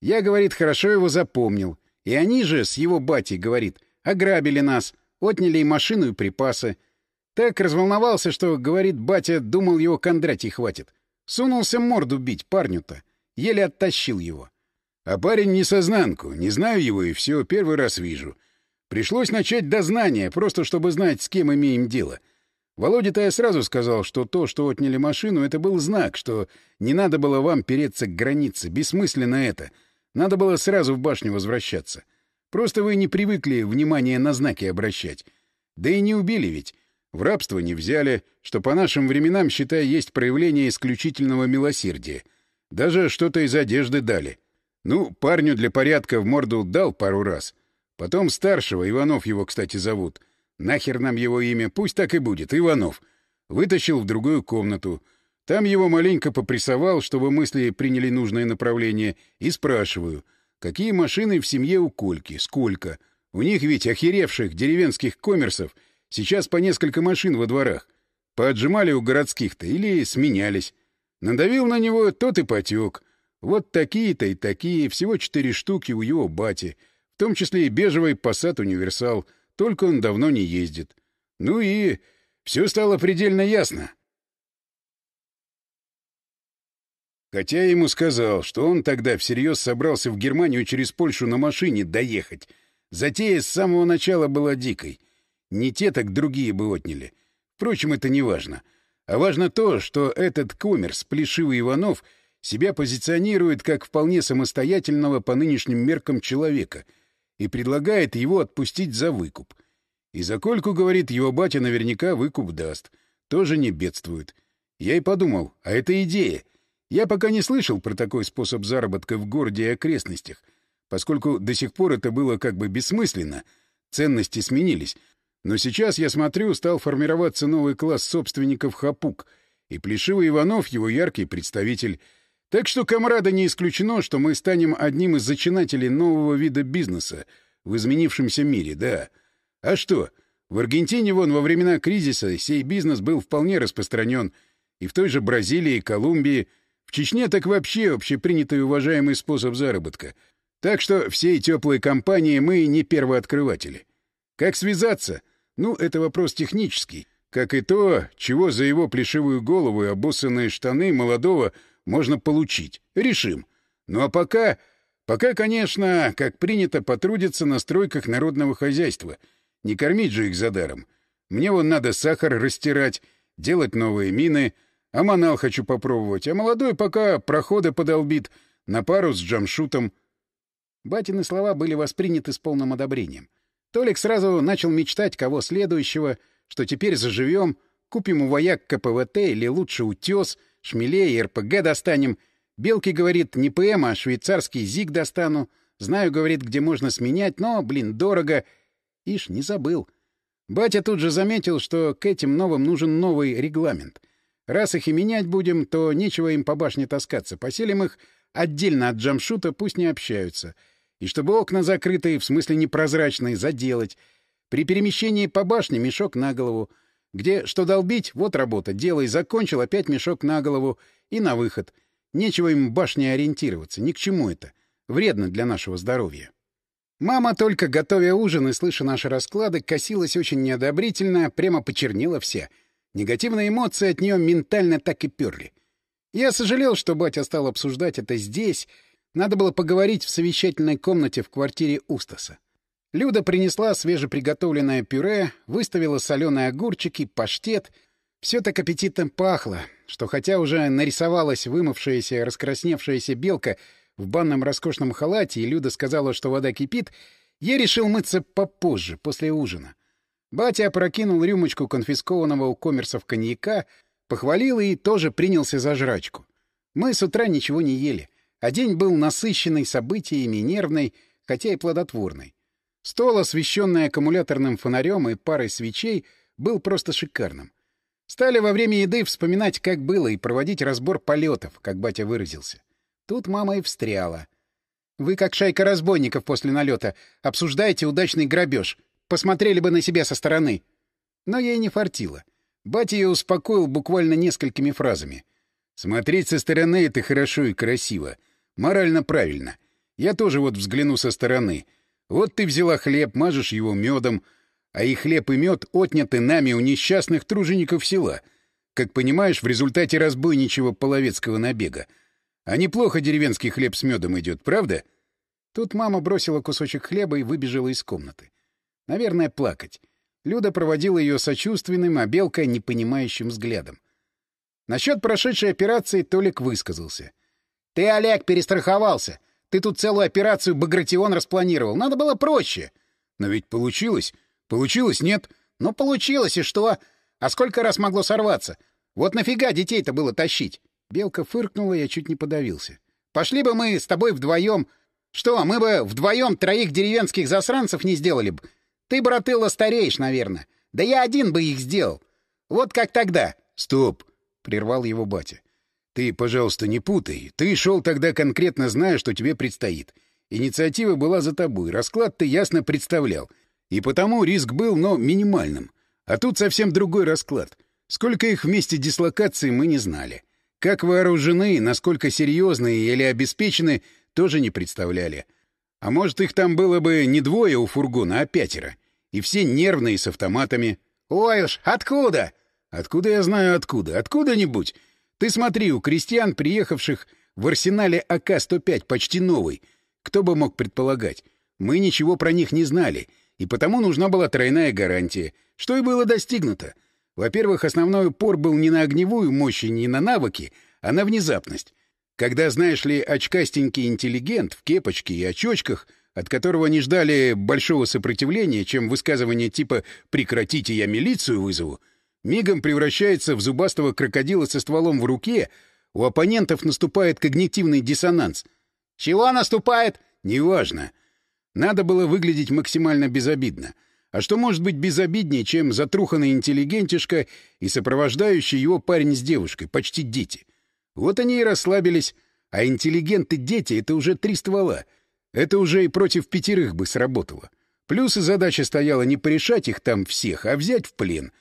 «Я, — говорит, — хорошо его запомнил. И они же, с его батей, — говорит, — ограбили нас, отняли и машину, и припасы». Так разволновался, что, говорит батя, думал его Кондратий хватит. Сунулся морду бить парню-то. Еле оттащил его. А парень не сознанку, не знаю его и все, первый раз вижу. Пришлось начать дознание, просто чтобы знать, с кем имеем дело. Володя-то я сразу сказал, что то, что отняли машину, это был знак, что не надо было вам переться к границе, бессмысленно это. Надо было сразу в башню возвращаться. Просто вы не привыкли внимание на знаки обращать. Да и не убили ведь. В рабство не взяли, что по нашим временам, считай, есть проявление исключительного милосердия. Даже что-то из одежды дали. Ну, парню для порядка в морду дал пару раз. Потом старшего, Иванов его, кстати, зовут. Нахер нам его имя, пусть так и будет, Иванов. Вытащил в другую комнату. Там его маленько попрессовал, чтобы мысли приняли нужное направление, и спрашиваю, какие машины в семье у Кольки, сколько? У них ведь охеревших деревенских коммерсов — Сейчас по несколько машин во дворах. Поотжимали у городских-то или сменялись. Надавил на него, тот и потек. Вот такие-то и такие, всего четыре штуки у его бати, в том числе и бежевый Passat Универсал, только он давно не ездит. Ну и все стало предельно ясно. Хотя я ему сказал, что он тогда всерьез собрался в Германию через Польшу на машине доехать. Затея с самого начала была дикой. Не те, так другие бы отняли. Впрочем, это не важно. А важно то, что этот коммерс, плешивый Иванов, себя позиционирует как вполне самостоятельного по нынешним меркам человека и предлагает его отпустить за выкуп. И за кольку, говорит, его батя наверняка выкуп даст. Тоже не бедствует. Я и подумал, а это идея. Я пока не слышал про такой способ заработка в городе и окрестностях, поскольку до сих пор это было как бы бессмысленно. Ценности сменились, но сейчас, я смотрю, стал формироваться новый класс собственников хапук, и Плешивый Иванов — его яркий представитель. Так что, комрада, не исключено, что мы станем одним из зачинателей нового вида бизнеса в изменившемся мире, да. А что? В Аргентине, вон, во времена кризиса сей бизнес был вполне распространен, и в той же Бразилии, Колумбии, в Чечне так вообще общепринятый уважаемый способ заработка. Так что всей теплой компании мы не первооткрыватели. Как связаться? Ну, это вопрос технический. Как и то, чего за его плешивую голову и обоссанные штаны молодого можно получить. Решим. Ну а пока... Пока, конечно, как принято, потрудиться на стройках народного хозяйства. Не кормить же их за даром. Мне вон надо сахар растирать, делать новые мины, а манал хочу попробовать, а молодой пока проходы подолбит на пару с джамшутом. Батины слова были восприняты с полным одобрением. Толик сразу начал мечтать, кого следующего, что теперь заживем, купим у вояк КПВТ или лучше утес, шмелей и РПГ достанем — Белки, говорит, не ПМ, а швейцарский ЗИГ достану. Знаю, говорит, где можно сменять, но, блин, дорого. Ишь, не забыл. Батя тут же заметил, что к этим новым нужен новый регламент. Раз их и менять будем, то нечего им по башне таскаться. Поселим их отдельно от джамшута, пусть не общаются. И чтобы окна закрытые, в смысле непрозрачные, заделать. При перемещении по башне мешок на голову. Где что долбить, вот работа, делай, закончил, опять мешок на голову и на выход — Нечего им башне ориентироваться, ни к чему это. Вредно для нашего здоровья. Мама, только готовя ужин и слыша наши расклады, косилась очень неодобрительно, прямо почернела вся. Негативные эмоции от нее ментально так и перли. Я сожалел, что батя стал обсуждать это здесь. Надо было поговорить в совещательной комнате в квартире Устаса. Люда принесла свежеприготовленное пюре, выставила соленые огурчики, паштет — все так аппетитно пахло, что хотя уже нарисовалась вымывшаяся раскрасневшаяся белка в банном роскошном халате, и Люда сказала, что вода кипит, я решил мыться попозже, после ужина. Батя опрокинул рюмочку конфискованного у коммерсов коньяка, похвалил и тоже принялся за жрачку. Мы с утра ничего не ели, а день был насыщенный событиями, нервный, хотя и плодотворный. Стол, освещенный аккумуляторным фонарем и парой свечей, был просто шикарным. Стали во время еды вспоминать, как было, и проводить разбор полетов, как батя выразился. Тут мама и встряла. «Вы, как шайка разбойников после налета, обсуждаете удачный грабеж. Посмотрели бы на себя со стороны». Но ей не фартило. Батя ее успокоил буквально несколькими фразами. «Смотреть со стороны — это хорошо и красиво. Морально правильно. Я тоже вот взгляну со стороны. Вот ты взяла хлеб, мажешь его медом, а и хлеб и мед отняты нами у несчастных тружеников села, как понимаешь, в результате разбойничего половецкого набега. А неплохо деревенский хлеб с медом идет, правда? Тут мама бросила кусочек хлеба и выбежала из комнаты. Наверное, плакать. Люда проводила ее сочувственным, а Белка — непонимающим взглядом. Насчет прошедшей операции Толик высказался. — Ты, Олег, перестраховался. Ты тут целую операцию Багратион распланировал. Надо было проще. — Но ведь получилось. Получилось, нет? Ну, получилось, и что? А сколько раз могло сорваться? Вот нафига детей-то было тащить? Белка фыркнула, я чуть не подавился. Пошли бы мы с тобой вдвоем. Что, мы бы вдвоем троих деревенских засранцев не сделали бы? Ты, братыла, стареешь, наверное. Да я один бы их сделал. Вот как тогда. Стоп, прервал его батя. Ты, пожалуйста, не путай. Ты шел тогда конкретно зная, что тебе предстоит. Инициатива была за тобой, расклад ты ясно представлял — и потому риск был, но минимальным. А тут совсем другой расклад. Сколько их вместе дислокации мы не знали. Как вооружены, насколько серьезные или обеспечены, тоже не представляли. А может, их там было бы не двое у фургона, а пятеро. И все нервные, с автоматами. «Ой уж, откуда?» «Откуда я знаю откуда? Откуда-нибудь? Ты смотри, у крестьян, приехавших в арсенале АК-105 почти новый. Кто бы мог предполагать? Мы ничего про них не знали» и потому нужна была тройная гарантия, что и было достигнуто. Во-первых, основной упор был не на огневую мощь и не на навыки, а на внезапность. Когда, знаешь ли, очкастенький интеллигент в кепочке и очочках, от которого не ждали большого сопротивления, чем высказывание типа «прекратите, я милицию вызову», мигом превращается в зубастого крокодила со стволом в руке, у оппонентов наступает когнитивный диссонанс. «Чего наступает?» «Неважно. Надо было выглядеть максимально безобидно. А что может быть безобиднее, чем затруханный интеллигентишка и сопровождающий его парень с девушкой, почти дети? Вот они и расслабились. А интеллигенты-дети — это уже три ствола. Это уже и против пятерых бы сработало. Плюс и задача стояла не порешать их там всех, а взять в плен.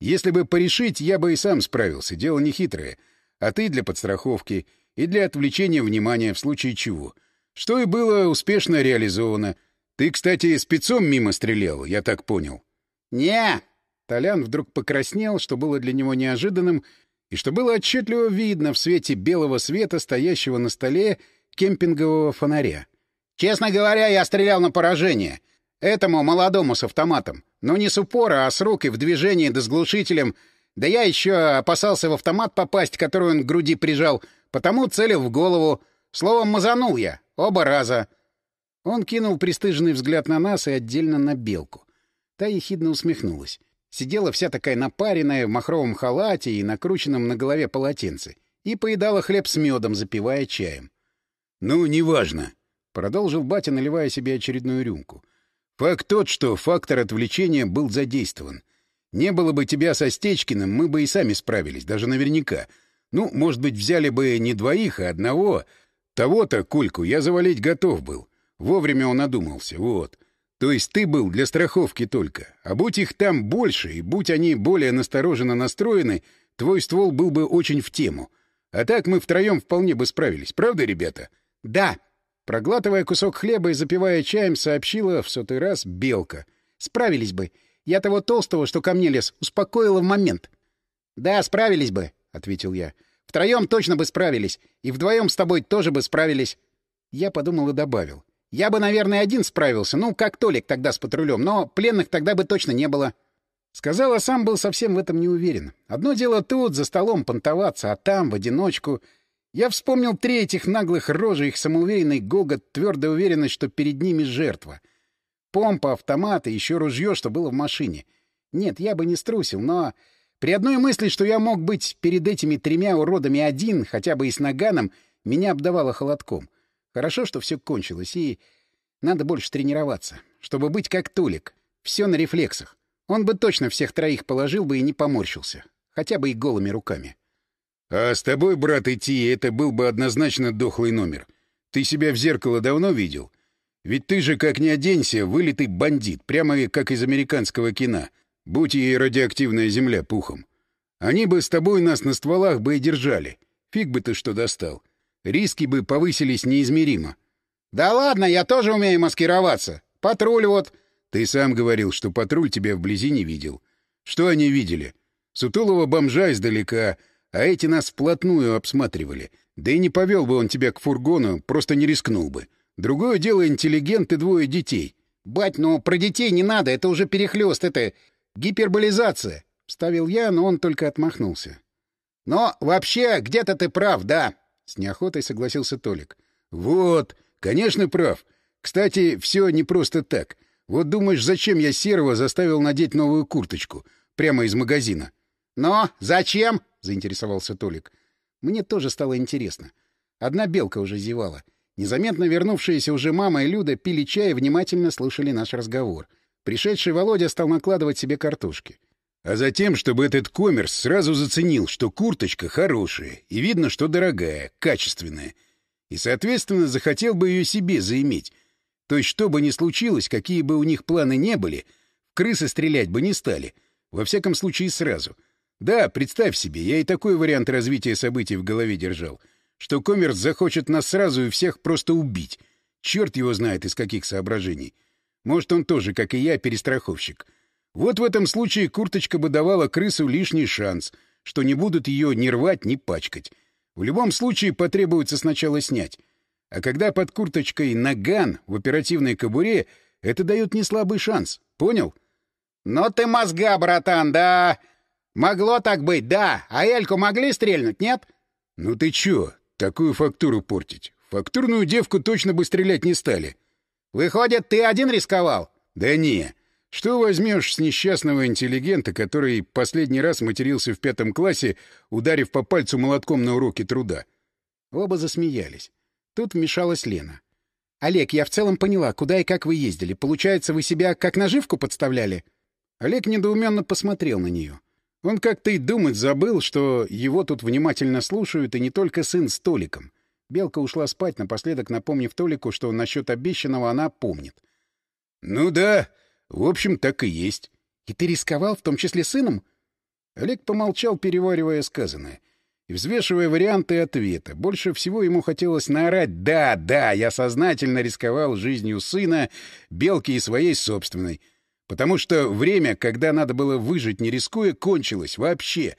Если бы порешить, я бы и сам справился, дело нехитрое. А ты для подстраховки и для отвлечения внимания в случае чего — что и было успешно реализовано. Ты, кстати, спецом мимо стрелял, я так понял. Не. Толян вдруг покраснел, что было для него неожиданным, и что было отчетливо видно в свете белого света, стоящего на столе кемпингового фонаря. Честно говоря, я стрелял на поражение. Этому молодому с автоматом. Но не с упора, а с рук и в движении да с глушителем. Да я еще опасался в автомат попасть, который он к груди прижал, потому целил в голову. Словом, мазанул я. Оба раза. Он кинул пристыженный взгляд на нас и отдельно на белку. Та ехидно усмехнулась. Сидела вся такая напаренная, в махровом халате и накрученном на голове полотенце. И поедала хлеб с медом, запивая чаем. — Ну, неважно, — продолжил батя, наливая себе очередную рюмку. — Факт тот, что фактор отвлечения был задействован. Не было бы тебя со Стечкиным, мы бы и сами справились, даже наверняка. Ну, может быть, взяли бы не двоих, а одного. Того-то, Кольку, я завалить готов был. Вовремя он одумался, вот. То есть ты был для страховки только. А будь их там больше, и будь они более настороженно настроены, твой ствол был бы очень в тему. А так мы втроем вполне бы справились, правда, ребята? — Да. Проглатывая кусок хлеба и запивая чаем, сообщила в сотый раз Белка. — Справились бы. Я того толстого, что ко мне лез, успокоила в момент. — Да, справились бы, — ответил я. — Втроем точно бы справились. И вдвоем с тобой тоже бы справились. Я подумал и добавил. Я бы, наверное, один справился, ну, как Толик тогда с патрулем, но пленных тогда бы точно не было. Сказал, а сам был совсем в этом не уверен. Одно дело тут, за столом понтоваться, а там, в одиночку... Я вспомнил три этих наглых рожи, их самоуверенный гогот, твердая уверенность, что перед ними жертва. Помпа, автомат и еще ружье, что было в машине. Нет, я бы не струсил, но... При одной мысли, что я мог быть перед этими тремя уродами один, хотя бы и с наганом, меня обдавало холодком. Хорошо, что все кончилось, и надо больше тренироваться, чтобы быть как Тулик. Все на рефлексах. Он бы точно всех троих положил бы и не поморщился. Хотя бы и голыми руками. — А с тобой, брат, идти, это был бы однозначно дохлый номер. Ты себя в зеркало давно видел? Ведь ты же, как ни оденься, вылитый бандит, прямо как из американского кино. Будь ей радиоактивная земля пухом. Они бы с тобой нас на стволах бы и держали. Фиг бы ты что достал. Риски бы повысились неизмеримо. — Да ладно, я тоже умею маскироваться. Патруль вот... — Ты сам говорил, что патруль тебя вблизи не видел. Что они видели? Сутулого бомжа издалека, а эти нас вплотную обсматривали. Да и не повел бы он тебя к фургону, просто не рискнул бы. Другое дело интеллигент и двое детей. — Бать, ну про детей не надо, это уже перехлёст, это гиперболизация. — вставил я, но он только отмахнулся. — Но вообще, где-то ты прав, да. С неохотой согласился Толик. «Вот, конечно, прав. Кстати, все не просто так. Вот думаешь, зачем я Серого заставил надеть новую курточку? Прямо из магазина?» «Но зачем?» — заинтересовался Толик. Мне тоже стало интересно. Одна белка уже зевала. Незаметно вернувшиеся уже мама и Люда пили чай и внимательно слушали наш разговор. Пришедший Володя стал накладывать себе картошки. А затем, чтобы этот коммерс сразу заценил, что курточка хорошая, и видно, что дорогая, качественная. И, соответственно, захотел бы ее себе заиметь. То есть, что бы ни случилось, какие бы у них планы не были, крысы стрелять бы не стали. Во всяком случае, сразу. Да, представь себе, я и такой вариант развития событий в голове держал. Что коммерс захочет нас сразу и всех просто убить. Черт его знает, из каких соображений. Может, он тоже, как и я, перестраховщик. — вот в этом случае курточка бы давала крысу лишний шанс, что не будут ее ни рвать, ни пачкать. В любом случае потребуется сначала снять. А когда под курточкой наган в оперативной кобуре, это дает неслабый шанс. Понял? — Но ты мозга, братан, да. Могло так быть, да. А Эльку могли стрельнуть, нет? — Ну ты чё, такую фактуру портить? Фактурную девку точно бы стрелять не стали. — Выходит, ты один рисковал? — Да не. Что возьмешь с несчастного интеллигента, который последний раз матерился в пятом классе, ударив по пальцу молотком на уроке труда? Оба засмеялись. Тут вмешалась Лена. — Олег, я в целом поняла, куда и как вы ездили. Получается, вы себя как наживку подставляли? Олег недоуменно посмотрел на нее. Он как-то и думать забыл, что его тут внимательно слушают, и не только сын с Толиком. Белка ушла спать, напоследок напомнив Толику, что насчет обещанного она помнит. — Ну да, в общем, так и есть. И ты рисковал, в том числе сыном? Олег помолчал, переваривая сказанное. и взвешивая варианты ответа. Больше всего ему хотелось наорать «Да, да, я сознательно рисковал жизнью сына, белки и своей собственной». Потому что время, когда надо было выжить не рискуя, кончилось вообще.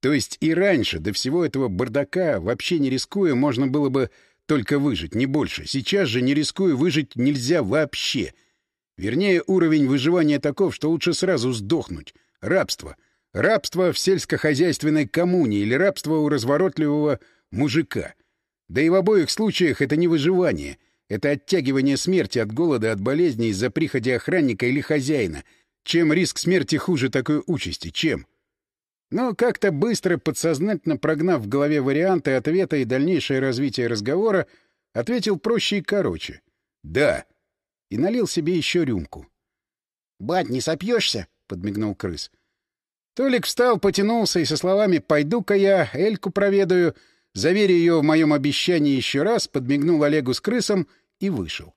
То есть и раньше, до всего этого бардака, вообще не рискуя, можно было бы только выжить, не больше. Сейчас же, не рискуя, выжить нельзя вообще. Вернее, уровень выживания таков, что лучше сразу сдохнуть. Рабство — Рабство в сельскохозяйственной коммуне или рабство у разворотливого мужика. Да и в обоих случаях это не выживание. Это оттягивание смерти от голода, от болезни из-за приходи охранника или хозяина. Чем риск смерти хуже такой участи? Чем? Но как-то быстро, подсознательно прогнав в голове варианты ответа и дальнейшее развитие разговора, ответил проще и короче. «Да». И налил себе еще рюмку. «Бать, не сопьешься?» — подмигнул крыс. Толик встал, потянулся и со словами «Пойду-ка я Эльку проведаю», заверя ее в моем обещании еще раз, подмигнул Олегу с крысом и вышел.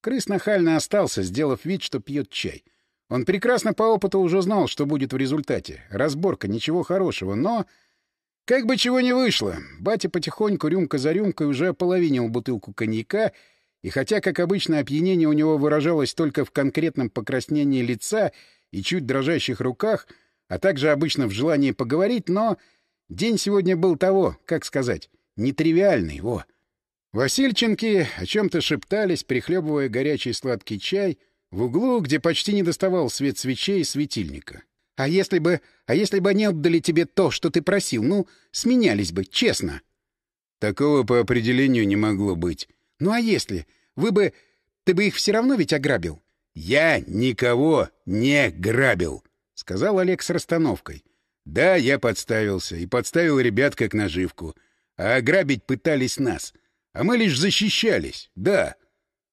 Крыс нахально остался, сделав вид, что пьет чай. Он прекрасно по опыту уже знал, что будет в результате. Разборка, ничего хорошего, но... Как бы чего не вышло. Батя потихоньку, рюмка за рюмкой, уже ополовинил бутылку коньяка, и хотя, как обычно, опьянение у него выражалось только в конкретном покраснении лица и чуть дрожащих руках — а также обычно в желании поговорить, но день сегодня был того, как сказать, нетривиальный, во. Васильченки о чем-то шептались, прихлебывая горячий сладкий чай в углу, где почти не доставал свет свечей и светильника. «А если бы... А если бы они отдали тебе то, что ты просил? Ну, сменялись бы, честно». «Такого по определению не могло быть». «Ну а если? Вы бы... Ты бы их все равно ведь ограбил?» «Я никого не грабил», — сказал Олег с расстановкой. «Да, я подставился, и подставил ребят как наживку. А ограбить пытались нас. А мы лишь защищались, да».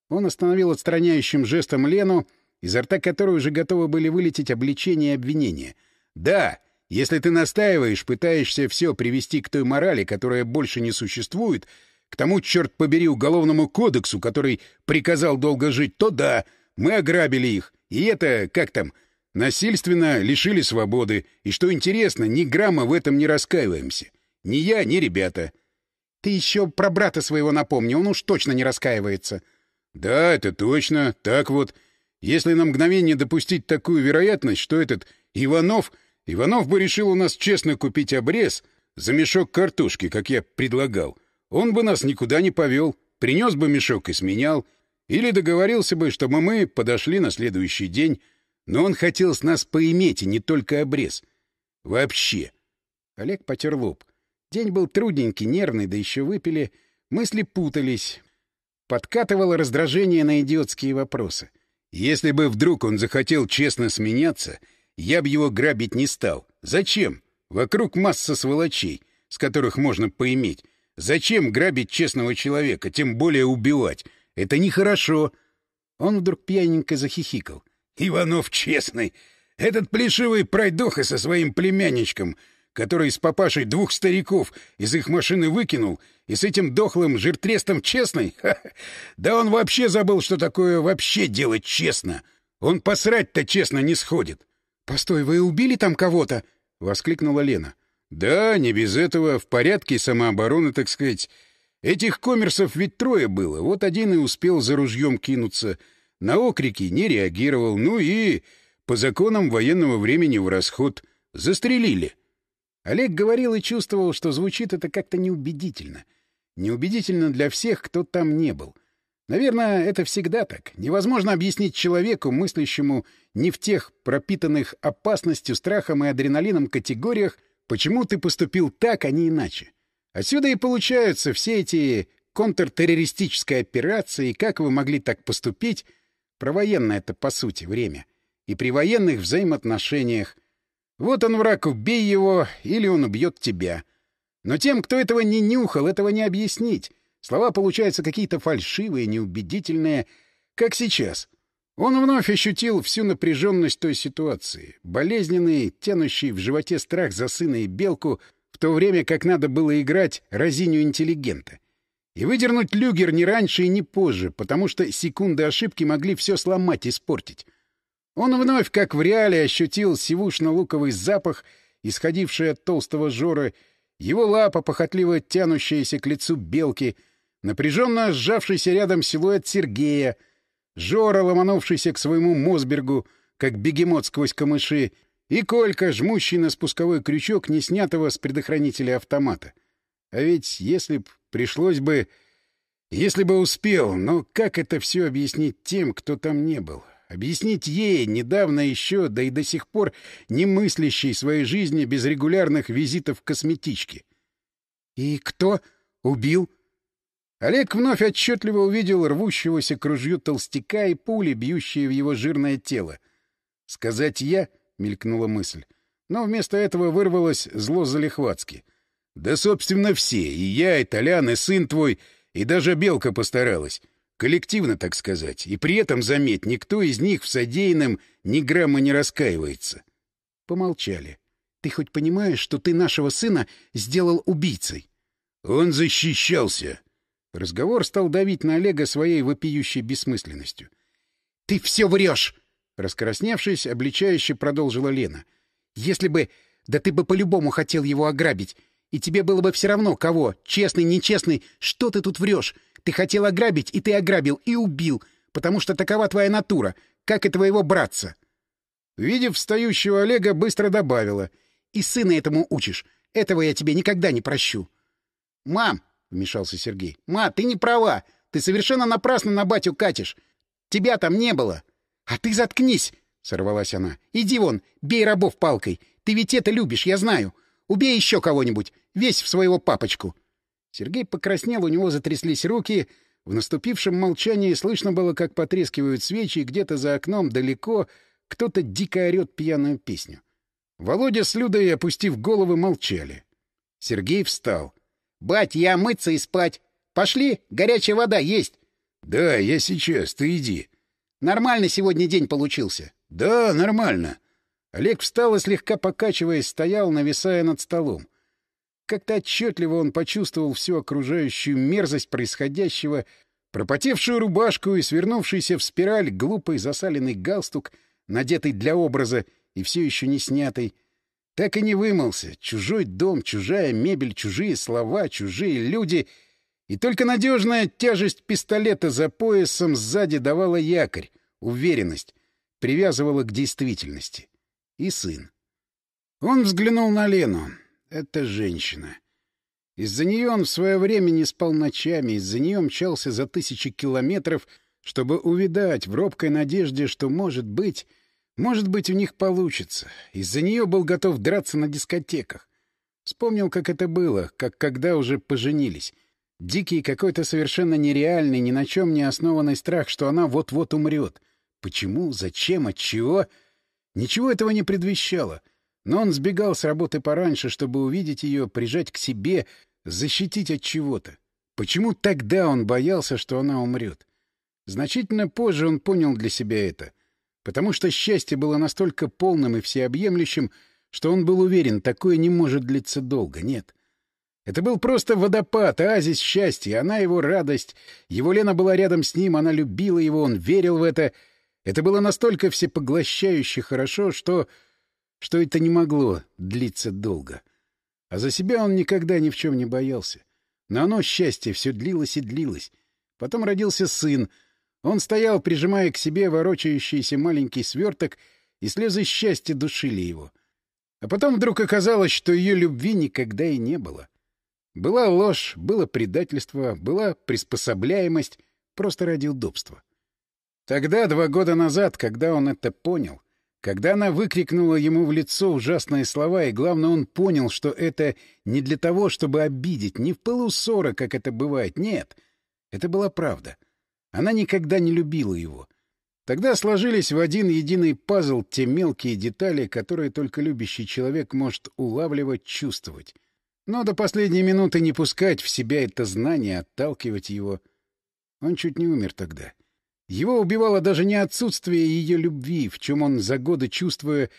Он остановил отстраняющим жестом Лену, изо рта которой уже готовы были вылететь обличения и обвинения. «Да, если ты настаиваешь, пытаешься все привести к той морали, которая больше не существует, к тому, черт побери, уголовному кодексу, который приказал долго жить, то да, мы ограбили их. И это, как там, Насильственно лишили свободы, и, что интересно, ни грамма в этом не раскаиваемся. Ни я, ни ребята. Ты еще про брата своего напомни, он уж точно не раскаивается. Да, это точно. Так вот, если на мгновение допустить такую вероятность, что этот Иванов... Иванов бы решил у нас честно купить обрез за мешок картошки, как я предлагал. Он бы нас никуда не повел, принес бы мешок и сменял. Или договорился бы, чтобы мы подошли на следующий день но он хотел с нас поиметь, и не только обрез. Вообще. Олег потер лоб. День был трудненький, нервный, да еще выпили. Мысли путались. Подкатывало раздражение на идиотские вопросы. Если бы вдруг он захотел честно сменяться, я бы его грабить не стал. Зачем? Вокруг масса сволочей, с которых можно поиметь. Зачем грабить честного человека, тем более убивать? Это нехорошо. Он вдруг пьяненько захихикал. Иванов честный. Этот плешивый пройдоха со своим племянничком, который с папашей двух стариков из их машины выкинул, и с этим дохлым жиртрестом честный? Ха -ха. Да он вообще забыл, что такое вообще делать честно. Он посрать-то честно не сходит. — Постой, вы убили там кого-то? — воскликнула Лена. — Да, не без этого, в порядке самообороны, так сказать. Этих коммерсов ведь трое было, вот один и успел за ружьем кинуться — на окрики не реагировал, ну и, по законам военного времени в расход, застрелили. Олег говорил и чувствовал, что звучит это как-то неубедительно. Неубедительно для всех, кто там не был. Наверное, это всегда так. Невозможно объяснить человеку, мыслящему не в тех пропитанных опасностью, страхом и адреналином категориях, почему ты поступил так, а не иначе. Отсюда и получаются все эти контртеррористические операции, как вы могли так поступить, про военное это, по сути, время. И при военных взаимоотношениях. Вот он враг, убей его, или он убьет тебя. Но тем, кто этого не нюхал, этого не объяснить. Слова получаются какие-то фальшивые, неубедительные, как сейчас. Он вновь ощутил всю напряженность той ситуации. Болезненный, тянущий в животе страх за сына и белку, в то время как надо было играть разиню интеллигента. И выдернуть люгер не раньше и не позже, потому что секунды ошибки могли все сломать, испортить. Он вновь, как в реале, ощутил сивушно-луковый запах, исходивший от толстого жора, его лапа, похотливо тянущаяся к лицу белки, напряженно сжавшийся рядом силуэт Сергея, Жора, ломанувшийся к своему Мосбергу, как бегемот сквозь камыши, и Колька, жмущий на спусковой крючок, не снятого с предохранителя автомата. А ведь если б пришлось бы... Если бы успел, но как это все объяснить тем, кто там не был? Объяснить ей, недавно еще, да и до сих пор не мыслящей своей жизни без регулярных визитов к косметичке. «И кто убил?» Олег вновь отчетливо увидел рвущегося к ружью толстяка и пули, бьющие в его жирное тело. «Сказать я?» — мелькнула мысль. Но вместо этого вырвалось зло залихватски. «Да, собственно, все. И я, и Толян, и сын твой, и даже Белка постаралась. Коллективно, так сказать. И при этом, заметь, никто из них в содеянном ни грамма не раскаивается. Помолчали. «Ты хоть понимаешь, что ты нашего сына сделал убийцей?» «Он защищался!» Разговор стал давить на Олега своей вопиющей бессмысленностью. «Ты все врешь!» Раскрасневшись, обличающе продолжила Лена. «Если бы... Да ты бы по-любому хотел его ограбить. И тебе было бы все равно, кого, честный, нечестный, что ты тут врешь. Ты хотел ограбить, и ты ограбил, и убил, потому что такова твоя натура, как и твоего братца. Видев встающего Олега, быстро добавила. И сына этому учишь. Этого я тебе никогда не прощу. «Мам!» — вмешался Сергей. «Ма, ты не права. Ты совершенно напрасно на батю катишь. Тебя там не было». «А ты заткнись!» — сорвалась она. «Иди вон, бей рабов палкой. Ты ведь это любишь, я знаю. Убей еще кого-нибудь, весь в своего папочку». Сергей покраснел, у него затряслись руки. В наступившем молчании слышно было, как потрескивают свечи, и где-то за окном далеко кто-то дико орет пьяную песню. Володя с Людой, опустив головы, молчали. Сергей встал. — Бать, я мыться и спать. Пошли, горячая вода есть. — Да, я сейчас, ты иди. — Нормально сегодня день получился. — Да, нормально. Олег встал и, слегка покачиваясь, стоял, нависая над столом. Как-то отчетливо он почувствовал всю окружающую мерзость происходящего, пропотевшую рубашку и свернувшийся в спираль глупый засаленный галстук, надетый для образа и все еще не снятый. Так и не вымылся. Чужой дом, чужая мебель, чужие слова, чужие люди. И только надежная тяжесть пистолета за поясом сзади давала якорь, уверенность, привязывала к действительности. И сын. Он взглянул на Лену. Это женщина. Из-за нее он в свое время не спал ночами, из-за нее мчался за тысячи километров, чтобы увидать в робкой надежде, что, может быть, может быть, у них получится. Из-за нее был готов драться на дискотеках. Вспомнил, как это было, как когда уже поженились. Дикий какой-то совершенно нереальный, ни на чем не основанный страх, что она вот-вот умрет. Почему? Зачем? От чего? Ничего этого не предвещало. — но он сбегал с работы пораньше, чтобы увидеть ее, прижать к себе, защитить от чего-то. Почему тогда он боялся, что она умрет? Значительно позже он понял для себя это. Потому что счастье было настолько полным и всеобъемлющим, что он был уверен, такое не может длиться долго. Нет. Это был просто водопад, оазис счастья, она его радость. Его Лена была рядом с ним, она любила его, он верил в это. Это было настолько всепоглощающе хорошо, что что это не могло длиться долго. А за себя он никогда ни в чем не боялся. Но оно, счастье, все длилось и длилось. Потом родился сын. Он стоял, прижимая к себе ворочающийся маленький сверток, и слезы счастья душили его. А потом вдруг оказалось, что ее любви никогда и не было. Была ложь, было предательство, была приспособляемость, просто ради удобства. Тогда, два года назад, когда он это понял, когда она выкрикнула ему в лицо ужасные слова, и, главное, он понял, что это не для того, чтобы обидеть, не в пылу как это бывает, нет. Это была правда. Она никогда не любила его. Тогда сложились в один единый пазл те мелкие детали, которые только любящий человек может улавливать, чувствовать. Но до последней минуты не пускать в себя это знание, отталкивать его. Он чуть не умер тогда. — его убивало даже не отсутствие ее любви, в чем он за годы, чувствуя,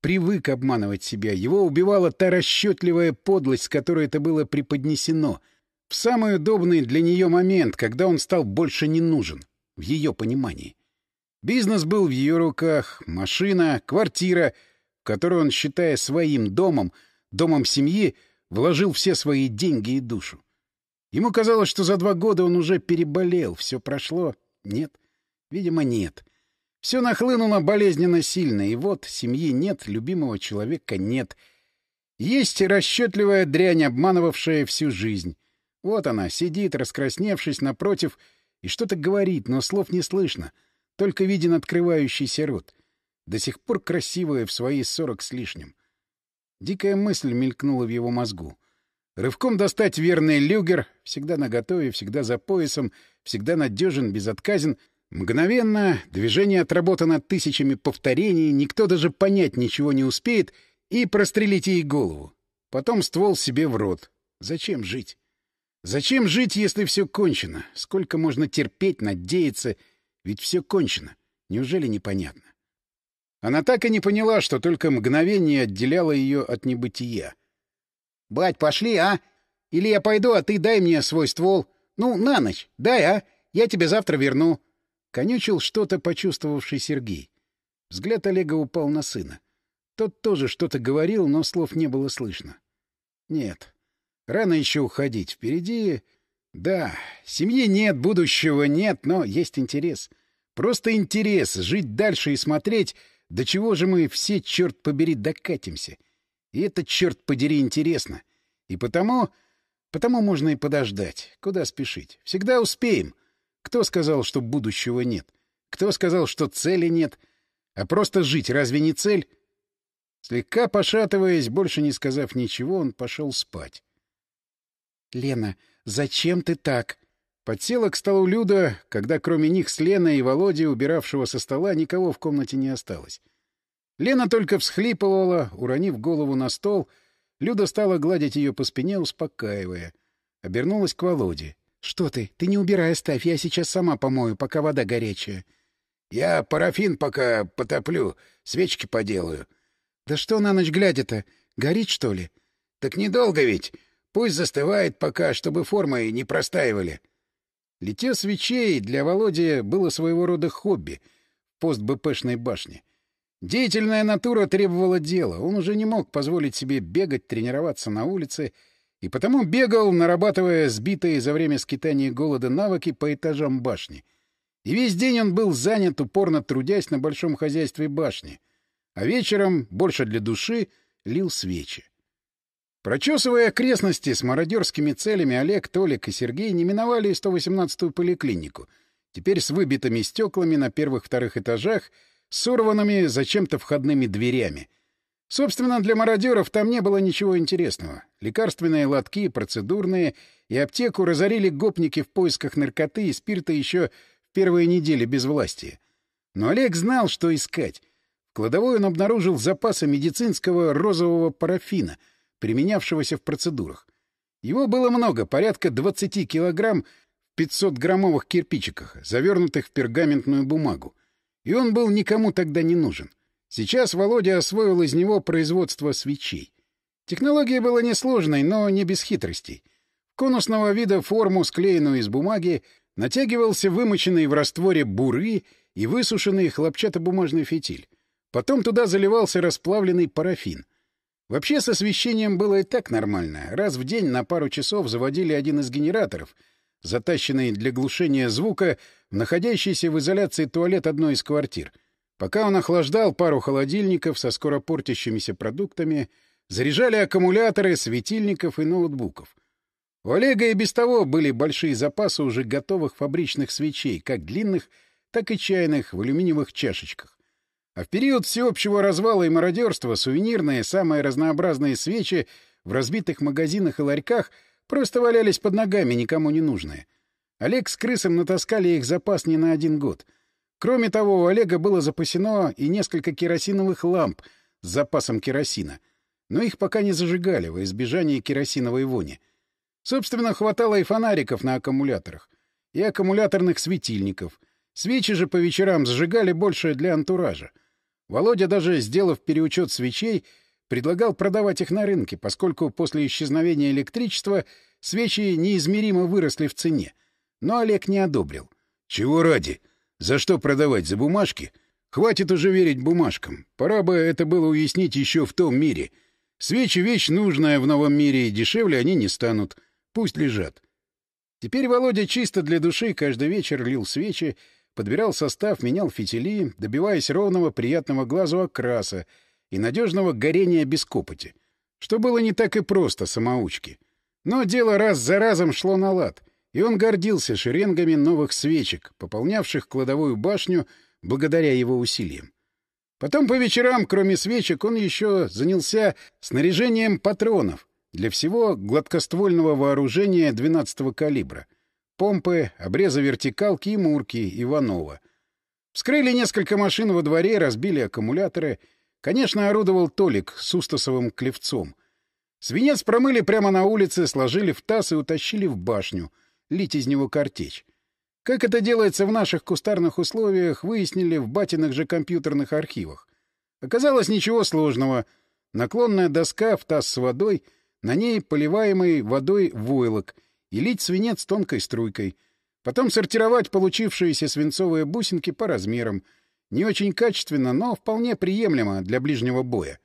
привык обманывать себя. Его убивала та расчетливая подлость, с которой это было преподнесено. В самый удобный для нее момент, когда он стал больше не нужен, в ее понимании. Бизнес был в ее руках, машина, квартира, которую он, считая своим домом, домом семьи, вложил все свои деньги и душу. Ему казалось, что за два года он уже переболел, все прошло. Нет, видимо, нет. Все нахлынуло болезненно сильно, и вот семьи нет, любимого человека нет. Есть расчетливая дрянь, обманывавшая всю жизнь. Вот она, сидит, раскрасневшись напротив, и что-то говорит, но слов не слышно, только виден открывающийся рот. До сих пор красивая в свои сорок с лишним. Дикая мысль мелькнула в его мозгу. Рывком достать верный люгер, всегда наготове, всегда за поясом, всегда надежен, безотказен. Мгновенно, движение отработано тысячами повторений, никто даже понять ничего не успеет, и прострелить ей голову. Потом ствол себе в рот. Зачем жить? Зачем жить, если все кончено? Сколько можно терпеть, надеяться? Ведь все кончено. Неужели непонятно? Она так и не поняла, что только мгновение отделяло ее от небытия. — Бать, пошли, а? Или я пойду, а ты дай мне свой ствол. Ну, на ночь. Дай, а? Я тебе завтра верну. Конючил что-то почувствовавший Сергей. Взгляд Олега упал на сына. Тот тоже что-то говорил, но слов не было слышно. Нет, рано еще уходить. Впереди... Да, семьи нет, будущего нет, но есть интерес. Просто интерес — жить дальше и смотреть, до чего же мы все, черт побери, докатимся? И это, черт подери, интересно. И потому... Потому можно и подождать. Куда спешить? Всегда успеем. Кто сказал, что будущего нет? Кто сказал, что цели нет? А просто жить разве не цель? Слегка пошатываясь, больше не сказав ничего, он пошел спать. — Лена, зачем ты так? Подсела к столу Люда, когда кроме них с Леной и Володей, убиравшего со стола, никого в комнате не осталось. Лена только всхлипывала, уронив голову на стол. Люда стала гладить ее по спине, успокаивая. Обернулась к Володе. — Что ты? Ты не убирай, ставь, я сейчас сама помою, пока вода горячая. — Я парафин пока потоплю, свечки поделаю. — Да что на ночь глядя-то? Горит, что ли? — Так недолго ведь. Пусть застывает пока, чтобы формы не простаивали. — Литье свечей для Володи было своего рода хобби в пост-БПшной башне. Деятельная натура требовала дела. Он уже не мог позволить себе бегать, тренироваться на улице, и потому бегал, нарабатывая сбитые за время скитания голода навыки по этажам башни. И весь день он был занят, упорно трудясь на большом хозяйстве башни, а вечером, больше для души, лил свечи. Прочесывая окрестности с мародерскими целями, Олег, Толик и Сергей не миновали 118-ю поликлинику, теперь с выбитыми стеклами на первых-вторых этажах, сорванными зачем-то входными дверями. Собственно, для мародеров там не было ничего интересного. Лекарственные лотки, процедурные и аптеку разорили гопники в поисках наркоты и спирта еще в первые недели безвластия. Но Олег знал, что искать. В кладовой он обнаружил запасы медицинского розового парафина — применявшегося в процедурах. Его было много, порядка 20 килограмм в 500-граммовых кирпичиках, завернутых в пергаментную бумагу. И он был никому тогда не нужен. Сейчас Володя освоил из него производство свечей. Технология была несложной, но не без хитростей. В конусного вида форму, склеенную из бумаги, натягивался вымоченный в растворе буры и высушенный хлопчатобумажный фитиль. Потом туда заливался расплавленный парафин. Вообще с освещением было и так нормально. Раз в день на пару часов заводили один из генераторов, затащенный для глушения звука в находящийся в изоляции туалет одной из квартир. Пока он охлаждал пару холодильников со скоро портящимися продуктами, заряжали аккумуляторы, светильников и ноутбуков. У Олега и без того были большие запасы уже готовых фабричных свечей, как длинных, так и чайных в алюминиевых чашечках. А в период всеобщего развала и мародерства сувенирные, самые разнообразные свечи в разбитых магазинах и ларьках просто валялись под ногами, никому не нужные. Олег с крысом натаскали их запас не на один год. Кроме того, у Олега было запасено и несколько керосиновых ламп с запасом керосина. Но их пока не зажигали во избежание керосиновой вони. Собственно, хватало и фонариков на аккумуляторах, и аккумуляторных светильников. Свечи же по вечерам зажигали больше для антуража. Володя, даже сделав переучет свечей, предлагал продавать их на рынке, поскольку после исчезновения электричества свечи неизмеримо выросли в цене. Но Олег не одобрил. «Чего ради? За что продавать? За бумажки? Хватит уже верить бумажкам. Пора бы это было уяснить еще в том мире. Свечи — вещь нужная в новом мире, и дешевле они не станут. Пусть лежат. Теперь Володя чисто для души каждый вечер лил свечи, подбирал состав, менял фитили, добиваясь ровного, приятного глазу окраса и надежного горения без копоти. Что было не так и просто самоучки. Но дело раз за разом шло на лад, и он гордился шеренгами новых свечек, пополнявших кладовую башню благодаря его усилиям. Потом по вечерам, кроме свечек, он еще занялся снаряжением патронов для всего гладкоствольного вооружения 12-го калибра. Помпы, обрезы вертикалки и мурки Иванова. Вскрыли несколько машин во дворе, разбили аккумуляторы. Конечно, орудовал Толик с устасовым клевцом. Свинец промыли прямо на улице, сложили в таз и утащили в башню, лить из него картечь. Как это делается в наших кустарных условиях, выяснили в батиных же компьютерных архивах. Оказалось, ничего сложного. Наклонная доска в таз с водой, на ней поливаемый водой войлок и лить свинец тонкой струйкой. Потом сортировать получившиеся свинцовые бусинки по размерам. Не очень качественно, но вполне приемлемо для ближнего боя.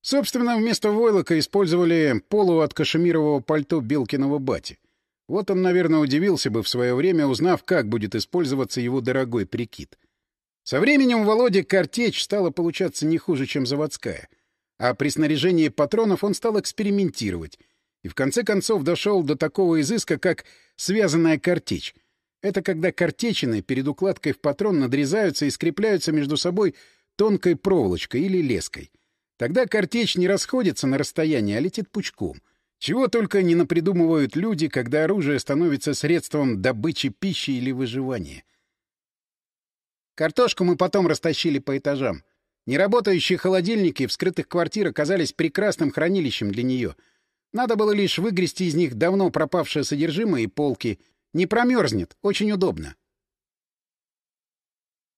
Собственно, вместо войлока использовали полу от кашемирового пальто Белкиного бати. Вот он, наверное, удивился бы в свое время, узнав, как будет использоваться его дорогой прикид. Со временем у Володи картечь стала получаться не хуже, чем заводская. А при снаряжении патронов он стал экспериментировать. И в конце концов дошел до такого изыска, как связанная картечь. Это когда картечины перед укладкой в патрон надрезаются и скрепляются между собой тонкой проволочкой или леской. Тогда картечь не расходится на расстоянии, а летит пучком — чего только не напридумывают люди, когда оружие становится средством добычи пищи или выживания. Картошку мы потом растащили по этажам. Неработающие холодильники в скрытых квартирах оказались прекрасным хранилищем для нее. Надо было лишь выгрести из них давно пропавшее содержимое и полки. Не промерзнет, очень удобно.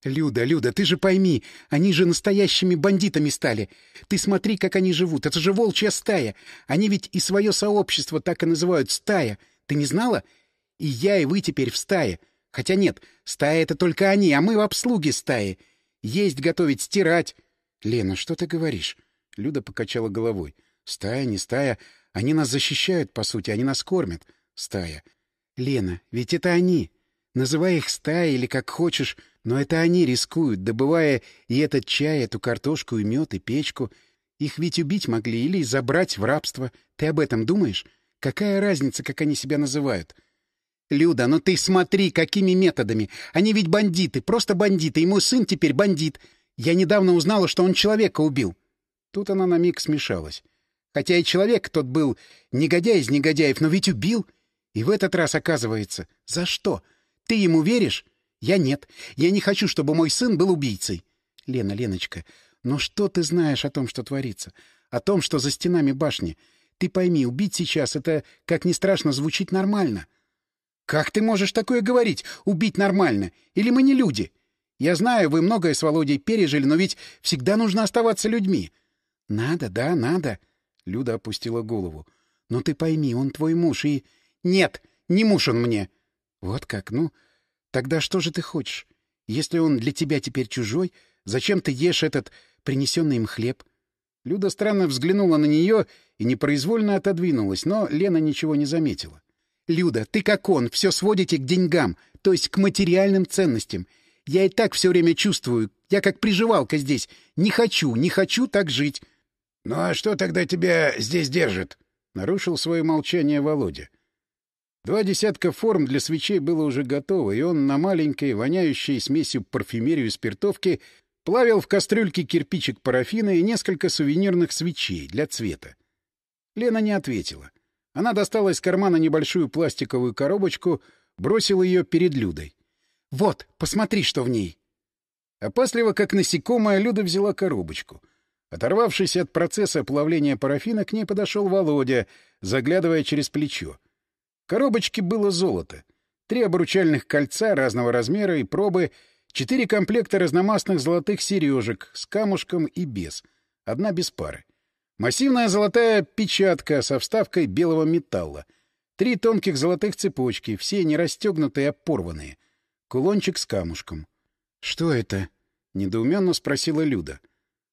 «Люда, Люда, ты же пойми, они же настоящими бандитами стали. Ты смотри, как они живут. Это же волчья стая. Они ведь и свое сообщество так и называют — стая. Ты не знала? И я, и вы теперь в стае. Хотя нет, стая — это только они, а мы в обслуге стаи. Есть готовить, стирать. Лена, что ты говоришь? Люда покачала головой. Стая, не стая. Они нас защищают, по сути, они нас кормят. Стая. Лена, ведь это они. Называй их стаей или как хочешь — но это они рискуют, добывая и этот чай, эту картошку, и мед, и печку. Их ведь убить могли или забрать в рабство. Ты об этом думаешь? Какая разница, как они себя называют? Люда, ну ты смотри, какими методами. Они ведь бандиты, просто бандиты, и мой сын теперь бандит. Я недавно узнала, что он человека убил. Тут она на миг смешалась. Хотя и человек тот был негодяй из негодяев, но ведь убил. И в этот раз, оказывается, за что? Ты ему веришь? Я нет. Я не хочу, чтобы мой сын был убийцей. Лена, Леночка, но что ты знаешь о том, что творится? О том, что за стенами башни? Ты пойми, убить сейчас — это, как ни страшно, звучит нормально. Как ты можешь такое говорить? Убить нормально? Или мы не люди? Я знаю, вы многое с Володей пережили, но ведь всегда нужно оставаться людьми. Надо, да, надо. Люда опустила голову. Но ты пойми, он твой муж и... Нет, не муж он мне. Вот как, ну... Тогда что же ты хочешь? Если он для тебя теперь чужой, зачем ты ешь этот принесенный им хлеб? Люда странно взглянула на нее и непроизвольно отодвинулась, но Лена ничего не заметила. «Люда, ты как он, все сводите к деньгам, то есть к материальным ценностям. Я и так все время чувствую, я как приживалка здесь. Не хочу, не хочу так жить». «Ну а что тогда тебя здесь держит?» — нарушил свое молчание Володя. Два десятка форм для свечей было уже готово, и он на маленькой, воняющей смесью парфюмерию и спиртовки плавил в кастрюльке кирпичик парафина и несколько сувенирных свечей для цвета. Лена не ответила. Она достала из кармана небольшую пластиковую коробочку, бросила ее перед Людой. «Вот, посмотри, что в ней!» Опасливо, как насекомое, Люда взяла коробочку. Оторвавшись от процесса плавления парафина, к ней подошел Володя, заглядывая через плечо. Коробочке было золото. Три обручальных кольца разного размера и пробы, четыре комплекта разномастных золотых сережек с камушком и без, одна без пары. Массивная золотая печатка со вставкой белого металла. Три тонких золотых цепочки, все не расстегнутые, а порванные. Кулончик с камушком. — Что это? — недоуменно спросила Люда.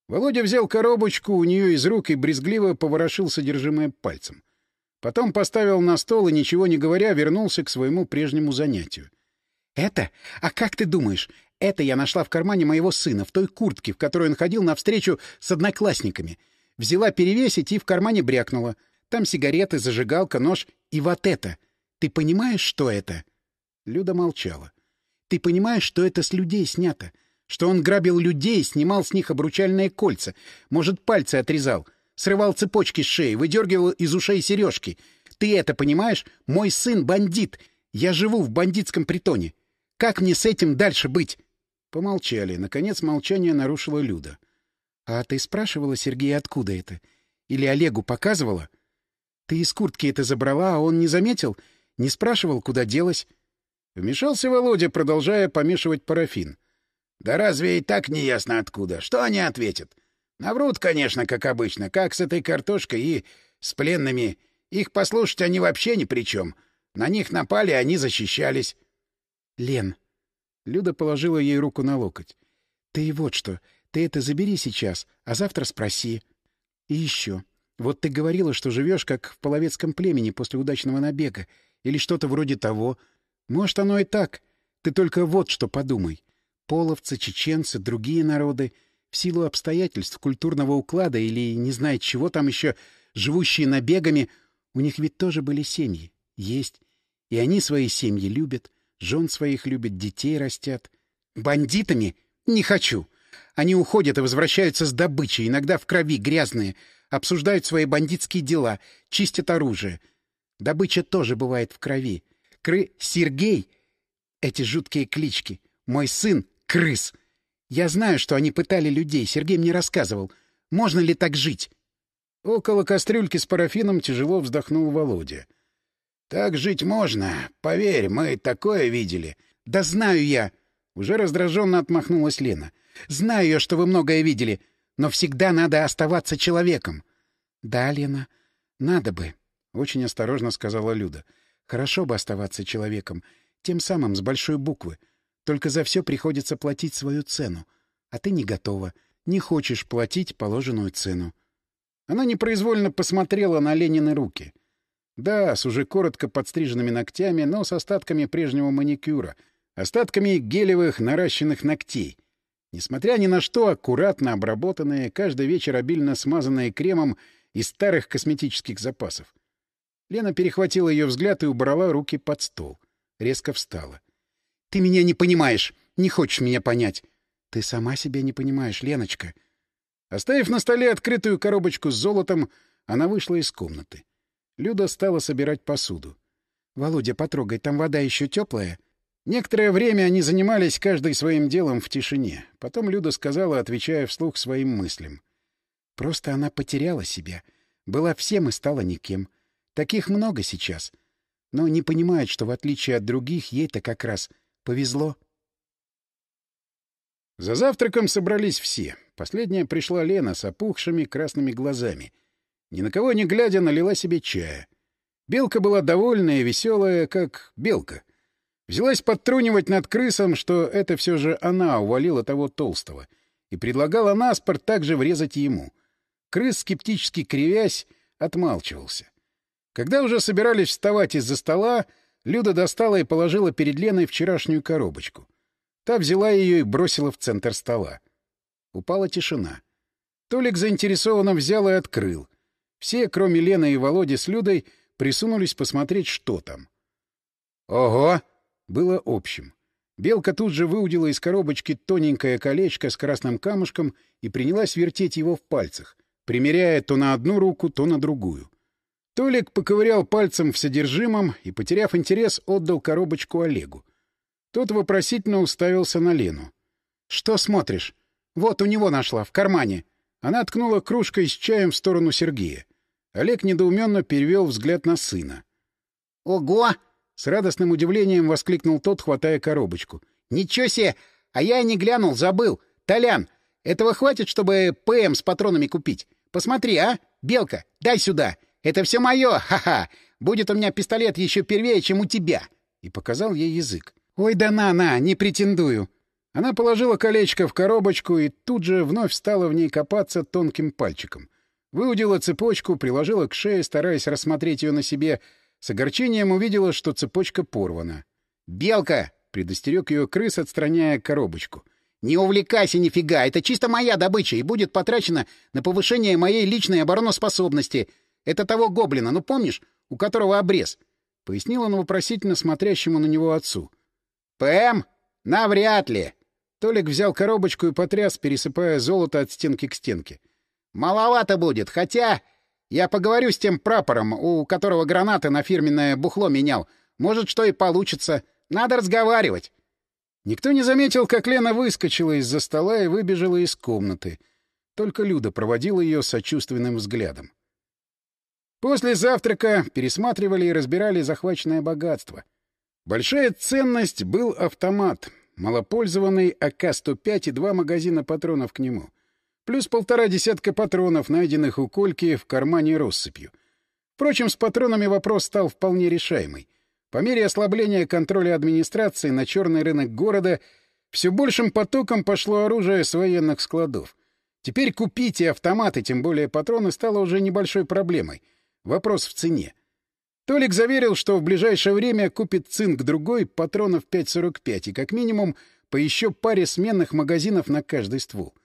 Володя взял коробочку у нее из рук и брезгливо поворошил содержимое пальцем. Потом поставил на стол и, ничего не говоря, вернулся к своему прежнему занятию. — Это? А как ты думаешь? Это я нашла в кармане моего сына, в той куртке, в которой он ходил на встречу с одноклассниками. Взяла перевесить и в кармане брякнула. Там сигареты, зажигалка, нож и вот это. Ты понимаешь, что это? Люда молчала. — Ты понимаешь, что это с людей снято? Что он грабил людей, снимал с них обручальные кольца, может, пальцы отрезал, срывал цепочки с шеи, выдергивал из ушей сережки. Ты это понимаешь? Мой сын бандит. Я живу в бандитском притоне. Как мне с этим дальше быть? Помолчали. Наконец молчание нарушила Люда. — А ты спрашивала Сергея, откуда это? Или Олегу показывала? Ты из куртки это забрала, а он не заметил? Не спрашивал, куда делась? Вмешался Володя, продолжая помешивать парафин. Да разве и так не ясно откуда? Что они ответят? Наврут, конечно, как обычно, как с этой картошкой и с пленными. Их послушать они вообще ни при чем. На них напали, они защищались. — Лен. Люда положила ей руку на локоть. — Ты вот что, ты это забери сейчас, а завтра спроси. И еще. Вот ты говорила, что живешь как в половецком племени после удачного набега, или что-то вроде того. Может, оно и так. Ты только вот что подумай половцы, чеченцы, другие народы, в силу обстоятельств культурного уклада или не знаю чего там еще, живущие набегами, у них ведь тоже были семьи. Есть. И они свои семьи любят, жен своих любят, детей растят. Бандитами? Не хочу. Они уходят и возвращаются с добычей, иногда в крови, грязные, обсуждают свои бандитские дела, чистят оружие. Добыча тоже бывает в крови. Кры... Сергей... Эти жуткие клички. Мой сын Крыс! Я знаю, что они пытали людей, Сергей мне рассказывал. Можно ли так жить? Около кастрюльки с парафином тяжело вздохнул Володя. «Так жить можно. Поверь, мы такое видели». «Да знаю я!» Уже раздраженно отмахнулась Лена. «Знаю я, что вы многое видели, но всегда надо оставаться человеком». «Да, Лена, надо бы», — очень осторожно сказала Люда. «Хорошо бы оставаться человеком, тем самым с большой буквы. Только за все приходится платить свою цену. А ты не готова, не хочешь платить положенную цену. Она непроизвольно посмотрела на Ленины руки. Да, с уже коротко подстриженными ногтями, но с остатками прежнего маникюра, остатками гелевых наращенных ногтей. Несмотря ни на что, аккуратно обработанные, каждый вечер обильно смазанные кремом из старых косметических запасов. Лена перехватила ее взгляд и убрала руки под стол. Резко встала. — ты меня не понимаешь. Не хочешь меня понять. Ты сама себя не понимаешь, Леночка. Оставив на столе открытую коробочку с золотом, она вышла из комнаты. Люда стала собирать посуду. — Володя, потрогай, там вода еще теплая. Некоторое время они занимались каждый своим делом в тишине. Потом Люда сказала, отвечая вслух своим мыслям. — Просто она потеряла себя. Была всем и стала никем. Таких много сейчас. Но не понимает, что в отличие от других, ей-то как раз Повезло. За завтраком собрались все. Последняя пришла Лена с опухшими красными глазами. Ни на кого не глядя, налила себе чая. Белка была довольная и веселая, как белка. Взялась подтрунивать над крысом, что это все же она увалила того толстого, и предлагала наспор также врезать ему. Крыс, скептически кривясь, отмалчивался. Когда уже собирались вставать из-за стола, Люда достала и положила перед Леной вчерашнюю коробочку. Та взяла ее и бросила в центр стола. Упала тишина. Толик заинтересованно взял и открыл. Все, кроме Лены и Володи с Людой, присунулись посмотреть, что там. «Ого!» — было общим. Белка тут же выудила из коробочки тоненькое колечко с красным камушком и принялась вертеть его в пальцах, примеряя то на одну руку, то на другую. Толик поковырял пальцем в содержимом и, потеряв интерес, отдал коробочку Олегу. Тот вопросительно уставился на Лену. — Что смотришь? Вот у него нашла, в кармане. Она ткнула кружкой с чаем в сторону Сергея. Олег недоуменно перевел взгляд на сына. — Ого! — с радостным удивлением воскликнул тот, хватая коробочку. — Ничего себе! А я и не глянул, забыл. Толян, этого хватит, чтобы ПМ с патронами купить? Посмотри, а? Белка, дай сюда! — это все мое! Ха-ха! Будет у меня пистолет еще первее, чем у тебя!» И показал ей язык. «Ой, да на-на, не претендую!» Она положила колечко в коробочку и тут же вновь стала в ней копаться тонким пальчиком. Выудила цепочку, приложила к шее, стараясь рассмотреть ее на себе. С огорчением увидела, что цепочка порвана. «Белка!» — предостерег ее крыс, отстраняя коробочку. «Не увлекайся нифига! Это чисто моя добыча и будет потрачена на повышение моей личной обороноспособности. Это того гоблина, ну помнишь, у которого обрез?» — пояснил он вопросительно смотрящему на него отцу. «ПМ? Навряд ли!» Толик взял коробочку и потряс, пересыпая золото от стенки к стенке. «Маловато будет, хотя...» Я поговорю с тем прапором, у которого гранаты на фирменное бухло менял. Может, что и получится. Надо разговаривать. Никто не заметил, как Лена выскочила из-за стола и выбежала из комнаты. Только Люда проводила ее сочувственным взглядом. После завтрака пересматривали и разбирали захваченное богатство. Большая ценность был автомат, малопользованный АК-105 и два магазина патронов к нему. Плюс полтора десятка патронов, найденных у Кольки в кармане россыпью. Впрочем, с патронами вопрос стал вполне решаемый. По мере ослабления контроля администрации на черный рынок города все большим потоком пошло оружие с военных складов. Теперь купить и автоматы, тем более патроны, стало уже небольшой проблемой — Вопрос в цене. Толик заверил, что в ближайшее время купит цинк другой патронов 5,45 и как минимум по еще паре сменных магазинов на каждый ствол.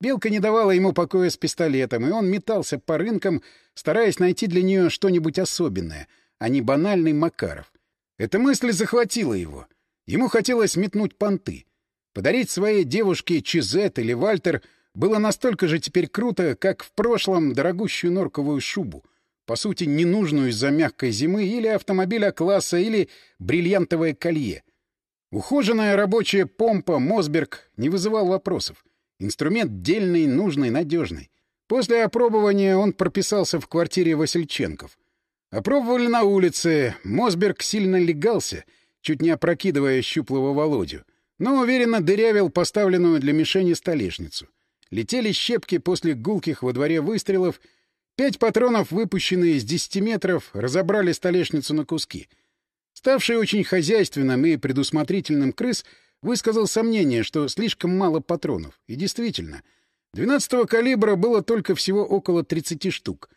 Белка не давала ему покоя с пистолетом, и он метался по рынкам, стараясь найти для нее что-нибудь особенное, а не банальный Макаров. Эта мысль захватила его. Ему хотелось метнуть понты. Подарить своей девушке Чизет или Вальтер было настолько же теперь круто, как в прошлом дорогущую норковую шубу — по сути, ненужную из-за мягкой зимы, или автомобиля класса, или бриллиантовое колье. Ухоженная рабочая помпа Мосберг не вызывал вопросов. Инструмент дельный, нужный, надежный. После опробования он прописался в квартире Васильченков. Опробовали на улице. Мосберг сильно легался, чуть не опрокидывая щуплого Володю. Но уверенно дырявил поставленную для мишени столешницу. Летели щепки после гулких во дворе выстрелов — Пять патронов, выпущенные с десяти метров, разобрали столешницу на куски. Ставший очень хозяйственным и предусмотрительным крыс высказал сомнение, что слишком мало патронов. И действительно, 12-го калибра было только всего около 30 штук.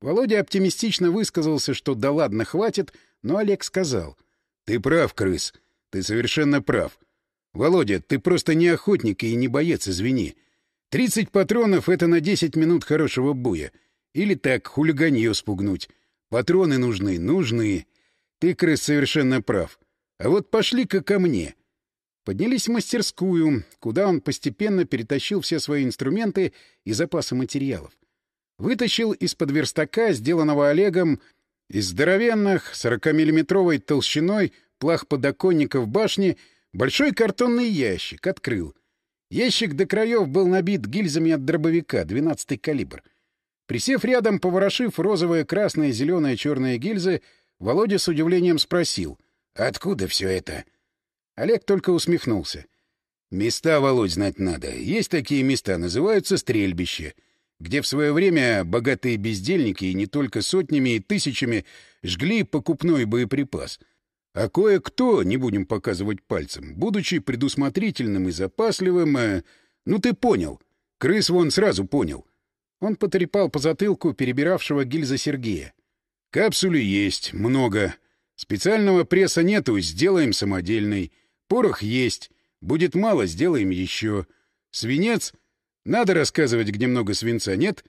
Володя оптимистично высказался, что да ладно, хватит, но Олег сказал. — Ты прав, крыс. Ты совершенно прав. Володя, ты просто не охотник и не боец, извини. 30 патронов — это на 10 минут хорошего буя — или так, хулиганье спугнуть. Патроны нужны, нужны. Ты, крыс, совершенно прав. А вот пошли-ка ко мне. Поднялись в мастерскую, куда он постепенно перетащил все свои инструменты и запасы материалов. Вытащил из-под верстака, сделанного Олегом, из здоровенных 40-миллиметровой толщиной плах подоконников башни, большой картонный ящик, открыл. Ящик до краев был набит гильзами от дробовика, 12-й калибр — Присев рядом, поворошив розовые, красные, зеленые, черные гильзы, Володя с удивлением спросил. «Откуда все это?» Олег только усмехнулся. «Места, Володь, знать надо. Есть такие места, называются стрельбище, где в свое время богатые бездельники и не только сотнями и тысячами жгли покупной боеприпас. А кое-кто, не будем показывать пальцем, будучи предусмотрительным и запасливым, э, ну ты понял. Крыс вон сразу понял». Он потрепал по затылку перебиравшего гильза Сергея. «Капсули есть, много. Специального пресса нету, сделаем самодельный. Порох есть. Будет мало, сделаем еще. Свинец? Надо рассказывать, где много свинца, нет?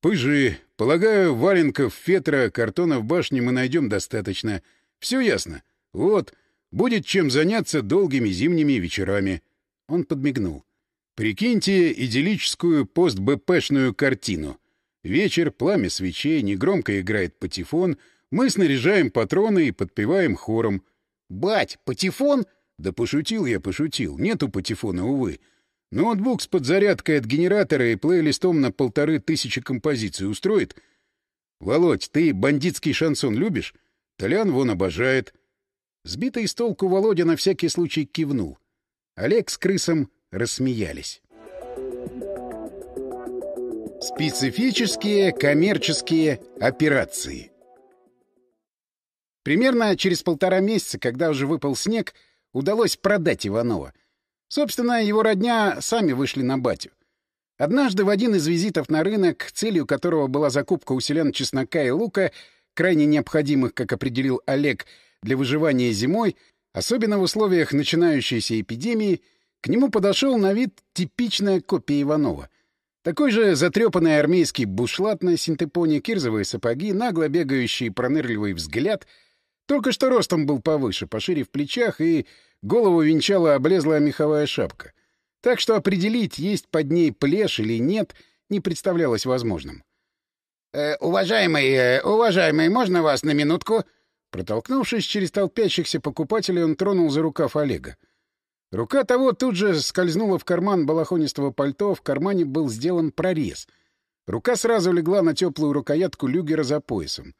Пыжи. Полагаю, валенков, фетра, картона в башне мы найдем достаточно. Все ясно. Вот. Будет чем заняться долгими зимними вечерами». Он подмигнул. Прикиньте идиллическую постбпшную картину. Вечер, пламя свечей, негромко играет патефон, мы снаряжаем патроны и подпеваем хором. «Бать, патефон?» Да пошутил я, пошутил. Нету патефона, увы. Ноутбук с подзарядкой от генератора и плейлистом на полторы тысячи композиций устроит? Володь, ты бандитский шансон любишь? Толян вон обожает. Сбитый с толку Володя на всякий случай кивнул. Олег с крысом рассмеялись. Специфические коммерческие операции Примерно через полтора месяца, когда уже выпал снег, удалось продать Иванова. Собственно, его родня сами вышли на батю. Однажды в один из визитов на рынок, целью которого была закупка у селян чеснока и лука, крайне необходимых, как определил Олег, для выживания зимой, особенно в условиях начинающейся эпидемии, к нему подошел на вид типичная копия Иванова. Такой же затрепанный армейский бушлат на синтепоне, кирзовые сапоги, нагло бегающий пронырливый взгляд. Только что ростом был повыше, пошире в плечах и Голову венчала облезлая меховая шапка. Так что определить, есть под ней плешь или нет, не представлялось возможным. «Э, «Уважаемый, э, уважаемый, можно вас на минутку?» Протолкнувшись через толпящихся покупателей, он тронул за рукав Олега. Рука того тут же скользнула в карман балахонистого пальто, в кармане был сделан прорез. Рука сразу легла на теплую рукоятку люгера за поясом.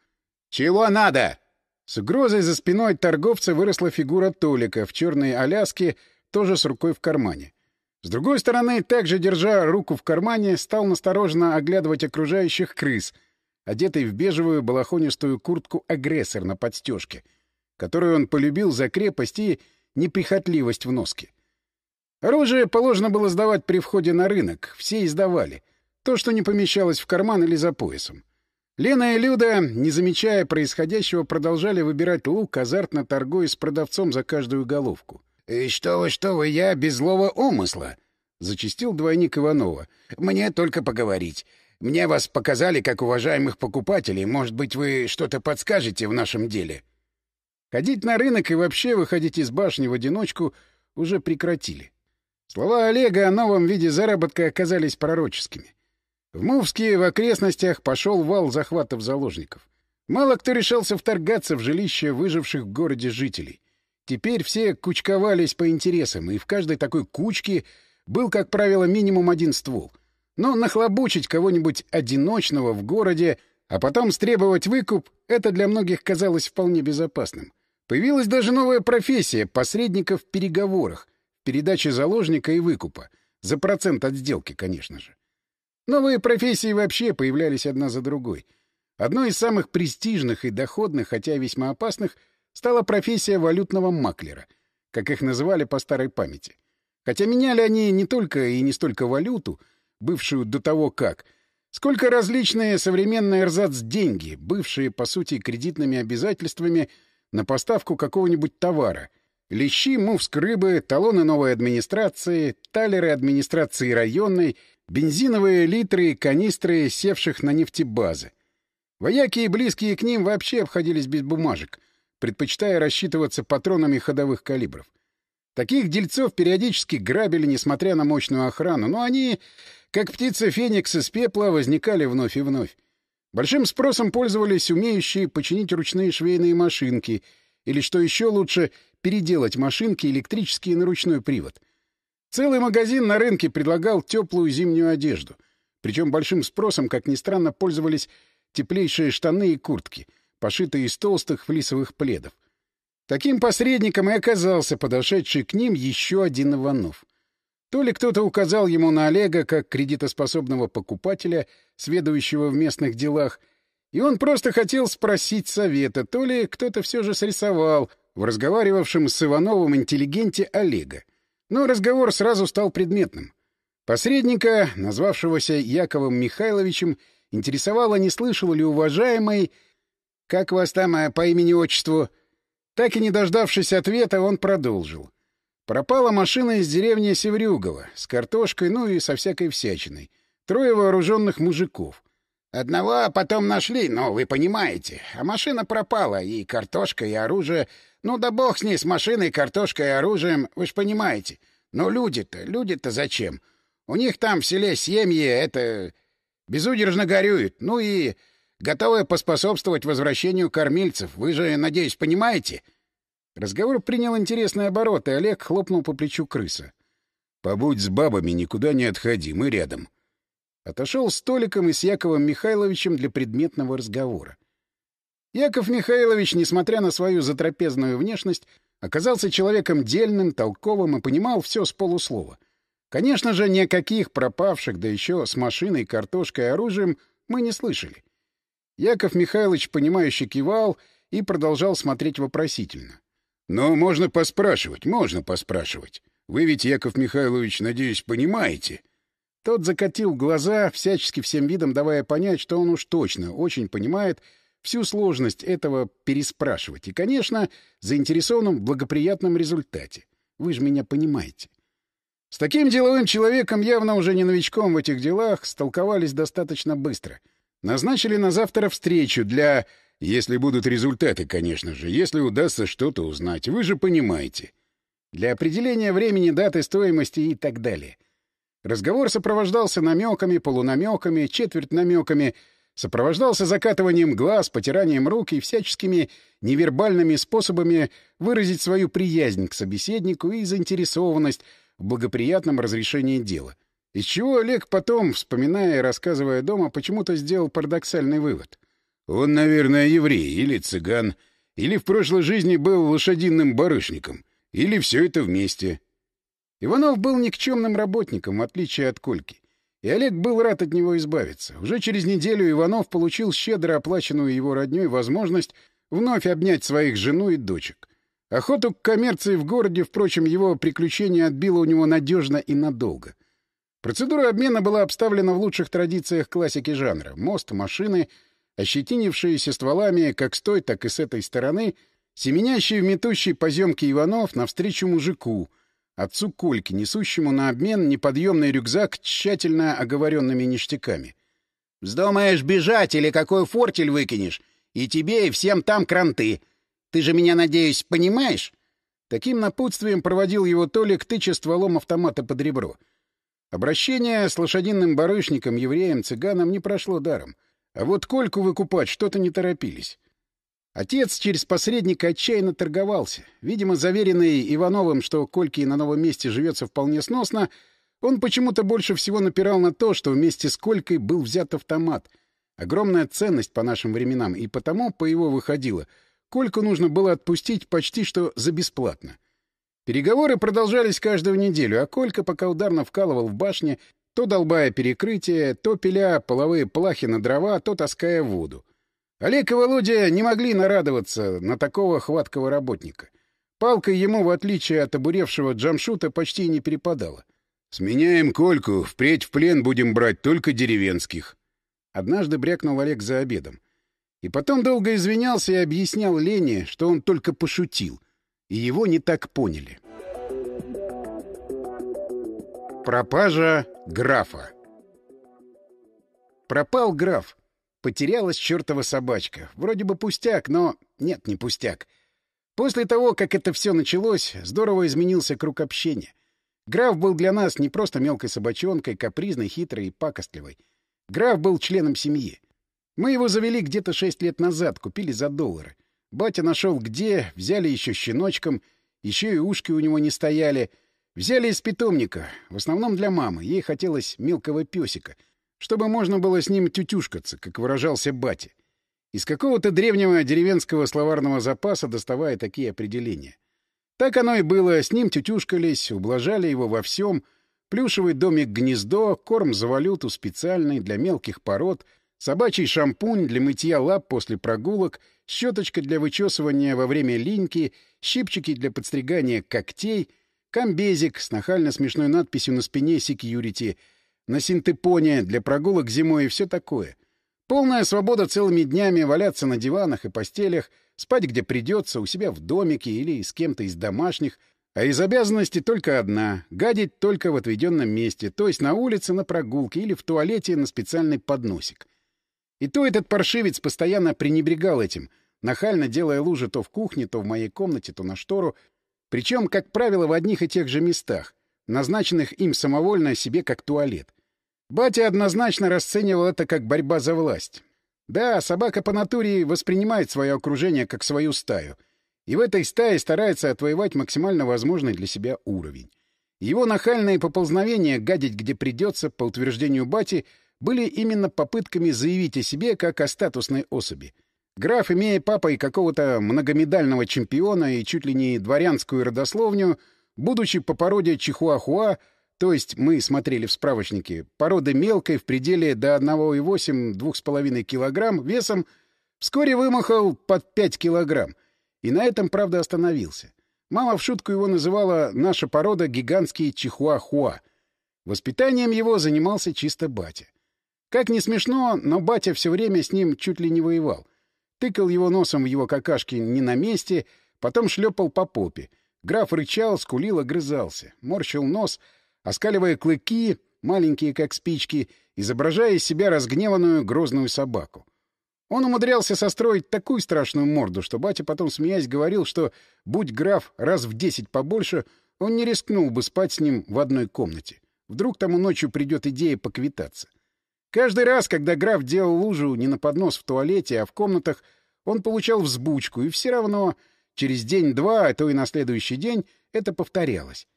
«Чего надо?» С угрозой за спиной торговца выросла фигура Толика в черной аляске, тоже с рукой в кармане. С другой стороны, также держа руку в кармане, стал настороженно оглядывать окружающих крыс, одетый в бежевую балахонистую куртку агрессор на подстежке, которую он полюбил за крепость и неприхотливость в носке. Оружие положено было сдавать при входе на рынок, все издавали. То, что не помещалось в карман или за поясом. Лена и Люда, не замечая происходящего, продолжали выбирать лук, азартно торгуя с продавцом за каждую головку. «И что вы, что вы, я без злого умысла!» — зачистил двойник Иванова. «Мне только поговорить. Мне вас показали как уважаемых покупателей. Может быть, вы что-то подскажете в нашем деле?» Ходить на рынок и вообще выходить из башни в одиночку уже прекратили. Слова Олега о новом виде заработка оказались пророческими. В Мувске в окрестностях пошел вал захватов заложников. Мало кто решался вторгаться в жилище выживших в городе жителей. Теперь все кучковались по интересам, и в каждой такой кучке был, как правило, минимум один ствол. Но нахлобучить кого-нибудь одиночного в городе, а потом стребовать выкуп — это для многих казалось вполне безопасным. Появилась даже новая профессия — посредников в переговорах, передаче заложника и выкупа. За процент от сделки, конечно же. Новые профессии вообще появлялись одна за другой. Одной из самых престижных и доходных, хотя весьма опасных, стала профессия валютного маклера, как их называли по старой памяти. Хотя меняли они не только и не столько валюту, бывшую до того как, сколько различные современные эрзац-деньги, бывшие, по сути, кредитными обязательствами на поставку какого-нибудь товара — Лещи, мувск рыбы, талоны новой администрации, талеры администрации районной — Бензиновые литры и канистры севших на нефтебазы. Вояки и близкие к ним вообще обходились без бумажек, предпочитая рассчитываться патронами ходовых калибров. Таких дельцов периодически грабили, несмотря на мощную охрану, но они, как птица Феникс из пепла, возникали вновь и вновь. Большим спросом пользовались умеющие починить ручные швейные машинки или, что еще лучше, переделать машинки электрические на ручной привод — Целый магазин на рынке предлагал теплую зимнюю одежду. Причем большим спросом, как ни странно, пользовались теплейшие штаны и куртки, пошитые из толстых флисовых пледов. Таким посредником и оказался подошедший к ним еще один Иванов. То ли кто-то указал ему на Олега как кредитоспособного покупателя, сведущего в местных делах, и он просто хотел спросить совета, то ли кто-то все же срисовал в разговаривавшем с Ивановым интеллигенте Олега. Но разговор сразу стал предметным. Посредника, назвавшегося Яковом Михайловичем, интересовало, не слышал ли уважаемый... «Как вас там а, по имени-отчеству?» Так и не дождавшись ответа, он продолжил. Пропала машина из деревни Севрюгова, с картошкой, ну и со всякой всячиной. Трое вооруженных мужиков. Одного потом нашли, но вы понимаете. А машина пропала, и картошка, и оружие. Ну да бог с ней, с машиной, картошкой и оружием, вы ж понимаете. Но люди-то, люди-то зачем? У них там в селе семьи, это... безудержно горюют. Ну и готовы поспособствовать возвращению кормильцев. Вы же, надеюсь, понимаете?» Разговор принял интересный оборот, и Олег хлопнул по плечу крыса. «Побудь с бабами, никуда не отходи, мы рядом». Отошел с Толиком и с Яковом Михайловичем для предметного разговора. Яков Михайлович, несмотря на свою затрапезную внешность, оказался человеком дельным, толковым и понимал все с полуслова. Конечно же, ни о каких пропавших, да еще с машиной, картошкой и оружием, мы не слышали. Яков Михайлович, понимающе кивал и продолжал смотреть вопросительно. — Но можно поспрашивать, можно поспрашивать. Вы ведь, Яков Михайлович, надеюсь, понимаете? Тот закатил глаза, всячески всем видом давая понять, что он уж точно очень понимает всю сложность этого переспрашивать. И, конечно, заинтересован в благоприятном результате. Вы же меня понимаете. С таким деловым человеком, явно уже не новичком в этих делах, столковались достаточно быстро. Назначили на завтра встречу для... Если будут результаты, конечно же, если удастся что-то узнать. Вы же понимаете. Для определения времени, даты, стоимости и так далее. Разговор сопровождался намеками, полунамеками, четверть намеками, сопровождался закатыванием глаз, потиранием рук и всяческими невербальными способами выразить свою приязнь к собеседнику и заинтересованность в благоприятном разрешении дела. Из чего Олег потом, вспоминая и рассказывая дома, почему-то сделал парадоксальный вывод. Он, наверное, еврей или цыган, или в прошлой жизни был лошадиным барышником, или все это вместе. Иванов был никчемным работником, в отличие от Кольки. И Олег был рад от него избавиться. Уже через неделю Иванов получил щедро оплаченную его роднёй возможность вновь обнять своих жену и дочек. Охоту к коммерции в городе, впрочем, его приключение отбило у него надежно и надолго. Процедура обмена была обставлена в лучших традициях классики жанра. Мост, машины, ощетинившиеся стволами как с той, так и с этой стороны, семенящий в метущей поземке Иванов навстречу мужику — отцу Кольки, несущему на обмен неподъемный рюкзак тщательно оговоренными ништяками. «Вздумаешь бежать или какой фортель выкинешь, и тебе, и всем там кранты. Ты же меня, надеюсь, понимаешь?» Таким напутствием проводил его Толик, тыча стволом автомата под ребро. Обращение с лошадиным барышником, евреем, цыганом не прошло даром. А вот Кольку выкупать что-то не торопились. Отец через посредника отчаянно торговался. Видимо, заверенный Ивановым, что Кольке на новом месте живется вполне сносно, он почему-то больше всего напирал на то, что вместе с Колькой был взят автомат. Огромная ценность по нашим временам, и потому, по его выходило, Кольку нужно было отпустить почти что за бесплатно. Переговоры продолжались каждую неделю, а Колька, пока ударно вкалывал в башне, то долбая перекрытие, то пиля половые плахи на дрова, то таская воду. Олег и Володя не могли нарадоваться на такого хваткого работника. Палкой ему, в отличие от обуревшего Джамшута, почти не перепадала. «Сменяем Кольку, впредь в плен будем брать только деревенских». Однажды брякнул Олег за обедом. И потом долго извинялся и объяснял Лене, что он только пошутил, и его не так поняли. Пропажа графа Пропал граф. Потерялась чертова собачка. Вроде бы пустяк, но... Нет, не пустяк. После того, как это все началось, здорово изменился круг общения. Граф был для нас не просто мелкой собачонкой, капризной, хитрой и пакостливой. Граф был членом семьи. Мы его завели где-то шесть лет назад, купили за доллары. Батя нашел где, взяли еще щеночком, еще и ушки у него не стояли. Взяли из питомника, в основном для мамы. Ей хотелось мелкого песика — чтобы можно было с ним тютюшкаться, как выражался батя. Из какого-то древнего деревенского словарного запаса доставая такие определения. Так оно и было, с ним тютюшкались, ублажали его во всем, плюшевый домик-гнездо, корм за валюту специальный для мелких пород, собачий шампунь для мытья лап после прогулок, щеточка для вычесывания во время линьки, щипчики для подстригания когтей, комбезик с нахально смешной надписью на спине «Секьюрити», на синтепоне, для прогулок зимой и все такое. Полная свобода целыми днями валяться на диванах и постелях, спать где придется, у себя в домике или с кем-то из домашних, а из обязанностей только одна — гадить только в отведенном месте, то есть на улице, на прогулке или в туалете на специальный подносик. И то этот паршивец постоянно пренебрегал этим, нахально делая лужи то в кухне, то в моей комнате, то на штору, причем, как правило, в одних и тех же местах назначенных им самовольно себе как туалет. Батя однозначно расценивал это как борьба за власть. Да, собака по натуре воспринимает свое окружение как свою стаю, и в этой стае старается отвоевать максимально возможный для себя уровень. Его нахальные поползновения гадить где придется, по утверждению Бати, были именно попытками заявить о себе как о статусной особи. Граф, имея папой какого-то многомедального чемпиона и чуть ли не дворянскую родословню, Будучи по породе чихуахуа, то есть мы смотрели в справочнике, породы мелкой в пределе до 1,8-2,5 килограмм весом, вскоре вымахал под 5 килограмм. И на этом, правда, остановился. Мама в шутку его называла «наша порода гигантский чихуахуа». Воспитанием его занимался чисто батя. Как не смешно, но батя все время с ним чуть ли не воевал. Тыкал его носом в его какашки не на месте, потом шлепал по попе. Граф рычал, скулил, огрызался, морщил нос, оскаливая клыки, маленькие как спички, изображая из себя разгневанную грозную собаку. Он умудрялся состроить такую страшную морду, что батя потом, смеясь, говорил, что, будь граф раз в десять побольше, он не рискнул бы спать с ним в одной комнате. Вдруг тому ночью придет идея поквитаться. Каждый раз, когда граф делал лужу не на поднос в туалете, а в комнатах, он получал взбучку, и все равно через день-два, а то и на следующий день, это повторялось.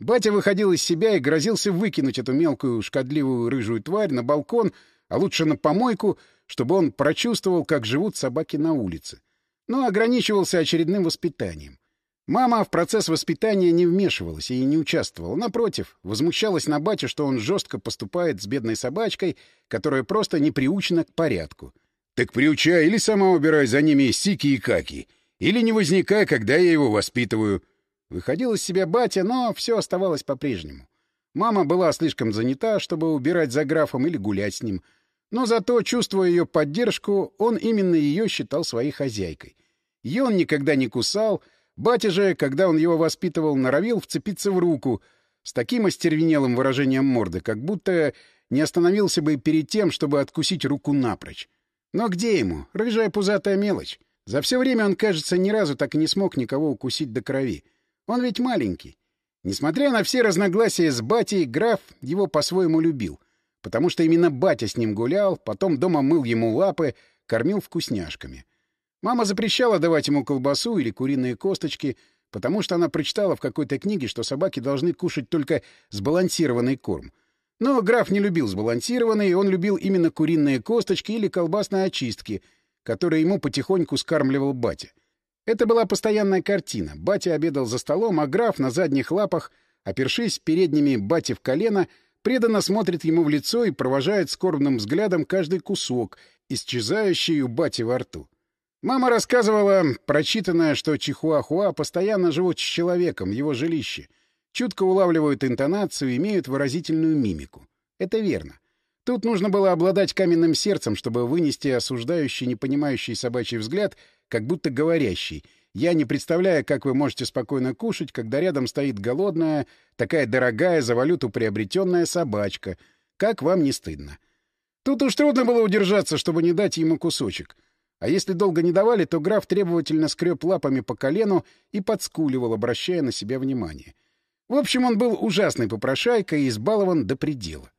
Батя выходил из себя и грозился выкинуть эту мелкую шкодливую рыжую тварь на балкон, а лучше на помойку, чтобы он прочувствовал, как живут собаки на улице. Но ограничивался очередным воспитанием. Мама в процесс воспитания не вмешивалась и не участвовала. Напротив, возмущалась на батю, что он жестко поступает с бедной собачкой, которая просто не приучена к порядку. «Так приучай или сама убирай за ними сики и каки, или не возникай, когда я его воспитываю». Выходил из себя батя, но все оставалось по-прежнему. Мама была слишком занята, чтобы убирать за графом или гулять с ним — но зато, чувствуя ее поддержку, он именно ее считал своей хозяйкой. Ее он никогда не кусал, батя же, когда он его воспитывал, норовил вцепиться в руку с таким остервенелым выражением морды, как будто не остановился бы перед тем, чтобы откусить руку напрочь. Но где ему? Рыжая пузатая мелочь. За все время он, кажется, ни разу так и не смог никого укусить до крови. Он ведь маленький. Несмотря на все разногласия с батей, граф его по-своему любил — потому что именно батя с ним гулял, потом дома мыл ему лапы, кормил вкусняшками. Мама запрещала давать ему колбасу или куриные косточки, потому что она прочитала в какой-то книге, что собаки должны кушать только сбалансированный корм. Но граф не любил сбалансированный, он любил именно куриные косточки или колбасные очистки, которые ему потихоньку скармливал батя. Это была постоянная картина. Батя обедал за столом, а граф на задних лапах, опершись передними бате в колено, преданно смотрит ему в лицо и провожает скорбным взглядом каждый кусок, исчезающий у бати во рту. Мама рассказывала, прочитанная, что чихуахуа постоянно живут с человеком в его жилище, чутко улавливают интонацию, имеют выразительную мимику. Это верно. Тут нужно было обладать каменным сердцем, чтобы вынести осуждающий, непонимающий собачий взгляд, как будто говорящий — я не представляю, как вы можете спокойно кушать, когда рядом стоит голодная, такая дорогая, за валюту приобретенная собачка. Как вам не стыдно? Тут уж трудно было удержаться, чтобы не дать ему кусочек. А если долго не давали, то граф требовательно скреб лапами по колену и подскуливал, обращая на себя внимание. В общем, он был ужасный попрошайка и избалован до предела.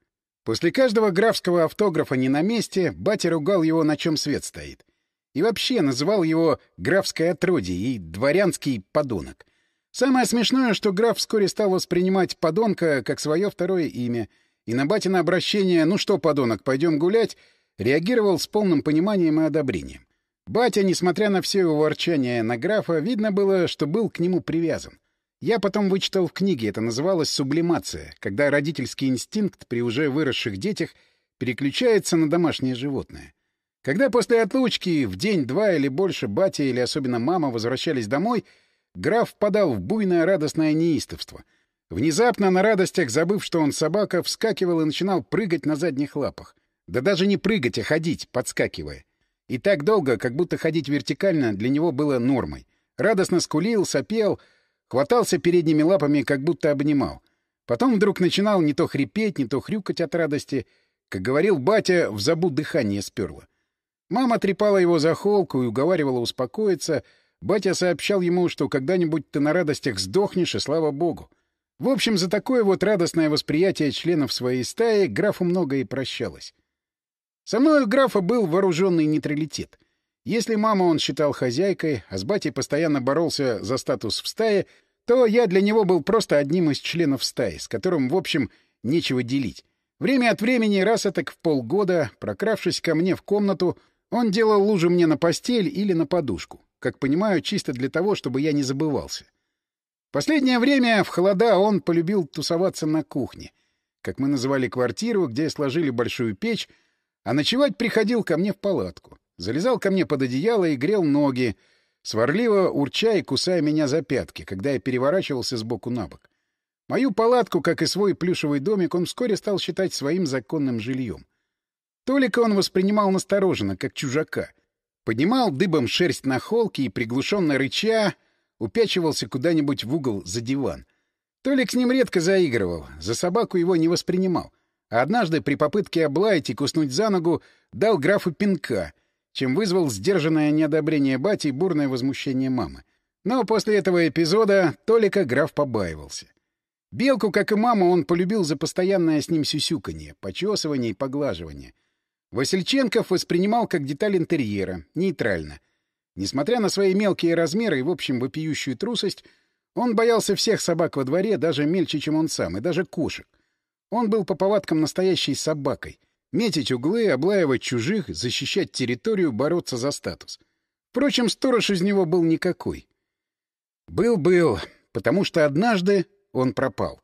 После каждого графского автографа не на месте, батя ругал его, на чем свет стоит. И вообще называл его графское отродье и дворянский подонок. Самое смешное, что граф вскоре стал воспринимать подонка как свое второе имя, и на батина обращение «Ну что, подонок, пойдем гулять?» реагировал с полным пониманием и одобрением. Батя, несмотря на все его ворчание на графа, видно было, что был к нему привязан. Я потом вычитал в книге, это называлось сублимация, когда родительский инстинкт при уже выросших детях переключается на домашнее животное. Когда после отлучки в день-два или больше батя или особенно мама возвращались домой, граф впадал в буйное радостное неистовство. Внезапно на радостях, забыв, что он собака, вскакивал и начинал прыгать на задних лапах. Да даже не прыгать, а ходить, подскакивая. И так долго, как будто ходить вертикально, для него было нормой. Радостно скулил, сопел, хватался передними лапами, как будто обнимал. Потом вдруг начинал не то хрипеть, не то хрюкать от радости. Как говорил батя, в забу дыхание сперло. Мама трепала его за холку и уговаривала успокоиться. Батя сообщал ему, что когда-нибудь ты на радостях сдохнешь, и слава богу. В общем, за такое вот радостное восприятие членов своей стаи графу многое прощалось. Со мной у графа был вооруженный нейтралитет. Если мама он считал хозяйкой, а с батей постоянно боролся за статус в стае, то я для него был просто одним из членов стаи, с которым, в общем, нечего делить. Время от времени, раз так в полгода, прокравшись ко мне в комнату, он делал лужу мне на постель или на подушку. Как понимаю, чисто для того, чтобы я не забывался. Последнее время в холода он полюбил тусоваться на кухне. Как мы называли квартиру, где сложили большую печь, а ночевать приходил ко мне в палатку. Залезал ко мне под одеяло и грел ноги. сварливо урча и кусая меня за пятки, когда я переворачивался с боку на бок. Мою палатку, как и свой плюшевый домик, он вскоре стал считать своим законным жильем. Толика он воспринимал настороженно, как чужака. Поднимал дыбом шерсть на холке и, приглушенно рыча, упячивался куда-нибудь в угол за диван. Толик с ним редко заигрывал, за собаку его не воспринимал. Однажды при попытке облаять и куснуть за ногу дал графу пинка, чем вызвал сдержанное неодобрение бати и бурное возмущение мамы. Но после этого эпизода Толика граф побаивался. Белку, как и маму, он полюбил за постоянное с ним сюсюканье, почесывание и поглаживание. Васильченков воспринимал как деталь интерьера, нейтрально. Несмотря на свои мелкие размеры и, в общем, вопиющую трусость, он боялся всех собак во дворе, даже мельче, чем он сам, и даже кошек. Он был по повадкам настоящей собакой. Метить углы, облаивать чужих, защищать территорию, бороться за статус. Впрочем, сторож из него был никакой. Был-был, потому что однажды он пропал.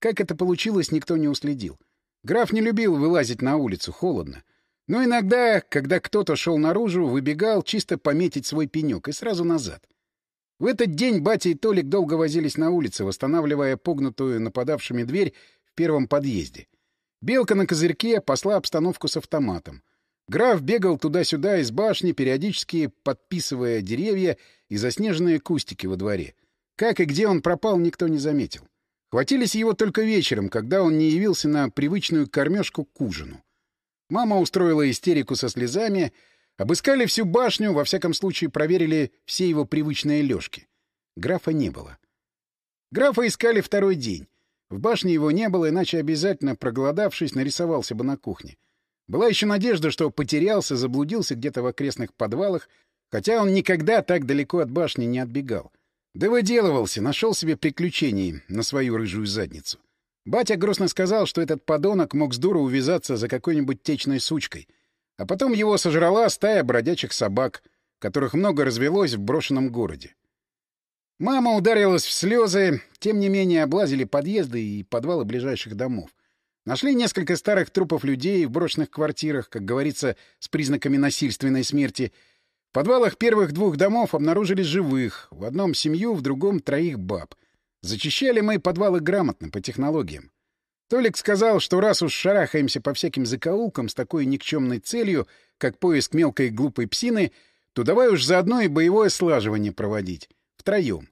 Как это получилось, никто не уследил. Граф не любил вылазить на улицу, холодно. Но иногда, когда кто-то шел наружу, выбегал чисто пометить свой пенек и сразу назад. В этот день батя и Толик долго возились на улице, восстанавливая погнутую нападавшими дверь в первом подъезде. Белка на козырьке посла обстановку с автоматом. Граф бегал туда-сюда из башни, периодически подписывая деревья и заснеженные кустики во дворе. Как и где он пропал, никто не заметил. Хватились его только вечером, когда он не явился на привычную кормежку к ужину. Мама устроила истерику со слезами, обыскали всю башню, во всяком случае проверили все его привычные лёжки. Графа не было. Графа искали второй день. В башне его не было, иначе обязательно, проголодавшись, нарисовался бы на кухне. Была еще надежда, что потерялся, заблудился где-то в окрестных подвалах, хотя он никогда так далеко от башни не отбегал. Да выделывался, нашел себе приключений на свою рыжую задницу. Батя грустно сказал, что этот подонок мог здорово увязаться за какой-нибудь течной сучкой. А потом его сожрала стая бродячих собак, которых много развелось в брошенном городе. Мама ударилась в слезы, тем не менее облазили подъезды и подвалы ближайших домов. Нашли несколько старых трупов людей в брошенных квартирах, как говорится, с признаками насильственной смерти — в подвалах первых двух домов обнаружили живых, в одном семью, в другом троих баб. Зачищали мы подвалы грамотно, по технологиям. Толик сказал, что раз уж шарахаемся по всяким закоулкам с такой никчемной целью, как поиск мелкой глупой псины, то давай уж заодно и боевое слаживание проводить. Втроем.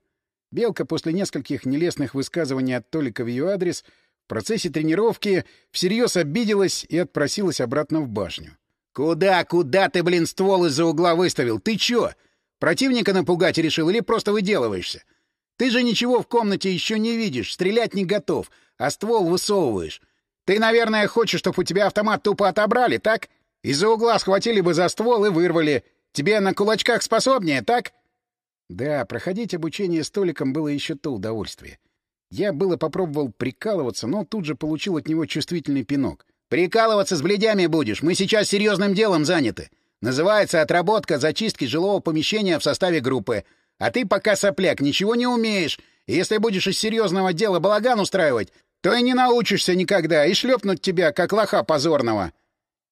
Белка после нескольких нелестных высказываний от Толика в ее адрес в процессе тренировки всерьез обиделась и отпросилась обратно в башню. «Куда, куда ты, блин, ствол из-за угла выставил? Ты чё? Противника напугать решил или просто выделываешься? Ты же ничего в комнате еще не видишь, стрелять не готов, а ствол высовываешь. Ты, наверное, хочешь, чтобы у тебя автомат тупо отобрали, так? Из-за угла схватили бы за ствол и вырвали. Тебе на кулачках способнее, так?» Да, проходить обучение столиком было еще то удовольствие. Я было попробовал прикалываться, но тут же получил от него чувствительный пинок. Прикалываться с бледями будешь. Мы сейчас серьезным делом заняты. Называется отработка зачистки жилого помещения в составе группы. А ты пока сопляк, ничего не умеешь. Если будешь из серьезного дела балаган устраивать, то и не научишься никогда, и шлепнуть тебя, как лоха позорного.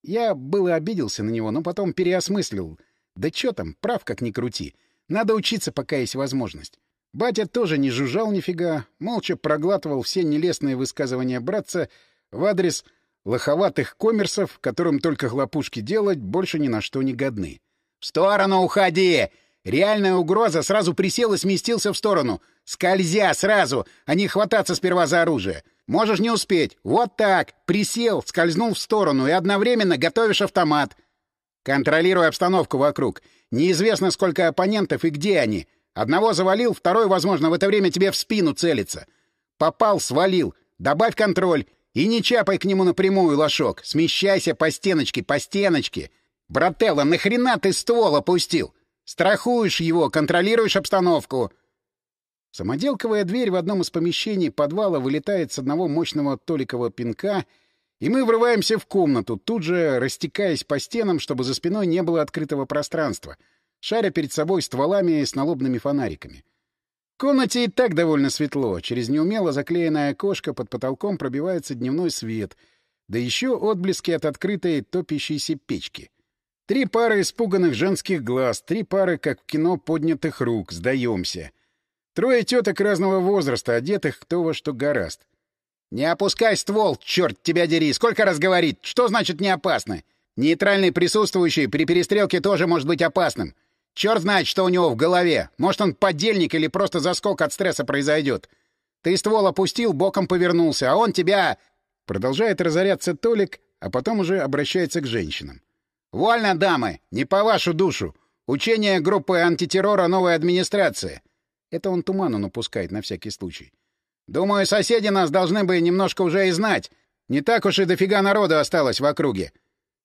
Я было обиделся на него, но потом переосмыслил. Да чё там, прав как ни крути. Надо учиться, пока есть возможность. Батя тоже не жужжал нифига, молча проглатывал все нелестные высказывания братца в адрес лоховатых коммерсов, которым только хлопушки делать, больше ни на что не годны. — В сторону уходи! Реальная угроза сразу присел и сместился в сторону. Скользя сразу, а не хвататься сперва за оружие. Можешь не успеть. Вот так. Присел, скользнул в сторону и одновременно готовишь автомат. Контролируй обстановку вокруг. Неизвестно, сколько оппонентов и где они. Одного завалил, второй, возможно, в это время тебе в спину целится. Попал, свалил. Добавь контроль. И не чапай к нему напрямую, лошок. Смещайся по стеночке, по стеночке. Брателло, нахрена ты ствол опустил? Страхуешь его, контролируешь обстановку. Самоделковая дверь в одном из помещений подвала вылетает с одного мощного толикового пинка, и мы врываемся в комнату, тут же растекаясь по стенам, чтобы за спиной не было открытого пространства, шаря перед собой стволами с налобными фонариками. В комнате и так довольно светло. Через неумело заклеенное окошко под потолком пробивается дневной свет, да еще отблески от открытой топящейся печки. Три пары испуганных женских глаз, три пары, как в кино, поднятых рук. Сдаемся. Трое теток разного возраста, одетых кто во что гораст. «Не опускай ствол, черт тебя дери! Сколько раз говорит? Что значит не опасно? Нейтральный присутствующий при перестрелке тоже может быть опасным. Черт знает, что у него в голове. Может, он подельник или просто заскок от стресса произойдет. Ты ствол опустил, боком повернулся, а он тебя...» Продолжает разоряться Толик, а потом уже обращается к женщинам. «Вольно, дамы! Не по вашу душу! Учение группы антитеррора новой администрации!» Это он туману напускает на всякий случай. «Думаю, соседи нас должны бы немножко уже и знать. Не так уж и дофига народу осталось в округе.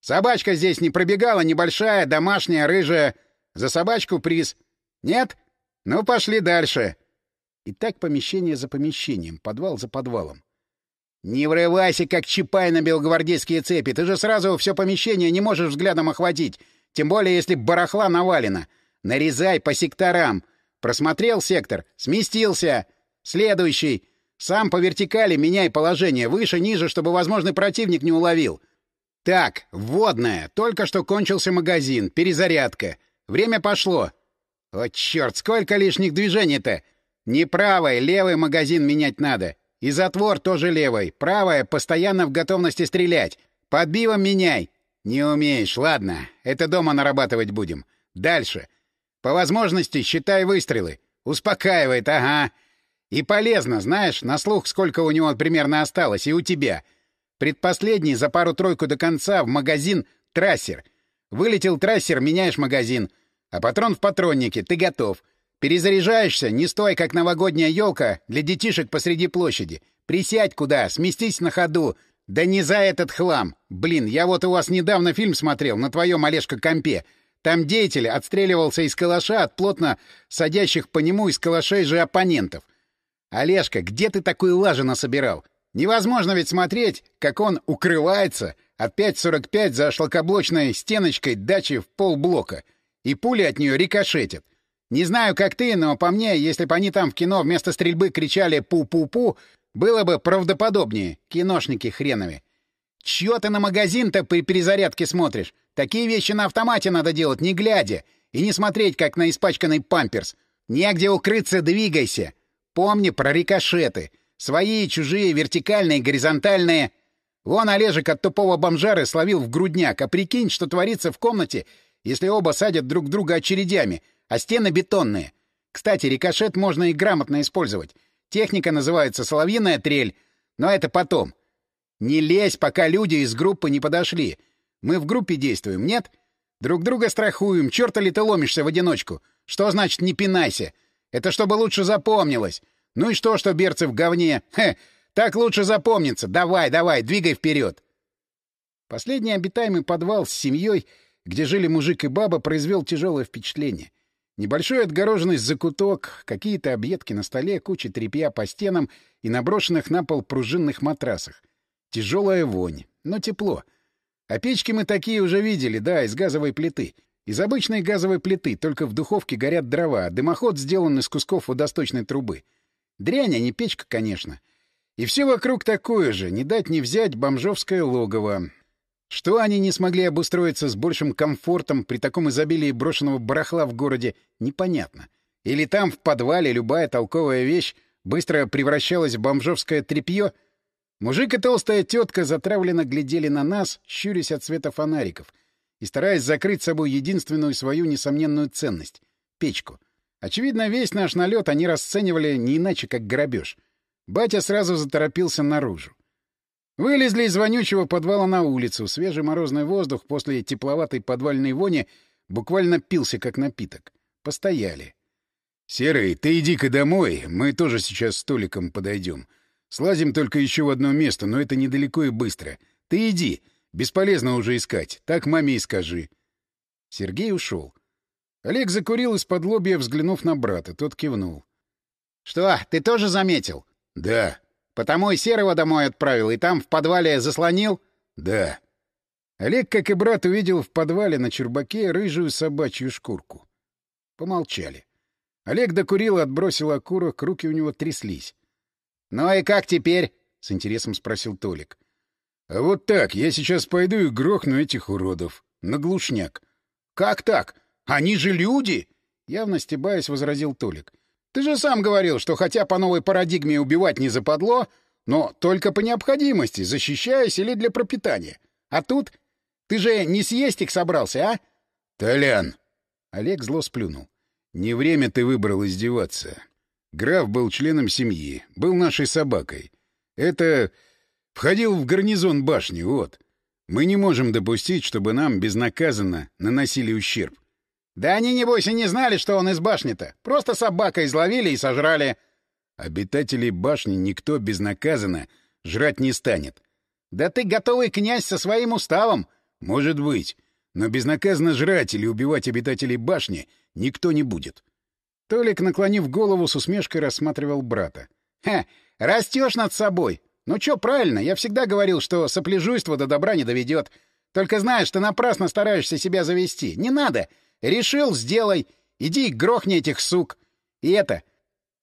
Собачка здесь не пробегала, небольшая, домашняя, рыжая. За собачку приз. Нет? Ну, пошли дальше!» И так помещение за помещением, подвал за подвалом. «Не врывайся, как чапай на белогвардейские цепи. Ты же сразу все помещение не можешь взглядом охватить. Тем более, если барахла навалено. Нарезай по секторам. Просмотрел сектор. Сместился. Следующий. Сам по вертикали меняй положение. Выше, ниже, чтобы возможный противник не уловил. Так, вводная. Только что кончился магазин. Перезарядка. Время пошло. О, черт, сколько лишних движений-то! Не правый, левый магазин менять надо. И затвор тоже левый. Правая постоянно в готовности стрелять. Подбивом меняй. Не умеешь, ладно. Это дома нарабатывать будем. Дальше. По возможности считай выстрелы. Успокаивает, ага. И полезно, знаешь, на слух сколько у него примерно осталось, и у тебя. Предпоследний за пару-тройку до конца в магазин трассер. Вылетел трассер, меняешь магазин. А патрон в патроннике, ты готов. — Перезаряжаешься, не стой, как новогодняя елка для детишек посреди площади. Присядь куда, сместись на ходу. Да не за этот хлам. Блин, я вот у вас недавно фильм смотрел на твоем Олежка-компе. Там деятель отстреливался из калаша от плотно садящих по нему из калашей же оппонентов. Олежка, где ты такой лажи насобирал? Невозможно ведь смотреть, как он укрывается от 5.45 за шлакоблочной стеночкой дачи в полблока, и пули от нее рикошетят. Не знаю, как ты, но по мне, если бы они там в кино вместо стрельбы кричали «пу-пу-пу», было бы правдоподобнее, киношники хренови. Чё ты на магазин-то при перезарядке смотришь? Такие вещи на автомате надо делать, не глядя, и не смотреть, как на испачканный памперс. Негде укрыться, двигайся. Помни про рикошеты. Свои, чужие, вертикальные, горизонтальные. Вон Олежек от тупого бомжары словил в грудняк, а прикинь, что творится в комнате, если оба садят друг друга очередями — а стены бетонные. Кстати, рикошет можно и грамотно использовать. Техника называется «соловьиная трель», но это потом. Не лезь, пока люди из группы не подошли. Мы в группе действуем, нет? Друг друга страхуем, черта ли ты ломишься в одиночку? Что значит «не пинайся»? Это чтобы лучше запомнилось. Ну и что, что берцы в говне? Хе, так лучше запомнится. Давай, давай, двигай вперед. Последний обитаемый подвал с семьей, где жили мужик и баба, произвел тяжелое впечатление. Небольшой отгороженный закуток, какие-то объедки на столе, куча тряпья по стенам и наброшенных на пол пружинных матрасах. Тяжелая вонь, но тепло. А печки мы такие уже видели, да, из газовой плиты. Из обычной газовой плиты, только в духовке горят дрова, а дымоход сделан из кусков водосточной трубы. Дрянь, а не печка, конечно. И все вокруг такое же, не дать не взять бомжовское логово. Что они не смогли обустроиться с большим комфортом при таком изобилии брошенного барахла в городе, непонятно. Или там, в подвале, любая толковая вещь быстро превращалась в бомжовское тряпье? Мужик и толстая тетка затравленно глядели на нас, щурясь от света фонариков, и стараясь закрыть собой единственную свою несомненную ценность — печку. Очевидно, весь наш налет они расценивали не иначе, как грабеж. Батя сразу заторопился наружу. Вылезли из вонючего подвала на улицу. Свежий морозный воздух после тепловатой подвальной вони буквально пился, как напиток. Постояли. — Серый, ты иди-ка домой, мы тоже сейчас с Толиком подойдем. Слазим только еще в одно место, но это недалеко и быстро. Ты иди, бесполезно уже искать, так маме и скажи. Сергей ушел. Олег закурил из-под лобья, взглянув на брата. Тот кивнул. — Что, ты тоже заметил? — Да. Потому и Серого домой отправил, и там в подвале заслонил? — Да. Олег, как и брат, увидел в подвале на чурбаке рыжую собачью шкурку. Помолчали. Олег докурил отбросил окурок, руки у него тряслись. — Ну и как теперь? — с интересом спросил Толик. — А вот так, я сейчас пойду и грохну этих уродов. На глушняк. Как так? Они же люди! Явно стебаясь, возразил Толик. Ты же сам говорил, что хотя по новой парадигме убивать не западло, но только по необходимости, защищаясь или для пропитания. А тут... Ты же не съесть их собрался, а? Толян! Олег зло сплюнул. Не время ты выбрал издеваться. Граф был членом семьи, был нашей собакой. Это... Входил в гарнизон башни, вот. Мы не можем допустить, чтобы нам безнаказанно наносили ущерб. Да они, небось, и не знали, что он из башни-то. Просто собака изловили и сожрали. Обитателей башни никто безнаказанно жрать не станет. Да ты готовый князь со своим уставом. Может быть. Но безнаказанно жрать или убивать обитателей башни никто не будет. Толик, наклонив голову, с усмешкой рассматривал брата. — Ха! Растешь над собой! Ну чё, правильно, я всегда говорил, что сопляжуйство до добра не доведет. Только знаешь, ты напрасно стараешься себя завести. Не надо! Решил — сделай! Иди грохни этих сук! И это...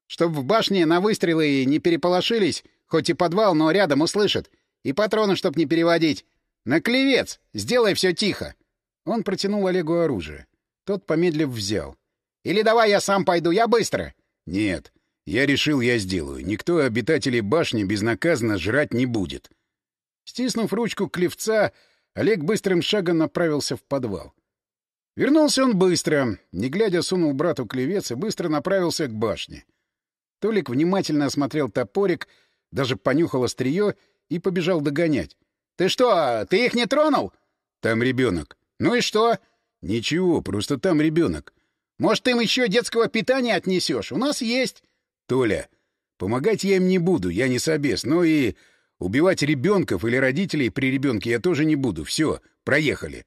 Чтоб в башне на выстрелы не переполошились, хоть и подвал, но рядом услышат. И патроны чтоб не переводить. На клевец! Сделай все тихо!» Он протянул Олегу оружие. Тот, помедлив, взял. «Или давай я сам пойду, я быстро!» «Нет, я решил, я сделаю. Никто обитателей башни безнаказанно жрать не будет». Стиснув ручку клевца, Олег быстрым шагом направился в подвал. Вернулся он быстро, не глядя сунул брату клевец и быстро направился к башне. Толик внимательно осмотрел топорик, даже понюхал острие и побежал догонять. — Ты что, ты их не тронул? — Там ребенок. — Ну и что? — Ничего, просто там ребенок. — Может, им еще детского питания отнесешь? У нас есть. — Толя, помогать я им не буду, я не собес, но и убивать ребенков или родителей при ребенке я тоже не буду. Все, проехали.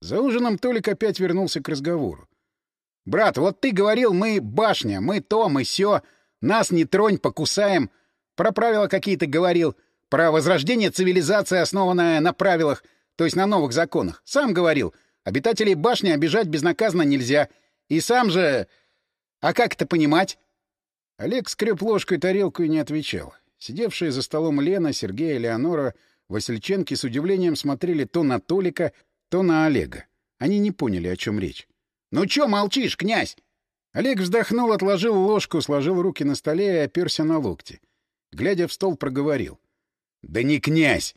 За ужином Толик опять вернулся к разговору. Брат, вот ты говорил, мы башня, мы то, мы сё. Нас не тронь, покусаем. Про правила какие-то говорил. Про возрождение цивилизации, основанное на правилах, то есть на новых законах. Сам говорил, обитателей башни обижать безнаказанно нельзя. И сам же... А как это понимать? Олег скреб ложкой тарелку и не отвечал. Сидевшие за столом Лена, Сергей, Леонора, Васильченки с удивлением смотрели то на Толика, то на Олега. Они не поняли, о чем речь. «Ну чё молчишь, князь?» Олег вздохнул, отложил ложку, сложил руки на столе и оперся на локти. Глядя в стол, проговорил. «Да не князь!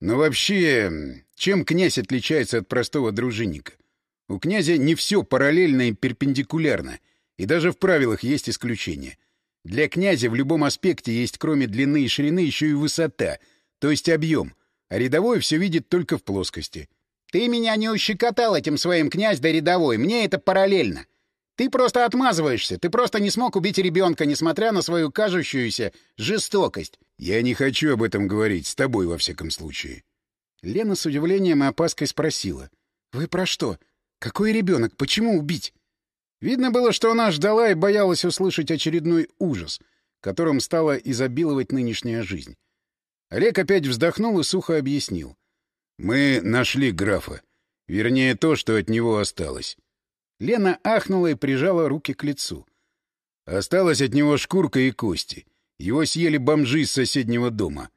Но вообще, чем князь отличается от простого дружинника? У князя не все параллельно и перпендикулярно, и даже в правилах есть исключения. Для князя в любом аспекте есть кроме длины и ширины еще и высота, то есть объем, а рядовой все видит только в плоскости. Ты меня не ущекотал этим своим князь да рядовой, мне это параллельно. Ты просто отмазываешься, ты просто не смог убить ребенка, несмотря на свою кажущуюся жестокость. Я не хочу об этом говорить, с тобой во всяком случае. Лена с удивлением и опаской спросила. — Вы про что? Какой ребенок? Почему убить? Видно было, что она ждала и боялась услышать очередной ужас, которым стала изобиловать нынешняя жизнь. Олег опять вздохнул и сухо объяснил. — мы нашли графа. Вернее, то, что от него осталось. Лена ахнула и прижала руки к лицу. Осталась от него шкурка и кости. Его съели бомжи из соседнего дома.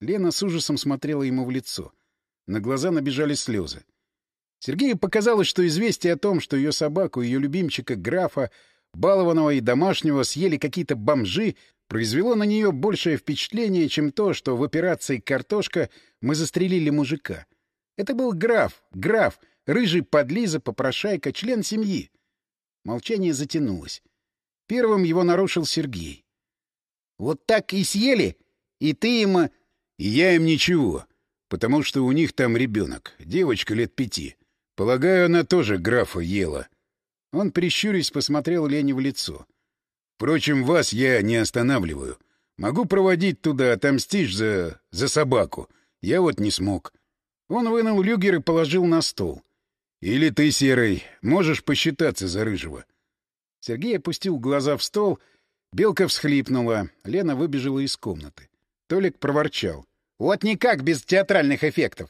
Лена с ужасом смотрела ему в лицо. На глаза набежали слезы. Сергею показалось, что известие о том, что ее собаку, ее любимчика, графа, балованного и домашнего съели какие-то бомжи, произвело на нее большее впечатление, чем то, что в операции «Картошка» мы застрелили мужика. Это был граф, граф, рыжий подлиза, попрошайка, член семьи. Молчание затянулось. Первым его нарушил Сергей. «Вот так и съели? И ты им...» «И я им ничего, потому что у них там ребенок, девочка лет пяти. Полагаю, она тоже графа ела». Он, прищурясь, посмотрел Лене в лицо. Впрочем, вас я не останавливаю. Могу проводить туда, отомстишь за... за собаку. Я вот не смог. Он вынул люгер и положил на стол. Или ты, Серый, можешь посчитаться за Рыжего. Сергей опустил глаза в стол. Белка всхлипнула. Лена выбежала из комнаты. Толик проворчал. Вот никак без театральных эффектов.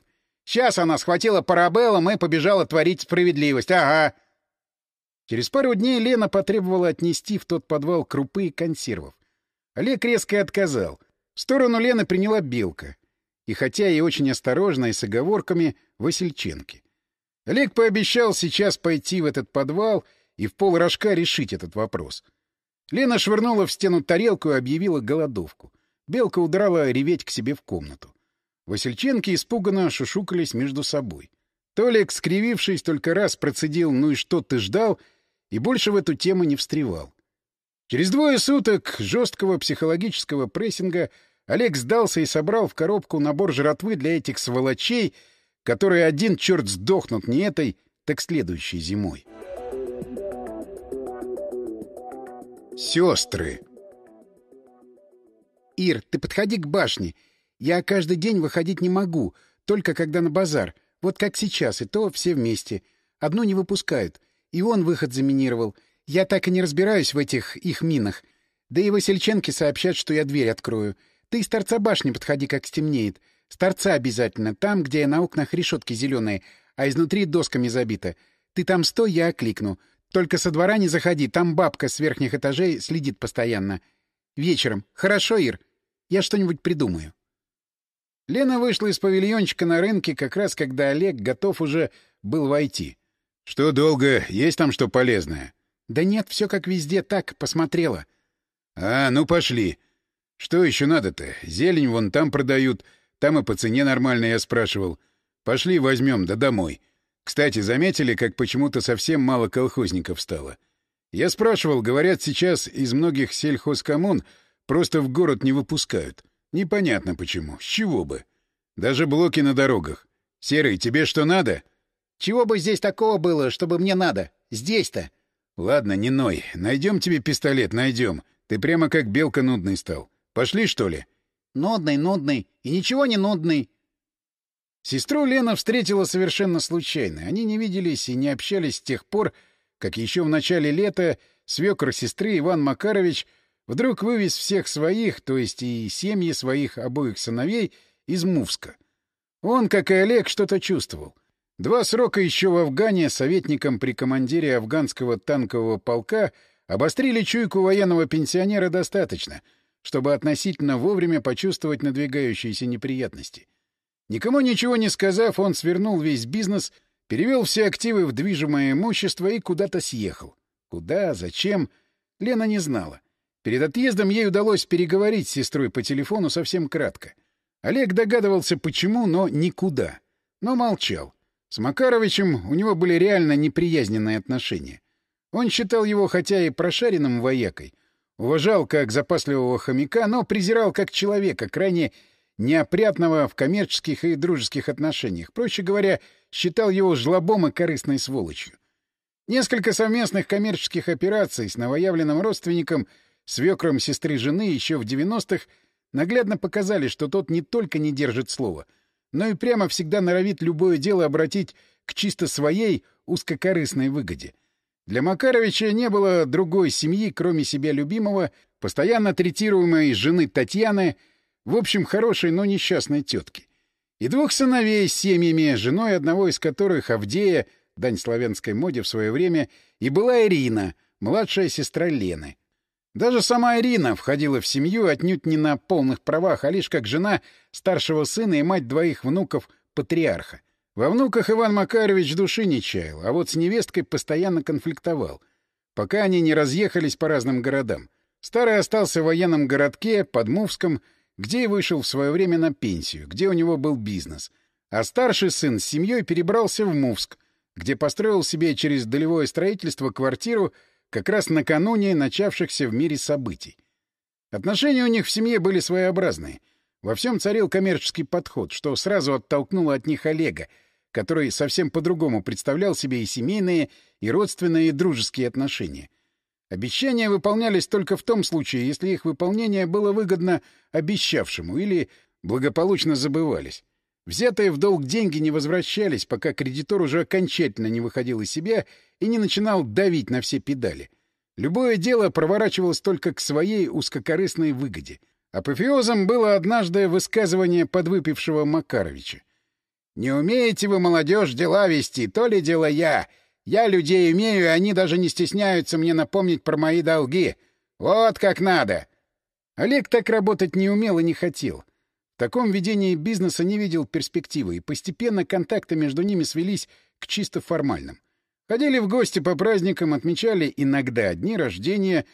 Сейчас она схватила парабеллум и побежала творить справедливость. Ага. Через пару дней Лена потребовала отнести в тот подвал крупы и консервов. Олег резко отказал. В сторону Лены приняла Белка. И хотя и очень осторожно, и с оговорками, Васильченки. Олег пообещал сейчас пойти в этот подвал и в полрожка решить этот вопрос. Лена швырнула в стену тарелку и объявила голодовку. Белка удрала реветь к себе в комнату. Васильченки испуганно шушукались между собой. Толик, скривившись, только раз процедил «ну и что ты ждал?» и больше в эту тему не встревал. Через двое суток жесткого психологического прессинга Олег сдался и собрал в коробку набор жратвы для этих сволочей, которые один черт сдохнут не этой, так следующей зимой. Сестры. Ир, ты подходи к башне. Я каждый день выходить не могу, только когда на базар. Вот как сейчас, и то все вместе. Одну не выпускают. И он выход заминировал. Я так и не разбираюсь в этих их минах. Да и Васильченки сообщат, что я дверь открою. Ты из торца башни подходи, как стемнеет. С торца обязательно, там, где на окнах решетки зеленые, а изнутри досками забито. Ты там стой, я окликну. Только со двора не заходи, там бабка с верхних этажей следит постоянно. Вечером. Хорошо, Ир? Я что-нибудь придумаю. Лена вышла из павильончика на рынке как раз когда Олег готов уже был войти. — Что долго? Есть там что полезное? — Да нет, все как везде, так, посмотрела. — А, ну пошли. Что еще надо-то? Зелень вон там продают, там и по цене нормально, я спрашивал. Пошли возьмем, да домой. Кстати, заметили, как почему-то совсем мало колхозников стало? Я спрашивал, говорят, сейчас из многих сельхозкоммун просто в город не выпускают. Непонятно почему. С чего бы? Даже блоки на дорогах. Серый, тебе что надо? Чего бы здесь такого было, чтобы мне надо? Здесь-то. Ладно, не ной. Найдем тебе пистолет, найдем. Ты прямо как белка нудный стал. Пошли, что ли? Нудный, нудный. И ничего не нудный. Сестру Лена встретила совершенно случайно. Они не виделись и не общались с тех пор, как еще в начале лета свекр сестры Иван Макарович — Вдруг вывез всех своих, то есть и семьи своих обоих сыновей, из Мувска. Он, как и Олег, что-то чувствовал. Два срока еще в Афгане советником при командире афганского танкового полка обострили чуйку военного пенсионера достаточно, чтобы относительно вовремя почувствовать надвигающиеся неприятности. Никому ничего не сказав, он свернул весь бизнес, перевел все активы в движимое имущество и куда-то съехал. Куда, зачем, Лена не знала. Перед отъездом ей удалось переговорить с сестрой по телефону совсем кратко. Олег догадывался, почему, но никуда. Но молчал. С Макаровичем у него были реально неприязненные отношения. Он считал его хотя и прошаренным воякой, уважал как запасливого хомяка, но презирал как человека, крайне неопрятного в коммерческих и дружеских отношениях. Проще говоря, считал его жлобом и корыстной сволочью. Несколько совместных коммерческих операций с новоявленным родственником — свекром сестры жены еще в 90-х наглядно показали, что тот не только не держит слова, но и прямо всегда норовит любое дело обратить к чисто своей узкокорыстной выгоде. Для Макаровича не было другой семьи, кроме себя любимого, постоянно третируемой жены Татьяны, в общем, хорошей, но несчастной тетки. И двух сыновей с семьями, женой одного из которых, Авдея, дань славянской моде в свое время, и была Ирина, младшая сестра Лены. Даже сама Ирина входила в семью отнюдь не на полных правах, а лишь как жена старшего сына и мать двоих внуков патриарха. Во внуках Иван Макарович души не чаял, а вот с невесткой постоянно конфликтовал, пока они не разъехались по разным городам. Старый остался в военном городке под Мувском, где и вышел в свое время на пенсию, где у него был бизнес. А старший сын с семьей перебрался в Мувск, где построил себе через долевое строительство квартиру как раз накануне начавшихся в мире событий. Отношения у них в семье были своеобразные. Во всем царил коммерческий подход, что сразу оттолкнуло от них Олега, который совсем по-другому представлял себе и семейные, и родственные, и дружеские отношения. Обещания выполнялись только в том случае, если их выполнение было выгодно обещавшему или благополучно забывались. Взятые в долг деньги не возвращались, пока кредитор уже окончательно не выходил из себя и не начинал давить на все педали. Любое дело проворачивалось только к своей узкокорыстной выгоде. Апофеозом было однажды высказывание подвыпившего Макаровича. «Не умеете вы, молодежь, дела вести, то ли дело я. Я людей имею, и они даже не стесняются мне напомнить про мои долги. Вот как надо!» Олег так работать не умел и не хотел таком ведении бизнеса не видел перспективы, и постепенно контакты между ними свелись к чисто формальным. Ходили в гости по праздникам, отмечали иногда дни рождения,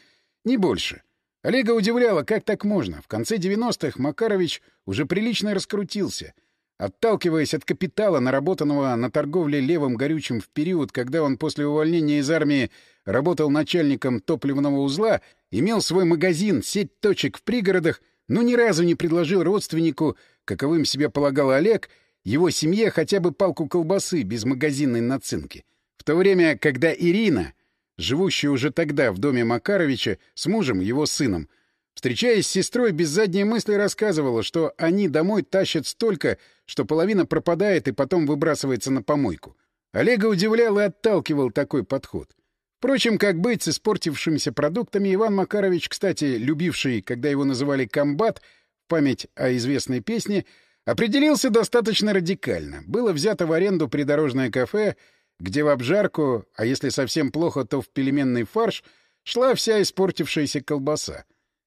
не больше. Олега удивляло, как так можно. В конце 90-х Макарович уже прилично раскрутился. Отталкиваясь от капитала, наработанного на торговле левым горючим в период, когда он после увольнения из армии работал начальником топливного узла, имел свой магазин, сеть точек в пригородах, но ни разу не предложил родственнику, каковым себе полагал Олег, его семье хотя бы палку колбасы без магазинной нацинки. В то время, когда Ирина, живущая уже тогда в доме Макаровича с мужем, его сыном, встречаясь с сестрой, без задней мысли рассказывала, что они домой тащат столько, что половина пропадает и потом выбрасывается на помойку. Олега удивлял и отталкивал такой подход. Впрочем, как быть с испортившимися продуктами, Иван Макарович, кстати, любивший, когда его называли «комбат», в память о известной песне, определился достаточно радикально. Было взято в аренду придорожное кафе, где в обжарку, а если совсем плохо, то в пельменный фарш, шла вся испортившаяся колбаса.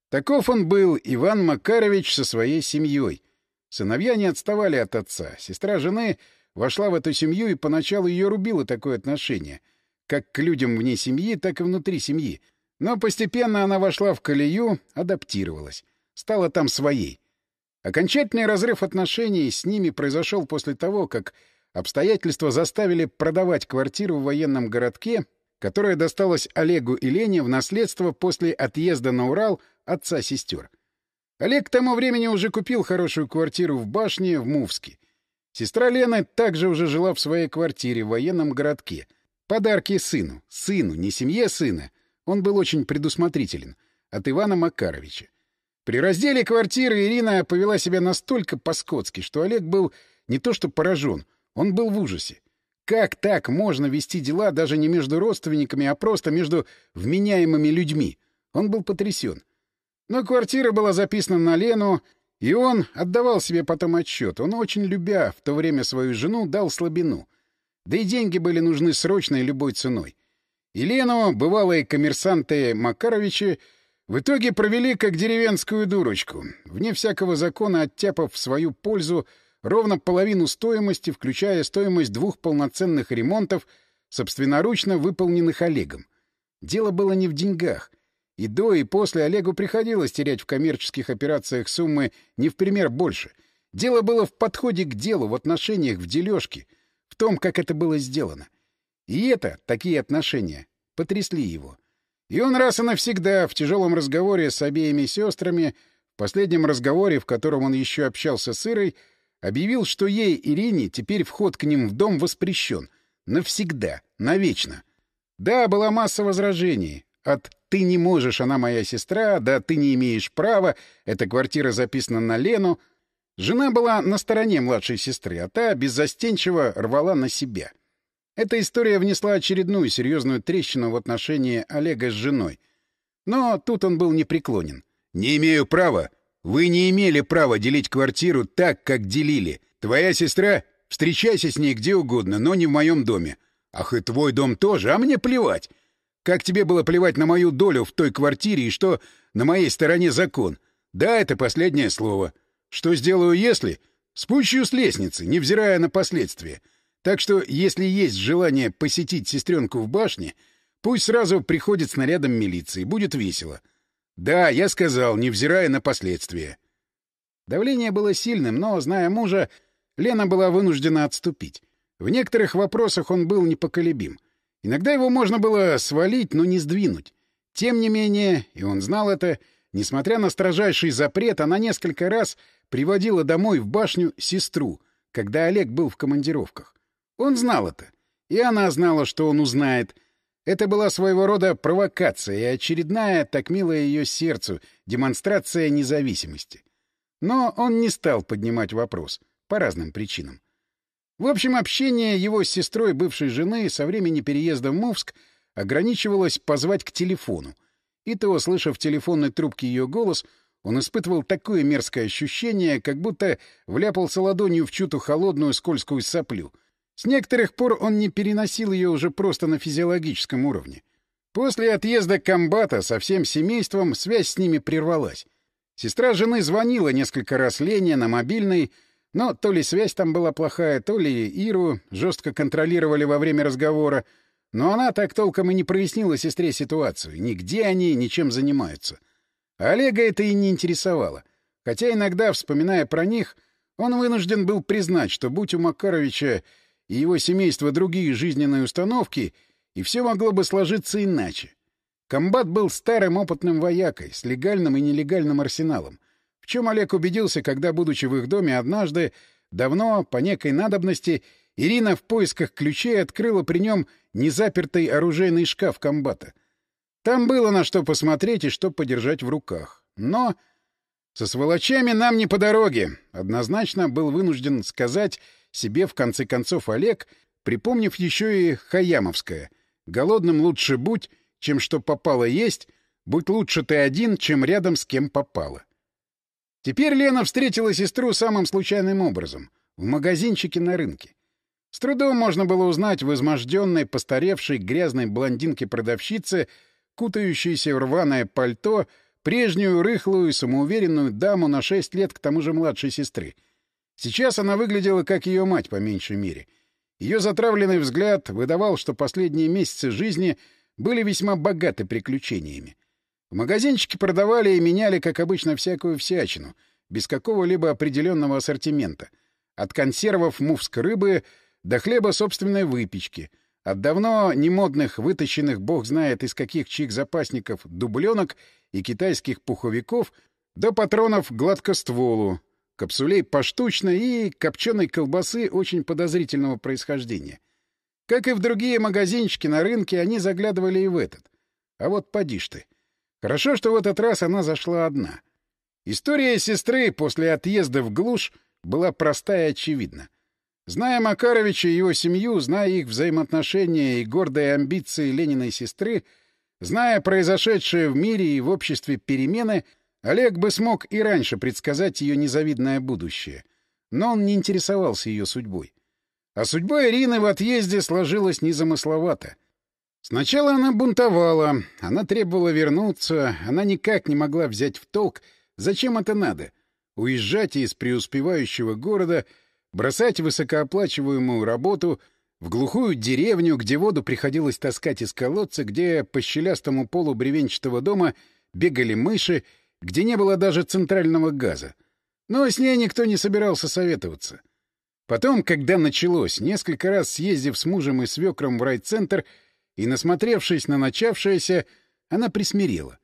Таков он был, Иван Макарович, со своей семьей. Сыновья не отставали от отца. Сестра жены вошла в эту семью и поначалу ее рубило такое отношение — как к людям вне семьи, так и внутри семьи. Но постепенно она вошла в колею, адаптировалась. Стала там своей. Окончательный разрыв отношений с ними произошел после того, как обстоятельства заставили продавать квартиру в военном городке, которая досталась Олегу и Лене в наследство после отъезда на Урал отца сестер. Олег к тому времени уже купил хорошую квартиру в башне в Мувске. Сестра Лена также уже жила в своей квартире в военном городке — Подарки сыну. Сыну, не семье сына. Он был очень предусмотрителен. От Ивана Макаровича. При разделе квартиры Ирина повела себя настолько по-скотски, что Олег был не то что поражен, он был в ужасе. Как так можно вести дела даже не между родственниками, а просто между вменяемыми людьми? Он был потрясен. Но квартира была записана на Лену, и он отдавал себе потом отчет. Он, очень любя в то время свою жену, дал слабину — да и деньги были нужны срочно и любой ценой. Елену, бывалые коммерсанты Макаровичи, в итоге провели как деревенскую дурочку, вне всякого закона оттяпав в свою пользу ровно половину стоимости, включая стоимость двух полноценных ремонтов, собственноручно выполненных Олегом. Дело было не в деньгах. И до, и после Олегу приходилось терять в коммерческих операциях суммы не в пример больше. Дело было в подходе к делу, в отношениях, в дележке — в том, как это было сделано. И это, такие отношения, потрясли его. И он раз и навсегда в тяжелом разговоре с обеими сестрами, в последнем разговоре, в котором он еще общался с Ирой, объявил, что ей, Ирине, теперь вход к ним в дом воспрещен. Навсегда, навечно. Да, была масса возражений. От «ты не можешь, она моя сестра», да «ты не имеешь права», эта квартира записана на Лену, Жена была на стороне младшей сестры, а та беззастенчиво рвала на себя. Эта история внесла очередную серьезную трещину в отношении Олега с женой. Но тут он был непреклонен. «Не имею права. Вы не имели права делить квартиру так, как делили. Твоя сестра? Встречайся с ней где угодно, но не в моем доме. Ах, и твой дом тоже, а мне плевать. Как тебе было плевать на мою долю в той квартире и что на моей стороне закон? Да, это последнее слово. Что сделаю, если? Спущу с лестницы, невзирая на последствия. Так что, если есть желание посетить сестренку в башне, пусть сразу приходит с нарядом милиции, будет весело. Да, я сказал, невзирая на последствия. Давление было сильным, но, зная мужа, Лена была вынуждена отступить. В некоторых вопросах он был непоколебим. Иногда его можно было свалить, но не сдвинуть. Тем не менее, и он знал это, несмотря на строжайший запрет, она несколько раз приводила домой в башню сестру, когда Олег был в командировках. Он знал это. И она знала, что он узнает. Это была своего рода провокация и очередная, так милая ее сердцу, демонстрация независимости. Но он не стал поднимать вопрос. По разным причинам. В общем, общение его с сестрой бывшей жены со времени переезда в Мувск ограничивалось позвать к телефону. И то, услышав в телефонной трубке ее голос, он испытывал такое мерзкое ощущение, как будто вляпался ладонью в чью-то холодную скользкую соплю. С некоторых пор он не переносил ее уже просто на физиологическом уровне. После отъезда комбата со всем семейством связь с ними прервалась. Сестра жены звонила несколько раз Лене на мобильный, Но то ли связь там была плохая, то ли Иру жестко контролировали во время разговора, но она так толком и не прояснила сестре ситуацию, нигде они, ничем занимаются. Олега это и не интересовало. Хотя иногда, вспоминая про них, он вынужден был признать, что будь у Макаровича и его семейства другие жизненные установки, и все могло бы сложиться иначе. Комбат был старым опытным воякой, с легальным и нелегальным арсеналом, в чем Олег убедился, когда, будучи в их доме однажды, давно, по некой надобности, Ирина в поисках ключей открыла при нем незапертый оружейный шкаф комбата. Там было на что посмотреть и что подержать в руках. Но со сволочами нам не по дороге, однозначно был вынужден сказать себе в конце концов Олег, припомнив еще и Хаямовское. «Голодным лучше будь, чем что попало есть, будь лучше ты один, чем рядом с кем попало». Теперь Лена встретила сестру самым случайным образом — в магазинчике на рынке. С трудом можно было узнать в изможденной, постаревшей, грязной блондинке-продавщице, кутающейся в рваное пальто, прежнюю, рыхлую, самоуверенную даму на шесть лет к тому же младшей сестры. Сейчас она выглядела как ее мать, по меньшей мере. Ее затравленный взгляд выдавал, что последние месяцы жизни были весьма богаты приключениями. В магазинчике продавали и меняли, как обычно, всякую всячину, без какого-либо определенного ассортимента. От консервов мувской рыбы до хлеба собственной выпечки, от давно немодных, вытащенных бог знает из каких чьих запасников дубленок и китайских пуховиков до патронов гладкостволу, капсулей поштучно и копченой колбасы очень подозрительного происхождения. Как и в другие магазинчики на рынке, они заглядывали и в этот. А вот поди ж ты. Хорошо, что в этот раз она зашла одна. История сестры после отъезда в глушь была простая и очевидна. Зная Макаровича и его семью, зная их взаимоотношения и гордые амбиции Лениной сестры, зная произошедшие в мире и в обществе перемены, Олег бы смог и раньше предсказать ее незавидное будущее. Но он не интересовался ее судьбой. А судьба Ирины в отъезде сложилась незамысловато. Сначала она бунтовала, она требовала вернуться, она никак не могла взять в толк, зачем это надо — уезжать из преуспевающего города — бросать высокооплачиваемую работу в глухую деревню, где воду приходилось таскать из колодца, где по щелястому полу бревенчатого дома бегали мыши, где не было даже центрального газа. Но с ней никто не собирался советоваться. Потом, когда началось, несколько раз съездив с мужем и свекром в райцентр и насмотревшись на начавшееся, она присмирела.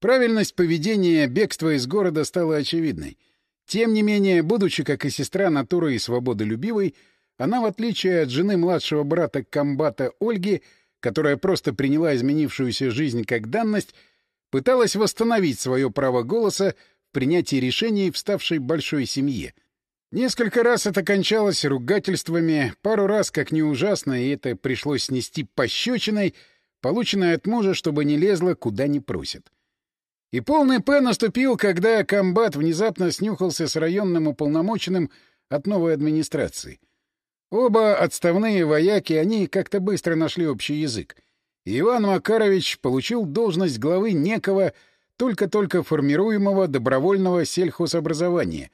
Правильность поведения бегства из города стала очевидной — тем не менее, будучи, как и сестра, натурой и свободолюбивой, она, в отличие от жены младшего брата комбата Ольги, которая просто приняла изменившуюся жизнь как данность, пыталась восстановить свое право голоса в принятии решений в ставшей большой семье. Несколько раз это кончалось ругательствами, пару раз, как не ужасно, и это пришлось снести пощечиной, полученной от мужа, чтобы не лезла, куда не просит. И полный П наступил, когда комбат внезапно снюхался с районным уполномоченным от новой администрации. Оба отставные вояки, они как-то быстро нашли общий язык. И Иван Макарович получил должность главы некого только-только формируемого добровольного сельхозобразования,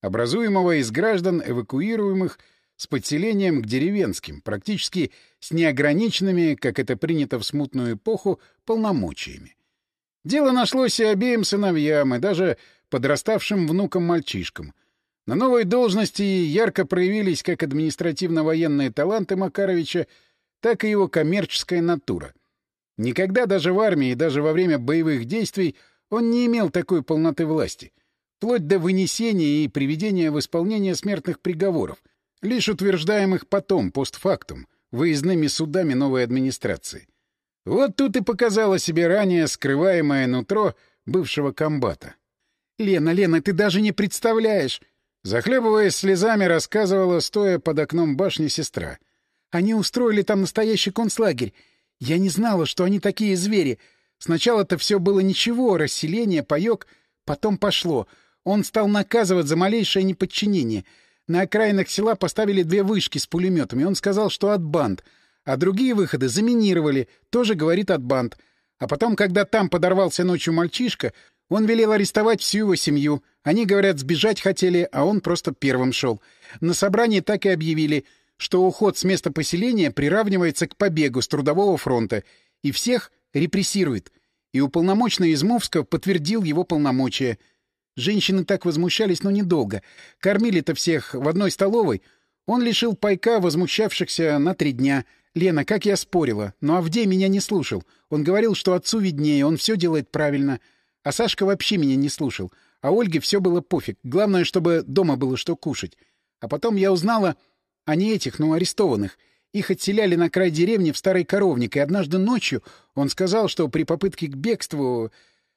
образуемого из граждан, эвакуируемых с подселением к деревенским, практически с неограниченными, как это принято в смутную эпоху, полномочиями. Дело нашлось и обеим сыновьям, и даже подраставшим внукам-мальчишкам. На новой должности ярко проявились как административно-военные таланты Макаровича, так и его коммерческая натура. Никогда даже в армии и даже во время боевых действий он не имел такой полноты власти, вплоть до вынесения и приведения в исполнение смертных приговоров, лишь утверждаемых потом, постфактум, выездными судами новой администрации. Вот тут и показало себе ранее скрываемое нутро бывшего комбата. «Лена, Лена, ты даже не представляешь!» Захлебываясь слезами, рассказывала, стоя под окном башни сестра. «Они устроили там настоящий концлагерь. Я не знала, что они такие звери. Сначала-то все было ничего, расселение, паёк. Потом пошло. Он стал наказывать за малейшее неподчинение. На окраинах села поставили две вышки с пулеметами. Он сказал, что от банд — а другие выходы заминировали, тоже говорит от банд. А потом, когда там подорвался ночью мальчишка, Он велел арестовать всю его семью. Они, говорят, сбежать хотели, а он просто первым шел. На собрании так и объявили, что уход с места поселения приравнивается к побегу с Трудового фронта, и всех репрессирует. И уполномоченный из подтвердил его полномочия. Женщины так возмущались, но недолго. Кормили-то всех в одной столовой. Он лишил пайка возмущавшихся на три дня. Лена, как я спорила. Но Авдей меня не слушал. Он говорил, что отцу виднее, он все делает правильно. А Сашка вообще меня не слушал. А Ольге все было пофиг. Главное, чтобы дома было что кушать. А потом я узнала а не этих, но арестованных. Их отселяли на край деревни в старый коровник, и однажды ночью он сказал, что при попытке к бегству...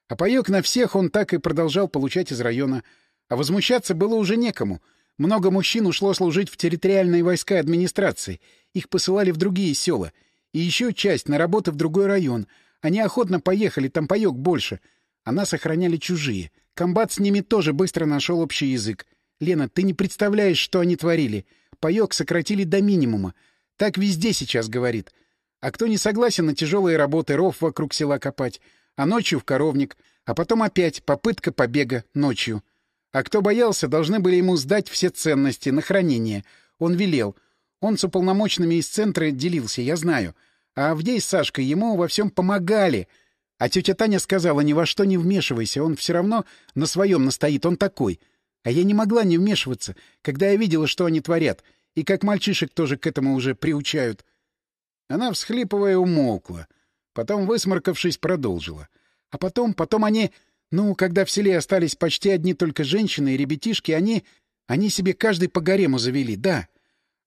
А паёк на всех он так и продолжал получать из района. А возмущаться было уже некому. Много мужчин ушло служить в территориальные войска администрации. Их посылали в другие села. И еще часть на работу в другой район. Они охотно поехали, там паёк больше. А нас охраняли чужие. Комбат с ними тоже быстро нашел общий язык. Лена, ты не представляешь, что они творили. Паёк сократили до минимума. Так везде сейчас говорит. А кто не согласен на тяжелые работы, ров вокруг села копать, а ночью в коровник, а потом опять попытка побега ночью. А кто боялся, должны были ему сдать все ценности на хранение. Он велел. Он с уполномоченными из центра делился, я знаю. А Авдей с Сашкой ему во всем помогали. А тетя Таня сказала, ни во что не вмешивайся, он все равно на своем настоит, он такой. А я не могла не вмешиваться, когда я видела, что они творят, и как мальчишек тоже к этому уже приучают. Она, всхлипывая, умолкла. Потом, высморкавшись, продолжила. А потом, потом они... Ну, когда в селе остались почти одни только женщины и ребятишки, они... Они себе каждый по гарему завели, да.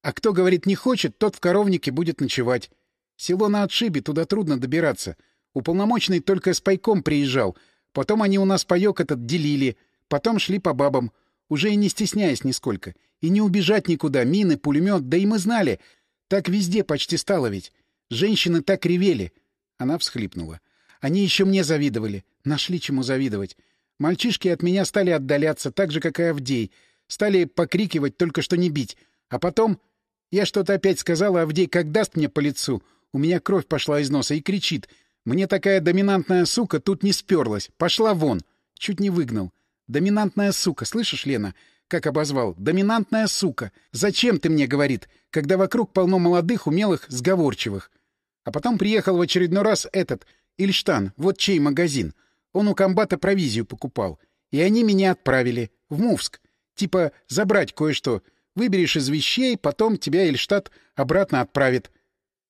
А кто, говорит, не хочет, тот в коровнике будет ночевать. Село на отшибе, туда трудно добираться. Уполномоченный только с пайком приезжал. Потом они у нас паёк этот делили. Потом шли по бабам уже и не стесняясь нисколько. И не убежать никуда, мины, пулемет, да и мы знали. Так везде почти стало ведь. Женщины так ревели. Она всхлипнула. Они еще мне завидовали. Нашли чему завидовать. Мальчишки от меня стали отдаляться, так же, как и Авдей. Стали покрикивать, только что не бить. А потом... Я что-то опять сказала, Авдей как даст мне по лицу. У меня кровь пошла из носа и кричит. Мне такая доминантная сука тут не сперлась. Пошла вон. Чуть не выгнал. Доминантная сука, слышишь, Лена? Как обозвал? Доминантная сука. Зачем ты мне, говорит, когда вокруг полно молодых, умелых, сговорчивых? А потом приехал в очередной раз этот, Ильштан, вот чей магазин. Он у комбата провизию покупал. И они меня отправили. В Мувск. Типа забрать кое-что. Выберешь из вещей, потом тебя Ильштадт обратно отправит.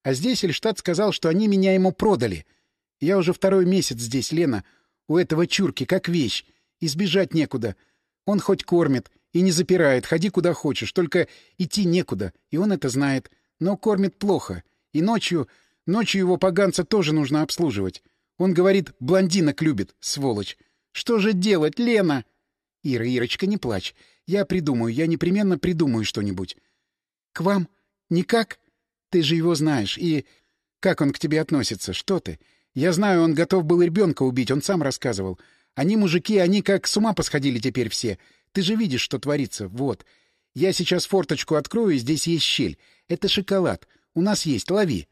А здесь Ильштадт сказал, что они меня ему продали. Я уже второй месяц здесь, Лена, у этого чурки, как вещь. Избежать некуда. Он хоть кормит и не запирает, ходи куда хочешь, только идти некуда, и он это знает. Но кормит плохо. И ночью... Ночью его поганца тоже нужно обслуживать. Он говорит, блондинок любит, сволочь. Что же делать, Лена? Ира, Ирочка, не плачь. Я придумаю, я непременно придумаю что-нибудь. К вам? Никак? Ты же его знаешь. И как он к тебе относится? Что ты? Я знаю, он готов был ребенка убить, он сам рассказывал. Они мужики, они как с ума посходили теперь все. Ты же видишь, что творится. Вот. Я сейчас форточку открою, здесь есть щель. Это шоколад. У нас есть, лови.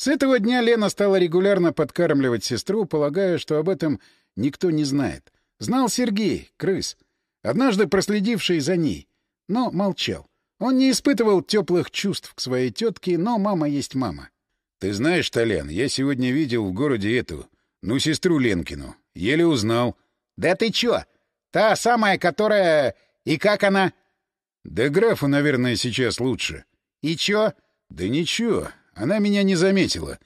С этого дня Лена стала регулярно подкармливать сестру, полагая, что об этом никто не знает. Знал Сергей, крыс, однажды проследивший за ней, но молчал. Он не испытывал теплых чувств к своей тетке, но мама есть мама. — Ты знаешь, Толян, я сегодня видел в городе эту, ну, сестру Ленкину. Еле узнал. — Да ты чё? Та самая, которая... И как она? — Да графу, наверное, сейчас лучше. — И чё? — Да ничего. Она меня не заметила.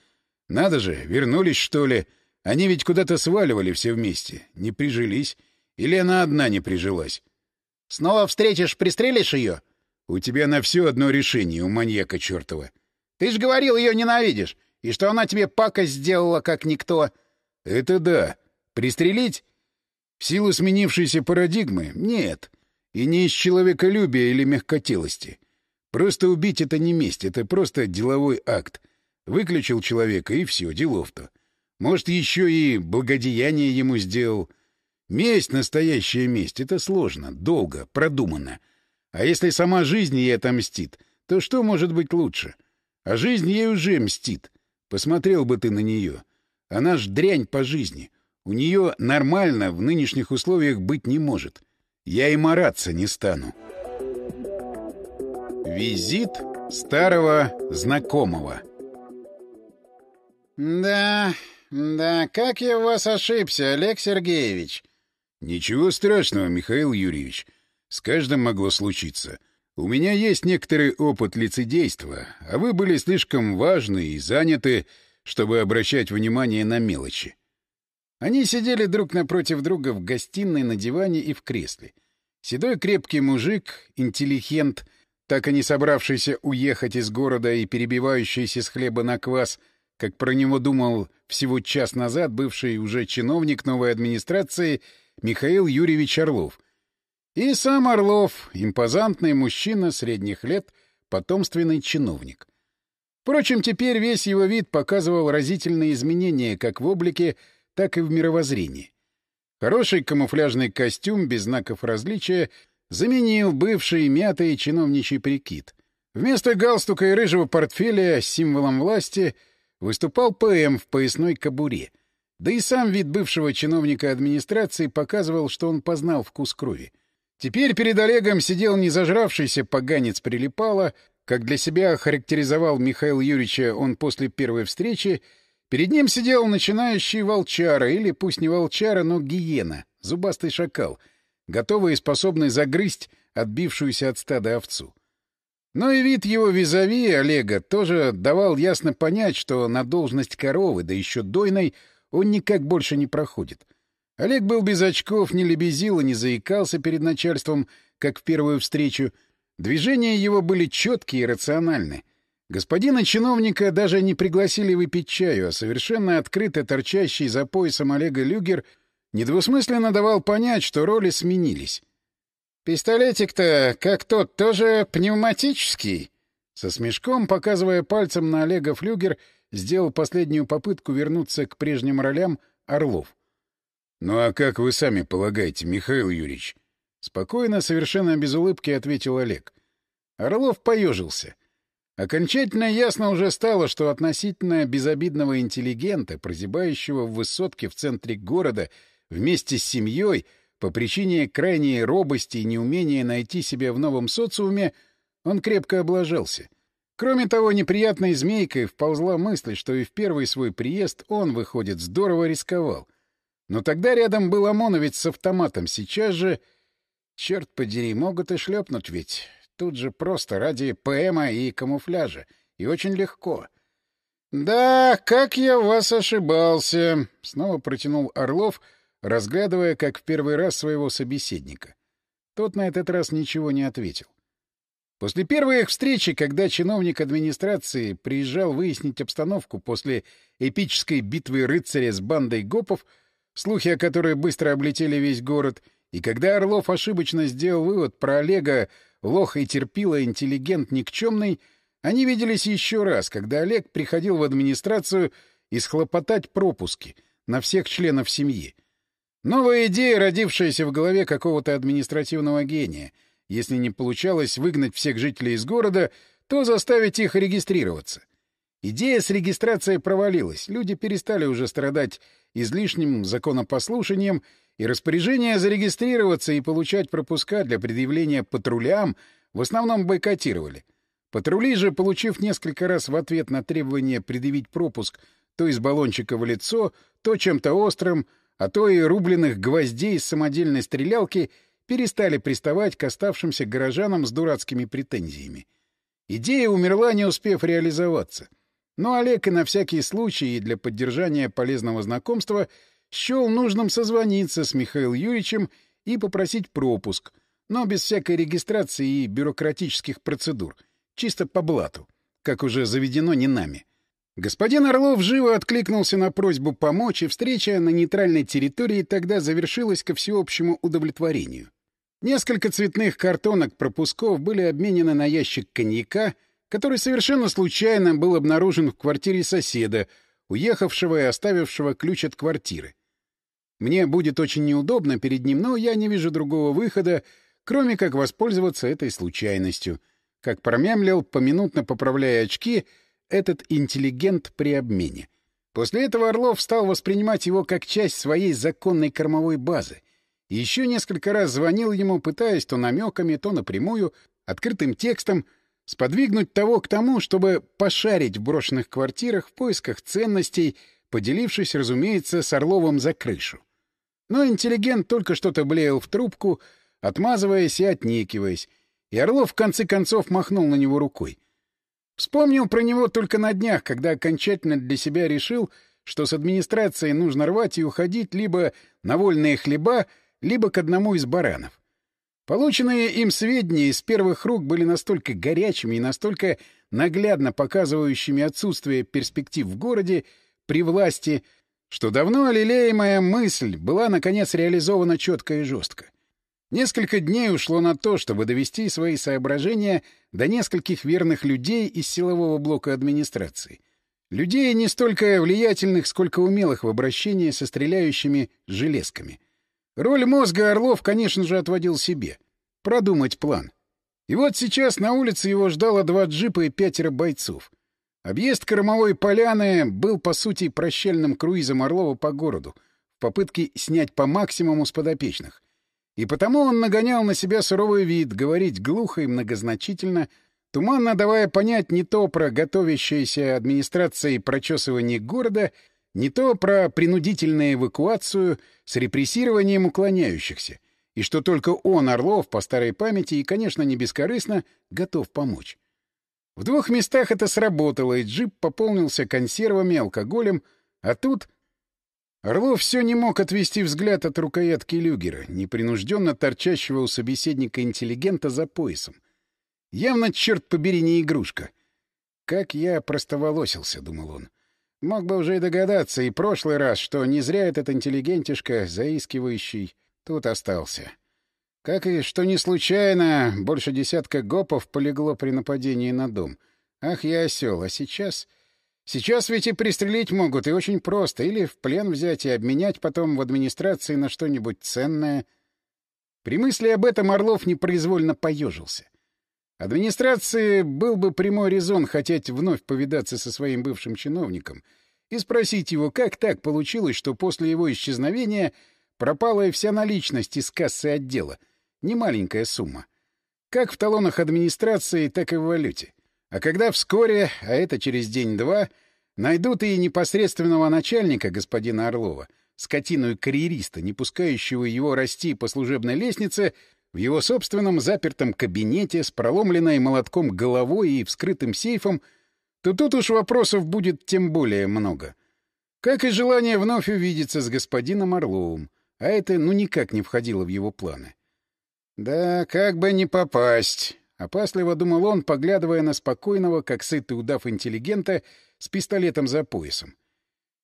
Надо же, вернулись, что ли. Они ведь куда-то сваливали все вместе. Не прижились. Или она одна не прижилась. — Снова встретишь, пристрелишь ее? — У тебя на все одно решение, у маньяка чертова. — Ты ж говорил, ее ненавидишь. И что она тебе пакость сделала, как никто. — Это да. Пристрелить? В силу сменившейся парадигмы? Нет. И не из человеколюбия или мягкотелости. Просто убить — это не месть, это просто деловой акт. Выключил человека, и все, делов-то. Может, еще и благодеяние ему сделал. Месть, настоящая месть, это сложно, долго, продуманно. А если сама жизнь ей отомстит, то что может быть лучше? А жизнь ей уже мстит. Посмотрел бы ты на нее. Она ж дрянь по жизни. У нее нормально в нынешних условиях быть не может. Я и мараться не стану. Визит старого знакомого «Да, да, как я у вас ошибся, Олег Сергеевич?» «Ничего страшного, Михаил Юрьевич. С каждым могло случиться. У меня есть некоторый опыт лицедейства, а вы были слишком важны и заняты, чтобы обращать внимание на мелочи». Они сидели друг напротив друга в гостиной, на диване и в кресле. Седой крепкий мужик, интеллигент, так и не собравшийся уехать из города и перебивающийся с хлеба на квас, как про него думал всего час назад бывший уже чиновник новой администрации Михаил Юрьевич Орлов. И сам Орлов, импозантный мужчина средних лет, потомственный чиновник. Впрочем, теперь весь его вид показывал разительные изменения как в облике, так и в мировоззрении. Хороший камуфляжный костюм без знаков различия заменил бывший мятый чиновничий прикид. Вместо галстука и рыжего портфеля с символом власти выступал ПМ в поясной кобуре. Да и сам вид бывшего чиновника администрации показывал, что он познал вкус крови. Теперь перед Олегом сидел незажравшийся поганец прилипало, как для себя характеризовал Михаил Юрьевича он после первой встречи, Перед ним сидел начинающий волчара, или пусть не волчара, но гиена, зубастый шакал, готовый и способный загрызть отбившуюся от стада овцу. Но и вид его визави, Олега, тоже давал ясно понять, что на должность коровы, да еще дойной, он никак больше не проходит. Олег был без очков, не лебезил и не заикался перед начальством, как в первую встречу. Движения его были четкие и рациональны. Господина чиновника даже не пригласили выпить чаю, а совершенно открыто торчащий за поясом Олега Люгер недвусмысленно давал понять, что роли сменились. «Пистолетик-то, как тот, тоже пневматический?» Со смешком, показывая пальцем на Олега Флюгер, сделал последнюю попытку вернуться к прежним ролям Орлов. «Ну а как вы сами полагаете, Михаил Юрьевич?» Спокойно, совершенно без улыбки ответил Олег. Орлов поежился — Окончательно ясно уже стало, что относительно безобидного интеллигента, прозябающего в высотке в центре города вместе с семьей, по причине крайней робости и неумения найти себя в новом социуме, он крепко облажался. Кроме того, неприятной змейкой вползла мысль, что и в первый свой приезд он, выходит, здорово рисковал. Но тогда рядом был ОМОНовец с автоматом, сейчас же... Черт подери, могут и шлепнуть ведь. Тут же просто ради ПМа и камуфляжа. И очень легко. «Да, как я вас ошибался!» — снова протянул Орлов, разглядывая, как в первый раз, своего собеседника. Тот на этот раз ничего не ответил. После первой их встречи, когда чиновник администрации приезжал выяснить обстановку после эпической битвы рыцаря с бандой гопов, слухи о которой быстро облетели весь город, и когда Орлов ошибочно сделал вывод про Олега Лох и терпила интеллигент никчемный, они виделись еще раз, когда Олег приходил в администрацию исхлопотать пропуски на всех членов семьи. Новая идея, родившаяся в голове какого-то административного гения. Если не получалось выгнать всех жителей из города, то заставить их регистрироваться. Идея с регистрацией провалилась. Люди перестали уже страдать излишним законопослушанием и распоряжение зарегистрироваться и получать пропуска для предъявления патрулям в основном бойкотировали. Патрули же, получив несколько раз в ответ на требование предъявить пропуск то из баллончика в лицо, то чем-то острым, а то и рубленых гвоздей из самодельной стрелялки, перестали приставать к оставшимся горожанам с дурацкими претензиями. Идея умерла, не успев реализоваться. Но Олег и на всякий случай и для поддержания полезного знакомства — счел нужным созвониться с Михаилом Юрьевичем и попросить пропуск, но без всякой регистрации и бюрократических процедур, чисто по блату, как уже заведено не нами. Господин Орлов живо откликнулся на просьбу помочь, и встреча на нейтральной территории тогда завершилась ко всеобщему удовлетворению. Несколько цветных картонок пропусков были обменены на ящик коньяка, который совершенно случайно был обнаружен в квартире соседа, уехавшего и оставившего ключ от квартиры. Мне будет очень неудобно перед ним, но я не вижу другого выхода, кроме как воспользоваться этой случайностью, как промямлил, поминутно поправляя очки, этот интеллигент при обмене. После этого Орлов стал воспринимать его как часть своей законной кормовой базы. И еще несколько раз звонил ему, пытаясь то намеками, то напрямую, открытым текстом, сподвигнуть того к тому, чтобы пошарить в брошенных квартирах в поисках ценностей, поделившись, разумеется, с Орловым за крышу. Но интеллигент только что-то блеял в трубку, отмазываясь и отнекиваясь, и Орлов в конце концов махнул на него рукой. Вспомнил про него только на днях, когда окончательно для себя решил, что с администрацией нужно рвать и уходить либо на вольные хлеба, либо к одному из баранов. Полученные им сведения из первых рук были настолько горячими и настолько наглядно показывающими отсутствие перспектив в городе при власти, что давно лелеемая мысль была, наконец, реализована четко и жестко. Несколько дней ушло на то, чтобы довести свои соображения до нескольких верных людей из силового блока администрации. Людей не столько влиятельных, сколько умелых в обращении со стреляющими железками. Роль мозга Орлов, конечно же, отводил себе. Продумать план. И вот сейчас на улице его ждало два джипа и пятеро бойцов. Объезд Кормовой поляны был, по сути, прощальным круизом Орлова по городу, в попытке снять по максимуму с подопечных. И потому он нагонял на себя суровый вид, говорить глухо и многозначительно, туманно давая понять не то про готовящееся администрацией прочесывание города, не то про принудительную эвакуацию с репрессированием уклоняющихся, и что только он, Орлов, по старой памяти и, конечно, не бескорыстно, готов помочь. В двух местах это сработало, и джип пополнился консервами, алкоголем, а тут Орлов все не мог отвести взгляд от рукоятки люгера, непринужденно торчащего у собеседника интеллигента за поясом. Явно, черт побери, не игрушка. «Как я простоволосился», — думал он. Мог бы уже и догадаться и прошлый раз, что не зря этот интеллигентишка, заискивающий, тут остался. Как и что не случайно, больше десятка гопов полегло при нападении на дом. Ах, я осел, а сейчас... Сейчас ведь и пристрелить могут, и очень просто. Или в плен взять и обменять потом в администрации на что-нибудь ценное. При мысли об этом Орлов непроизвольно поежился. Администрации был бы прямой резон хотеть вновь повидаться со своим бывшим чиновником и спросить его, как так получилось, что после его исчезновения пропала и вся наличность из кассы отдела. Немаленькая сумма. Как в талонах администрации, так и в валюте. А когда вскоре, а это через день-два, найдут и непосредственного начальника господина Орлова, скотину и карьериста, не пускающего его расти по служебной лестнице, в его собственном запертом кабинете с проломленной молотком головой и вскрытым сейфом, то тут уж вопросов будет тем более много. Как и желание вновь увидеться с господином Орловым, а это ну никак не входило в его планы. Да, как бы не попасть. Опасливо думал он, поглядывая на спокойного, как сытый удав интеллигента, с пистолетом за поясом.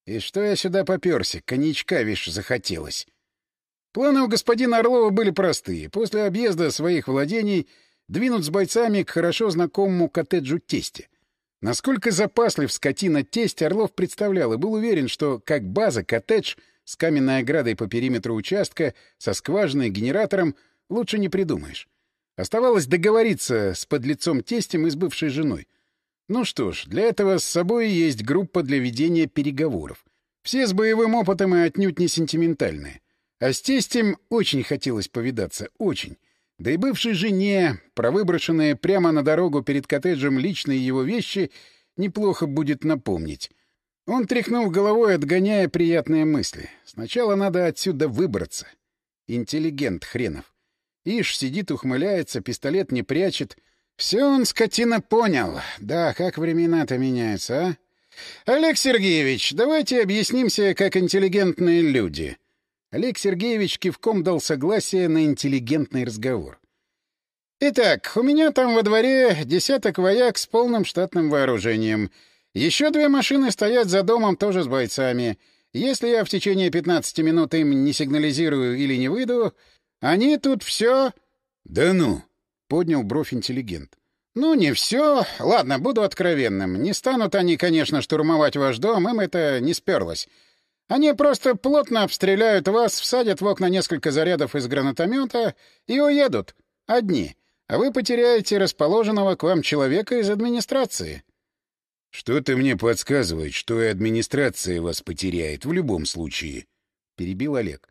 «И что я сюда попёрся? Коньячка, вишь, захотелось». Планы у господина Орлова были простые. После объезда своих владений двинуть с бойцами к хорошо знакомому коттеджу тесте. Насколько запаслив скотина тесть Орлов представлял и был уверен, что как база коттедж с каменной оградой по периметру участка, со скважиной, генератором лучше не придумаешь. Оставалось договориться с подлецом тестем и с бывшей женой. Ну что ж, для этого с собой есть группа для ведения переговоров. Все с боевым опытом и отнюдь не сентиментальные. А с тестем очень хотелось повидаться, очень. Да и бывшей жене, провыброшенные прямо на дорогу перед коттеджем личные его вещи, неплохо будет напомнить. Он тряхнул головой, отгоняя приятные мысли. Сначала надо отсюда выбраться. Интеллигент хренов. Ишь, сидит, ухмыляется, пистолет не прячет. Все он, скотина, понял. Да, как времена-то меняются, а? Олег Сергеевич, давайте объяснимся, как интеллигентные люди. Олег Сергеевич кивком дал согласие на интеллигентный разговор. «Итак, у меня там во дворе десяток вояк с полным штатным вооружением. Еще две машины стоят за домом тоже с бойцами. Если я в течение 15 минут им не сигнализирую или не выйду, они тут все... — Да ну! — поднял бровь интеллигент. — Ну, не все. Ладно, буду откровенным. Не станут они, конечно, штурмовать ваш дом, им это не сперлось. Они просто плотно обстреляют вас, всадят в окна несколько зарядов из гранатомета и уедут. Одни. А вы потеряете расположенного к вам человека из администрации. Что-то мне подсказывает, что и администрация вас потеряет в любом случае, — перебил Олег. —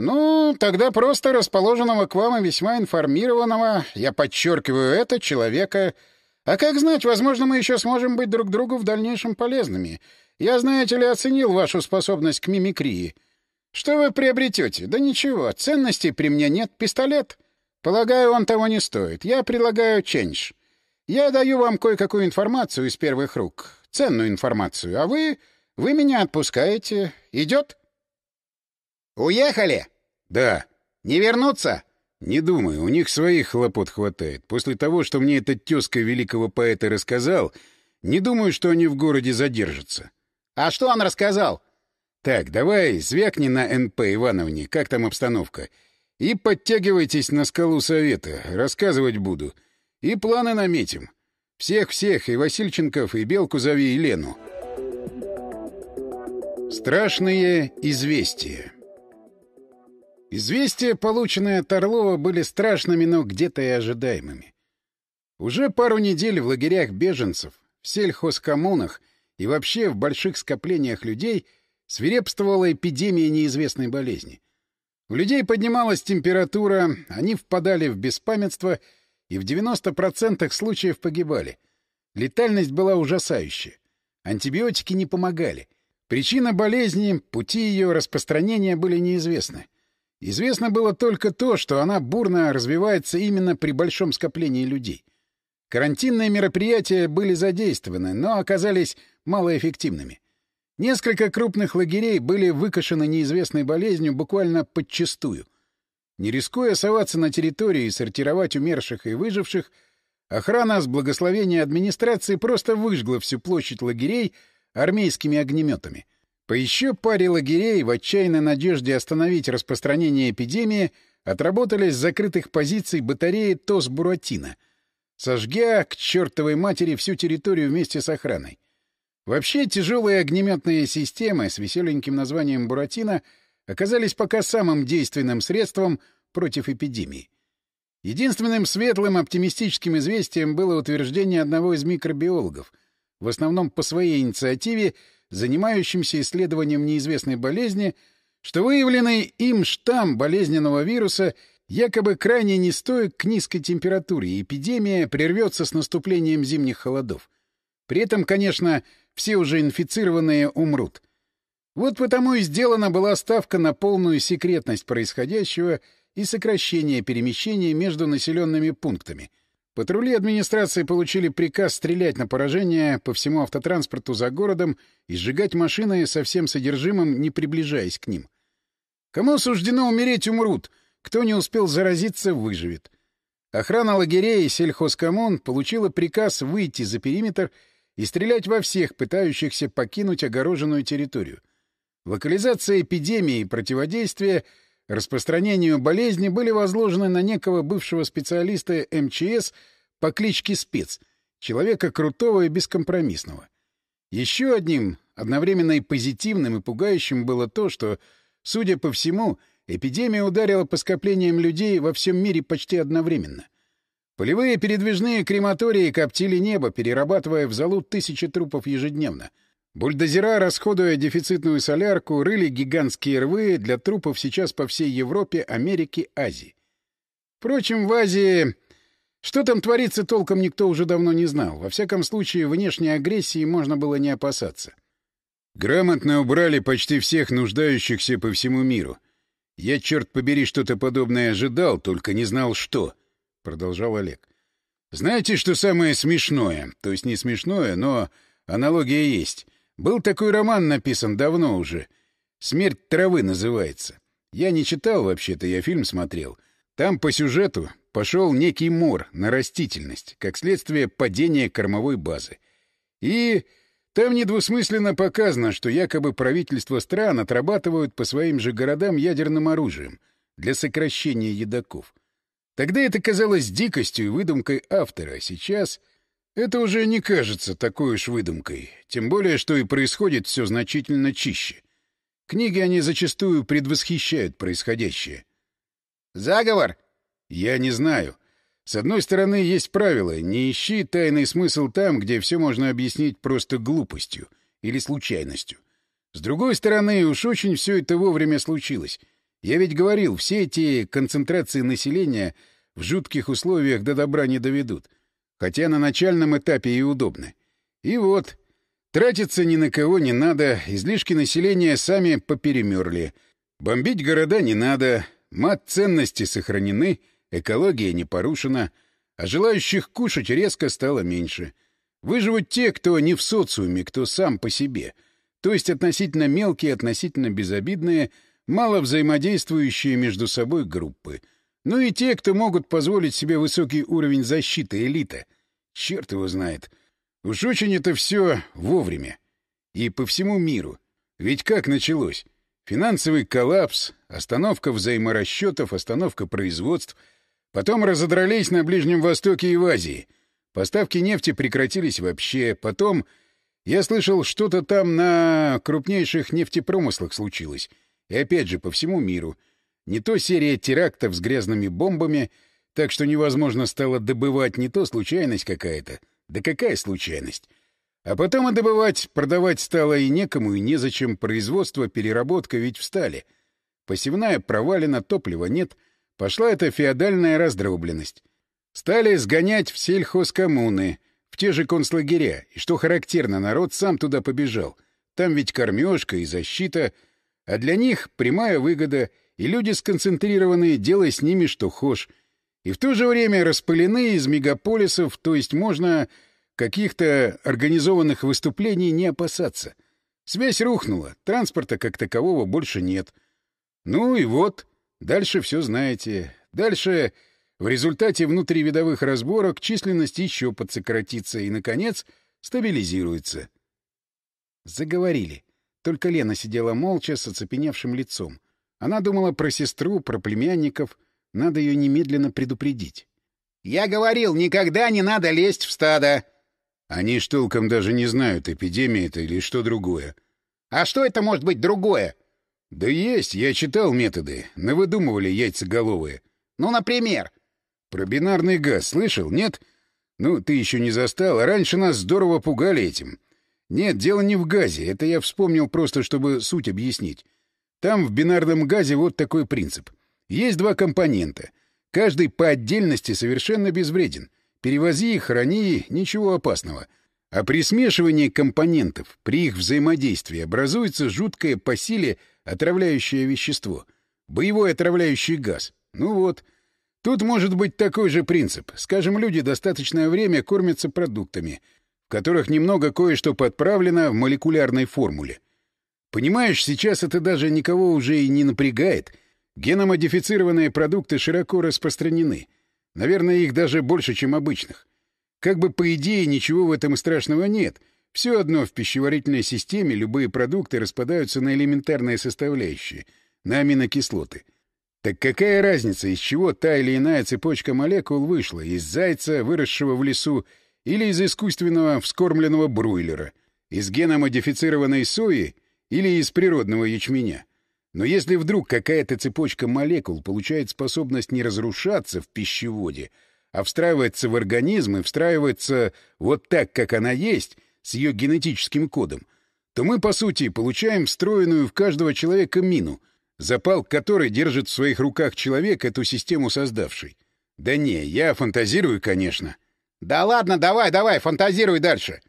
Ну, тогда просто расположенного к вам и весьма информированного, я подчеркиваю это, человека. А как знать, возможно, мы еще сможем быть друг другу в дальнейшем полезными. Я, знаете ли, оценил вашу способность к мимикрии. Что вы приобретете? Да ничего, ценностей при мне нет, пистолет. Полагаю, он того не стоит. Я предлагаю ченч. Я даю вам кое-какую информацию из первых рук, ценную информацию, а вы... вы меня отпускаете. Идет? Уехали? Да. Не вернуться? Не думаю, у них своих хлопот хватает. После того, что мне этот тезка великого поэта рассказал, не думаю, что они в городе задержатся. А что он рассказал? Так, давай звякни на НП Ивановне, как там обстановка. И подтягивайтесь на скалу совета, рассказывать буду. — и планы наметим. Всех-всех, и Васильченков, и Белку зови, и Лену. Страшные известия Известия, полученные от Орлова, были страшными, но где-то и ожидаемыми. Уже пару недель в лагерях беженцев, в сельхозкоммунах и вообще в больших скоплениях людей свирепствовала эпидемия неизвестной болезни. У людей поднималась температура, они впадали в беспамятство — и в 90% случаев погибали. Летальность была ужасающая. Антибиотики не помогали. Причина болезни, пути ее распространения были неизвестны. Известно было только то, что она бурно развивается именно при большом скоплении людей. Карантинные мероприятия были задействованы, но оказались малоэффективными. Несколько крупных лагерей были выкашены неизвестной болезнью буквально подчистую — не рискуя соваться на территории и сортировать умерших и выживших, охрана с благословения администрации просто выжгла всю площадь лагерей армейскими огнеметами. По еще паре лагерей в отчаянной надежде остановить распространение эпидемии отработали с закрытых позиций батареи ТОС-Буратино, сожгя к чертовой матери всю территорию вместе с охраной. Вообще тяжелые огнеметные системы с веселеньким названием «Буратино» оказались пока самым действенным средством против эпидемии. Единственным светлым оптимистическим известием было утверждение одного из микробиологов, в основном по своей инициативе, занимающимся исследованием неизвестной болезни, что выявленный им штамм болезненного вируса якобы крайне не стоит к низкой температуре, и эпидемия прервется с наступлением зимних холодов. При этом, конечно, все уже инфицированные умрут — вот потому и сделана была ставка на полную секретность происходящего и сокращение перемещения между населенными пунктами. Патрули администрации получили приказ стрелять на поражение по всему автотранспорту за городом и сжигать машины со всем содержимым, не приближаясь к ним. Кому суждено умереть, умрут. Кто не успел заразиться, выживет. Охрана лагерей и сельхозкоммун получила приказ выйти за периметр и стрелять во всех, пытающихся покинуть огороженную территорию. Локализация эпидемии и противодействие распространению болезни были возложены на некого бывшего специалиста МЧС по кличке Спец, человека крутого и бескомпромиссного. Еще одним, одновременно и позитивным и пугающим было то, что, судя по всему, эпидемия ударила по скоплениям людей во всем мире почти одновременно. Полевые передвижные крематории коптили небо, перерабатывая в залу тысячи трупов ежедневно — Бульдозера, расходуя дефицитную солярку, рыли гигантские рвы для трупов сейчас по всей Европе, Америке, Азии. Впрочем, в Азии... Что там творится, толком никто уже давно не знал. Во всяком случае, внешней агрессии можно было не опасаться. Грамотно убрали почти всех нуждающихся по всему миру. Я, черт побери, что-то подобное ожидал, только не знал, что. Продолжал Олег. Знаете, что самое смешное? То есть не смешное, но аналогия есть. Был такой роман написан давно уже. «Смерть травы» называется. Я не читал вообще-то, я фильм смотрел. Там по сюжету пошел некий мор на растительность, как следствие падения кормовой базы. И там недвусмысленно показано, что якобы правительства стран отрабатывают по своим же городам ядерным оружием для сокращения едоков. Тогда это казалось дикостью и выдумкой автора, а сейчас это уже не кажется такой уж выдумкой, тем более, что и происходит все значительно чище. Книги они зачастую предвосхищают происходящее. «Заговор?» «Я не знаю. С одной стороны, есть правило — не ищи тайный смысл там, где все можно объяснить просто глупостью или случайностью. С другой стороны, уж очень все это вовремя случилось. Я ведь говорил, все эти концентрации населения в жутких условиях до добра не доведут. Хотя на начальном этапе и удобны. И вот, тратиться ни на кого не надо, излишки населения сами поперемерли. Бомбить города не надо, мат ценности сохранены, экология не порушена, а желающих кушать резко стало меньше. Выживут те, кто не в социуме, кто сам по себе, то есть относительно мелкие, относительно безобидные, мало взаимодействующие между собой группы. Ну и те, кто могут позволить себе высокий уровень защиты элита. Черт его знает. Уж очень это все вовремя. И по всему миру. Ведь как началось? Финансовый коллапс, остановка взаиморасчетов, остановка производств. Потом разодрались на Ближнем Востоке и в Азии. Поставки нефти прекратились вообще. Потом, я слышал, что-то там на крупнейших нефтепромыслах случилось. И опять же, по всему миру. Не то серия терактов с грязными бомбами, так что невозможно стало добывать, не то случайность какая-то. Да какая случайность? А потом и добывать, продавать стало и некому, и незачем. Производство, переработка ведь встали. Посевная провалена, топлива нет. Пошла эта феодальная раздробленность. Стали сгонять в сельхозкоммуны, в те же концлагеря. И что характерно, народ сам туда побежал. Там ведь кормежка и защита. А для них прямая выгода, и люди сконцентрированные, делай с ними что хошь и в то же время распылены из мегаполисов, то есть можно каких-то организованных выступлений не опасаться. Связь рухнула, транспорта как такового больше нет. Ну и вот, дальше все знаете. Дальше в результате внутривидовых разборок численность еще подсократится и, наконец, стабилизируется. Заговорили. Только Лена сидела молча с оцепеневшим лицом. Она думала про сестру, про племянников — надо ее немедленно предупредить. «Я говорил, никогда не надо лезть в стадо!» Они ж даже не знают, эпидемия это или что другое. «А что это может быть другое?» «Да есть, я читал методы. Навыдумывали яйцеголовые». «Ну, например?» «Про бинарный газ слышал, нет?» «Ну, ты еще не застал, а раньше нас здорово пугали этим. Нет, дело не в газе, это я вспомнил просто, чтобы суть объяснить. Там в бинарном газе вот такой принцип. Есть два компонента. Каждый по отдельности совершенно безвреден. Перевози, храни, ничего опасного. А при смешивании компонентов, при их взаимодействии, образуется жуткое по силе отравляющее вещество. Боевой отравляющий газ. Ну вот. Тут может быть такой же принцип. Скажем, люди достаточное время кормятся продуктами, в которых немного кое-что подправлено в молекулярной формуле. Понимаешь, сейчас это даже никого уже и не напрягает — Геномодифицированные продукты широко распространены. Наверное, их даже больше, чем обычных. Как бы по идее ничего в этом страшного нет. Все одно в пищеварительной системе любые продукты распадаются на элементарные составляющие, на аминокислоты. Так какая разница, из чего та или иная цепочка молекул вышла? Из зайца, выросшего в лесу, или из искусственного вскормленного бруйлера? Из геномодифицированной сои или из природного ячменя? Но если вдруг какая-то цепочка молекул получает способность не разрушаться в пищеводе, а встраивается в организм и встраивается вот так, как она есть, с ее генетическим кодом, то мы, по сути, получаем встроенную в каждого человека мину, запал которой держит в своих руках человек, эту систему создавший. Да не, я фантазирую, конечно. Да ладно, давай, давай, фантазируй дальше.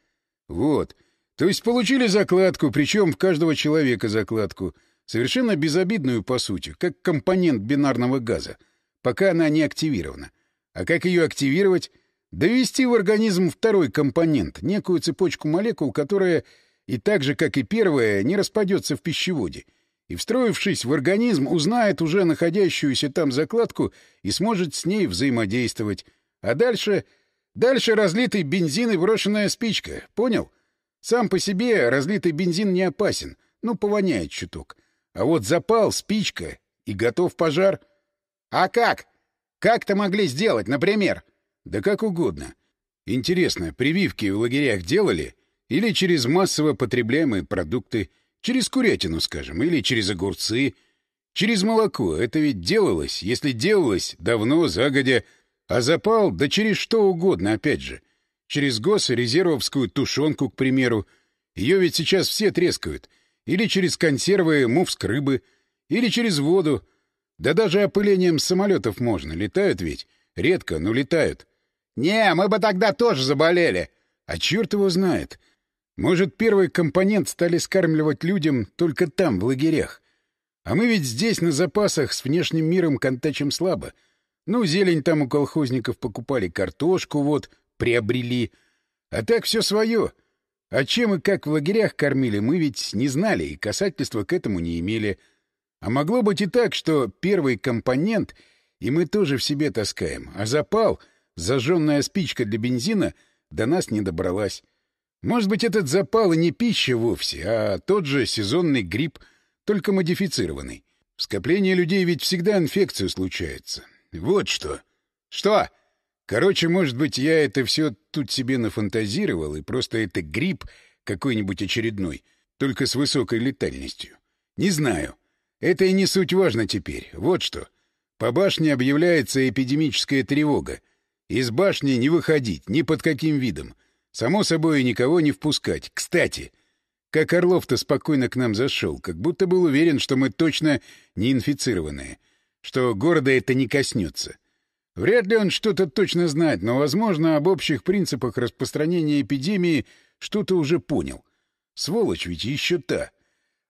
Вот. То есть получили закладку, причем в каждого человека закладку — Совершенно безобидную, по сути, как компонент бинарного газа, пока она не активирована. А как ее активировать? Довести в организм второй компонент, некую цепочку молекул, которая и так же, как и первая, не распадется в пищеводе. И, встроившись в организм, узнает уже находящуюся там закладку и сможет с ней взаимодействовать. А дальше... Дальше разлитый бензин и брошенная спичка. Понял? Сам по себе разлитый бензин не опасен. Ну, повоняет чуток. А вот запал, спичка и готов пожар. А как? Как-то могли сделать, например? Да как угодно. Интересно, прививки в лагерях делали? Или через массово потребляемые продукты? Через курятину, скажем, или через огурцы? Через молоко. Это ведь делалось. Если делалось, давно, загодя. А запал, да через что угодно, опять же. Через госрезервовскую тушенку, к примеру. Ее ведь сейчас все трескают. Или через консервы мувск рыбы. Или через воду. Да даже опылением самолетов можно. Летают ведь. Редко, но летают. Не, мы бы тогда тоже заболели. А черт его знает. Может, первый компонент стали скармливать людям только там, в лагерях. А мы ведь здесь на запасах с внешним миром контачим слабо. Ну, зелень там у колхозников покупали, картошку вот приобрели. А так все свое. А чем и как в лагерях кормили, мы ведь не знали и касательства к этому не имели. А могло быть и так, что первый компонент и мы тоже в себе таскаем, а запал, зажженная спичка для бензина, до нас не добралась. Может быть, этот запал и не пища вовсе, а тот же сезонный грипп, только модифицированный. В скоплении людей ведь всегда инфекцию случается. Вот что. Что? Короче, может быть, я это все тут себе нафантазировал, и просто это грипп какой-нибудь очередной, только с высокой летальностью. Не знаю. Это и не суть важно теперь. Вот что. По башне объявляется эпидемическая тревога. Из башни не выходить, ни под каким видом. Само собой, никого не впускать. Кстати, как Орлов-то спокойно к нам зашел, как будто был уверен, что мы точно не инфицированные, что города это не коснется. Вряд ли он что-то точно знает, но, возможно, об общих принципах распространения эпидемии что-то уже понял. Сволочь ведь еще та.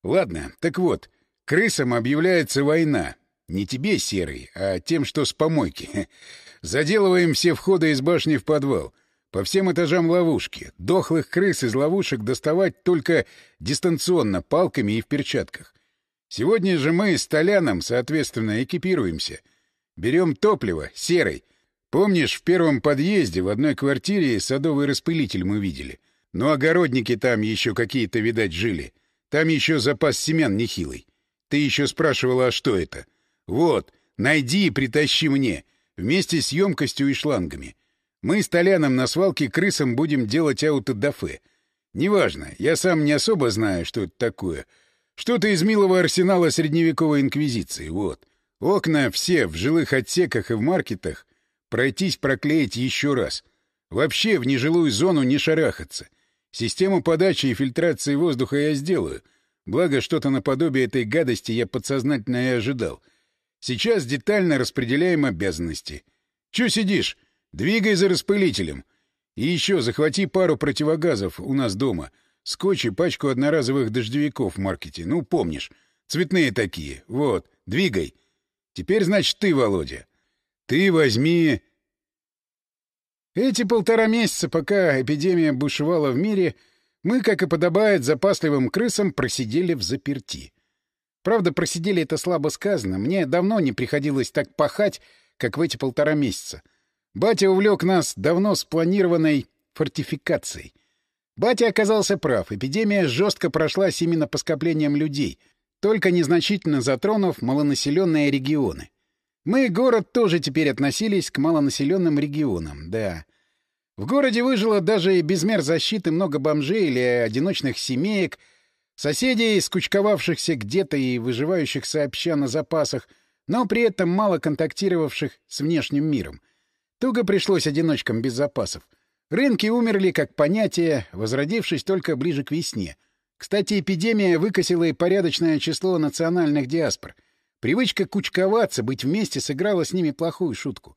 Ладно, так вот, крысам объявляется война. Не тебе, Серый, а тем, что с помойки. Заделываем все входы из башни в подвал. По всем этажам ловушки. Дохлых крыс из ловушек доставать только дистанционно, палками и в перчатках. Сегодня же мы с Толяном, соответственно, экипируемся. Берем топливо, серый. Помнишь, в первом подъезде в одной квартире садовый распылитель мы видели? Ну, огородники там еще какие-то, видать, жили. Там еще запас семян нехилый. Ты еще спрашивала, а что это? Вот, найди и притащи мне. Вместе с емкостью и шлангами. Мы с Толяном на свалке крысам будем делать аутодафе. Неважно, я сам не особо знаю, что это такое. Что-то из милого арсенала средневековой инквизиции, вот. Окна все в жилых отсеках и в маркетах пройтись проклеить еще раз. Вообще в нежилую зону не шарахаться. Систему подачи и фильтрации воздуха я сделаю. Благо, что-то наподобие этой гадости я подсознательно и ожидал. Сейчас детально распределяем обязанности. Чё сидишь? Двигай за распылителем. И еще захвати пару противогазов у нас дома. Скотч и пачку одноразовых дождевиков в маркете. Ну, помнишь. Цветные такие. Вот. Двигай. Теперь, значит, ты, Володя. Ты возьми... Эти полтора месяца, пока эпидемия бушевала в мире, мы, как и подобает запасливым крысам, просидели в заперти. Правда, просидели это слабо сказано. Мне давно не приходилось так пахать, как в эти полтора месяца. Батя увлек нас давно спланированной фортификацией. Батя оказался прав. Эпидемия жестко прошлась именно по скоплениям людей, только незначительно затронув малонаселенные регионы. Мы, город, тоже теперь относились к малонаселенным регионам, да. В городе выжило даже без мер защиты много бомжей или одиночных семеек, соседей, скучковавшихся где-то и выживающих сообща на запасах, но при этом мало контактировавших с внешним миром — Туго пришлось одиночкам без запасов. Рынки умерли как понятие, возродившись только ближе к весне. Кстати, эпидемия выкосила и порядочное число национальных диаспор. Привычка кучковаться, быть вместе сыграла с ними плохую шутку.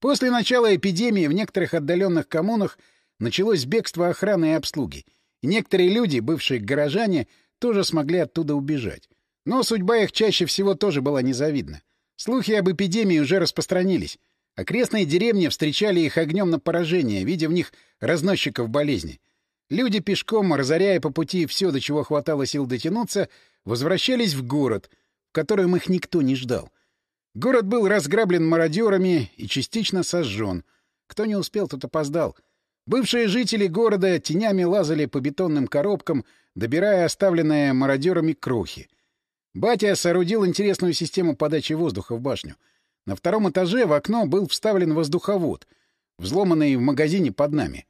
После начала эпидемии в некоторых отдаленных коммунах началось бегство охраны и обслуги. И некоторые люди, бывшие горожане, тоже смогли оттуда убежать. Но судьба их чаще всего тоже была незавидна. Слухи об эпидемии уже распространились. Окрестные деревни встречали их огнем на поражение, видя в них разносчиков болезни. Люди пешком, разоряя по пути все, до чего хватало сил дотянуться, возвращались в город, в котором их никто не ждал. Город был разграблен мародерами и частично сожжен. Кто не успел, тот опоздал. Бывшие жители города тенями лазали по бетонным коробкам, добирая оставленные мародерами крохи. Батя соорудил интересную систему подачи воздуха в башню — на втором этаже в окно был вставлен воздуховод, взломанный в магазине под нами.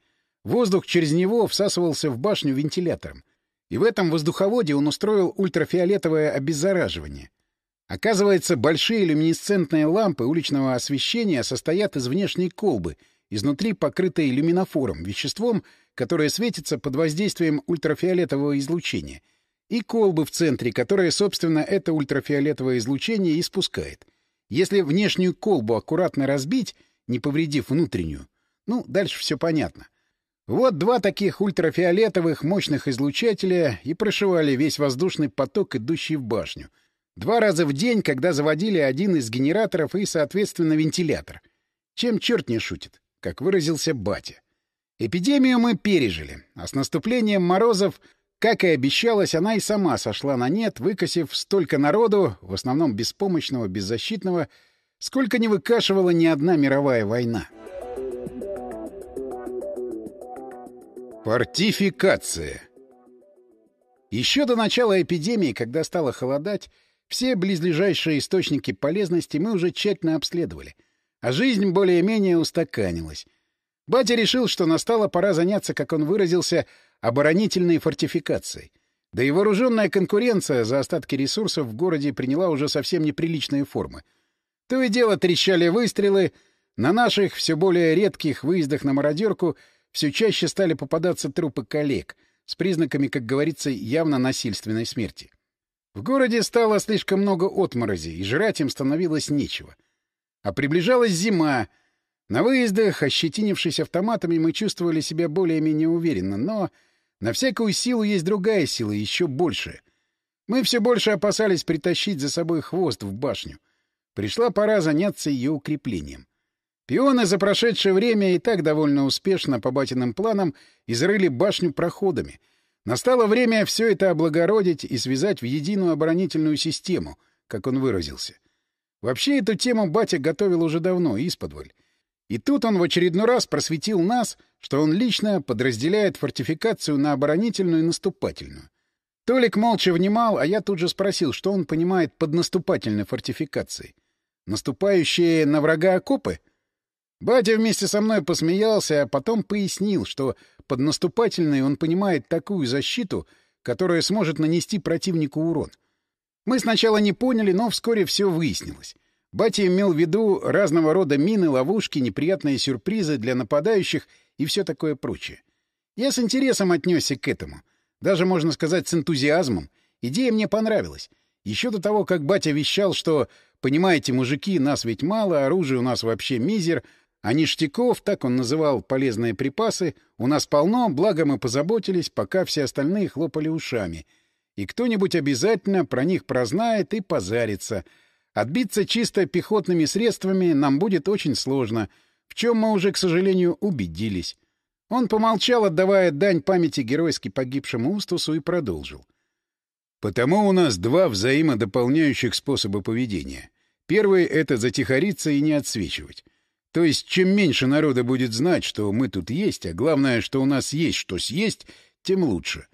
Воздух через него всасывался в башню вентилятором. И в этом воздуховоде он устроил ультрафиолетовое обеззараживание. Оказывается, большие люминесцентные лампы уличного освещения состоят из внешней колбы, изнутри покрытой люминофором, веществом, которое светится под воздействием ультрафиолетового излучения, и колбы в центре, которая, собственно, это ультрафиолетовое излучение испускает. Если внешнюю колбу аккуратно разбить, не повредив внутреннюю, ну, дальше все понятно. Вот два таких ультрафиолетовых мощных излучателя и прошивали весь воздушный поток, идущий в башню. Два раза в день, когда заводили один из генераторов и, соответственно, вентилятор. Чем черт не шутит, как выразился батя. Эпидемию мы пережили, а с наступлением морозов, как и обещалось, она и сама сошла на нет, выкосив столько народу, в основном беспомощного, беззащитного, сколько не выкашивала ни одна мировая война. Фортификация. Еще до начала эпидемии, когда стало холодать, все близлежащие источники полезности мы уже тщательно обследовали, а жизнь более-менее устаканилась. Батя решил, что настала пора заняться, как он выразился, оборонительной фортификацией. Да и вооруженная конкуренция за остатки ресурсов в городе приняла уже совсем неприличные формы. То и дело трещали выстрелы, на наших все более редких выездах на мародерку — все чаще стали попадаться трупы коллег с признаками, как говорится, явно насильственной смерти. В городе стало слишком много отморози, и жрать им становилось нечего. А приближалась зима. На выездах, ощетинившись автоматами, мы чувствовали себя более-менее уверенно, но на всякую силу есть другая сила, еще большая. Мы все больше опасались притащить за собой хвост в башню. Пришла пора заняться ее укреплением. Пионы за прошедшее время и так довольно успешно по батиным планам изрыли башню проходами. Настало время все это облагородить и связать в единую оборонительную систему, как он выразился. Вообще эту тему батя готовил уже давно, исподволь. И тут он в очередной раз просветил нас, что он лично подразделяет фортификацию на оборонительную и наступательную. Толик молча внимал, а я тут же спросил, что он понимает под наступательной фортификацией. Наступающие на врага окопы? Батя вместе со мной посмеялся, а потом пояснил, что под наступательной он понимает такую защиту, которая сможет нанести противнику урон. Мы сначала не поняли, но вскоре все выяснилось. Батя имел в виду разного рода мины, ловушки, неприятные сюрпризы для нападающих и все такое прочее. Я с интересом отнесся к этому. Даже, можно сказать, с энтузиазмом. Идея мне понравилась. Еще до того, как батя вещал, что, понимаете, мужики, нас ведь мало, оружия у нас вообще мизер, а ништяков, так он называл полезные припасы, у нас полно, благо мы позаботились, пока все остальные хлопали ушами. И кто-нибудь обязательно про них прознает и позарится. Отбиться чисто пехотными средствами нам будет очень сложно, в чем мы уже, к сожалению, убедились. Он помолчал, отдавая дань памяти геройски погибшему Устусу, и продолжил. «Потому у нас два взаимодополняющих способа поведения. Первый — это затихариться и не отсвечивать. То есть, чем меньше народа будет знать, что мы тут есть, а главное, что у нас есть что съесть, тем лучше.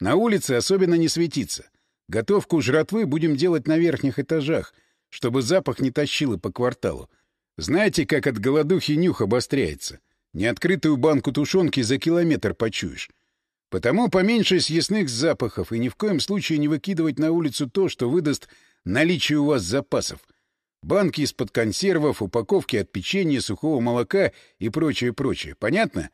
На улице особенно не светиться. Готовку жратвы будем делать на верхних этажах, чтобы запах не тащило по кварталу. Знаете, как от голодухи нюх обостряется? Неоткрытую банку тушенки за километр почуешь. Потому поменьше съестных запахов и ни в коем случае не выкидывать на улицу то, что выдаст наличие у вас запасов — Банки из-под консервов, упаковки от печенья, сухого молока и прочее-прочее. Понятно?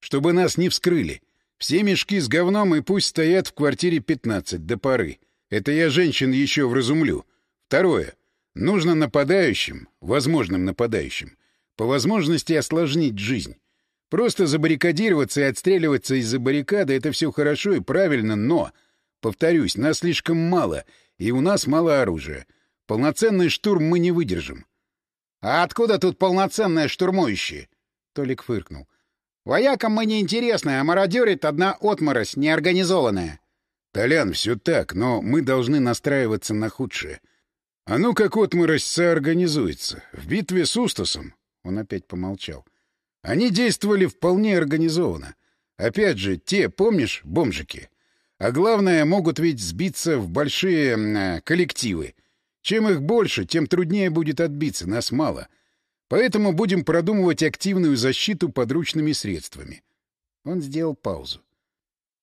Чтобы нас не вскрыли. Все мешки с говном и пусть стоят в квартире 15 до поры. Это я женщин еще вразумлю. Второе. Нужно нападающим, возможным нападающим, по возможности осложнить жизнь. Просто забаррикадироваться и отстреливаться из-за баррикады — это все хорошо и правильно, но, повторюсь, нас слишком мало, и у нас мало оружия. Полноценный штурм мы не выдержим. — А откуда тут полноценные штурмующие? — Толик фыркнул. — Воякам мы не интересны, а мародерит одна отморозь, неорганизованная. — Толян, все так, но мы должны настраиваться на худшее. А ну как отморозь соорганизуется? В битве с Устасом? Он опять помолчал. Они действовали вполне организованно. Опять же, те, помнишь, бомжики? А главное, могут ведь сбиться в большие э, коллективы — чем их больше, тем труднее будет отбиться, нас мало. Поэтому будем продумывать активную защиту подручными средствами. Он сделал паузу.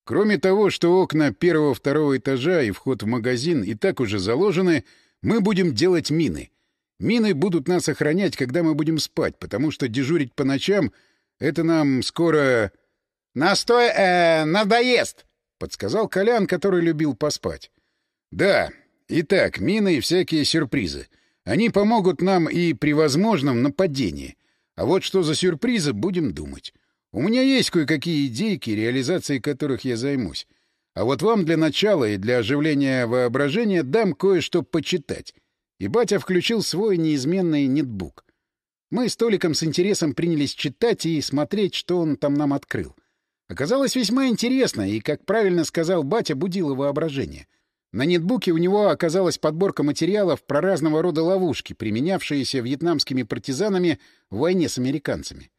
Кроме того, что окна первого-второго этажа и вход в магазин и так уже заложены, Мы будем делать мины. Мины будут нас охранять, когда мы будем спать, потому что дежурить по ночам — это нам скоро... — Настой... э надоест! — подсказал Колян, который любил поспать. — Да. Итак, мины и всякие сюрпризы. Они помогут нам и при возможном нападении. А вот что за сюрпризы, будем думать. У меня есть кое-какие идейки, реализацией которых я займусь. А вот вам для начала и для оживления воображения дам кое-что почитать. И батя включил свой неизменный нетбук. Мы с Толиком с интересом принялись читать и смотреть, что он там нам открыл. Оказалось весьма интересно и, как правильно сказал батя, будило воображение. На нетбуке у него оказалась подборка материалов про разного рода ловушки, применявшиеся вьетнамскими партизанами в войне с американцами.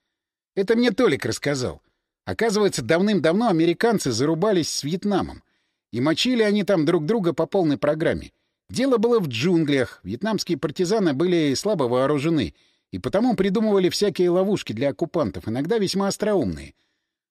Это мне Толик рассказал. Оказывается, давным-давно американцы зарубались с Вьетнамом. И мочили они там друг друга по полной программе. Дело было в джунглях. Вьетнамские партизаны были слабо вооружены, и потому придумывали всякие ловушки для оккупантов, иногда весьма остроумные.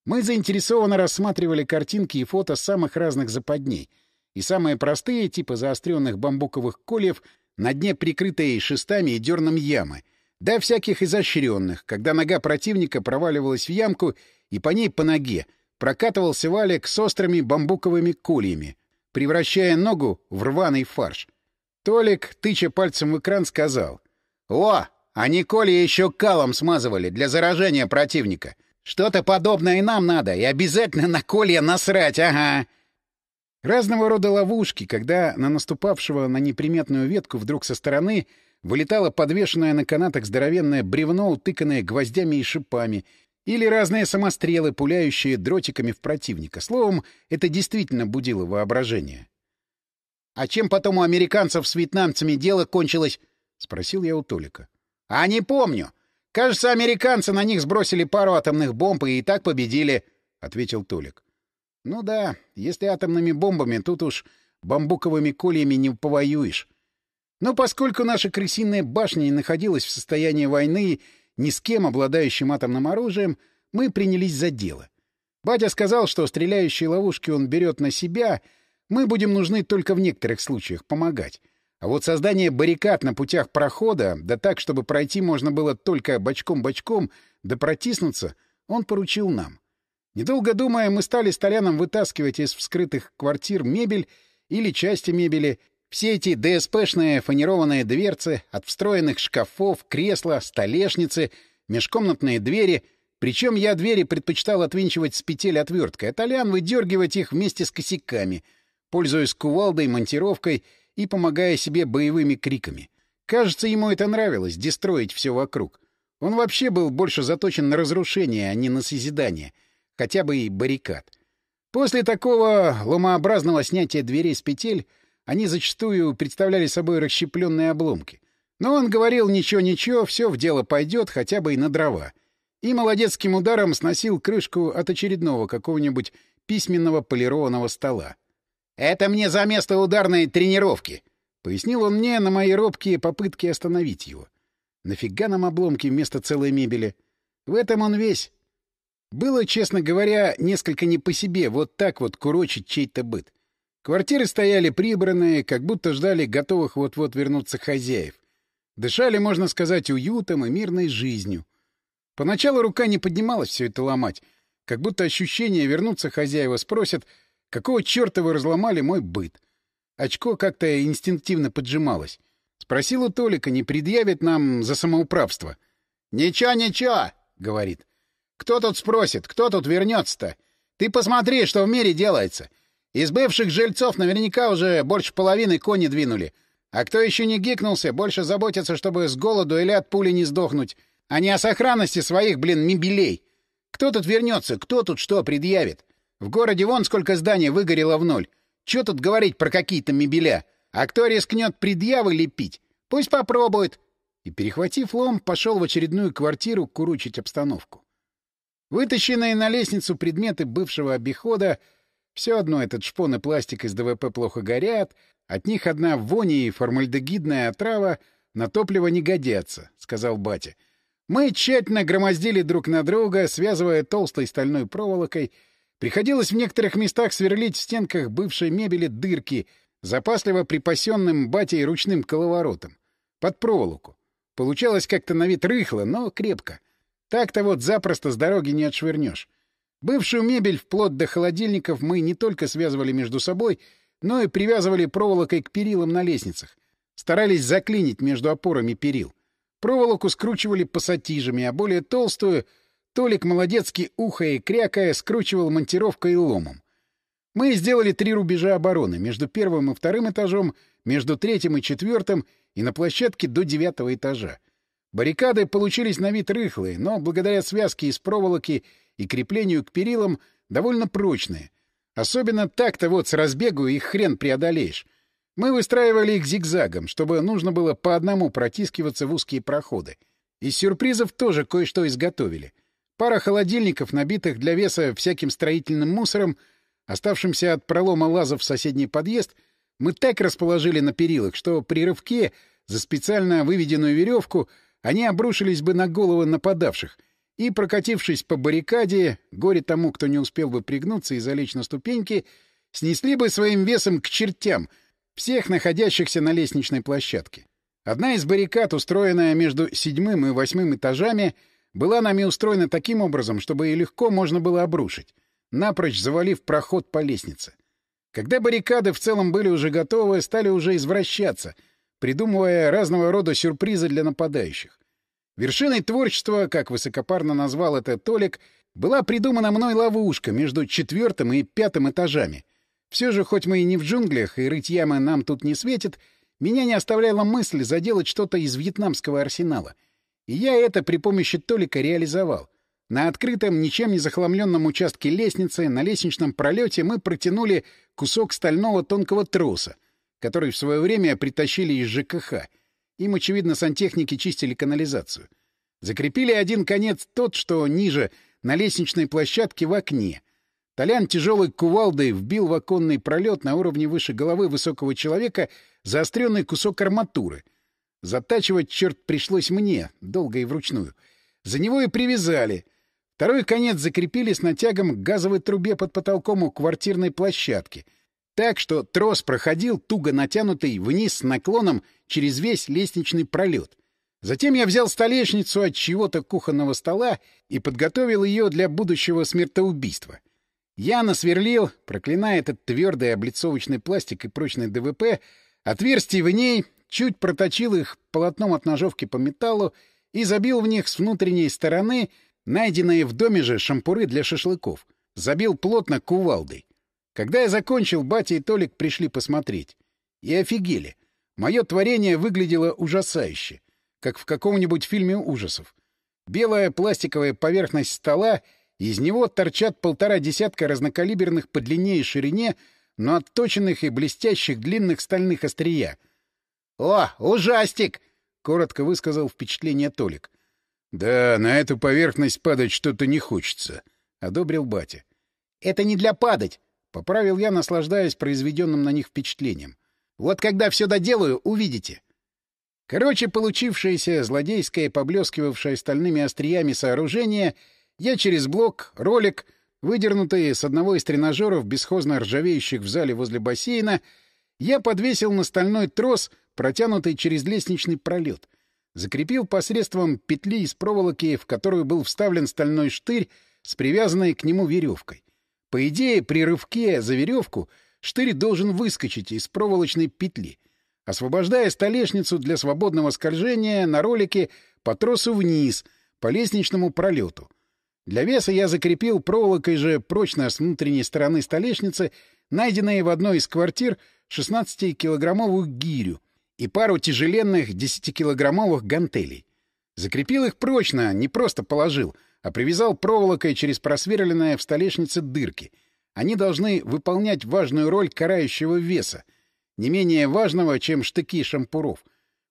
Мы заинтересованно рассматривали картинки и фото самых разных западней — и самые простые, типа заостренных бамбуковых кольев, на дне прикрытые шестами и дерном ямы, да всяких изощренных, когда нога противника проваливалась в ямку, и по ней по ноге прокатывался валик с острыми бамбуковыми кольями, превращая ногу в рваный фарш. Толик, тыча пальцем в экран, сказал. «О, они колья еще калом смазывали для заражения противника. Что-то подобное и нам надо, и обязательно на колья насрать, ага!» Разного рода ловушки, когда на наступавшего на неприметную ветку вдруг со стороны вылетало подвешенное на канатах здоровенное бревно, утыканное гвоздями и шипами, или разные самострелы, пуляющие дротиками в противника. Словом, это действительно будило воображение. — А чем потом у американцев с вьетнамцами дело кончилось? — спросил я у Толика. — А не помню. Кажется, американцы на них сбросили пару атомных бомб и и так победили, — ответил Толик. Ну да, если атомными бомбами, тут уж бамбуковыми кольями не повоюешь. Но поскольку наша крысиная башня не находилась в состоянии войны ни с кем, обладающим атомным оружием, мы принялись за дело. Батя сказал, что стреляющие ловушки он берет на себя, мы будем нужны только в некоторых случаях помогать. А вот создание баррикад на путях прохода, да так, чтобы пройти можно было только бочком-бочком, да протиснуться, он поручил нам. Недолго думая, мы стали с вытаскивать из вскрытых квартир мебель или части мебели, все эти ДСПшные фанерованные дверцы, от встроенных шкафов, кресла, столешницы, межкомнатные двери. Причем я двери предпочитал отвинчивать с петель отверткой, а Толян выдергивать их вместе с косяками, пользуясь кувалдой, монтировкой и помогая себе боевыми криками. Кажется, ему это нравилось — дестроить все вокруг. Он вообще был больше заточен на разрушение, а не на созидание — хотя бы и баррикад. После такого ломообразного снятия дверей с петель они зачастую представляли собой расщепленные обломки. Но он говорил «ничего-ничего, все в дело пойдет, хотя бы и на дрова». И молодецким ударом сносил крышку от очередного какого-нибудь письменного полированного стола. «Это мне за место ударной тренировки», — пояснил он мне на мои робкие попытки остановить его. «Нафига нам обломки вместо целой мебели? В этом он весь. Было, честно говоря, несколько не по себе вот так вот курочить чей-то быт. Квартиры стояли прибранные, как будто ждали готовых вот-вот вернуться хозяев. Дышали, можно сказать, уютом и мирной жизнью. Поначалу рука не поднималась все это ломать, как будто ощущение вернуться хозяева спросят, какого черта вы разломали мой быт. Очко как-то инстинктивно поджималось. Спросил у Толика, не предъявит нам за самоуправство. «Ничего, ничего», — говорит. Кто тут спросит, кто тут вернется-то? Ты посмотри, что в мире делается. Из бывших жильцов наверняка уже больше половины кони двинули. А кто еще не гикнулся, больше заботится, чтобы с голоду или от пули не сдохнуть, а не о сохранности своих, блин, мебелей. Кто тут вернется, кто тут что предъявит? В городе вон сколько зданий выгорело в ноль. Че тут говорить про какие-то мебеля? А кто рискнет предъявы лепить? Пусть попробует. И, перехватив лом, пошел в очередную квартиру куручить обстановку. Вытащенные на лестницу предметы бывшего обихода — все одно этот шпон и пластик из ДВП плохо горят, от них одна вони и формальдегидная отрава на топливо не годятся, — сказал батя. Мы тщательно громоздили друг на друга, связывая толстой стальной проволокой. Приходилось в некоторых местах сверлить в стенках бывшей мебели дырки, запасливо припасенным батей ручным коловоротом, под проволоку. Получалось как-то на вид рыхло, но крепко. Так-то вот запросто с дороги не отшвырнешь. Бывшую мебель вплоть до холодильников мы не только связывали между собой, но и привязывали проволокой к перилам на лестницах. Старались заклинить между опорами перил. Проволоку скручивали пассатижами, а более толстую Толик молодецкий ухая и крякая скручивал монтировкой и ломом. Мы сделали три рубежа обороны между первым и вторым этажом, между третьим и четвертым и на площадке до девятого этажа. Баррикады получились на вид рыхлые, но благодаря связке из проволоки и креплению к перилам довольно прочные. Особенно так-то вот с разбегу их хрен преодолеешь. Мы выстраивали их зигзагом, чтобы нужно было по одному протискиваться в узкие проходы. Из сюрпризов тоже кое-что изготовили. Пара холодильников, набитых для веса всяким строительным мусором, оставшимся от пролома лазов в соседний подъезд, мы так расположили на перилах, что при рывке за специально выведенную веревку они обрушились бы на головы нападавших, и, прокатившись по баррикаде, горе тому, кто не успел бы пригнуться и залечь на ступеньки, снесли бы своим весом к чертям всех находящихся на лестничной площадке. Одна из баррикад, устроенная между седьмым и восьмым этажами, была нами устроена таким образом, чтобы ее легко можно было обрушить, напрочь завалив проход по лестнице. Когда баррикады в целом были уже готовы, стали уже извращаться, придумывая разного рода сюрпризы для нападающих. Вершиной творчества, как высокопарно назвал это Толик, была придумана мной ловушка между четвертым и пятым этажами. Все же, хоть мы и не в джунглях, и рыть ямы нам тут не светит, меня не оставляла мысль заделать что-то из вьетнамского арсенала — и я это при помощи Толика реализовал. На открытом, ничем не захламленном участке лестницы на лестничном пролете мы протянули кусок стального тонкого троса, который в свое время притащили из ЖКХ. Им, очевидно, сантехники чистили канализацию. Закрепили один конец тот, что ниже, на лестничной площадке в окне. Толян тяжелой кувалдой вбил в оконный пролет на уровне выше головы высокого человека заостренный кусок арматуры — Затачивать, черт, пришлось мне, долго и вручную. За него и привязали. Второй конец закрепили с натягом к газовой трубе под потолком у квартирной площадки. Так что трос проходил, туго натянутый, вниз с наклоном через весь лестничный пролет. Затем я взял столешницу от чего-то кухонного стола и подготовил ее для будущего смертоубийства. Я насверлил, проклиная этот твердый облицовочный пластик и прочный ДВП, отверстий в ней чуть проточил их полотном от ножовки по металлу и забил в них с внутренней стороны найденные в доме же шампуры для шашлыков. Забил плотно кувалдой. Когда я закончил, батя и Толик пришли посмотреть. И офигели. Мое творение выглядело ужасающе, как в каком-нибудь фильме ужасов. Белая пластиковая поверхность стола, из него торчат полтора десятка разнокалиберных по длине и ширине, но отточенных и блестящих длинных стальных острия — «О, ужастик!» — коротко высказал впечатление Толик. «Да, на эту поверхность падать что-то не хочется», — одобрил батя. «Это не для падать», — поправил я, наслаждаясь произведенным на них впечатлением. «Вот когда все доделаю, увидите». Короче, получившееся злодейское, поблескивавшее стальными остриями сооружение, я через блок, ролик, выдернутый с одного из тренажеров, бесхозно ржавеющих в зале возле бассейна, я подвесил на стальной трос — протянутый через лестничный пролет. Закрепил посредством петли из проволоки, в которую был вставлен стальной штырь с привязанной к нему веревкой. По идее, при рывке за веревку штырь должен выскочить из проволочной петли, освобождая столешницу для свободного скольжения на ролике по тросу вниз, по лестничному пролету. Для веса я закрепил проволокой же прочно с внутренней стороны столешницы, найденные в одной из квартир 16-килограммовую гирю, и пару тяжеленных десятикилограммовых гантелей. Закрепил их прочно, не просто положил, а привязал проволокой через просверленные в столешнице дырки. Они должны выполнять важную роль карающего веса, не менее важного, чем штыки шампуров,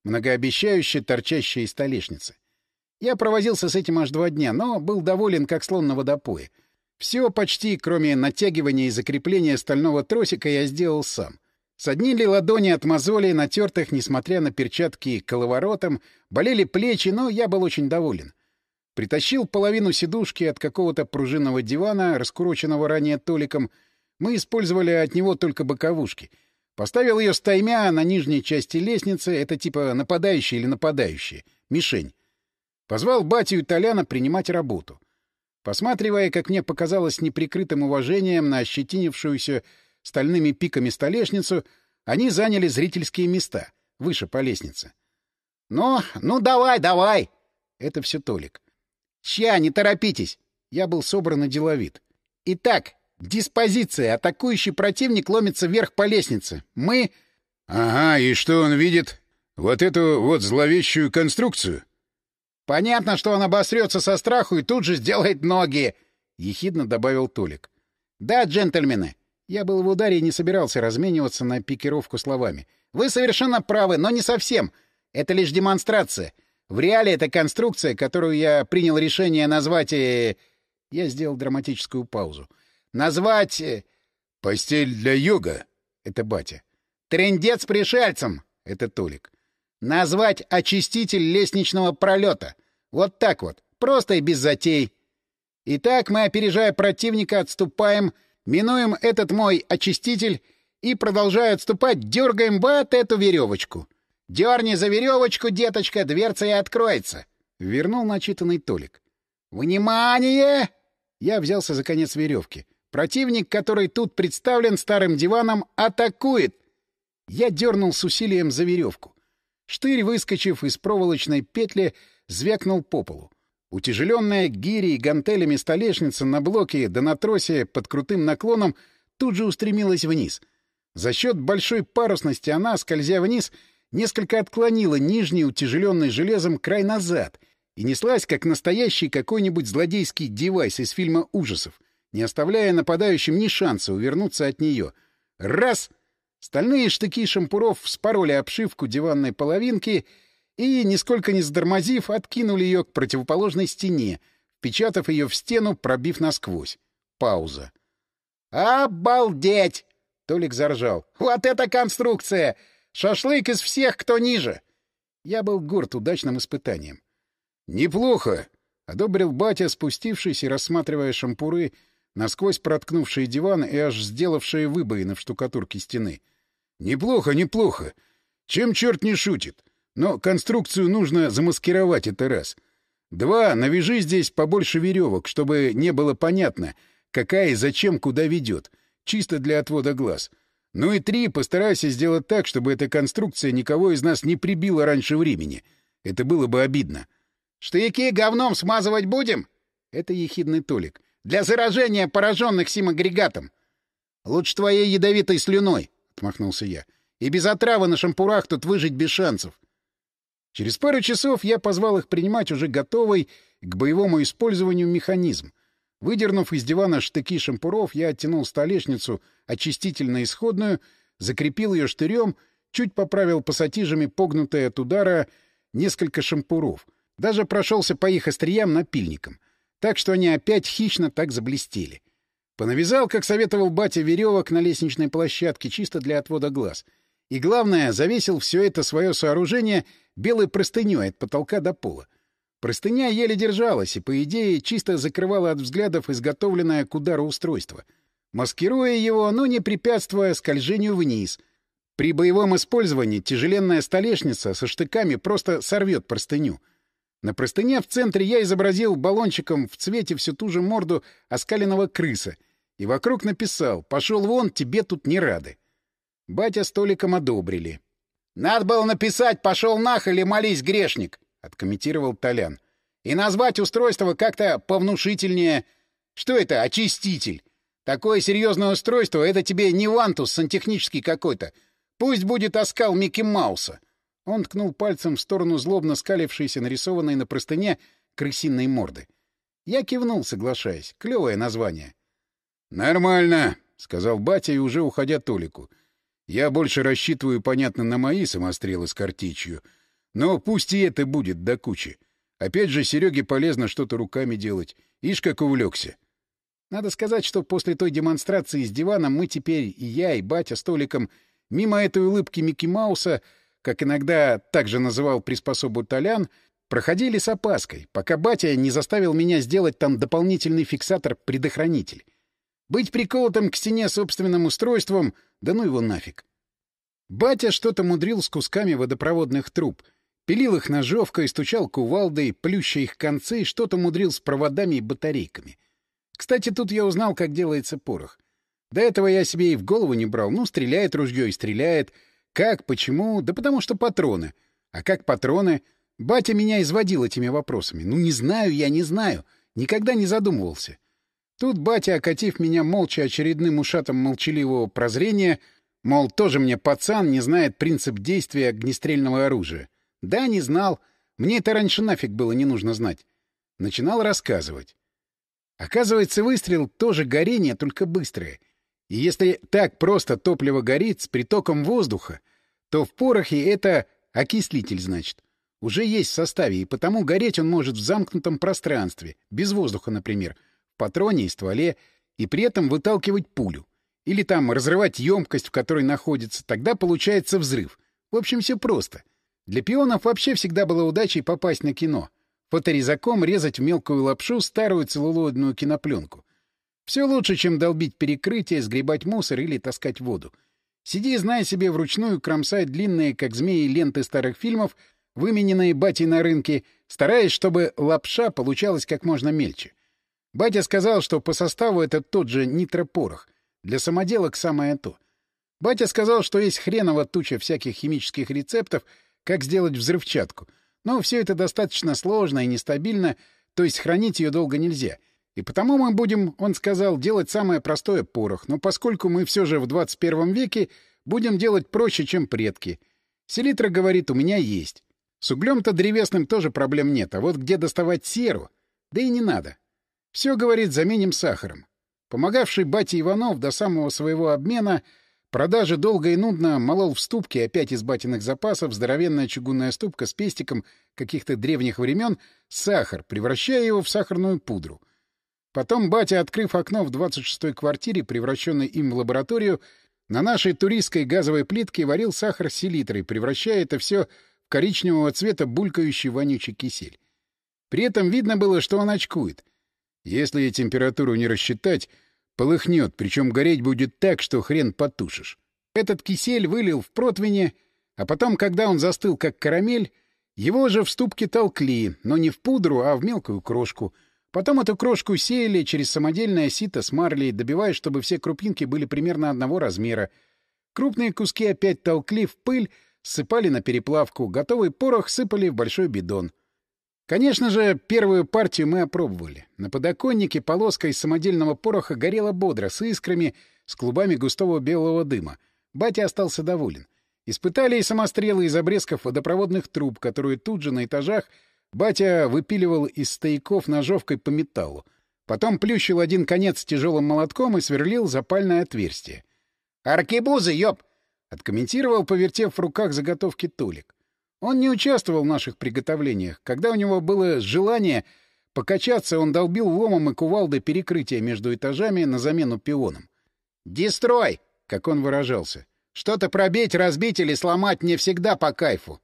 многообещающе торчащие из столешницы. Я провозился с этим аж два дня, но был доволен, как слон на водопое. Все почти, кроме натягивания и закрепления стального тросика, я сделал сам. Соднили ладони от мозолей, натертых, несмотря на перчатки, коловоротом, болели плечи, но я был очень доволен. Притащил половину сидушки от какого-то пружинного дивана, раскуроченного ранее Толиком. Мы использовали от него только боковушки. Поставил ее стаймя на нижней части лестницы, это типа нападающий или нападающий, мишень. Позвал батю и Толяна принимать работу. Посматривая, как мне показалось, неприкрытым уважением на ощетинившуюся стальными пиками столешницу, они заняли зрительские места, выше по лестнице. — Ну, ну давай, давай! Это все Толик. — Чья, не торопитесь! Я был собран и деловит. — Итак, диспозиция. Атакующий противник ломится вверх по лестнице. Мы... — Ага, и что он видит? Вот эту вот зловещую конструкцию? — Понятно, что он обосрется со страху и тут же сделает ноги! — ехидно добавил Толик. — Да, джентльмены, я был в ударе и не собирался размениваться на пикировку словами. Вы совершенно правы, но не совсем. Это лишь демонстрация. В реале это конструкция, которую я принял решение назвать... Э... Я сделал драматическую паузу. Назвать... Э... «Постель для йога» — это батя. «Трендец пришельцам» — это Толик. Назвать очиститель лестничного пролета. Вот так вот. Просто и без затей. Итак, мы, опережая противника, отступаем Минуем этот мой очиститель и, продолжая отступать, дергаем бат эту веревочку. «Дерни за веревочку, деточка, дверца и откроется!» — вернул начитанный Толик. «Внимание!» Я взялся за конец веревки. Противник, который тут представлен старым диваном, атакует. Я дернул с усилием за веревку. Штырь, выскочив из проволочной петли, звякнул по полу. Утяжеленная гири и гантелями столешница на блоке да на тросе под крутым наклоном тут же устремилась вниз. За счет большой парусности она, скользя вниз, несколько отклонила нижний, утяжеленный железом, край назад и неслась, как настоящий какой-нибудь злодейский девайс из фильма ужасов, не оставляя нападающим ни шанса увернуться от нее. Раз! Стальные штыки шампуров вспороли обшивку диванной половинки — и, нисколько не сдормозив, откинули ее к противоположной стене, впечатав ее в стену, пробив насквозь. Пауза. «Обалдеть!» — Толик заржал. «Вот это конструкция! Шашлык из всех, кто ниже!» Я был горд удачным испытанием. «Неплохо!» — одобрил батя, спустившись и рассматривая шампуры, насквозь проткнувшие диван и аж сделавшие выбоины в штукатурке стены. «Неплохо, неплохо! Чем черт не шутит? Но конструкцию нужно замаскировать, это раз. Два, навяжи здесь побольше веревок, чтобы не было понятно, какая и зачем куда ведет. Чисто для отвода глаз. Ну и три, постарайся сделать так, чтобы эта конструкция никого из нас не прибила раньше времени. Это было бы обидно. — Штыки говном смазывать будем? — это ехидный Толик. — Для заражения пораженных сим агрегатом. — Лучше твоей ядовитой слюной, — отмахнулся я. — И без отравы на шампурах тут выжить без шансов. Через пару часов я позвал их принимать уже готовый к боевому использованию механизм. Выдернув из дивана штыки шампуров, я оттянул столешницу очистительно исходную, закрепил ее штырем, чуть поправил пассатижами погнутые от удара несколько шампуров. Даже прошелся по их остриям напильником. Так что они опять хищно так заблестели. Понавязал, как советовал батя, веревок на лестничной площадке, чисто для отвода глаз. И главное, завесил все это свое сооружение — белой простыней от потолка до пола. Простыня еле держалась и, по идее, чисто закрывала от взглядов изготовленное к удару устройство, маскируя его, но не препятствуя скольжению вниз. При боевом использовании тяжеленная столешница со штыками просто сорвет простыню. На простыне в центре я изобразил баллончиком в цвете всю ту же морду оскаленного крыса и вокруг написал «Пошел вон, тебе тут не рады». Батя столиком одобрили. «Надо было написать «пошел нах» или «молись, грешник», — откомментировал Толян. «И назвать устройство как-то повнушительнее. Что это, очиститель? Такое серьезное устройство — это тебе не вантус сантехнический какой-то. Пусть будет оскал Микки Мауса». Он ткнул пальцем в сторону злобно скалившейся, нарисованной на простыне, крысиной морды. Я кивнул, соглашаясь. Клевое название. «Нормально», — сказал батя и уже уходя Толику. Я больше рассчитываю, понятно, на мои самострелы с картечью. Но пусть и это будет до кучи. Опять же, Сереге полезно что-то руками делать. Ишь, как увлекся. Надо сказать, что после той демонстрации с диваном мы теперь, и я, и батя столиком, мимо этой улыбки Микки Мауса, как иногда также называл приспособу Толян, проходили с опаской, пока батя не заставил меня сделать там дополнительный фиксатор-предохранитель. Быть приколотым к стене собственным устройством, да ну его нафиг. Батя что-то мудрил с кусками водопроводных труб. Пилил их ножовкой, стучал кувалдой, плюща их концы, что-то мудрил с проводами и батарейками. Кстати, тут я узнал, как делается порох. До этого я себе и в голову не брал. Ну, стреляет ружье и стреляет. Как, почему? Да потому что патроны. А как патроны? Батя меня изводил этими вопросами. Ну, не знаю я, не знаю. Никогда не задумывался. Тут батя, окатив меня молча очередным ушатом молчаливого прозрения, мол, тоже мне пацан, не знает принцип действия огнестрельного оружия. Да, не знал. Мне это раньше нафиг было не нужно знать. Начинал рассказывать. Оказывается, выстрел тоже горение, только быстрое. И если так просто топливо горит с притоком воздуха, то в порохе это окислитель, значит. Уже есть в составе, и потому гореть он может в замкнутом пространстве, без воздуха, например, в патроне и стволе, и при этом выталкивать пулю. Или там разрывать емкость, в которой находится, тогда получается взрыв. В общем, все просто. Для пионов вообще всегда было удачей попасть на кино. Фоторезаком резать в мелкую лапшу старую целлулоидную кинопленку. Все лучше, чем долбить перекрытие, сгребать мусор или таскать воду. Сиди, зная себе, вручную кромсай длинные, как змеи, ленты старых фильмов, вымененные батей на рынке, стараясь, чтобы лапша получалась как можно мельче. Батя сказал, что по составу это тот же нитропорох. Для самоделок самое то. Батя сказал, что есть хреново туча всяких химических рецептов, как сделать взрывчатку. Но все это достаточно сложно и нестабильно, то есть хранить ее долго нельзя — и потому мы будем, он сказал, делать самое простое порох, но поскольку мы все же в 21 веке, будем делать проще, чем предки. Селитра говорит, у меня есть. С углем-то древесным тоже проблем нет, а вот где доставать серу? Да и не надо. Все, говорит, заменим сахаром. Помогавший бате Иванов до самого своего обмена продажи долго и нудно молол в ступке опять из батиных запасов здоровенная чугунная ступка с пестиком каких-то древних времен сахар, превращая его в сахарную пудру. Потом батя, открыв окно в 26-й квартире, превращенной им в лабораторию, на нашей туристской газовой плитке варил сахар селитрой, превращая это все в коричневого цвета булькающий вонючий кисель. При этом видно было, что он очкует. Если температуру не рассчитать, полыхнет, причем гореть будет так, что хрен потушишь. Этот кисель вылил в противне, а потом, когда он застыл как карамель, его же в ступке толкли, но не в пудру, а в мелкую крошку — Потом эту крошку сеяли через самодельное сито с марлей, добиваясь, чтобы все крупинки были примерно одного размера. Крупные куски опять толкли в пыль, сыпали на переплавку, готовый порох сыпали в большой бидон. Конечно же, первую партию мы опробовали. На подоконнике полоска из самодельного пороха горела бодро, с искрами, с клубами густого белого дыма. Батя остался доволен. Испытали и самострелы из обрезков водопроводных труб, которые тут же на этажах Батя выпиливал из стояков ножовкой по металлу. Потом плющил один конец тяжелым молотком и сверлил запальное отверстие. «Аркебузы, ёб!» — откомментировал, повертев в руках заготовки Толик. Он не участвовал в наших приготовлениях. Когда у него было желание покачаться, он долбил ломом и кувалдой перекрытия между этажами на замену пионам. «Дестрой!» — как он выражался. «Что-то пробить, разбить или сломать мне всегда по кайфу».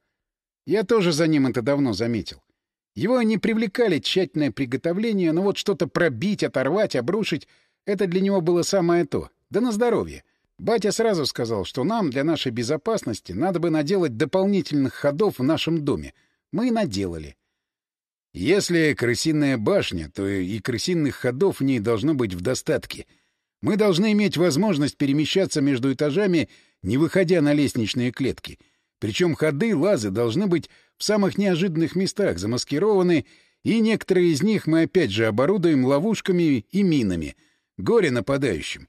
Я тоже за ним это давно заметил. Его не привлекали тщательное приготовление, но вот что-то пробить, оторвать, обрушить — это для него было самое то. Да на здоровье. Батя сразу сказал, что нам для нашей безопасности надо бы наделать дополнительных ходов в нашем доме. Мы и наделали. Если крысиная башня, то и крысиных ходов в ней должно быть в достатке. Мы должны иметь возможность перемещаться между этажами, не выходя на лестничные клетки — причем ходы, лазы должны быть в самых неожиданных местах замаскированы, и некоторые из них мы опять же оборудуем ловушками и минами. Горе нападающим.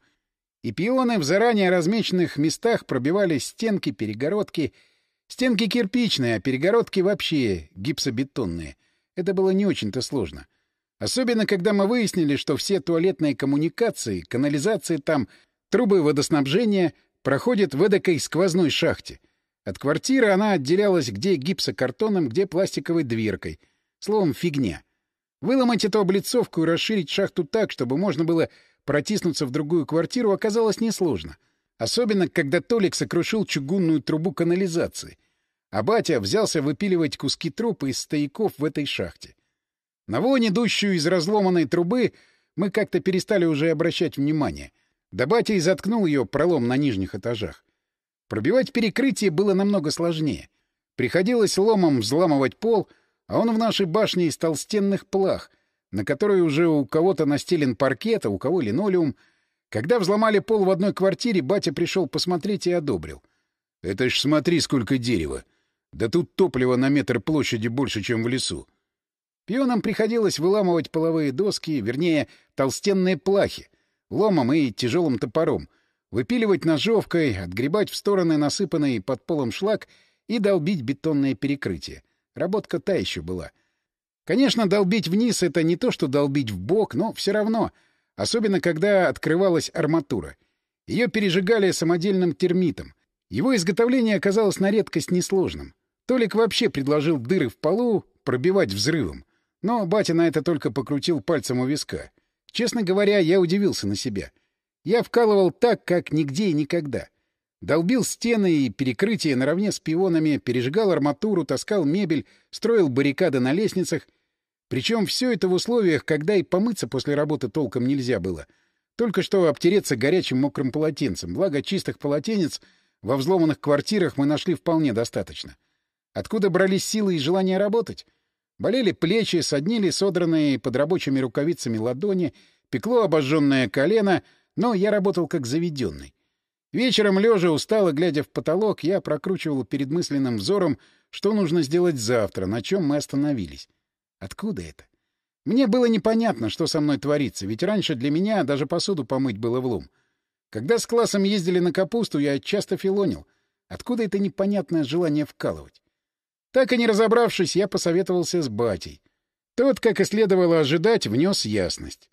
И пионы в заранее размеченных местах пробивали стенки, перегородки. Стенки кирпичные, а перегородки вообще гипсобетонные. Это было не очень-то сложно. Особенно, когда мы выяснили, что все туалетные коммуникации, канализации там, трубы водоснабжения проходят в эдакой сквозной шахте — от квартиры она отделялась где гипсокартоном, где пластиковой дверкой. Словом, фигня. Выломать эту облицовку и расширить шахту так, чтобы можно было протиснуться в другую квартиру, оказалось несложно. Особенно, когда Толик сокрушил чугунную трубу канализации. А батя взялся выпиливать куски трупа из стояков в этой шахте. На вонь, идущую из разломанной трубы, мы как-то перестали уже обращать внимание. Да батя и заткнул ее пролом на нижних этажах. Пробивать перекрытие было намного сложнее. Приходилось ломом взламывать пол, а он в нашей башне из толстенных плах, на которой уже у кого-то настелен паркет, а у кого линолеум. Когда взломали пол в одной квартире, батя пришел посмотреть и одобрил. — Это ж смотри, сколько дерева! Да тут топлива на метр площади больше, чем в лесу. Пионам приходилось выламывать половые доски, вернее, толстенные плахи, ломом и тяжелым топором, выпиливать ножовкой, отгребать в стороны насыпанный под полом шлак и долбить бетонное перекрытие. Работка та еще была. Конечно, долбить вниз — это не то, что долбить в бок, но все равно, особенно когда открывалась арматура. Ее пережигали самодельным термитом. Его изготовление оказалось на редкость несложным. Толик вообще предложил дыры в полу пробивать взрывом. Но батя на это только покрутил пальцем у виска. Честно говоря, я удивился на себя. Я вкалывал так, как нигде и никогда. Долбил стены и перекрытия наравне с пионами, пережигал арматуру, таскал мебель, строил баррикады на лестницах. Причем все это в условиях, когда и помыться после работы толком нельзя было. Только что обтереться горячим мокрым полотенцем. Благо чистых полотенец во взломанных квартирах мы нашли вполне достаточно. Откуда брались силы и желание работать? Болели плечи, соднили содранные под рабочими рукавицами ладони, пекло обожженное колено, но я работал как заведенный. Вечером, лежа устало, глядя в потолок, я прокручивал перед мысленным взором, что нужно сделать завтра, на чем мы остановились. Откуда это? Мне было непонятно, что со мной творится, ведь раньше для меня даже посуду помыть было влом. Когда с классом ездили на капусту, я часто филонил. Откуда это непонятное желание вкалывать? Так и не разобравшись, я посоветовался с батей. Тот, как и следовало ожидать, внес ясность.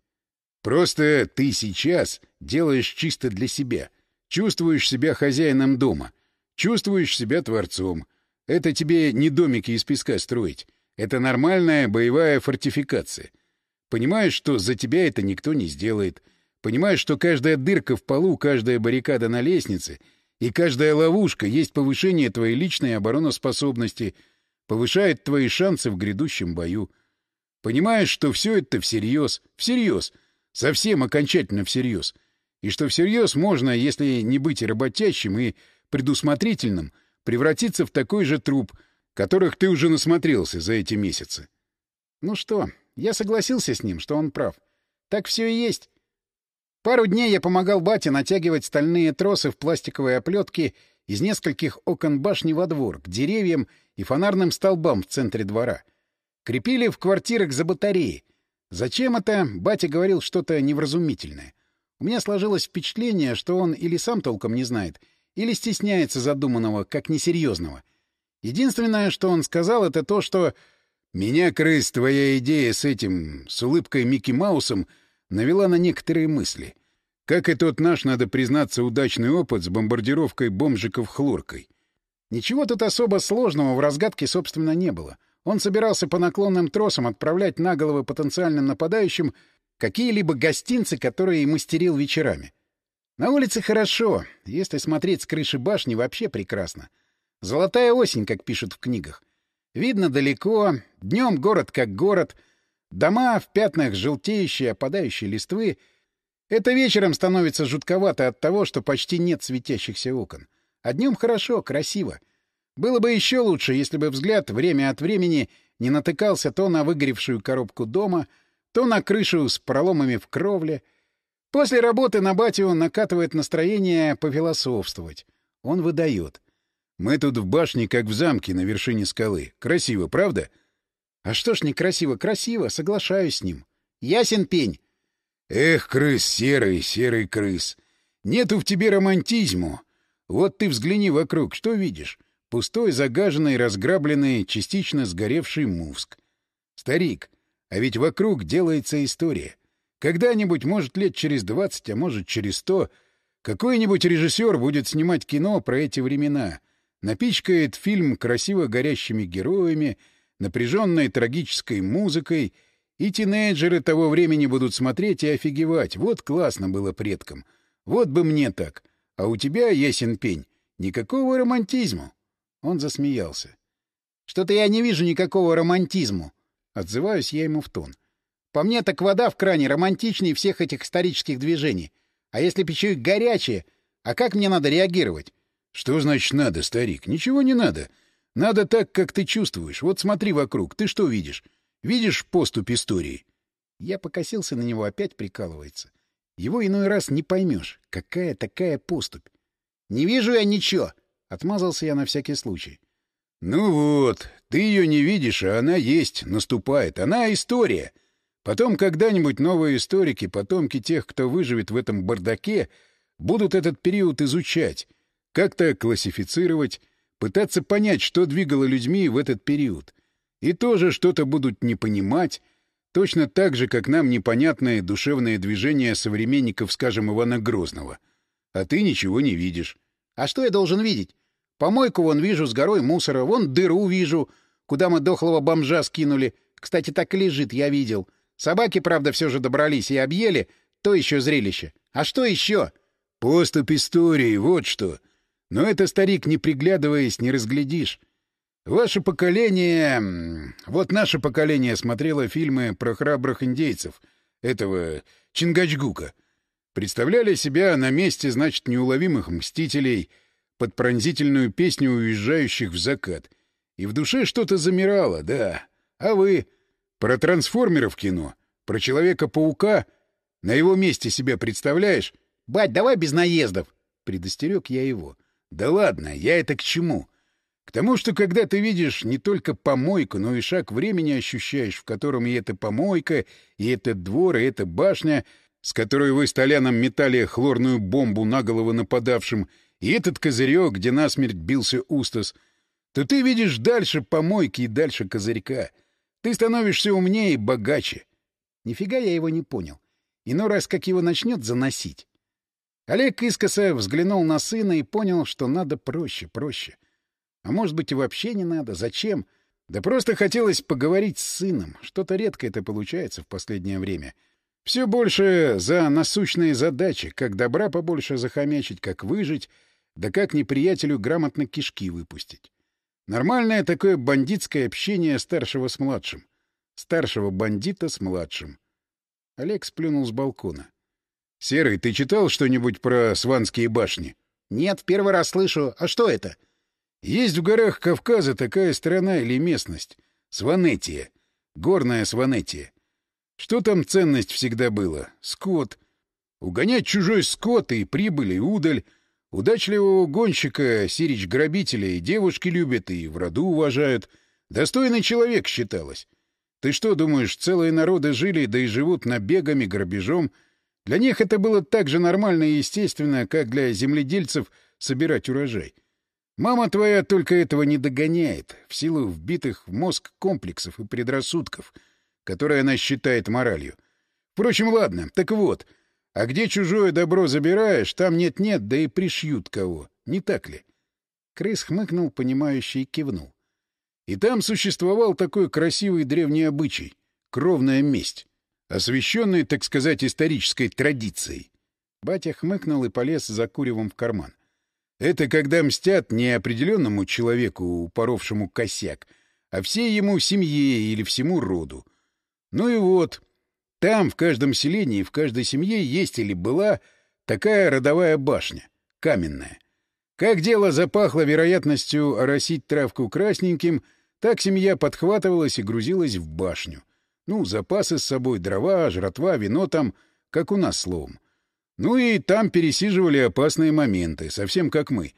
«Просто ты сейчас делаешь чисто для себя». Чувствуешь себя хозяином дома. Чувствуешь себя творцом. Это тебе не домики из песка строить. Это нормальная боевая фортификация. Понимаешь, что за тебя это никто не сделает. Понимаешь, что каждая дырка в полу, каждая баррикада на лестнице и каждая ловушка есть повышение твоей личной обороноспособности, повышает твои шансы в грядущем бою. Понимаешь, что все это всерьез, всерьез, совсем окончательно всерьез — и что всерьез можно, если не быть работящим и предусмотрительным, превратиться в такой же труп, которых ты уже насмотрелся за эти месяцы. Ну что, я согласился с ним, что он прав. Так все и есть. Пару дней я помогал бате натягивать стальные тросы в пластиковые оплетки из нескольких окон башни во двор, к деревьям и фонарным столбам в центре двора. Крепили в квартирах за батареи. Зачем это, батя говорил что-то невразумительное. У меня сложилось впечатление, что он или сам толком не знает, или стесняется задуманного, как несерьезного. Единственное, что он сказал, это то, что «Меня, крыс, твоя идея с этим, с улыбкой Микки Маусом, навела на некоторые мысли. Как и тот наш, надо признаться, удачный опыт с бомбардировкой бомжиков хлоркой». Ничего тут особо сложного в разгадке, собственно, не было. Он собирался по наклонным тросам отправлять на головы потенциальным нападающим какие-либо гостинцы, которые мастерил вечерами. На улице хорошо, если смотреть с крыши башни, вообще прекрасно. Золотая осень, как пишут в книгах. Видно далеко, днем город как город, дома в пятнах желтеющие, опадающие листвы. Это вечером становится жутковато от того, что почти нет светящихся окон. А днем хорошо, красиво. Было бы еще лучше, если бы взгляд время от времени не натыкался то на выгоревшую коробку дома — то на крышу с проломами в кровле. После работы на батю накатывает настроение пофилософствовать. Он выдает. Мы тут в башне, как в замке на вершине скалы. Красиво, правда? А что ж некрасиво? Красиво, соглашаюсь с ним. Ясен пень. Эх, крыс, серый, серый крыс. Нету в тебе романтизму. Вот ты взгляни вокруг, что видишь? Пустой, загаженный, разграбленный, частично сгоревший Мувск. Старик, а ведь вокруг делается история. Когда-нибудь, может, лет через двадцать, а может, через сто, какой-нибудь режиссер будет снимать кино про эти времена, напичкает фильм красиво горящими героями, напряженной трагической музыкой, и тинейджеры того времени будут смотреть и офигевать. Вот классно было предкам. Вот бы мне так. А у тебя, ясен пень, никакого романтизма. Он засмеялся. — Что-то я не вижу никакого романтизма. Отзываюсь я ему в тон. По мне так вода в кране романтичнее всех этих исторических движений. А если печуй горячее, а как мне надо реагировать? Что значит надо, старик? Ничего не надо. Надо так, как ты чувствуешь. Вот смотри вокруг. Ты что видишь? Видишь поступь истории? Я покосился на него, опять прикалывается. Его иной раз не поймешь. Какая такая поступь? Не вижу я ничего. Отмазался я на всякий случай. Ну вот, ты ее не видишь, а она есть, наступает. Она история. Потом когда-нибудь новые историки, потомки тех, кто выживет в этом бардаке, будут этот период изучать, как-то классифицировать, пытаться понять, что двигало людьми в этот период. И тоже что-то будут не понимать, точно так же, как нам непонятное душевное движение современников, скажем, Ивана Грозного. А ты ничего не видишь. А что я должен видеть? Помойку вон вижу с горой мусора, вон дыру вижу, куда мы дохлого бомжа скинули. Кстати, так и лежит, я видел. Собаки, правда, все же добрались и объели. То еще зрелище. А что еще? Поступ истории, вот что. Но это, старик, не приглядываясь, не разглядишь. Ваше поколение... Вот наше поколение смотрело фильмы про храбрых индейцев. Этого Чингачгука. Представляли себя на месте, значит, неуловимых мстителей — под пронзительную песню уезжающих в закат. И в душе что-то замирало, да. А вы? Про трансформеров кино? Про Человека-паука? На его месте себя представляешь? Бать, давай без наездов! Предостерег я его. Да ладно, я это к чему? К тому, что когда ты видишь не только помойку, но и шаг времени ощущаешь, в котором и эта помойка, и этот двор, и эта башня, с которой вы с Толяном метали хлорную бомбу на голову нападавшим, и этот козырек, где насмерть бился Устас, то ты видишь дальше помойки и дальше козырька. Ты становишься умнее и богаче. Нифига я его не понял. Иной раз как его начнет заносить. Олег искоса взглянул на сына и понял, что надо проще, проще. А может быть и вообще не надо. Зачем? Да просто хотелось поговорить с сыном. Что-то редко это получается в последнее время — все больше за насущные задачи, как добра побольше захомячить, как выжить, да как неприятелю грамотно кишки выпустить. Нормальное такое бандитское общение старшего с младшим. Старшего бандита с младшим. Олег сплюнул с балкона. — Серый, ты читал что-нибудь про Сванские башни? — Нет, первый раз слышу. А что это? — Есть в горах Кавказа такая страна или местность. Сванетия. Горная Сванетия. Что там ценность всегда была? Скот. Угонять чужой скот и прибыль, и удаль. Удачливого гонщика, сирич-грабителя и девушки любят, и в роду уважают. Достойный человек считалось. Ты что, думаешь, целые народы жили, да и живут набегами, грабежом? Для них это было так же нормально и естественно, как для земледельцев собирать урожай. Мама твоя только этого не догоняет, в силу вбитых в мозг комплексов и предрассудков — которое она считает моралью. Впрочем, ладно, так вот. А где чужое добро забираешь, там нет-нет, да и пришьют кого. Не так ли? Крыс хмыкнул, понимающий, кивнул. И там существовал такой красивый древний обычай — кровная месть, освященный, так сказать, исторической традицией. Батя хмыкнул и полез за куревом в карман. Это когда мстят не определенному человеку, упоровшему косяк, а всей ему семье или всему роду. Ну и вот, там в каждом селении, в каждой семье есть или была такая родовая башня, каменная. Как дело запахло вероятностью оросить травку красненьким, так семья подхватывалась и грузилась в башню. Ну, запасы с собой, дрова, жратва, вино там, как у нас словом. Ну и там пересиживали опасные моменты, совсем как мы.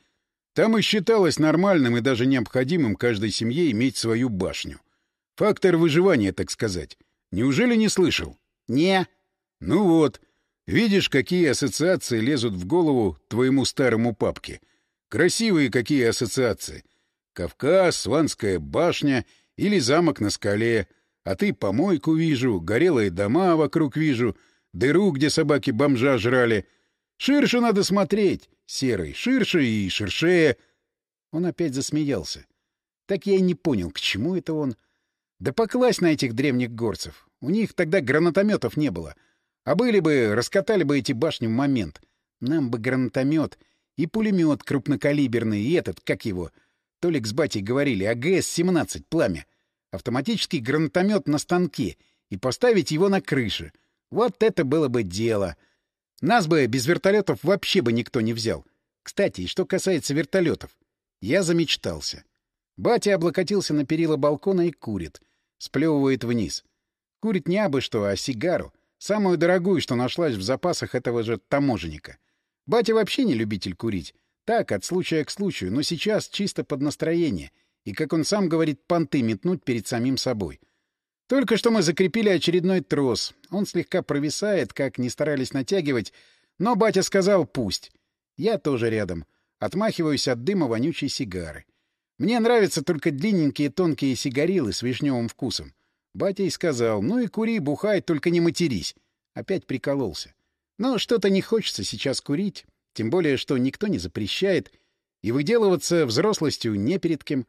Там и считалось нормальным и даже необходимым каждой семье иметь свою башню. Фактор выживания, так сказать. Неужели не слышал? Не. Ну вот. Видишь, какие ассоциации лезут в голову твоему старому папке. Красивые какие ассоциации. Кавказ, Сванская башня или замок на скале. А ты помойку вижу, горелые дома вокруг вижу, дыру, где собаки бомжа жрали. Ширше надо смотреть, серый, ширше и ширшее. Он опять засмеялся. Так я и не понял, к чему это он. Да покласть на этих древних горцев. У них тогда гранатометов не было. А были бы, раскатали бы эти башни в момент. Нам бы гранатомет и пулемет крупнокалиберный, и этот, как его... Толик с батей говорили, АГС-17, пламя. Автоматический гранатомет на станке и поставить его на крыше. Вот это было бы дело. Нас бы без вертолетов вообще бы никто не взял. Кстати, что касается вертолетов. Я замечтался. Батя облокотился на перила балкона и курит. Сплевывает вниз. Курит не абы что, а сигару. Самую дорогую, что нашлась в запасах этого же таможенника. Батя вообще не любитель курить. Так, от случая к случаю, но сейчас чисто под настроение. И, как он сам говорит, понты метнуть перед самим собой. Только что мы закрепили очередной трос. Он слегка провисает, как не старались натягивать, но батя сказал «пусть». Я тоже рядом. Отмахиваюсь от дыма вонючей сигары. Мне нравятся только длинненькие тонкие сигарилы с вишневым вкусом. Батя и сказал, ну и кури, бухай, только не матерись. Опять прикололся. Но что-то не хочется сейчас курить, тем более, что никто не запрещает, и выделываться взрослостью не перед кем.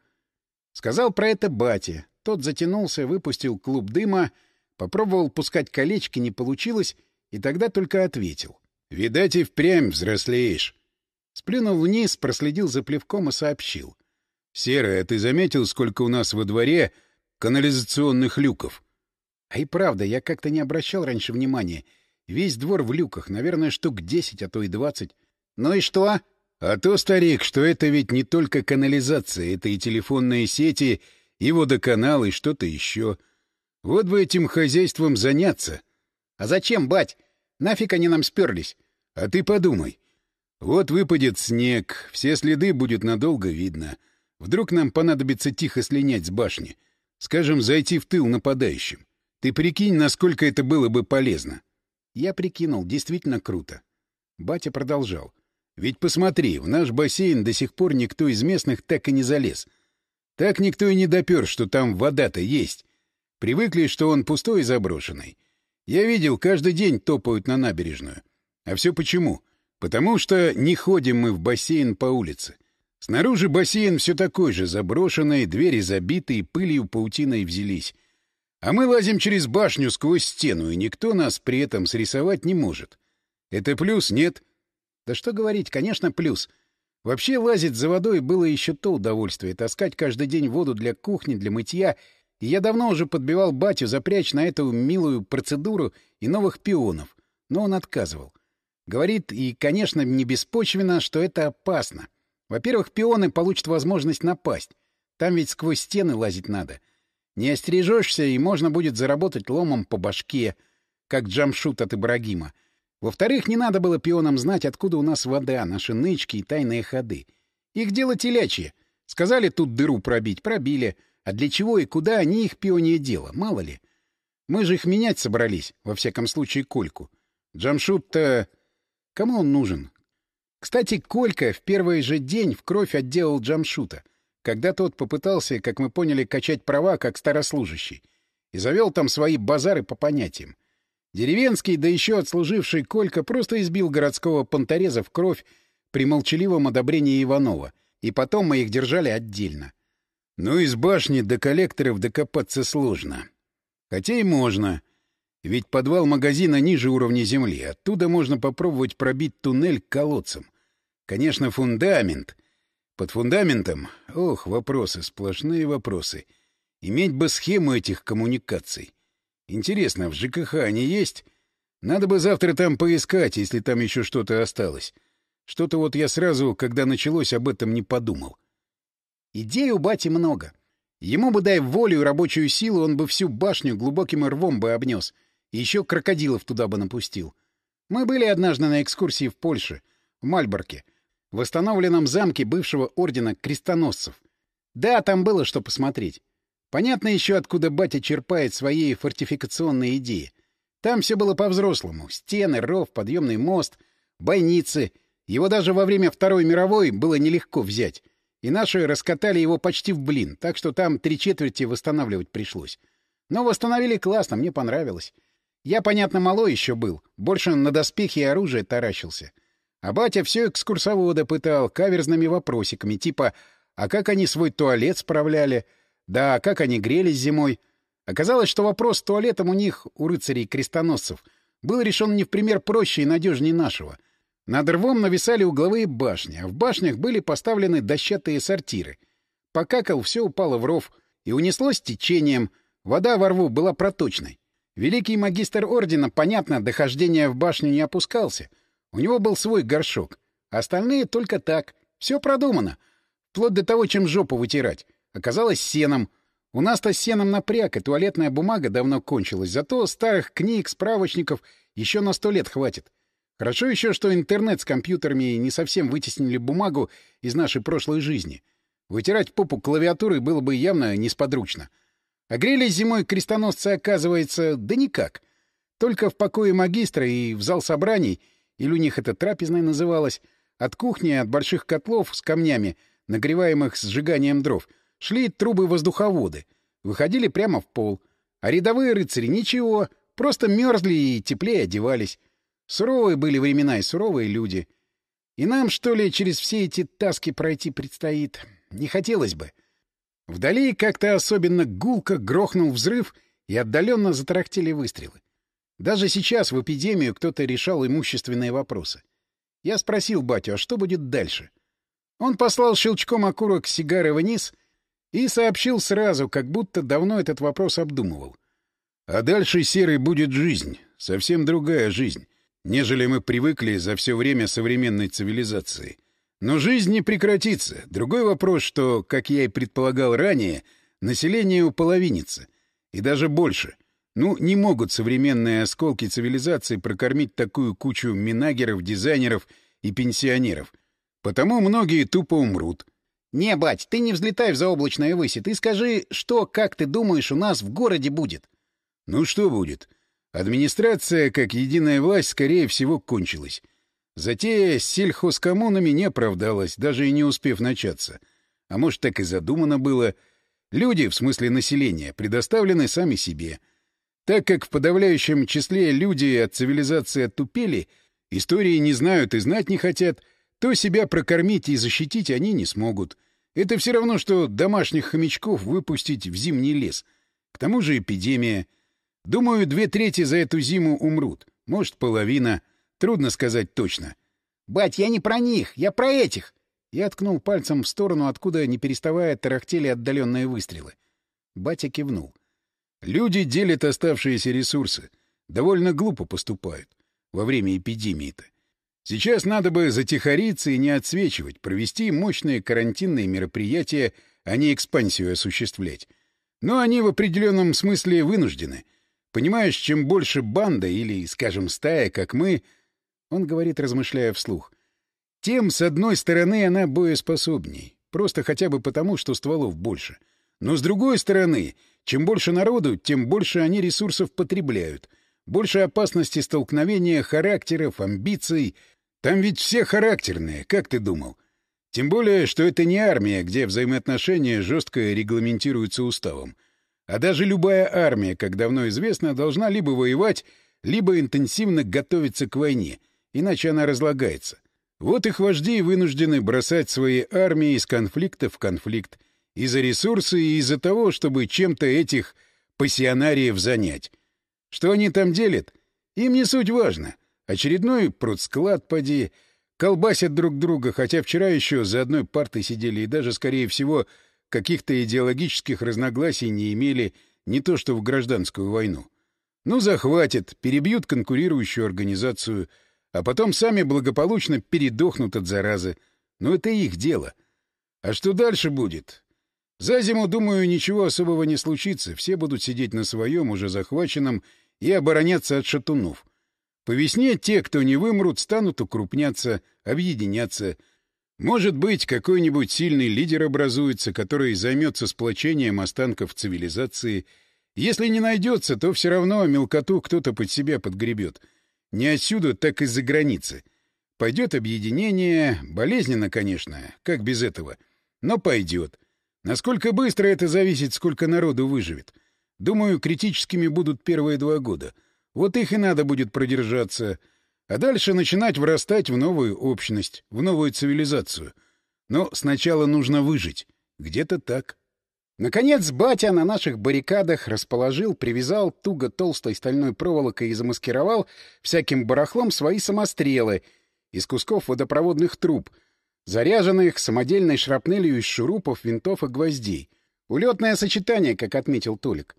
Сказал про это батя. Тот затянулся, выпустил клуб дыма, попробовал пускать колечки, не получилось, и тогда только ответил. — Видать, и впрямь взрослеешь. Сплюнул вниз, проследил за плевком и сообщил. Серый, а ты заметил, сколько у нас во дворе канализационных люков? А и правда, я как-то не обращал раньше внимания. Весь двор в люках, наверное, штук десять, а то и двадцать. Ну и что? А то, старик, что это ведь не только канализация, это и телефонные сети, и водоканал, и что-то еще. Вот бы этим хозяйством заняться. А зачем, бать? Нафиг они нам сперлись? А ты подумай. Вот выпадет снег, все следы будет надолго видно — Вдруг нам понадобится тихо слинять с башни. Скажем, зайти в тыл нападающим. Ты прикинь, насколько это было бы полезно. Я прикинул, действительно круто. Батя продолжал. Ведь посмотри, в наш бассейн до сих пор никто из местных так и не залез. Так никто и не допер, что там вода-то есть. Привыкли, что он пустой и заброшенный. Я видел, каждый день топают на набережную. А все почему? Потому что не ходим мы в бассейн по улице. Снаружи бассейн все такой же, заброшенный, двери забитые, пылью паутиной взялись. А мы лазим через башню сквозь стену, и никто нас при этом срисовать не может. Это плюс, нет? Да что говорить, конечно, плюс. Вообще лазить за водой было еще то удовольствие, таскать каждый день воду для кухни, для мытья, и я давно уже подбивал батю запрячь на эту милую процедуру и новых пионов, но он отказывал. Говорит, и, конечно, не беспочвенно, что это опасно. Во-первых, пионы получат возможность напасть. Там ведь сквозь стены лазить надо. Не остережешься, и можно будет заработать ломом по башке, как джамшут от Ибрагима. Во-вторых, не надо было пионам знать, откуда у нас вода, наши нычки и тайные ходы. Их дело телячье. Сказали тут дыру пробить, пробили. А для чего и куда они их пионие дело, мало ли. Мы же их менять собрались, во всяком случае, Кольку. Джамшут-то... Кому он нужен? Кстати, Колька в первый же день в кровь отделал Джамшута, когда тот попытался, как мы поняли, качать права, как старослужащий, и завел там свои базары по понятиям. Деревенский, да еще отслуживший Колька, просто избил городского понтореза в кровь при молчаливом одобрении Иванова, и потом мы их держали отдельно. Ну, из башни до коллекторов докопаться сложно. Хотя и можно. Ведь подвал магазина ниже уровня земли. Оттуда можно попробовать пробить туннель к колодцам. Конечно, фундамент. Под фундаментом... Ох, вопросы, сплошные вопросы. Иметь бы схему этих коммуникаций. Интересно, в ЖКХ они есть? Надо бы завтра там поискать, если там еще что-то осталось. Что-то вот я сразу, когда началось, об этом не подумал. Идей у бати много. Ему бы дай волю и рабочую силу, он бы всю башню глубоким рвом бы обнес. И еще крокодилов туда бы напустил. Мы были однажды на экскурсии в Польше, в Мальборке восстановленном замке бывшего ордена крестоносцев. Да, там было что посмотреть. Понятно еще, откуда батя черпает свои фортификационные идеи. Там все было по-взрослому. Стены, ров, подъемный мост, бойницы. Его даже во время Второй мировой было нелегко взять. И наши раскатали его почти в блин, так что там три четверти восстанавливать пришлось. Но восстановили классно, мне понравилось. Я, понятно, малой еще был, больше на доспехи и оружие таращился. А батя все экскурсовода пытал каверзными вопросиками, типа «А как они свой туалет справляли?» «Да, как они грелись зимой?» Оказалось, что вопрос с туалетом у них, у рыцарей-крестоносцев, был решен не в пример проще и надежнее нашего. Над рвом нависали угловые башни, а в башнях были поставлены дощатые сортиры. Покакал, все упало в ров и унеслось течением. Вода во рву была проточной. Великий магистр ордена, понятно, дохождения в башню не опускался — у него был свой горшок. Остальные только так. Все продумано. Вплоть до того, чем жопу вытирать. Оказалось сеном. У нас-то с сеном напряг, и туалетная бумага давно кончилась. Зато старых книг, справочников еще на сто лет хватит. Хорошо еще, что интернет с компьютерами не совсем вытеснили бумагу из нашей прошлой жизни. Вытирать попу клавиатурой было бы явно несподручно. А грелись зимой крестоносцы, оказывается, да никак. Только в покое магистра и в зал собраний, или у них это трапезной называлось, от кухни, от больших котлов с камнями, нагреваемых сжиганием дров, шли трубы-воздуховоды, выходили прямо в пол. А рядовые рыцари ничего, просто мерзли и теплее одевались. Суровые были времена и суровые люди. И нам, что ли, через все эти таски пройти предстоит? Не хотелось бы. Вдали как-то особенно гулко грохнул взрыв, и отдаленно затарахтели выстрелы. Даже сейчас в эпидемию кто-то решал имущественные вопросы. Я спросил батю, а что будет дальше? Он послал щелчком окурок сигары вниз и сообщил сразу, как будто давно этот вопрос обдумывал. А дальше, Серый, будет жизнь. Совсем другая жизнь нежели мы привыкли за все время современной цивилизации. Но жизнь не прекратится. Другой вопрос, что, как я и предполагал ранее, население уполовинится. И даже больше. Ну, не могут современные осколки цивилизации прокормить такую кучу минагеров, дизайнеров и пенсионеров. Потому многие тупо умрут. «Не, бать, ты не взлетай в заоблачное выси. Ты скажи, что, как ты думаешь, у нас в городе будет?» «Ну что будет? Администрация, как единая власть, скорее всего, кончилась. Затея с сельхозкоммунами не оправдалась, даже и не успев начаться. А может, так и задумано было. Люди, в смысле населения, предоставлены сами себе. Так как в подавляющем числе люди от цивилизации оттупели, истории не знают и знать не хотят, то себя прокормить и защитить они не смогут. Это все равно, что домашних хомячков выпустить в зимний лес. К тому же эпидемия — Думаю, две трети за эту зиму умрут. Может, половина. Трудно сказать точно. — Бать, я не про них, я про этих! Я ткнул пальцем в сторону, откуда, не переставая, тарахтели отдаленные выстрелы. Батя кивнул. Люди делят оставшиеся ресурсы. Довольно глупо поступают. Во время эпидемии-то. Сейчас надо бы затихариться и не отсвечивать, провести мощные карантинные мероприятия, а не экспансию осуществлять. Но они в определенном смысле вынуждены — Понимаешь, чем больше банда или, скажем, стая, как мы, он говорит, размышляя вслух, тем, с одной стороны, она боеспособней, просто хотя бы потому, что стволов больше. Но с другой стороны, чем больше народу, тем больше они ресурсов потребляют, больше опасности столкновения характеров, амбиций. Там ведь все характерные, как ты думал? Тем более, что это не армия, где взаимоотношения жестко регламентируются уставом. А даже любая армия, как давно известно, должна либо воевать, либо интенсивно готовиться к войне, иначе она разлагается. Вот их вожди вынуждены бросать свои армии из конфликта в конфликт, и за ресурсы, и из-за того, чтобы чем-то этих пассионариев занять. Что они там делят? Им не суть важно. Очередной прудсклад поди, колбасят друг друга, хотя вчера еще за одной партой сидели и даже, скорее всего, каких-то идеологических разногласий не имели не то что в гражданскую войну. Ну, захватят, перебьют конкурирующую организацию, а потом сами благополучно передохнут от заразы. Но это их дело. А что дальше будет? За зиму, думаю, ничего особого не случится. Все будут сидеть на своем, уже захваченном, и обороняться от шатунов. По весне те, кто не вымрут, станут укрупняться, объединяться — может быть, какой-нибудь сильный лидер образуется, который займется сплочением останков цивилизации. Если не найдется, то все равно мелкоту кто-то под себя подгребет. Не отсюда, так из-за границы. Пойдет объединение, болезненно, конечно, как без этого, но пойдет. Насколько быстро это зависит, сколько народу выживет. Думаю, критическими будут первые два года. Вот их и надо будет продержаться — а дальше начинать вырастать в новую общность, в новую цивилизацию. Но сначала нужно выжить. Где-то так. Наконец, батя на наших баррикадах расположил, привязал туго толстой стальной проволокой и замаскировал всяким барахлом свои самострелы из кусков водопроводных труб, заряженных самодельной шрапнелью из шурупов, винтов и гвоздей. Улетное сочетание, как отметил Толик.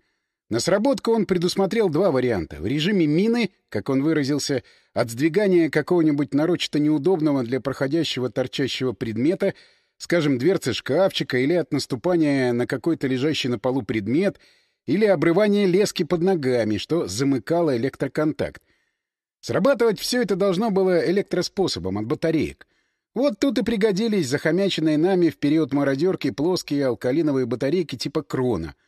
На сработку он предусмотрел два варианта. В режиме мины, как он выразился, от сдвигания какого-нибудь нарочито неудобного для проходящего торчащего предмета, скажем, дверцы шкафчика, или от наступания на какой-то лежащий на полу предмет, или обрывания лески под ногами, что замыкало электроконтакт. Срабатывать все это должно было электроспособом от батареек. Вот тут и пригодились захомяченные нами в период мародерки плоские алкалиновые батарейки типа крона —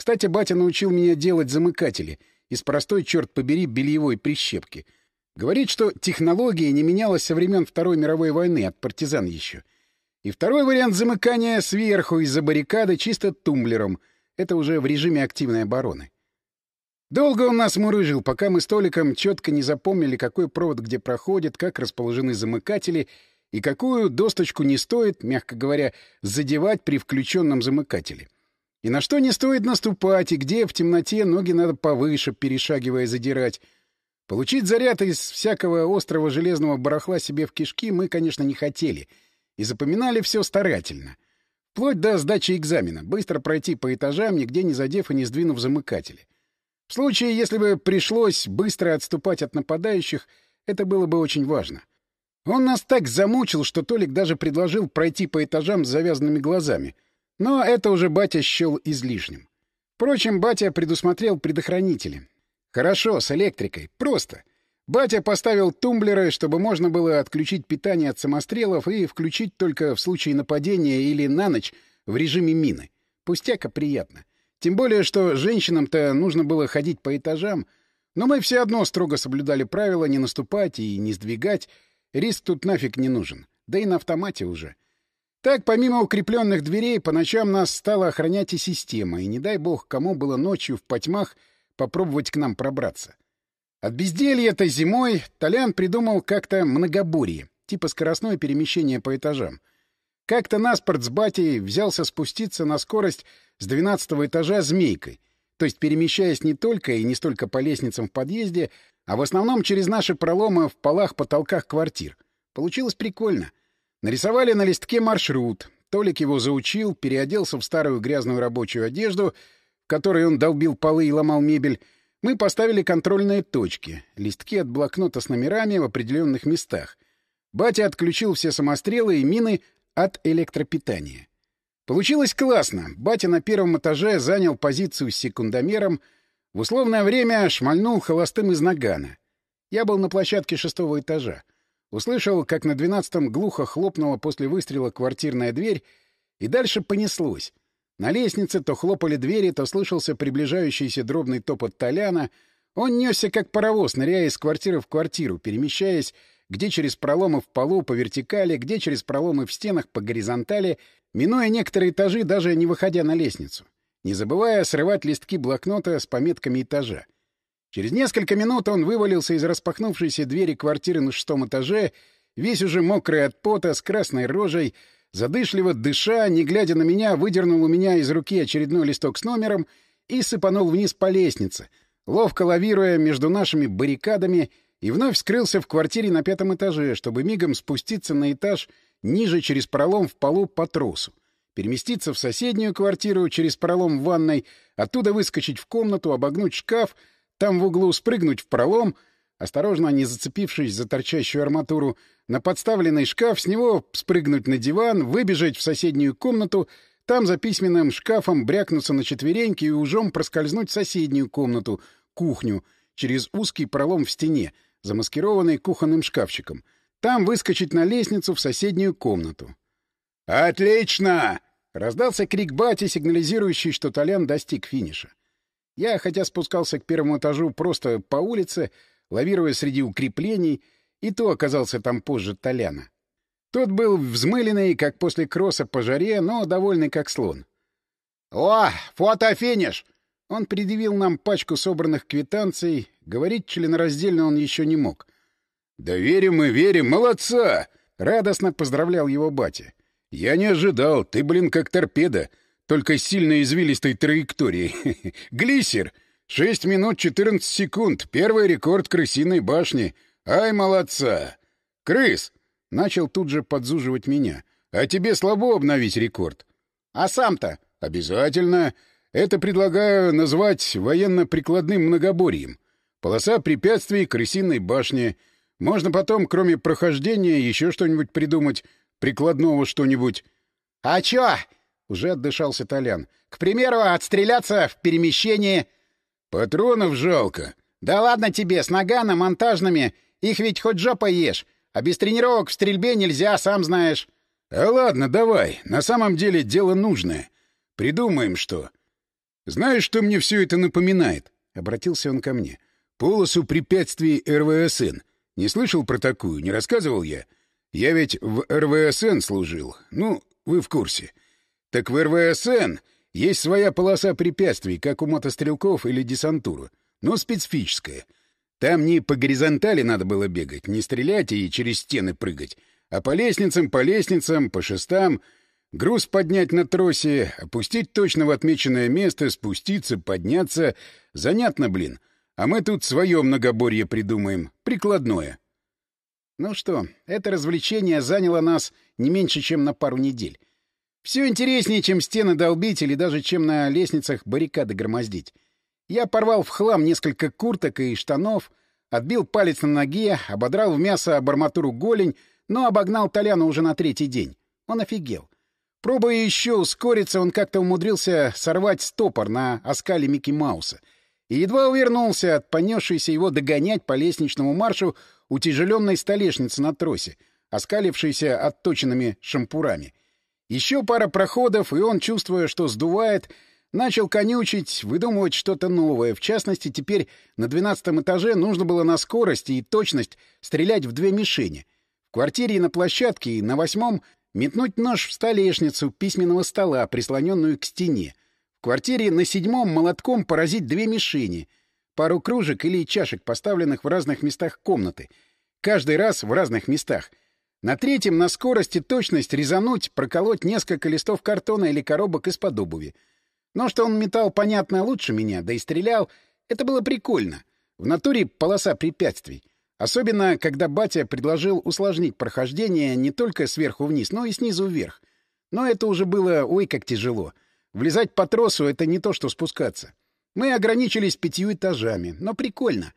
кстати, батя научил меня делать замыкатели из простой, черт побери, бельевой прищепки. Говорит, что технология не менялась со времен Второй мировой войны, от партизан еще. И второй вариант замыкания сверху из-за баррикады чисто тумблером. Это уже в режиме активной обороны. Долго он нас мурыжил, пока мы с Толиком четко не запомнили, какой провод где проходит, как расположены замыкатели и какую досточку не стоит, мягко говоря, задевать при включенном замыкателе. — и на что не стоит наступать, и где в темноте ноги надо повыше, перешагивая, задирать. Получить заряд из всякого острого железного барахла себе в кишки мы, конечно, не хотели. И запоминали все старательно. Вплоть до сдачи экзамена. Быстро пройти по этажам, нигде не задев и не сдвинув замыкатели. В случае, если бы пришлось быстро отступать от нападающих, это было бы очень важно. Он нас так замучил, что Толик даже предложил пройти по этажам с завязанными глазами — но это уже батя счел излишним. Впрочем, батя предусмотрел предохранители. Хорошо, с электрикой. Просто. Батя поставил тумблеры, чтобы можно было отключить питание от самострелов и включить только в случае нападения или на ночь в режиме мины. Пустяка приятно. Тем более, что женщинам-то нужно было ходить по этажам, но мы все одно строго соблюдали правила не наступать и не сдвигать. Риск тут нафиг не нужен. Да и на автомате уже. Так, помимо укрепленных дверей, по ночам нас стала охранять и система, и не дай бог, кому было ночью в потьмах попробовать к нам пробраться. От безделья-то зимой Толян придумал как-то многобурье, типа скоростное перемещение по этажам. Как-то наспорт с батей взялся спуститься на скорость с двенадцатого этажа змейкой, то есть перемещаясь не только и не столько по лестницам в подъезде, а в основном через наши проломы в полах-потолках квартир. Получилось прикольно — Нарисовали на листке маршрут. Толик его заучил, переоделся в старую грязную рабочую одежду, в которой он долбил полы и ломал мебель. Мы поставили контрольные точки, листки от блокнота с номерами в определенных местах. Батя отключил все самострелы и мины от электропитания. Получилось классно. Батя на первом этаже занял позицию с секундомером. В условное время шмальнул холостым из нагана. Я был на площадке шестого этажа. Услышал, как на двенадцатом глухо хлопнула после выстрела квартирная дверь, и дальше понеслось. На лестнице то хлопали двери, то слышался приближающийся дробный топот Толяна. Он несся, как паровоз, ныряя из квартиры в квартиру, перемещаясь где через проломы в полу по вертикали, где через проломы в стенах по горизонтали, минуя некоторые этажи, даже не выходя на лестницу, не забывая срывать листки блокнота с пометками этажа. Через несколько минут он вывалился из распахнувшейся двери квартиры на шестом этаже, весь уже мокрый от пота, с красной рожей, задышливо дыша, не глядя на меня, выдернул у меня из руки очередной листок с номером и сыпанул вниз по лестнице, ловко лавируя между нашими баррикадами, и вновь скрылся в квартире на пятом этаже, чтобы мигом спуститься на этаж ниже через пролом в полу по тросу, переместиться в соседнюю квартиру через пролом в ванной, оттуда выскочить в комнату, обогнуть шкаф — там в углу спрыгнуть в пролом, осторожно не зацепившись за торчащую арматуру, на подставленный шкаф, с него спрыгнуть на диван, выбежать в соседнюю комнату, там за письменным шкафом брякнуться на четвереньки и ужом проскользнуть в соседнюю комнату, кухню, через узкий пролом в стене, замаскированный кухонным шкафчиком. Там выскочить на лестницу в соседнюю комнату. «Отлично!» — раздался крик бати, сигнализирующий, что Толян достиг финиша. Я, хотя спускался к первому этажу просто по улице, лавируя среди укреплений, и то оказался там позже Толяна. Тот был взмыленный, как после кросса по жаре, но довольный как слон. «О, фотофиниш!» Он предъявил нам пачку собранных квитанций. Говорить членораздельно он еще не мог. «Да верим мы, верим, молодца!» — радостно поздравлял его батя. «Я не ожидал, ты, блин, как торпеда. Только сильно извилистой траекторией. Глиссер! 6 минут 14 секунд. Первый рекорд крысиной башни. Ай, молодца! Крыс! Начал тут же подзуживать меня. А тебе слабо обновить рекорд. А сам-то? Обязательно. Это предлагаю назвать военно-прикладным многоборьем. Полоса препятствий крысиной башни. Можно потом, кроме прохождения, еще что-нибудь придумать. Прикладного что-нибудь. — А чё? — уже отдышался Толян. — К примеру, отстреляться в перемещении. — Патронов жалко. — Да ладно тебе, с нагана, монтажными. Их ведь хоть жопой ешь. А без тренировок в стрельбе нельзя, сам знаешь. — А ладно, давай. На самом деле дело нужное. Придумаем что. Знаешь, что мне все это напоминает? — обратился он ко мне. — Полосу препятствий РВСН. Не слышал про такую? Не рассказывал я? Я ведь в РВСН служил. Ну, вы в курсе. Так в РВСН есть своя полоса препятствий, как у мотострелков или десантуры, но специфическая. Там не по горизонтали надо было бегать, не стрелять и через стены прыгать, а по лестницам, по лестницам, по шестам, груз поднять на тросе, опустить точно в отмеченное место, спуститься, подняться. Занятно, блин. А мы тут свое многоборье придумаем, прикладное. Ну что, это развлечение заняло нас не меньше, чем на пару недель. Все интереснее, чем стены долбить или даже чем на лестницах баррикады громоздить. Я порвал в хлам несколько курток и штанов, отбил палец на ноге, ободрал в мясо арматуру голень, но обогнал Толяна уже на третий день. Он офигел. Пробуя еще ускориться, он как-то умудрился сорвать стопор на оскале Микки Мауса и едва увернулся от понесшейся его догонять по лестничному маршу утяжеленной столешницы на тросе, оскалившейся отточенными шампурами — еще пара проходов, и он, чувствуя, что сдувает, начал конючить, выдумывать что-то новое. В частности, теперь на двенадцатом этаже нужно было на скорости и точность стрелять в две мишени. В квартире и на площадке, и на восьмом метнуть нож в столешницу письменного стола, прислоненную к стене. В квартире на седьмом молотком поразить две мишени, пару кружек или чашек, поставленных в разных местах комнаты. Каждый раз в разных местах. На третьем на скорость и точность резануть, проколоть несколько листов картона или коробок из-под обуви. Но что он метал, понятно, лучше меня, да и стрелял, это было прикольно. В натуре полоса препятствий. Особенно, когда батя предложил усложнить прохождение не только сверху вниз, но и снизу вверх. Но это уже было ой как тяжело. Влезать по тросу — это не то, что спускаться. Мы ограничились пятью этажами, но прикольно.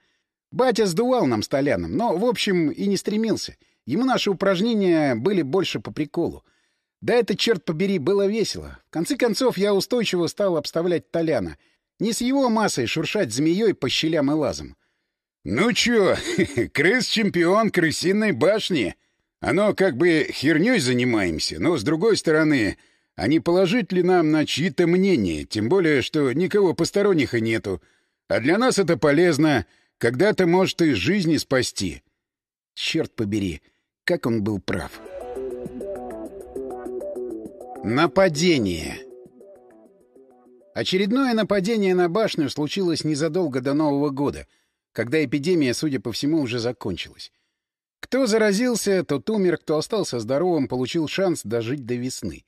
Батя сдувал нам столяном, но, в общем, и не стремился — Ему наши упражнения были больше по приколу. Да это, черт побери, было весело. В конце концов, я устойчиво стал обставлять Толяна. Не с его массой шуршать змеей по щелям и лазам. — Ну чё, крыс-чемпион крысиной башни. Оно как бы хернёй занимаемся, но, с другой стороны, а не положить ли нам на чьи-то мнения, тем более, что никого посторонних и нету. А для нас это полезно, когда-то, может, и жизни спасти. Черт побери, как он был прав. Нападение. Очередное нападение на башню случилось незадолго до Нового года, когда эпидемия, судя по всему, уже закончилась. Кто заразился, тот умер, кто остался здоровым, получил шанс дожить до весны.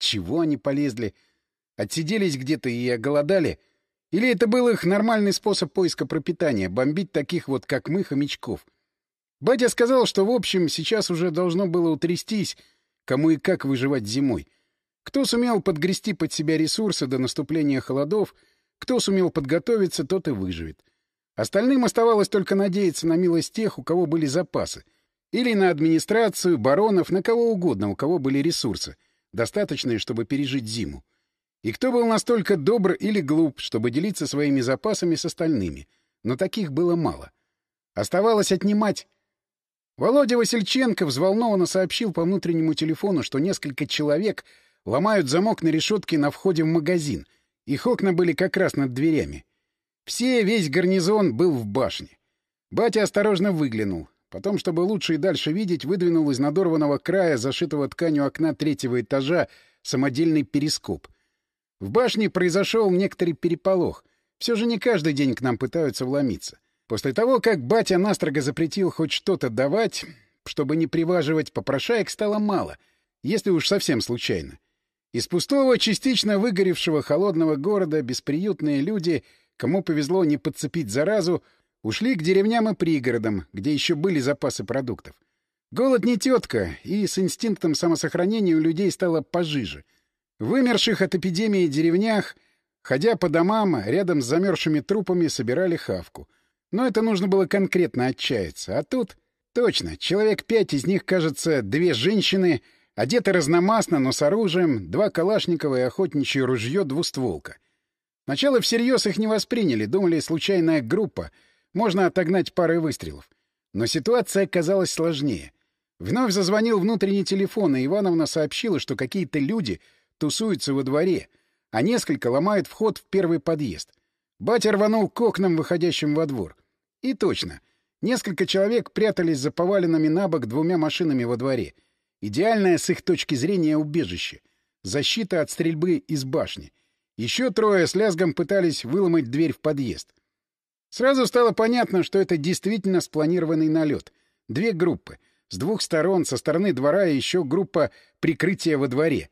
Чего они полезли? Отсиделись где-то и оголодали? Или это был их нормальный способ поиска пропитания — бомбить таких вот, как мы, хомячков — Батя сказал, что, в общем, сейчас уже должно было утрястись, кому и как выживать зимой. Кто сумел подгрести под себя ресурсы до наступления холодов, кто сумел подготовиться, тот и выживет. Остальным оставалось только надеяться на милость тех, у кого были запасы. Или на администрацию, баронов, на кого угодно, у кого были ресурсы, достаточные, чтобы пережить зиму. И кто был настолько добр или глуп, чтобы делиться своими запасами с остальными. Но таких было мало. Оставалось отнимать Володя Васильченко взволнованно сообщил по внутреннему телефону, что несколько человек ломают замок на решетке на входе в магазин. Их окна были как раз над дверями. Все, весь гарнизон был в башне. Батя осторожно выглянул. Потом, чтобы лучше и дальше видеть, выдвинул из надорванного края, зашитого тканью окна третьего этажа, самодельный перископ. В башне произошел некоторый переполох. Все же не каждый день к нам пытаются вломиться. После того, как батя настрого запретил хоть что-то давать, чтобы не приваживать попрошаек, стало мало, если уж совсем случайно. Из пустого, частично выгоревшего холодного города бесприютные люди, кому повезло не подцепить заразу, ушли к деревням и пригородам, где еще были запасы продуктов. Голод не тетка, и с инстинктом самосохранения у людей стало пожиже. Вымерших от эпидемии деревнях ходя по домам, рядом с замерзшими трупами собирали хавку. Но это нужно было конкретно отчаяться. А тут... Точно, человек пять из них, кажется, две женщины, одеты разномастно, но с оружием, два калашникова и охотничье ружье двустволка. Сначала всерьез их не восприняли, думали, случайная группа, можно отогнать парой выстрелов. Но ситуация оказалась сложнее. Вновь зазвонил внутренний телефон, и Ивановна сообщила, что какие-то люди тусуются во дворе, а несколько ломают вход в первый подъезд. Батя рванул к окнам, выходящим во двор. И точно. Несколько человек прятались за поваленными на бок двумя машинами во дворе. Идеальное с их точки зрения убежище. Защита от стрельбы из башни. Еще трое с лязгом пытались выломать дверь в подъезд. Сразу стало понятно, что это действительно спланированный налет. Две группы. С двух сторон, со стороны двора и еще группа прикрытия во дворе.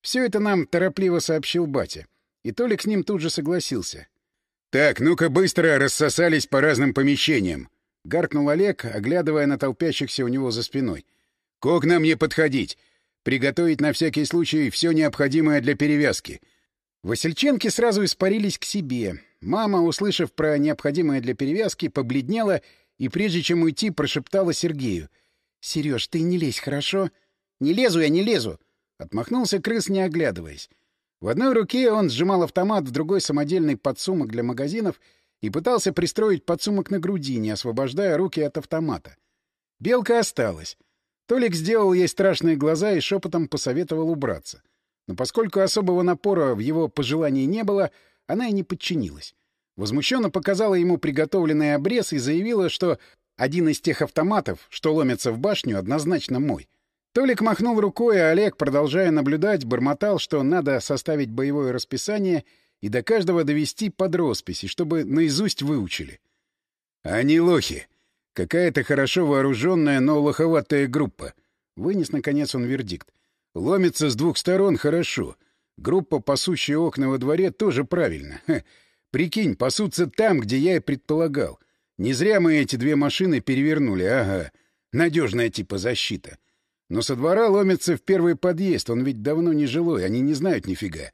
Все это нам торопливо сообщил батя. И Толик с ним тут же согласился. «Так, ну-ка быстро рассосались по разным помещениям!» — гаркнул Олег, оглядывая на толпящихся у него за спиной. «К окнам не подходить! Приготовить на всякий случай все необходимое для перевязки!» Васильченки сразу испарились к себе. Мама, услышав про необходимое для перевязки, побледнела и, прежде чем уйти, прошептала Сергею. — Сереж, ты не лезь, хорошо? — Не лезу я, не лезу! — отмахнулся крыс, не оглядываясь. В одной руке он сжимал автомат, в другой — самодельный подсумок для магазинов — и пытался пристроить подсумок на груди, не освобождая руки от автомата. Белка осталась. Толик сделал ей страшные глаза и шепотом посоветовал убраться. Но поскольку особого напора в его пожелании не было, она и не подчинилась. Возмущенно показала ему приготовленный обрез и заявила, что один из тех автоматов, что ломятся в башню, однозначно мой. Толик махнул рукой, а Олег, продолжая наблюдать, бормотал, что надо составить боевое расписание — и до каждого довести под росписи, чтобы наизусть выучили. Они лохи. Какая-то хорошо вооруженная, но лоховатая группа. Вынес, наконец, он вердикт. Ломится с двух сторон хорошо. Группа, пасущая окна во дворе, тоже правильно. Ха. Прикинь, пасутся там, где я и предполагал. Не зря мы эти две машины перевернули, ага. Надежная типа защита. Но со двора ломится в первый подъезд, он ведь давно не жилой, они не знают нифига.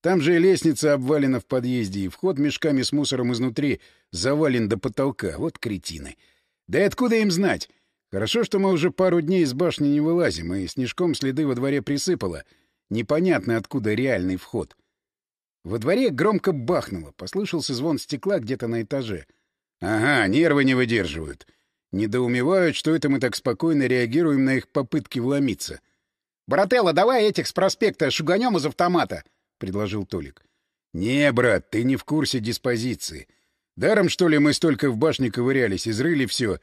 Там же и лестница обвалена в подъезде, и вход мешками с мусором изнутри завален до потолка. Вот кретины. Да и откуда им знать? Хорошо, что мы уже пару дней из башни не вылазим, и снежком следы во дворе присыпало. Непонятно, откуда реальный вход. Во дворе громко бахнуло, послышался звон стекла где-то на этаже. Ага, нервы не выдерживают. Недоумевают, что это мы так спокойно реагируем на их попытки вломиться. «Брателло, давай этих с проспекта шуганем из автомата!» — предложил Толик. — Не, брат, ты не в курсе диспозиции. Даром, что ли, мы столько в башне ковырялись, изрыли все.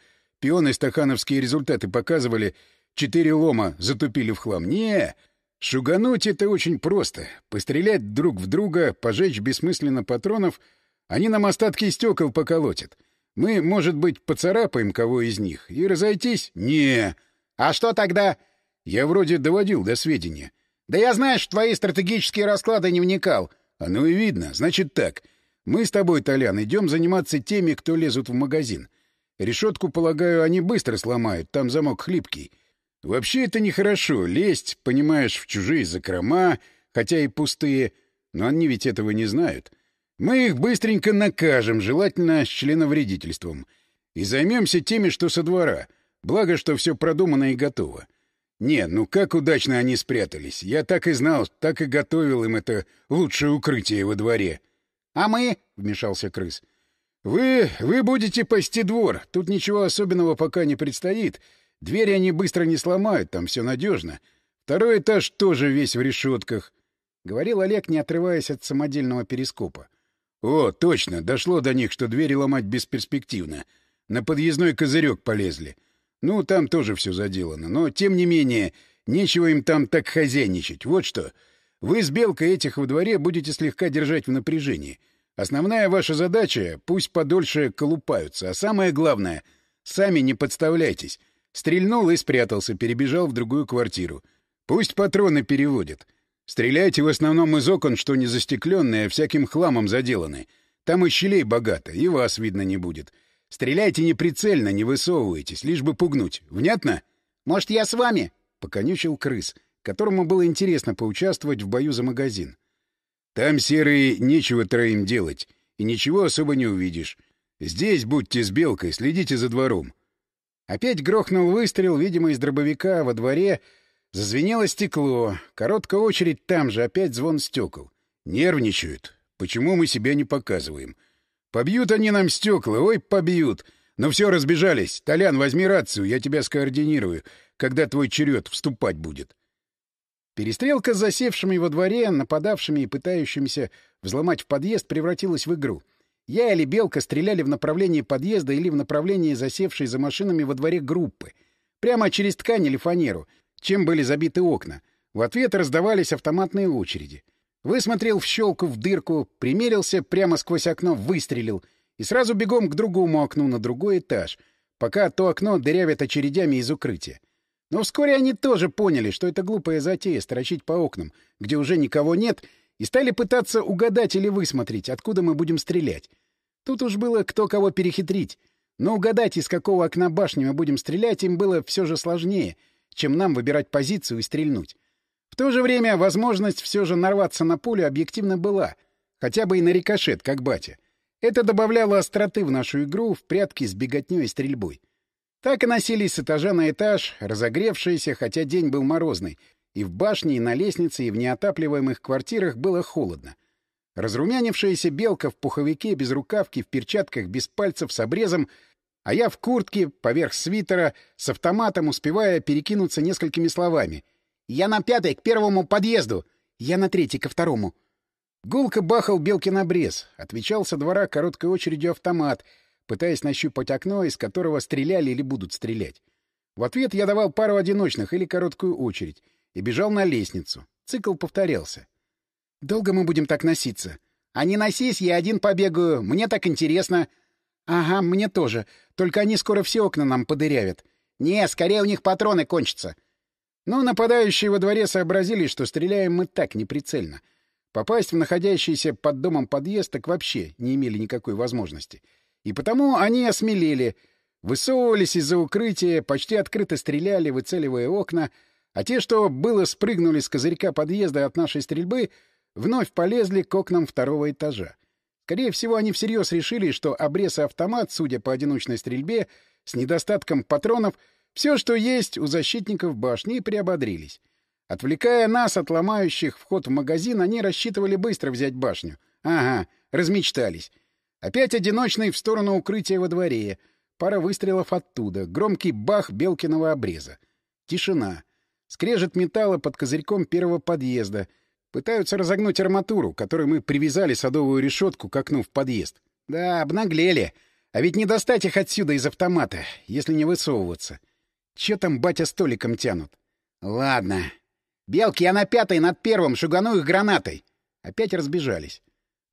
Пионы стахановские результаты показывали. Четыре лома затупили в хлам. Не, шугануть — это очень просто. Пострелять друг в друга, пожечь бессмысленно патронов. Они нам остатки стекол поколотят. Мы, может быть, поцарапаем кого из них и разойтись? Не. А что тогда? Я вроде доводил до сведения. Да я, знаешь, в твои стратегические расклады не вникал. А ну и видно. Значит так. Мы с тобой, Толян, идем заниматься теми, кто лезут в магазин. Решетку, полагаю, они быстро сломают, там замок хлипкий. Вообще это нехорошо, лезть, понимаешь, в чужие закрома, хотя и пустые, но они ведь этого не знают. Мы их быстренько накажем, желательно с членовредительством, и займемся теми, что со двора. Благо, что все продумано и готово. Не, ну как удачно они спрятались. Я так и знал, так и готовил им это лучшее укрытие во дворе. — А мы? — вмешался крыс. — Вы... вы будете пасти двор. Тут ничего особенного пока не предстоит. Двери они быстро не сломают, там все надежно. Второй этаж тоже весь в решетках. — говорил Олег, не отрываясь от самодельного перископа. — О, точно, дошло до них, что двери ломать бесперспективно. На подъездной козырек полезли. — ну, там тоже все заделано. Но, тем не менее, нечего им там так хозяйничать. Вот что. Вы с Белкой этих во дворе будете слегка держать в напряжении. Основная ваша задача — пусть подольше колупаются. А самое главное — сами не подставляйтесь. Стрельнул и спрятался, перебежал в другую квартиру. Пусть патроны переводят. Стреляйте в основном из окон, что не застекленные, а всяким хламом заделаны. Там и щелей богато, и вас видно не будет. — Стреляйте неприцельно, не высовывайтесь, лишь бы пугнуть. Внятно? — Может, я с вами? — поконючил крыс, которому было интересно поучаствовать в бою за магазин. Там, серые, нечего троим делать, и ничего особо не увидишь. Здесь будьте с Белкой, следите за двором. Опять грохнул выстрел, видимо, из дробовика во дворе. Зазвенело стекло. Короткая очередь там же, опять звон стекол. Нервничают. Почему мы себя не показываем? Побьют они нам стекла, ой, побьют. Ну все, разбежались. Толян, возьми рацию, я тебя скоординирую, когда твой черед вступать будет. Перестрелка с засевшими во дворе, нападавшими и пытающимися взломать в подъезд превратилась в игру. Я или Белка стреляли в направлении подъезда или в направлении засевшей за машинами во дворе группы. Прямо через ткань или фанеру, чем были забиты окна. В ответ раздавались автоматные очереди. Высмотрел в щелку в дырку, примерился прямо сквозь окно, выстрелил. И сразу бегом к другому окну на другой этаж, пока то окно дырявит очередями из укрытия. Но вскоре они тоже поняли, что это глупая затея строчить по окнам, где уже никого нет, и стали пытаться угадать или высмотреть, откуда мы будем стрелять. Тут уж было кто кого перехитрить. Но угадать, из какого окна башни мы будем стрелять, им было все же сложнее, чем нам выбирать позицию и стрельнуть. В то же время возможность все же нарваться на пулю объективно была, хотя бы и на рикошет, как батя. Это добавляло остроты в нашу игру в прятки с беготней и стрельбой. Так и носились с этажа на этаж, разогревшиеся, хотя день был морозный, и в башне, и на лестнице, и в неотапливаемых квартирах было холодно. Разрумянившаяся белка в пуховике, без рукавки, в перчатках, без пальцев, с обрезом, а я в куртке, поверх свитера, с автоматом, успевая перекинуться несколькими словами. «Я на пятой, к первому подъезду! Я на третий, ко второму!» Гулко бахал Белкин обрез, отвечал со двора короткой очередью автомат — пытаясь нащупать окно, из которого стреляли или будут стрелять. В ответ я давал пару одиночных или короткую очередь и бежал на лестницу. Цикл повторялся. «Долго мы будем так носиться?» «А не носись, я один побегаю. Мне так интересно». «Ага, мне тоже. Только они скоро все окна нам подырявят». «Не, скорее у них патроны кончатся». Но нападающие во дворе сообразили, что стреляем мы так неприцельно. Попасть в находящийся под домом подъезд так вообще не имели никакой возможности. И потому они осмелели, высовывались из-за укрытия, почти открыто стреляли, выцеливая окна, а те, что было спрыгнули с козырька подъезда от нашей стрельбы, вновь полезли к окнам второго этажа. Скорее всего, они всерьез решили, что обрез и автомат, судя по одиночной стрельбе, с недостатком патронов, все, что есть у защитников башни, приободрились. Отвлекая нас от ломающих вход в магазин, они рассчитывали быстро взять башню. Ага, размечтались. Опять одиночный в сторону укрытия во дворе. Пара выстрелов оттуда. Громкий бах Белкиного обреза. Тишина. Скрежет металла под козырьком первого подъезда. Пытаются разогнуть арматуру, которой мы привязали садовую решетку к окну в подъезд. Да, обнаглели. А ведь не достать их отсюда из автомата, если не высовываться. Че там батя столиком тянут? Ладно. Белки, я на пятой над первым, шугану их гранатой. Опять разбежались.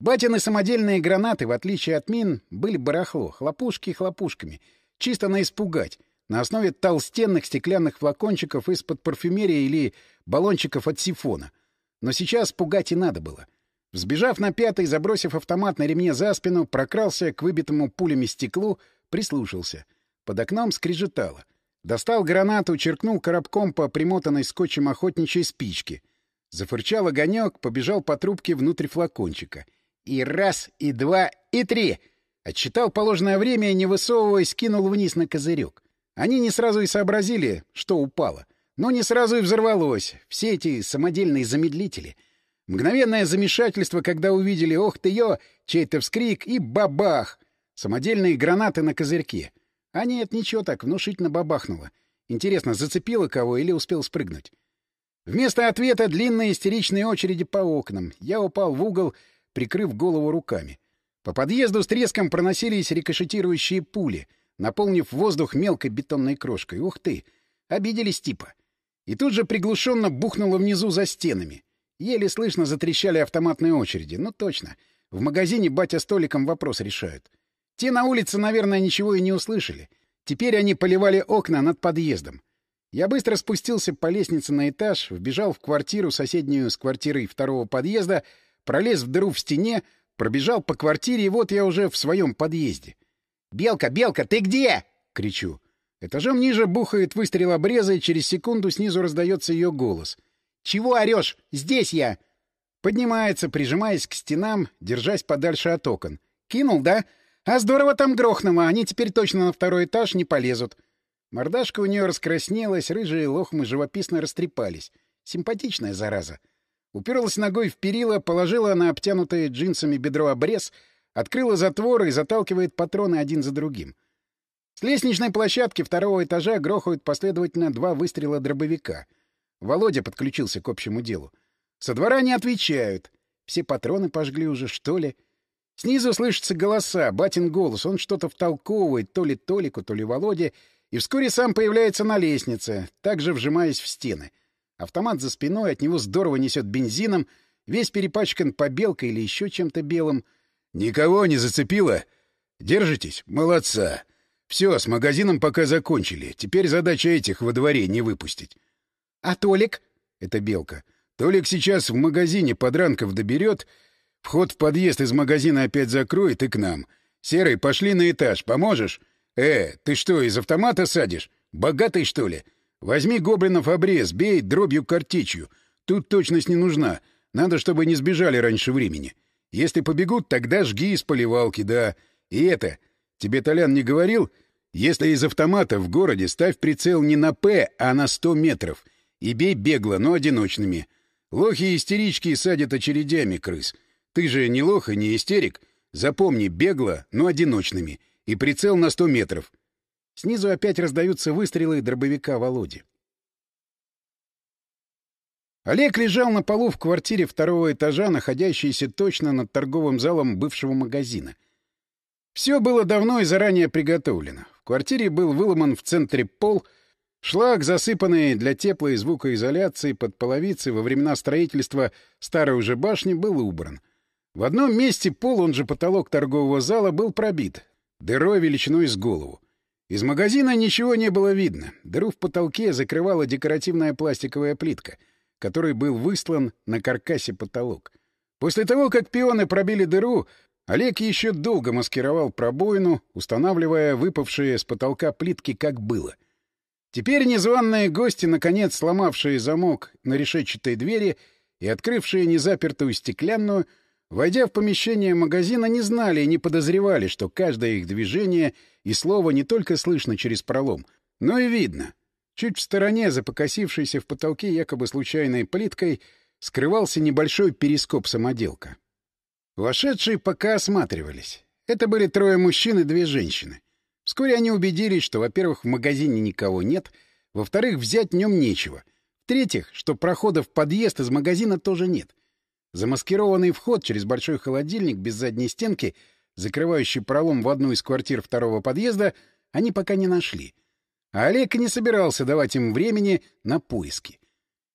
Батины самодельные гранаты, в отличие от мин, были барахло, хлопушки хлопушками, чисто на испугать, на основе толстенных стеклянных флакончиков из-под парфюмерии или баллончиков от сифона. Но сейчас пугать и надо было. Взбежав на пятый, забросив автомат на ремне за спину, прокрался к выбитому пулями стеклу, прислушался. Под окном скрежетало. Достал гранату, черкнул коробком по примотанной скотчем охотничьей спичке. Зафырчал огонек, побежал по трубке внутрь флакончика — и раз, и два, и три. Отчитал положенное время и, не высовываясь, кинул вниз на козырек. Они не сразу и сообразили, что упало. Но не сразу и взорвалось. Все эти самодельные замедлители. Мгновенное замешательство, когда увидели «Ох ты ё!» чей-то вскрик и бабах! Самодельные гранаты на козырьке. А нет, ничего так, внушительно бабахнуло. Интересно, зацепило кого или успел спрыгнуть? Вместо ответа длинные истеричные очереди по окнам. Я упал в угол прикрыв голову руками. По подъезду с треском проносились рикошетирующие пули, наполнив воздух мелкой бетонной крошкой. Ух ты! Обиделись типа. И тут же приглушенно бухнуло внизу за стенами. Еле слышно затрещали автоматные очереди. Ну точно. В магазине батя столиком вопрос решают. Те на улице, наверное, ничего и не услышали. Теперь они поливали окна над подъездом. Я быстро спустился по лестнице на этаж, вбежал в квартиру, соседнюю с квартирой второго подъезда, пролез в дыру в стене, пробежал по квартире, и вот я уже в своем подъезде. «Белка, Белка, ты где?» — кричу. Этажом ниже бухает выстрел обреза, и через секунду снизу раздается ее голос. «Чего орешь? Здесь я!» Поднимается, прижимаясь к стенам, держась подальше от окон. Кинул, да? А здорово там грохнуло, они теперь точно на второй этаж не полезут. Мордашка у нее раскраснелась, рыжие лохмы живописно растрепались. Симпатичная зараза. Уперлась ногой в перила, положила на обтянутое джинсами бедро обрез, открыла затвор и заталкивает патроны один за другим. С лестничной площадки второго этажа грохают последовательно два выстрела дробовика. Володя подключился к общему делу. Со двора не отвечают. Все патроны пожгли уже, что ли? Снизу слышатся голоса, батин голос. Он что-то втолковывает то ли Толику, то ли Володе, и вскоре сам появляется на лестнице, также вжимаясь в стены. Автомат за спиной, от него здорово несет бензином, весь перепачкан побелкой или еще чем-то белым. «Никого не зацепило? Держитесь? Молодца! Все, с магазином пока закончили. Теперь задача этих во дворе не выпустить». «А Толик?» — это Белка. Толик сейчас в магазине подранков доберет, вход в подъезд из магазина опять закроет и к нам. Серый, пошли на этаж, поможешь? Э, ты что, из автомата садишь? Богатый, что ли? Возьми гоблинов обрез, бей дробью картечью. Тут точность не нужна. Надо, чтобы не сбежали раньше времени. Если побегут, тогда жги из поливалки, да. И это... Тебе Толян не говорил? Если из автомата в городе, ставь прицел не на «П», а на 100 метров. И бей бегло, но одиночными. Лохи и истерички садят очередями крыс. Ты же не лох и не истерик. Запомни, бегло, но одиночными. И прицел на сто метров. Снизу опять раздаются выстрелы дробовика Володи. Олег лежал на полу в квартире второго этажа, находящейся точно над торговым залом бывшего магазина. Все было давно и заранее приготовлено. В квартире был выломан в центре пол — Шлак, засыпанный для тепло- и звукоизоляции под половицы во времена строительства старой уже башни, был убран. В одном месте пол, он же потолок торгового зала, был пробит, дырой величиной с голову. Из магазина ничего не было видно. Дыру в потолке закрывала декоративная пластиковая плитка, которой был выслан на каркасе потолок. После того, как пионы пробили дыру, Олег еще долго маскировал пробоину, устанавливая выпавшие с потолка плитки как было — Теперь незваные гости, наконец сломавшие замок на решетчатой двери и открывшие незапертую стеклянную, войдя в помещение магазина, не знали и не подозревали, что каждое их движение и слово не только слышно через пролом, но и видно. Чуть в стороне, за покосившейся в потолке якобы случайной плиткой, скрывался небольшой перископ-самоделка. Вошедшие пока осматривались. Это были трое мужчин и две женщины. Вскоре они убедились, что, во-первых, в магазине никого нет, во-вторых, взять в нем нечего, в-третьих, что прохода в подъезд из магазина тоже нет. Замаскированный вход через большой холодильник без задней стенки, закрывающий пролом в одну из квартир второго подъезда, они пока не нашли. А Олег не собирался давать им времени на поиски.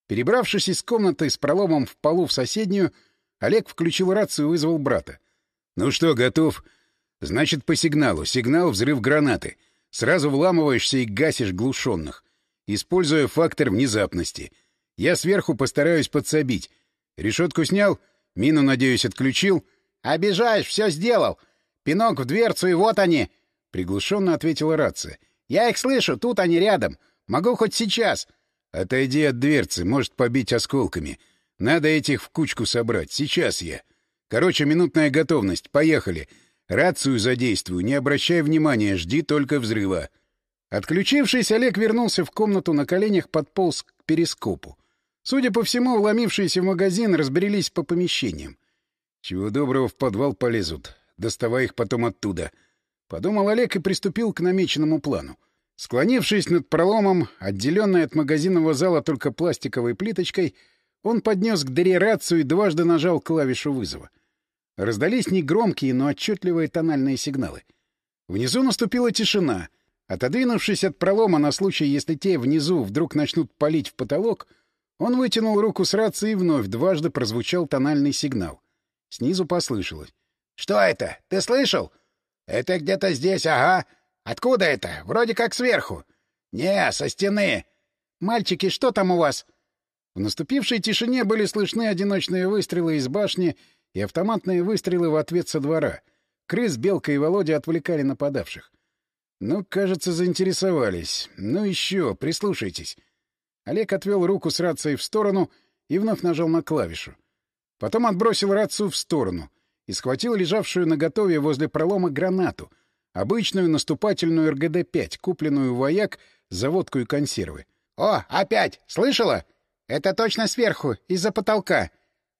Перебравшись из комнаты с проломом в полу в соседнюю, Олег включил рацию и вызвал брата. — Ну что, готов? — Значит, по сигналу. Сигнал — взрыв гранаты. Сразу вламываешься и гасишь глушенных, используя фактор внезапности. Я сверху постараюсь подсобить. Решетку снял? Мину, надеюсь, отключил? — Обижаешь, все сделал. Пинок в дверцу, и вот они. Приглушенно ответила рация. — Я их слышу, тут они рядом. Могу хоть сейчас. — Отойди от дверцы, может побить осколками. Надо этих в кучку собрать. Сейчас я. Короче, минутная готовность. Поехали. — Рацию задействую, не обращай внимания, жди только взрыва. Отключившись, Олег вернулся в комнату на коленях, подполз к перископу. Судя по всему, вломившиеся в магазин разбрелись по помещениям. Чего доброго в подвал полезут. Доставай их потом оттуда. Подумал Олег и приступил к намеченному плану. Склонившись над проломом, отделенной от магазинного зала только пластиковой плиточкой, он поднес к дыре рацию и дважды нажал клавишу вызова. Раздались негромкие, но отчетливые тональные сигналы. Внизу наступила тишина. Отодвинувшись от пролома на случай, если те внизу вдруг начнут палить в потолок, он вытянул руку с рации и вновь дважды прозвучал тональный сигнал. Снизу послышалось. — Что это? Ты слышал? — Это где-то здесь, ага. Откуда это? Вроде как сверху. — Не, со стены. — Мальчики, что там у вас? В наступившей тишине были слышны одиночные выстрелы из башни и автоматные выстрелы в ответ со двора. Крыс, Белка и Володя отвлекали нападавших. Ну, кажется, заинтересовались. Ну еще, прислушайтесь. Олег отвел руку с рацией в сторону и вновь нажал на клавишу. Потом отбросил рацию в сторону и схватил лежавшую наготове возле пролома гранату, обычную наступательную РГД-5, купленную у вояк за водку и консервы. «О, опять! Слышала? Это точно сверху, из-за потолка.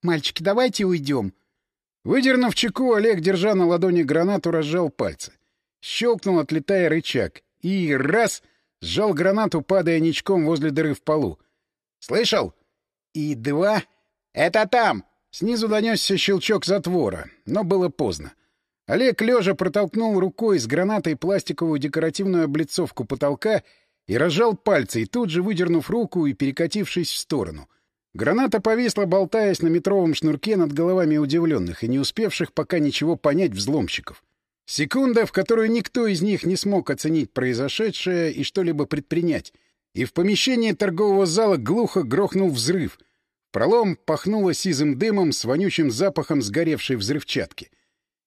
Мальчики, давайте уйдем». Выдернув чеку, Олег, держа на ладони гранату, разжал пальцы. Щелкнул, отлетая рычаг. И раз — сжал гранату, падая ничком возле дыры в полу. «Слышал? И два. Это там!» Снизу донесся щелчок затвора, но было поздно. Олег лежа протолкнул рукой с гранатой пластиковую декоративную облицовку потолка и разжал пальцы, и тут же, выдернув руку и перекатившись в сторону. Граната повисла, болтаясь на метровом шнурке над головами удивленных и не успевших пока ничего понять взломщиков. Секунда, в которую никто из них не смог оценить произошедшее и что-либо предпринять, и в помещении торгового зала глухо грохнул взрыв. Пролом пахнуло сизым дымом с вонючим запахом сгоревшей взрывчатки.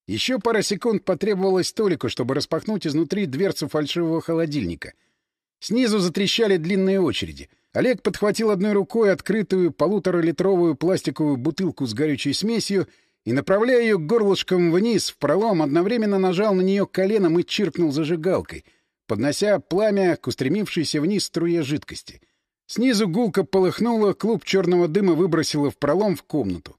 Еще пара секунд потребовалось Толику, чтобы распахнуть изнутри дверцу фальшивого холодильника — Снизу затрещали длинные очереди. Олег подхватил одной рукой открытую полуторалитровую пластиковую бутылку с горючей смесью и, направляя ее горлышком вниз в пролом, одновременно нажал на нее коленом и чиркнул зажигалкой, поднося пламя к устремившейся вниз струе жидкости. Снизу гулко полыхнуло, клуб черного дыма выбросило в пролом в комнату.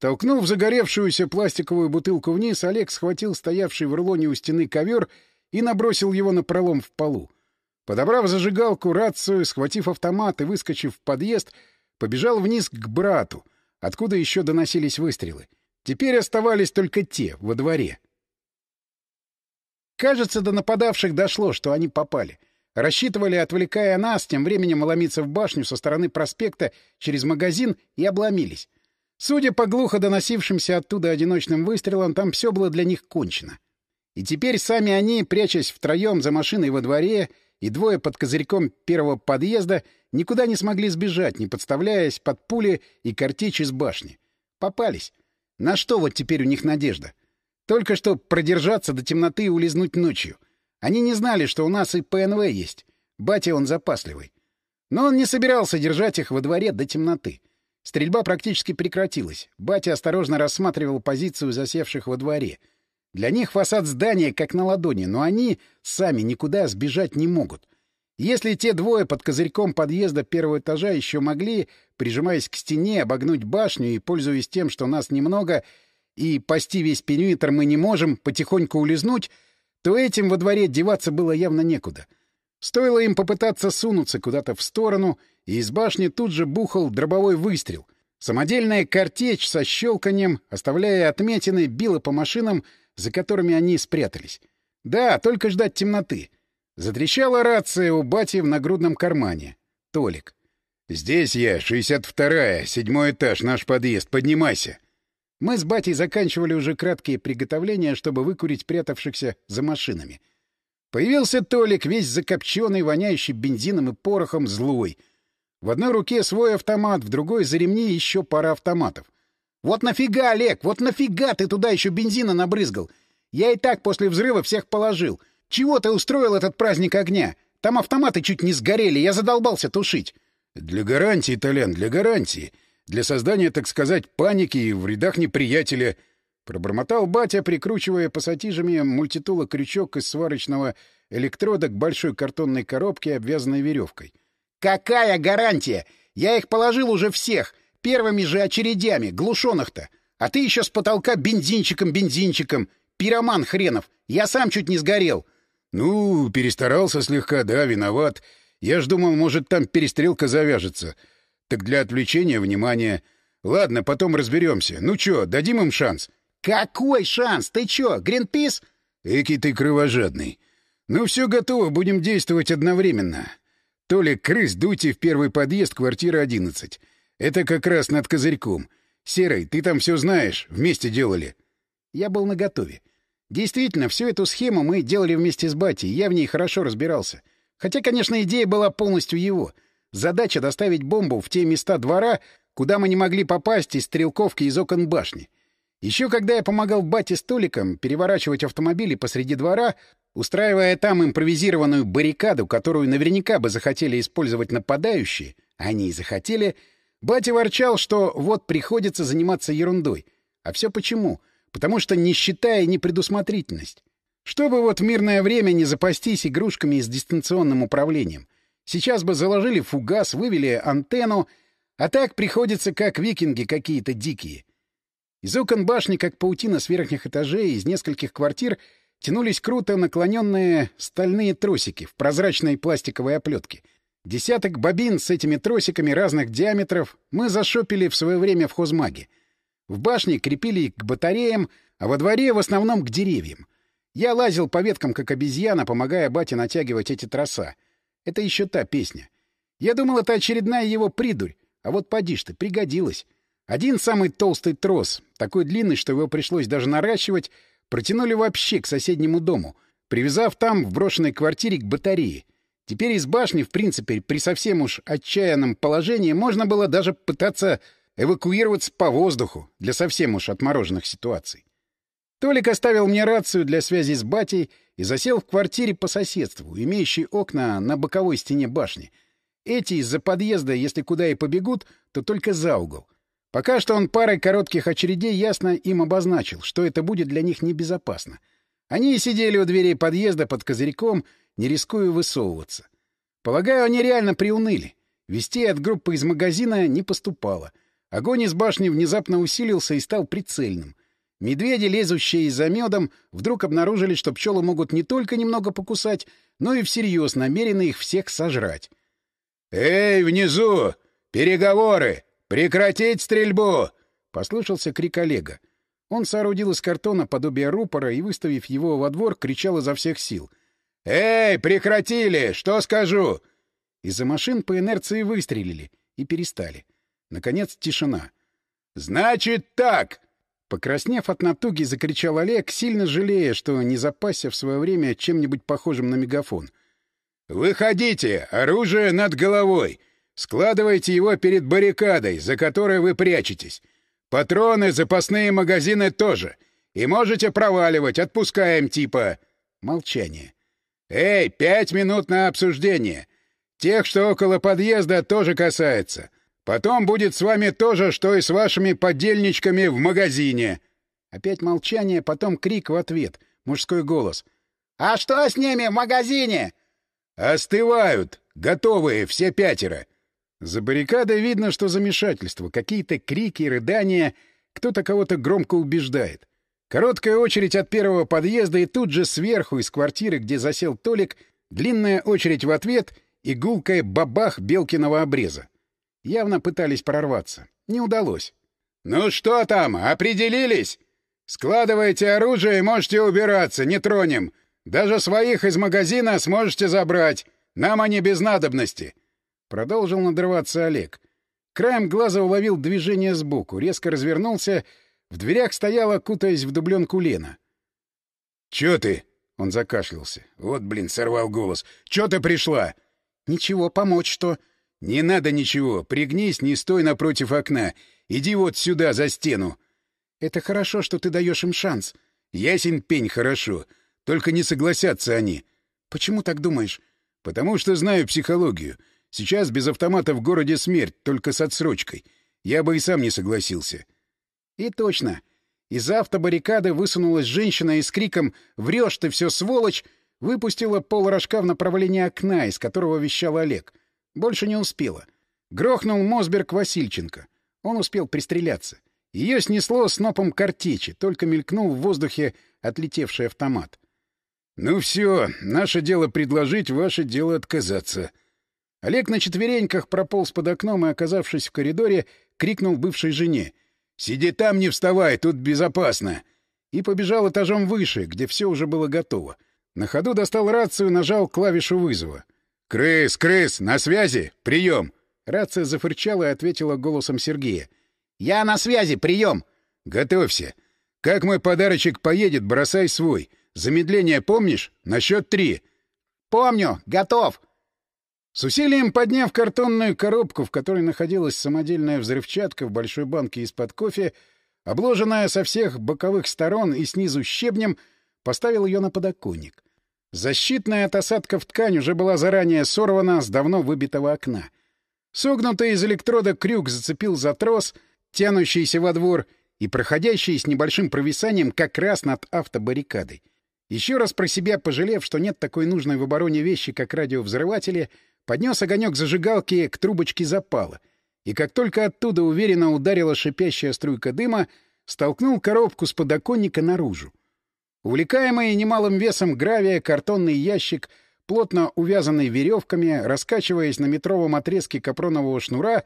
Толкнув загоревшуюся пластиковую бутылку вниз, Олег схватил стоявший в рулоне у стены ковер и набросил его на пролом в полу. Подобрав зажигалку, рацию, схватив автомат и выскочив в подъезд, побежал вниз к брату, откуда еще доносились выстрелы. Теперь оставались только те, во дворе. Кажется, до нападавших дошло, что они попали. Рассчитывали, отвлекая нас, тем временем ломиться в башню со стороны проспекта через магазин и обломились. Судя по глухо доносившимся оттуда одиночным выстрелам, там все было для них кончено. И теперь сами они, прячась втроем за машиной во дворе, и двое под козырьком первого подъезда никуда не смогли сбежать, не подставляясь под пули и картечь из башни. Попались. На что вот теперь у них надежда? Только что продержаться до темноты и улизнуть ночью. Они не знали, что у нас и ПНВ есть. Батя он запасливый. Но он не собирался держать их во дворе до темноты. Стрельба практически прекратилась. Батя осторожно рассматривал позицию засевших во дворе — для них фасад здания как на ладони, но они сами никуда сбежать не могут. Если те двое под козырьком подъезда первого этажа еще могли, прижимаясь к стене, обогнуть башню и, пользуясь тем, что нас немного, и пасти весь периметр мы не можем, потихоньку улизнуть, то этим во дворе деваться было явно некуда. Стоило им попытаться сунуться куда-то в сторону, и из башни тут же бухал дробовой выстрел. Самодельная картечь со щелканием, оставляя отметины, била по машинам, за которыми они спрятались. Да, только ждать темноты. Затрещала рация у бати в нагрудном кармане. Толик. «Здесь я, 62-я, седьмой этаж, наш подъезд. Поднимайся!» Мы с батей заканчивали уже краткие приготовления, чтобы выкурить прятавшихся за машинами. Появился Толик, весь закопченный, воняющий бензином и порохом, злой. В одной руке свой автомат, в другой — за ремни еще пара автоматов. Вот нафига, Олег, вот нафига ты туда еще бензина набрызгал? Я и так после взрыва всех положил. Чего ты устроил этот праздник огня? Там автоматы чуть не сгорели, я задолбался тушить. Для гарантии, Толян, для гарантии. Для создания, так сказать, паники в рядах неприятеля. Пробормотал батя, прикручивая пассатижами мультитула крючок из сварочного электрода к большой картонной коробке, обвязанной веревкой. «Какая гарантия? Я их положил уже всех. Первыми же очередями, глушенных-то. А ты еще с потолка бензинчиком-бензинчиком. Пироман хренов. Я сам чуть не сгорел. Ну, перестарался слегка, да, виноват. Я ж думал, может, там перестрелка завяжется. Так для отвлечения внимания. Ладно, потом разберемся. Ну чё, дадим им шанс? Какой шанс? Ты чё, Гринпис? Эки ты кровожадный. Ну все готово, будем действовать одновременно. Толик, крыс, дуйте в первый подъезд квартиры 11. Это как раз над козырьком. Серый, ты там все знаешь, вместе делали. Я был наготове. Действительно, всю эту схему мы делали вместе с батей, я в ней хорошо разбирался. Хотя, конечно, идея была полностью его. Задача — доставить бомбу в те места двора, куда мы не могли попасть из стрелковки из окон башни. Еще когда я помогал бате столикам переворачивать автомобили посреди двора, устраивая там импровизированную баррикаду, которую наверняка бы захотели использовать нападающие, они и захотели — Батя ворчал, что вот приходится заниматься ерундой. А все почему? Потому что нищета и непредусмотрительность. Чтобы вот в мирное время не запастись игрушками с дистанционным управлением. Сейчас бы заложили фугас, вывели антенну, а так приходится как викинги какие-то дикие. Из окон башни, как паутина с верхних этажей, из нескольких квартир тянулись круто наклоненные стальные тросики в прозрачной пластиковой оплетке. Десяток бобин с этими тросиками разных диаметров мы зашопили в свое время в хозмаге. В башне крепили к батареям, а во дворе в основном к деревьям. Я лазил по веткам, как обезьяна, помогая бате натягивать эти троса. Это еще та песня. Я думал, это очередная его придурь, а вот поди ты, пригодилась. Один самый толстый трос, такой длинный, что его пришлось даже наращивать, протянули вообще к соседнему дому, привязав там, в брошенной квартире, к батарее. Теперь из башни, в принципе, при совсем уж отчаянном положении можно было даже пытаться эвакуироваться по воздуху для совсем уж отмороженных ситуаций. Толик оставил мне рацию для связи с батей и засел в квартире по соседству, имеющей окна на боковой стене башни. Эти из-за подъезда, если куда и побегут, то только за угол. Пока что он парой коротких очередей ясно им обозначил, что это будет для них небезопасно. Они сидели у дверей подъезда под козырьком, не рискуя высовываться. Полагаю, они реально приуныли. Вести от группы из магазина не поступало. Огонь из башни внезапно усилился и стал прицельным. Медведи, лезущие за медом, вдруг обнаружили, что пчелы могут не только немного покусать, но и всерьез намерены их всех сожрать. «Эй, внизу! Переговоры! Прекратить стрельбу!» — послышался крик Олега. Он соорудил из картона подобие рупора и, выставив его во двор, кричал изо всех сил. «Эй, прекратили! Что скажу?» Из-за машин по инерции выстрелили и перестали. Наконец тишина. «Значит так!» Покраснев от натуги, закричал Олег, сильно жалея, что не запасся в свое время чем-нибудь похожим на мегафон. «Выходите! Оружие над головой! Складывайте его перед баррикадой, за которой вы прячетесь. Патроны, запасные магазины тоже. И можете проваливать, отпускаем типа...» Молчание. «Эй, пять минут на обсуждение. Тех, что около подъезда, тоже касается. Потом будет с вами то же, что и с вашими подельничками в магазине. Опять молчание, потом крик в ответ. Мужской голос. «А что с ними в магазине?» «Остывают. Готовые, все пятеро». За баррикадой видно, что замешательство. Какие-то крики, рыдания. Кто-то кого-то громко убеждает. Короткая очередь от первого подъезда, и тут же сверху, из квартиры, где засел Толик, длинная очередь в ответ и гулкая бабах Белкиного обреза. Явно пытались прорваться. Не удалось. «Ну что там, определились? Складывайте оружие и можете убираться, не тронем. Даже своих из магазина сможете забрать. Нам они без надобности». Продолжил надрываться Олег. Краем глаза уловил движение сбоку, резко развернулся. В дверях стояла, кутаясь в дубленку Лена. «Чё ты?» — он закашлялся. «Вот, блин, сорвал голос. Чё ты пришла?» «Ничего, помочь что?» «Не надо ничего. Пригнись, не стой напротив окна. Иди вот сюда, за стену». «Это хорошо, что ты даешь им шанс». «Ясен пень, хорошо. Только не согласятся они». «Почему так думаешь?» «Потому что знаю психологию. Сейчас без автомата в городе смерть, только с отсрочкой. Я бы и сам не согласился». И точно. Из автобаррикады высунулась женщина и с криком «Врешь ты все, сволочь!» выпустила полрожка в направлении окна, из которого вещал Олег. Больше не успела. Грохнул Мосберг Васильченко. Он успел пристреляться. Ее снесло снопом картечи, только мелькнул в воздухе отлетевший автомат. «Ну все, наше дело предложить, ваше дело отказаться». Олег на четвереньках прополз под окном и, оказавшись в коридоре, крикнул бывшей жене. «Сиди там, не вставай, тут безопасно!» И побежал этажом выше, где все уже было готово. На ходу достал рацию нажал клавишу вызова. «Крыс, крыс, на связи! Прием!» Рация зафырчала и ответила голосом Сергея. «Я на связи! Прием!» «Готовься! Как мой подарочек поедет, бросай свой. Замедление помнишь? На счет три!» «Помню! Готов!» С усилием подняв картонную коробку, в которой находилась самодельная взрывчатка в большой банке из-под кофе, обложенная со всех боковых сторон и снизу щебнем, поставил ее на подоконник. Защитная от осадков ткань уже была заранее сорвана с давно выбитого окна. Согнутый из электрода крюк зацепил за трос, тянущийся во двор, и проходящий с небольшим провисанием как раз над автобаррикадой. Еще раз про себя пожалев, что нет такой нужной в обороне вещи, как радиовзрыватели, поднес огонек зажигалки к трубочке запала. И как только оттуда уверенно ударила шипящая струйка дыма, столкнул коробку с подоконника наружу. Увлекаемый немалым весом гравия картонный ящик, плотно увязанный веревками, раскачиваясь на метровом отрезке капронового шнура,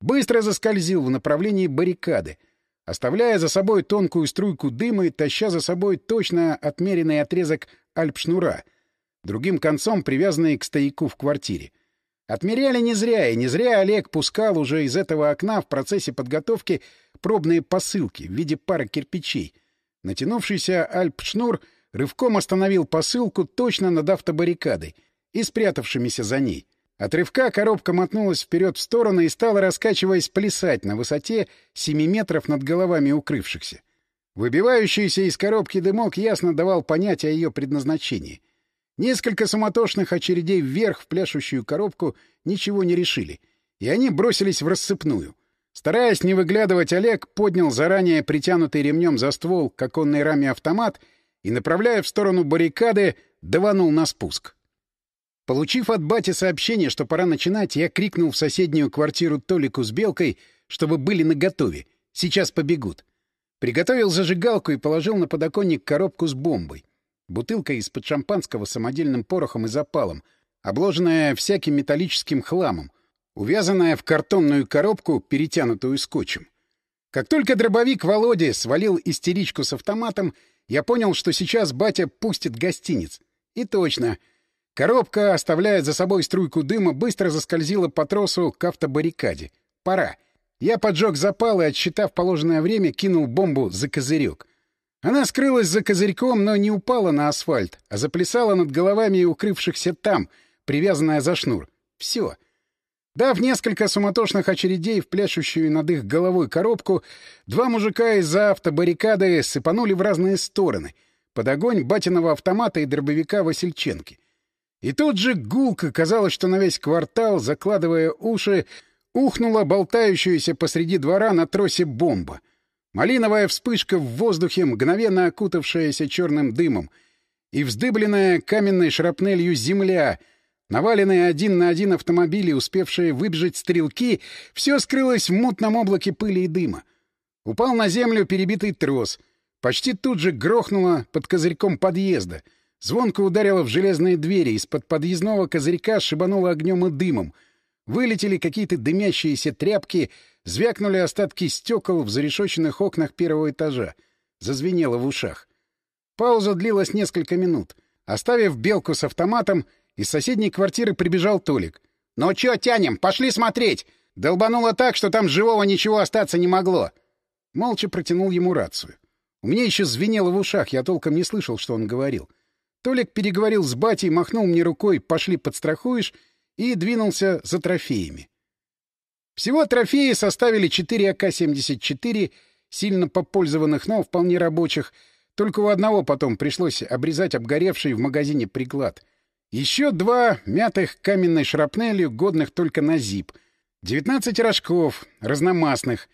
быстро заскользил в направлении баррикады, оставляя за собой тонкую струйку дыма и таща за собой точно отмеренный отрезок альпшнура, другим концом привязанный к стояку в квартире. Отмеряли не зря, и не зря Олег пускал уже из этого окна в процессе подготовки пробные посылки в виде пары кирпичей. Натянувшийся альпшнур рывком остановил посылку точно над автобаррикадой и спрятавшимися за ней. От рывка коробка мотнулась вперед в сторону и стала, раскачиваясь, плясать на высоте 7 метров над головами укрывшихся. Выбивающийся из коробки дымок ясно давал понять о ее предназначении. Несколько суматошных очередей вверх в пляшущую коробку ничего не решили, и они бросились в рассыпную. Стараясь не выглядывать, Олег поднял заранее притянутый ремнем за ствол к оконной раме автомат и, направляя в сторону баррикады, даванул на спуск. Получив от бати сообщение, что пора начинать, я крикнул в соседнюю квартиру Толику с Белкой, чтобы были наготове. Сейчас побегут. Приготовил зажигалку и положил на подоконник коробку с бомбой. Бутылка из-под шампанского с самодельным порохом и запалом, обложенная всяким металлическим хламом, увязанная в картонную коробку, перетянутую скотчем. Как только дробовик Володи свалил истеричку с автоматом, я понял, что сейчас батя пустит гостиниц. И точно — Коробка, оставляя за собой струйку дыма, быстро заскользила по тросу к автобаррикаде. Пора. Я поджег запал и, отсчитав положенное время, кинул бомбу за козырек. Она скрылась за козырьком, но не упала на асфальт, а заплясала над головами укрывшихся там, привязанная за шнур. Все. Дав несколько суматошных очередей в пляшущую над их головой коробку, два мужика из-за автобаррикады сыпанули в разные стороны, под огонь батиного автомата и дробовика Васильченки. И тут же гулко, казалось, что на весь квартал, закладывая уши, ухнула болтающаяся посреди двора на тросе бомба. Малиновая вспышка в воздухе, мгновенно окутавшаяся черным дымом, и вздыбленная каменной шрапнелью земля, наваленные один на один автомобили, успевшие выбежать стрелки, все скрылось в мутном облаке пыли и дыма. Упал на землю перебитый трос. Почти тут же грохнуло под козырьком подъезда — Звонко ударило в железные двери, из-под подъездного козырька шибануло огнем и дымом. Вылетели какие-то дымящиеся тряпки, звякнули остатки стекол в зарешоченных окнах первого этажа. Зазвенело в ушах. Пауза длилась несколько минут. Оставив белку с автоматом, из соседней квартиры прибежал Толик. «Ну чё тянем? Пошли смотреть! Долбануло так, что там живого ничего остаться не могло!» Молча протянул ему рацию. У меня еще звенело в ушах, я толком не слышал, что он говорил. Толик переговорил с батей, махнул мне рукой «пошли подстрахуешь» и двинулся за трофеями. Всего трофеи составили 4 АК-74, сильно попользованных, но вполне рабочих. Только у одного потом пришлось обрезать обгоревший в магазине приклад. Еще два мятых каменной шрапнелью, годных только на зип. 19 рожков, разномастных.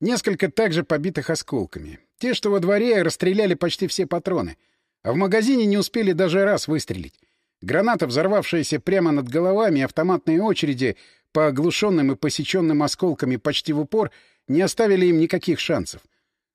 Несколько также побитых осколками. Те, что во дворе, расстреляли почти все патроны — а в магазине не успели даже раз выстрелить. Граната, взорвавшаяся прямо над головами, автоматные очереди по оглушенным и посеченным осколками почти в упор, не оставили им никаких шансов.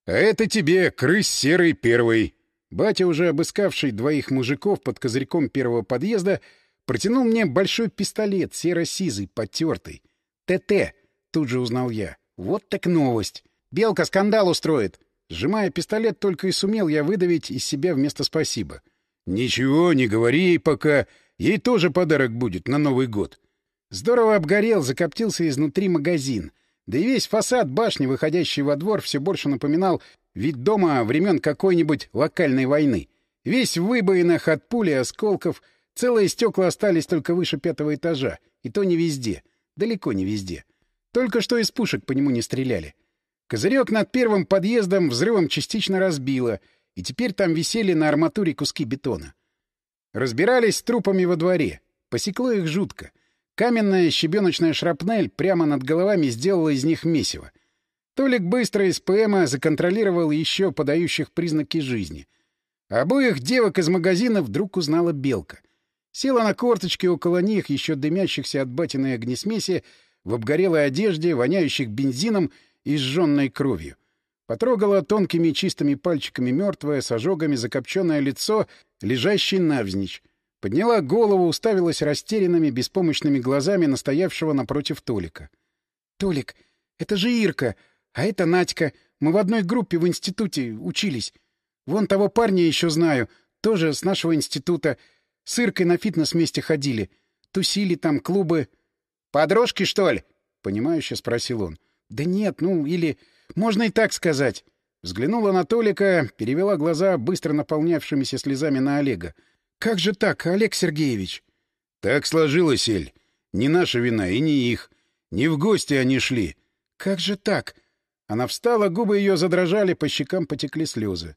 «А это тебе, крыс серый первый!» Батя, уже обыскавший двоих мужиков под козырьком первого подъезда, протянул мне большой пистолет, серо-сизый, потертый. «ТТ!» — тут же узнал я. «Вот так новость! Белка скандал устроит!» Сжимая пистолет, только и сумел я выдавить из себя вместо «спасибо». «Ничего, не говори ей пока. Ей тоже подарок будет на Новый год». Здорово обгорел, закоптился изнутри магазин. Да и весь фасад башни, выходящий во двор, все больше напоминал вид дома времен какой-нибудь локальной войны. Весь в выбоинах от пули осколков. Целые стекла остались только выше пятого этажа. И то не везде. Далеко не везде. Только что из пушек по нему не стреляли. Козырек над первым подъездом взрывом частично разбило, и теперь там висели на арматуре куски бетона. Разбирались с трупами во дворе. Посекло их жутко. Каменная щебеночная шрапнель прямо над головами сделала из них месиво. Толик быстро из ПМа законтролировал еще подающих признаки жизни. Обоих девок из магазина вдруг узнала Белка. Села на корточки около них, еще дымящихся от батиной огнесмеси, в обгорелой одежде, воняющих бензином и сжженной кровью. Потрогала тонкими чистыми пальчиками мертвое, с ожогами закопченное лицо, лежащее навзничь. Подняла голову, уставилась растерянными, беспомощными глазами настоявшего напротив Толика. — Толик, это же Ирка, а это Надька. Мы в одной группе в институте учились. Вон того парня еще знаю, тоже с нашего института. С Иркой на фитнес вместе ходили. Тусили там, клубы. — Подружки, что ли? — понимающе спросил он. — Да нет, ну, или... Можно и так сказать. Взглянула на Толика, перевела глаза, быстро наполнявшимися слезами на Олега. «Как же так, Олег Сергеевич?» «Так сложилось, Эль. Не наша вина и не их. Не в гости они шли». «Как же так?» Она встала, губы ее задрожали, по щекам потекли слезы.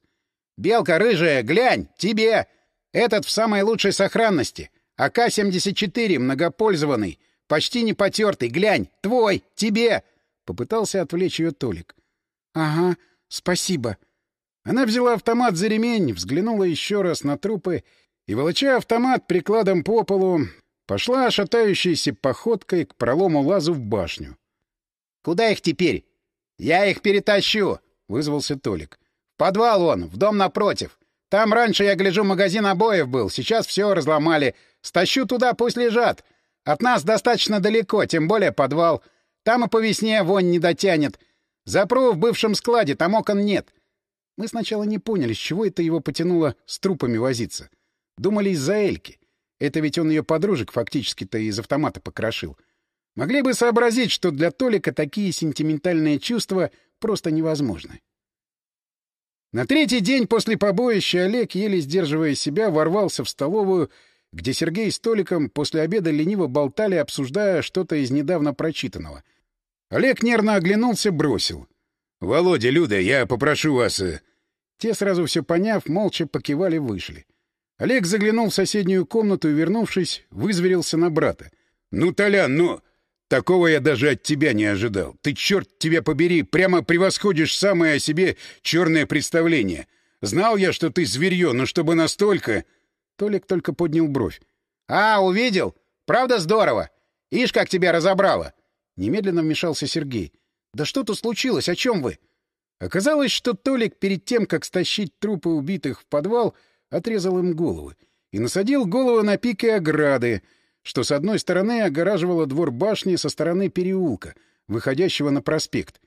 «Белка рыжая, глянь, тебе! Этот в самой лучшей сохранности. АК-74, многопользованный, почти не потертый, глянь, твой, тебе!» Попытался отвлечь ее Толик. «Ага, спасибо». Она взяла автомат за ремень, взглянула еще раз на трупы и, волоча автомат прикладом по полу, пошла шатающейся походкой к пролому лазу в башню. — Куда их теперь? — Я их перетащу, — вызвался Толик. — В подвал он, в дом напротив. Там раньше, я гляжу, магазин обоев был, сейчас все разломали. Стащу туда, пусть лежат. От нас достаточно далеко, тем более подвал. Там и по весне вонь не дотянет. Запру в бывшем складе, там окон нет. Мы сначала не поняли, с чего это его потянуло с трупами возиться. — Думали из-за Эльки. Это ведь он ее подружек фактически-то из автомата покрошил. Могли бы сообразить, что для Толика такие сентиментальные чувства просто невозможны. На третий день после побоища Олег, еле сдерживая себя, ворвался в столовую, где Сергей с Толиком после обеда лениво болтали, обсуждая что-то из недавно прочитанного. Олег нервно оглянулся, бросил. — Володя, Люда, я попрошу вас... Э, Те, сразу все поняв, молча покивали, вышли. Олег заглянул в соседнюю комнату и, вернувшись, вызверился на брата. «Ну, Толян, ну... Такого я даже от тебя не ожидал. Ты, черт тебя побери, прямо превосходишь самое о себе черное представление. Знал я, что ты зверье, но чтобы настолько...» Толик только поднял бровь. «А, увидел? Правда здорово? Ишь, как тебя разобрало!» Немедленно вмешался Сергей. «Да что тут случилось? О чем вы?» Оказалось, что Толик перед тем, как стащить трупы убитых в подвал, отрезал им головы и насадил головы на пике ограды, что с одной стороны огораживало двор башни со стороны переулка, выходящего на проспект.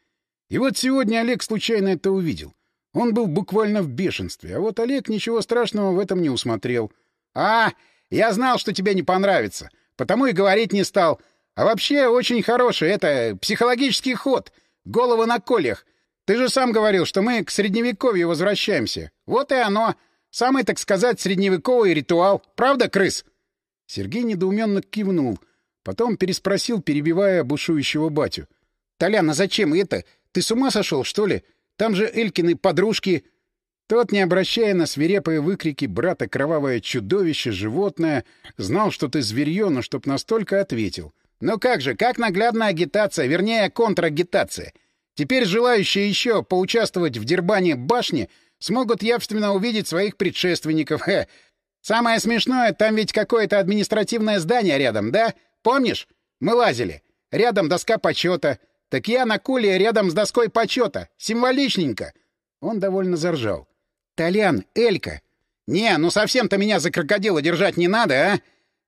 И вот сегодня Олег случайно это увидел. Он был буквально в бешенстве, а вот Олег ничего страшного в этом не усмотрел. «А, я знал, что тебе не понравится, потому и говорить не стал. А вообще очень хороший, это психологический ход, головы на колях. Ты же сам говорил, что мы к Средневековью возвращаемся. Вот и оно. Самый, так сказать, средневековый ритуал. Правда, крыс?» Сергей недоуменно кивнул. Потом переспросил, перебивая бушующего батю. «Толян, а зачем это? Ты с ума сошел, что ли? Там же Элькины подружки...» Тот, не обращая на свирепые выкрики брата «кровавое чудовище», «животное», знал, что ты зверье, но чтоб настолько ответил. «Ну как же, как наглядная агитация, вернее, контрагитация. Теперь желающие еще поучаствовать в дербане башни смогут явственно увидеть своих предшественников. Хе. Самое смешное, там ведь какое-то административное здание рядом, да? Помнишь? Мы лазили. Рядом доска почета. Так я на куле рядом с доской почета. Символичненько. Он довольно заржал. Толян, Элька. Не, ну совсем-то меня за крокодила держать не надо, а?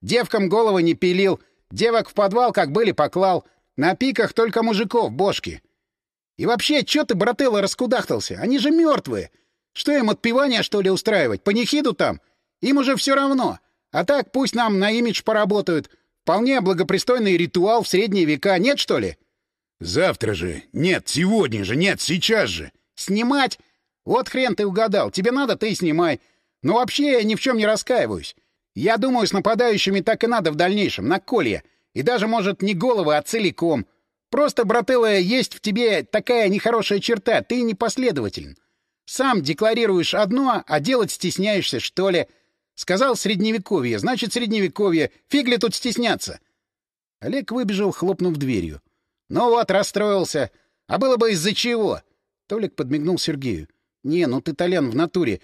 Девкам головы не пилил. Девок в подвал как были поклал. На пиках только мужиков, бошки. И вообще, чё ты, брателло, раскудахтался? Они же мертвые. Что им отпевание, что ли, устраивать? Панихиду там? Им уже все равно. А так пусть нам на имидж поработают. Вполне благопристойный ритуал в средние века, нет, что ли? Завтра же. Нет, сегодня же. Нет, сейчас же. Снимать? Вот хрен ты угадал. Тебе надо, ты и снимай. Но вообще я ни в чем не раскаиваюсь. Я думаю, с нападающими так и надо в дальнейшем, на колье. И даже, может, не головы, а целиком. Просто, брателло, есть в тебе такая нехорошая черта. Ты непоследователен. Сам декларируешь одно, а делать стесняешься, что ли. Сказал средневековье, значит средневековье. Фиг ли тут стесняться? Олег выбежал, хлопнув дверью. «Ну вот, расстроился. А было бы из-за чего?» Толик подмигнул Сергею. «Не, ну ты, Толян, в натуре.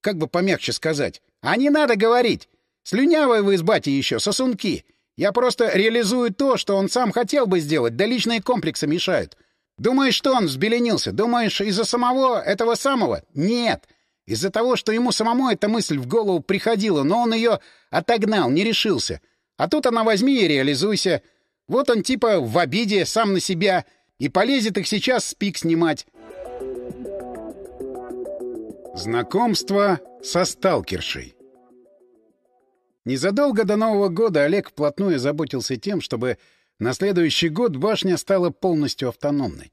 Как бы помягче сказать. А не надо говорить. Слюнявые вы с батей еще, сосунки. Я просто реализую то, что он сам хотел бы сделать, да личные комплексы мешают. Думаешь, что он взбеленился? Думаешь, из-за самого этого самого? Нет. Из-за того, что ему самому эта мысль в голову приходила, но он ее отогнал, не решился. А тут она возьми и реализуйся. Вот он типа в обиде, сам на себя, и полезет их сейчас спик снимать. Знакомство со сталкершей Незадолго до Нового года Олег вплотную заботился тем, чтобы на следующий год башня стала полностью автономной.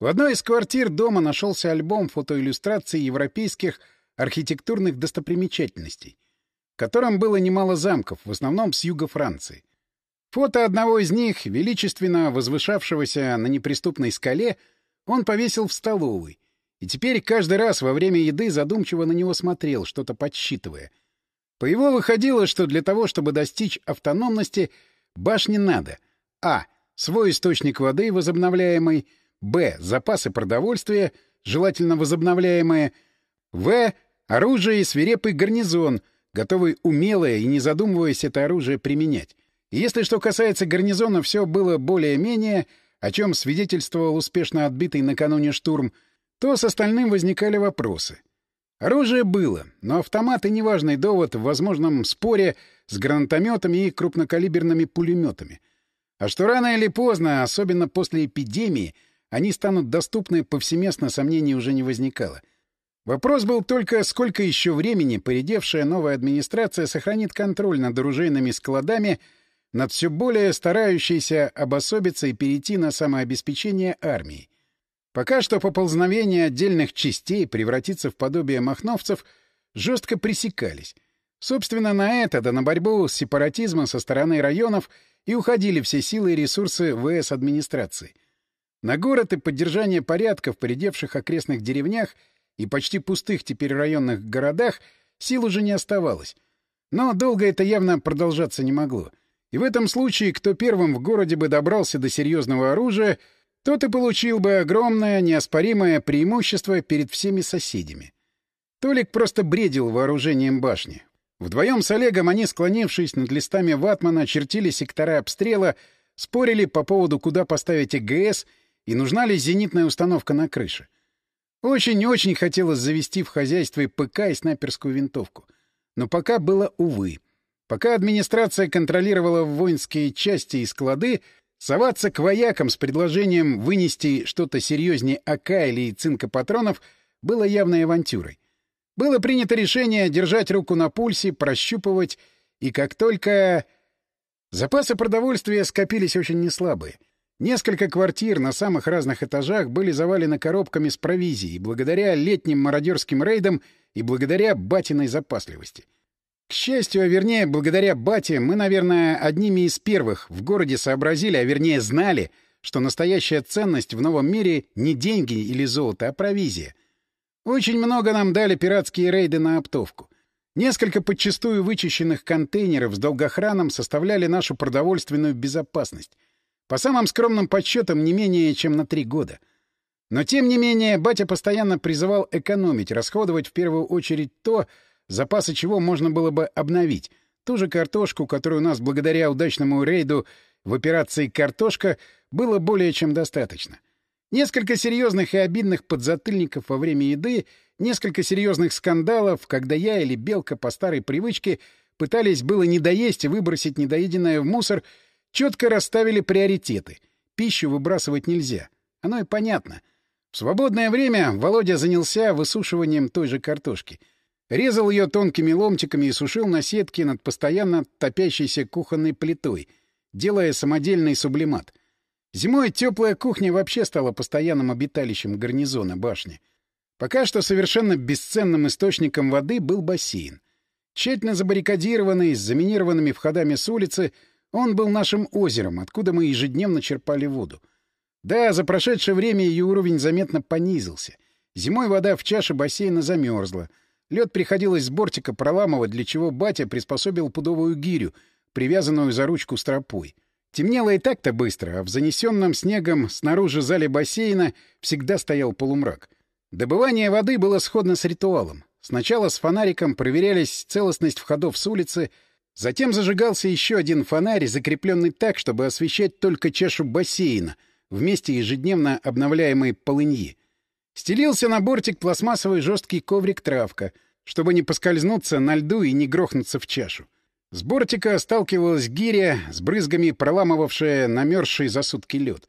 В одной из квартир дома нашелся альбом фотоиллюстраций европейских архитектурных достопримечательностей, в котором было немало замков, в основном с юга Франции. Фото одного из них, величественно возвышавшегося на неприступной скале, он повесил в столовой, и теперь каждый раз во время еды задумчиво на него смотрел, что-то подсчитывая. По его выходило, что для того, чтобы достичь автономности, башне надо а. свой источник воды возобновляемый, б. запасы продовольствия, желательно возобновляемые, в. оружие и свирепый гарнизон, готовый умелое и не задумываясь это оружие применять. И если что касается гарнизона, все было более-менее, о чем свидетельствовал успешно отбитый накануне штурм, то с остальным возникали вопросы. Оружие было, но автоматы — неважный довод в возможном споре с гранатометами и крупнокалиберными пулеметами. А что рано или поздно, особенно после эпидемии, они станут доступны повсеместно, сомнений уже не возникало. Вопрос был только, сколько еще времени поредевшая новая администрация сохранит контроль над оружейными складами, над все более старающейся обособиться и перейти на самообеспечение армии. Пока что поползновения отдельных частей превратиться в подобие махновцев жестко пресекались. Собственно, на это, да на борьбу с сепаратизмом со стороны районов и уходили все силы и ресурсы ВС-администрации. На город и поддержание порядка в поредевших окрестных деревнях и почти пустых теперь районных городах сил уже не оставалось. Но долго это явно продолжаться не могло. И в этом случае, кто первым в городе бы добрался до серьезного оружия — то ты получил бы огромное, неоспоримое преимущество перед всеми соседями. Толик просто бредил вооружением башни. Вдвоем с Олегом они, склонившись над листами ватмана, чертили сектора обстрела, спорили по поводу, куда поставить ЭГС и нужна ли зенитная установка на крыше. Очень-очень хотелось завести в хозяйстве ПК и снайперскую винтовку. Но пока было увы. Пока администрация контролировала воинские части и склады, Соваться к воякам с предложением вынести что-то серьезнее АК или цинкопатронов было явной авантюрой. Было принято решение держать руку на пульсе, прощупывать, и как только... Запасы продовольствия скопились очень неслабые. Несколько квартир на самых разных этажах были завалены коробками с провизией, благодаря летним мародерским рейдам и благодаря батиной запасливости. К счастью, а вернее, благодаря бате, мы, наверное, одними из первых в городе сообразили, а вернее знали, что настоящая ценность в новом мире не деньги или золото, а провизия. Очень много нам дали пиратские рейды на оптовку. Несколько подчастую вычищенных контейнеров с долгохраном составляли нашу продовольственную безопасность. По самым скромным подсчетам, не менее чем на три года. Но, тем не менее, батя постоянно призывал экономить, расходовать в первую очередь то, запасы чего можно было бы обновить. Ту же картошку, которую у нас благодаря удачному рейду в операции «Картошка» было более чем достаточно. Несколько серьезных и обидных подзатыльников во время еды, несколько серьезных скандалов, когда я или Белка по старой привычке пытались было не доесть и выбросить недоеденное в мусор, четко расставили приоритеты. Пищу выбрасывать нельзя. Оно и понятно. В свободное время Володя занялся высушиванием той же картошки — Резал ее тонкими ломтиками и сушил на сетке над постоянно топящейся кухонной плитой, делая самодельный сублимат. Зимой теплая кухня вообще стала постоянным обиталищем гарнизона башни. Пока что совершенно бесценным источником воды был бассейн. Тщательно забаррикадированный, с заминированными входами с улицы, он был нашим озером, откуда мы ежедневно черпали воду. Да, за прошедшее время ее уровень заметно понизился. Зимой вода в чаше бассейна замерзла — Лед приходилось с бортика проламывать, для чего батя приспособил пудовую гирю, привязанную за ручку стропой. Темнело и так-то быстро, а в занесенном снегом снаружи зале бассейна всегда стоял полумрак. Добывание воды было сходно с ритуалом. Сначала с фонариком проверялись целостность входов с улицы, затем зажигался еще один фонарь, закрепленный так, чтобы освещать только чашу бассейна в месте ежедневно обновляемой полыньи. Стелился на бортик пластмассовый жесткий коврик-травка, чтобы не поскользнуться на льду и не грохнуться в чашу. С бортика сталкивалась гиря, с брызгами проламывавшая намерзший за сутки лед.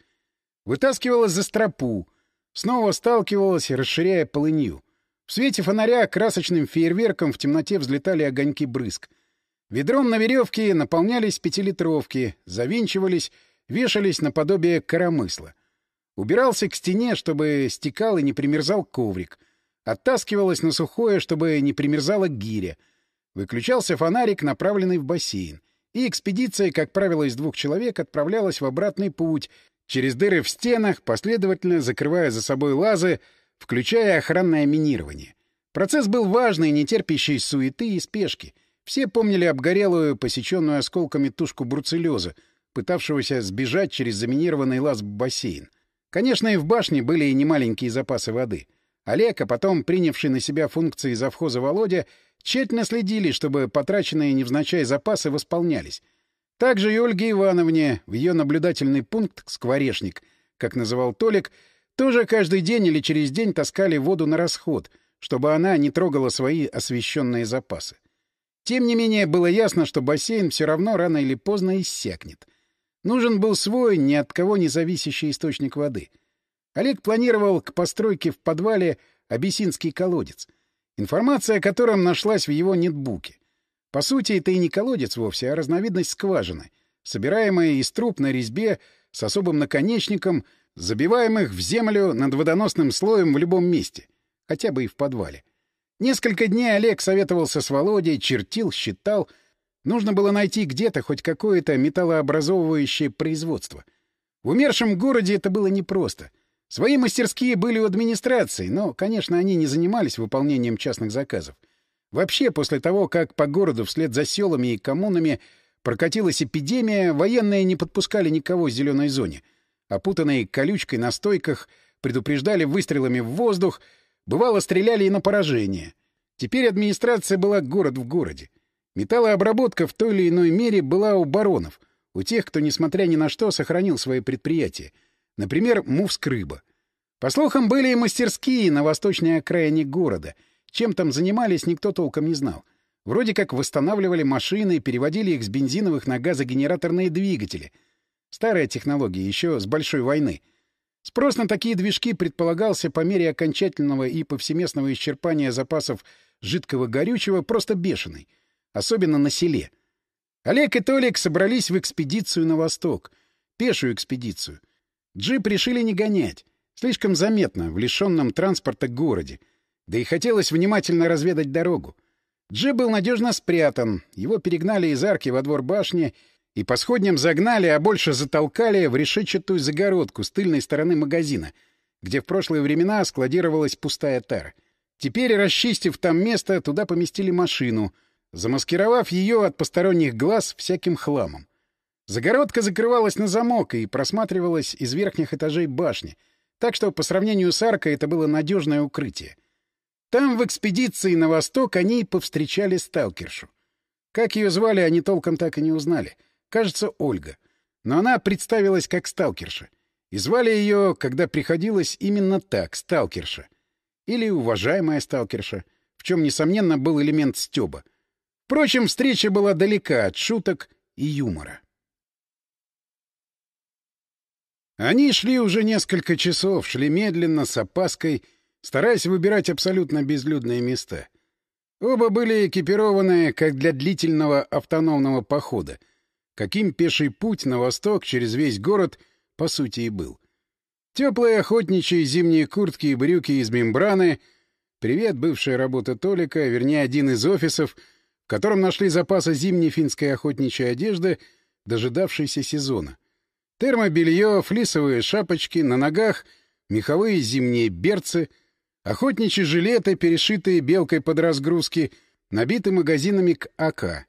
Вытаскивалась за стропу, снова сталкивалась, расширяя полынью. В свете фонаря красочным фейерверком в темноте взлетали огоньки брызг. Ведром на веревке наполнялись пятилитровки, завинчивались, вешались наподобие коромысла. Убирался к стене, чтобы стекал и не примерзал коврик. Оттаскивалась на сухое, чтобы не примерзала гиря — Выключался фонарик, направленный в бассейн. И экспедиция, как правило, из двух человек, отправлялась в обратный путь, через дыры в стенах, последовательно закрывая за собой лазы, включая охранное минирование. Процесс был важный, не терпящий суеты и спешки. Все помнили обгорелую, посеченную осколками тушку бруцеллеза, пытавшегося сбежать через заминированный лаз в бассейн. Конечно, и в башне были и немаленькие запасы воды. Олег, а потом принявший на себя функции завхоза Володя, Тщательно следили, чтобы потраченные невзначай запасы восполнялись. Также и Ольге Ивановне в ее наблюдательный пункт «Скворечник», как называл Толик, тоже каждый день или через день таскали воду на расход, чтобы она не трогала свои освещенные запасы. Тем не менее, было ясно, что бассейн все равно рано или поздно иссякнет. Нужен был свой, ни от кого не зависящий источник воды. Олег планировал к постройке в подвале абиссинский колодец — Информация о котором нашлась в его нетбуке. По сути, это и не колодец вовсе, а разновидность скважины, собираемая из труб на резьбе с особым наконечником, забиваемых в землю над водоносным слоем в любом месте, хотя бы и в подвале. Несколько дней Олег советовался с Володей, чертил, считал. Нужно было найти где-то хоть какое-то металлообразовывающее производство. В умершем городе это было непросто — Свои мастерские были у администрации, но, конечно, они не занимались выполнением частных заказов. Вообще, после того, как по городу вслед за селами и коммунами прокатилась эпидемия, военные не подпускали никого в зеленой зоне. Опутанные колючкой на стойках, предупреждали выстрелами в воздух, бывало, стреляли и на поражение. Теперь администрация была город в городе. Металлообработка в той или иной мере была у баронов, у тех, кто, несмотря ни на что, сохранил свои предприятия — Например, Мувскрыба. По слухам, были и мастерские на восточной окраине города. Чем там занимались, никто толком не знал. Вроде как восстанавливали машины, переводили их с бензиновых на газогенераторные двигатели. Старая технология, еще с Большой войны. Спрос на такие движки предполагался по мере окончательного и повсеместного исчерпания запасов жидкого горючего просто бешеный. Особенно на селе. Олег и Толик собрались в экспедицию на восток. Пешую экспедицию — Джип решили не гонять. Слишком заметно в лишенном транспорта городе. Да и хотелось внимательно разведать дорогу. Джип был надежно спрятан. Его перегнали из арки во двор башни и по сходням загнали, а больше затолкали в решетчатую загородку с тыльной стороны магазина, где в прошлые времена складировалась пустая тара. Теперь, расчистив там место, туда поместили машину, замаскировав ее от посторонних глаз всяким хламом. Загородка закрывалась на замок и просматривалась из верхних этажей башни, так что по сравнению с аркой это было надежное укрытие. Там, в экспедиции на восток, они повстречали сталкершу. Как ее звали, они толком так и не узнали. Кажется, Ольга. Но она представилась как сталкерша. И звали ее, когда приходилось, именно так, сталкерша. Или уважаемая сталкерша, в чем, несомненно, был элемент стёба. Впрочем, встреча была далека от шуток и юмора. Они шли уже несколько часов, шли медленно, с опаской, стараясь выбирать абсолютно безлюдные места. Оба были экипированы как для длительного автономного похода, каким пеший путь на восток через весь город по сути и был. Теплые охотничьи зимние куртки и брюки из мембраны — привет, бывшая работа Толика, вернее, один из офисов, в котором нашли запасы зимней финской охотничьей одежды, дожидавшейся сезона — Термобелье, флисовые шапочки, на ногах меховые зимние берцы, охотничьи жилеты, перешитые белкой под разгрузки, набиты магазинами к АК,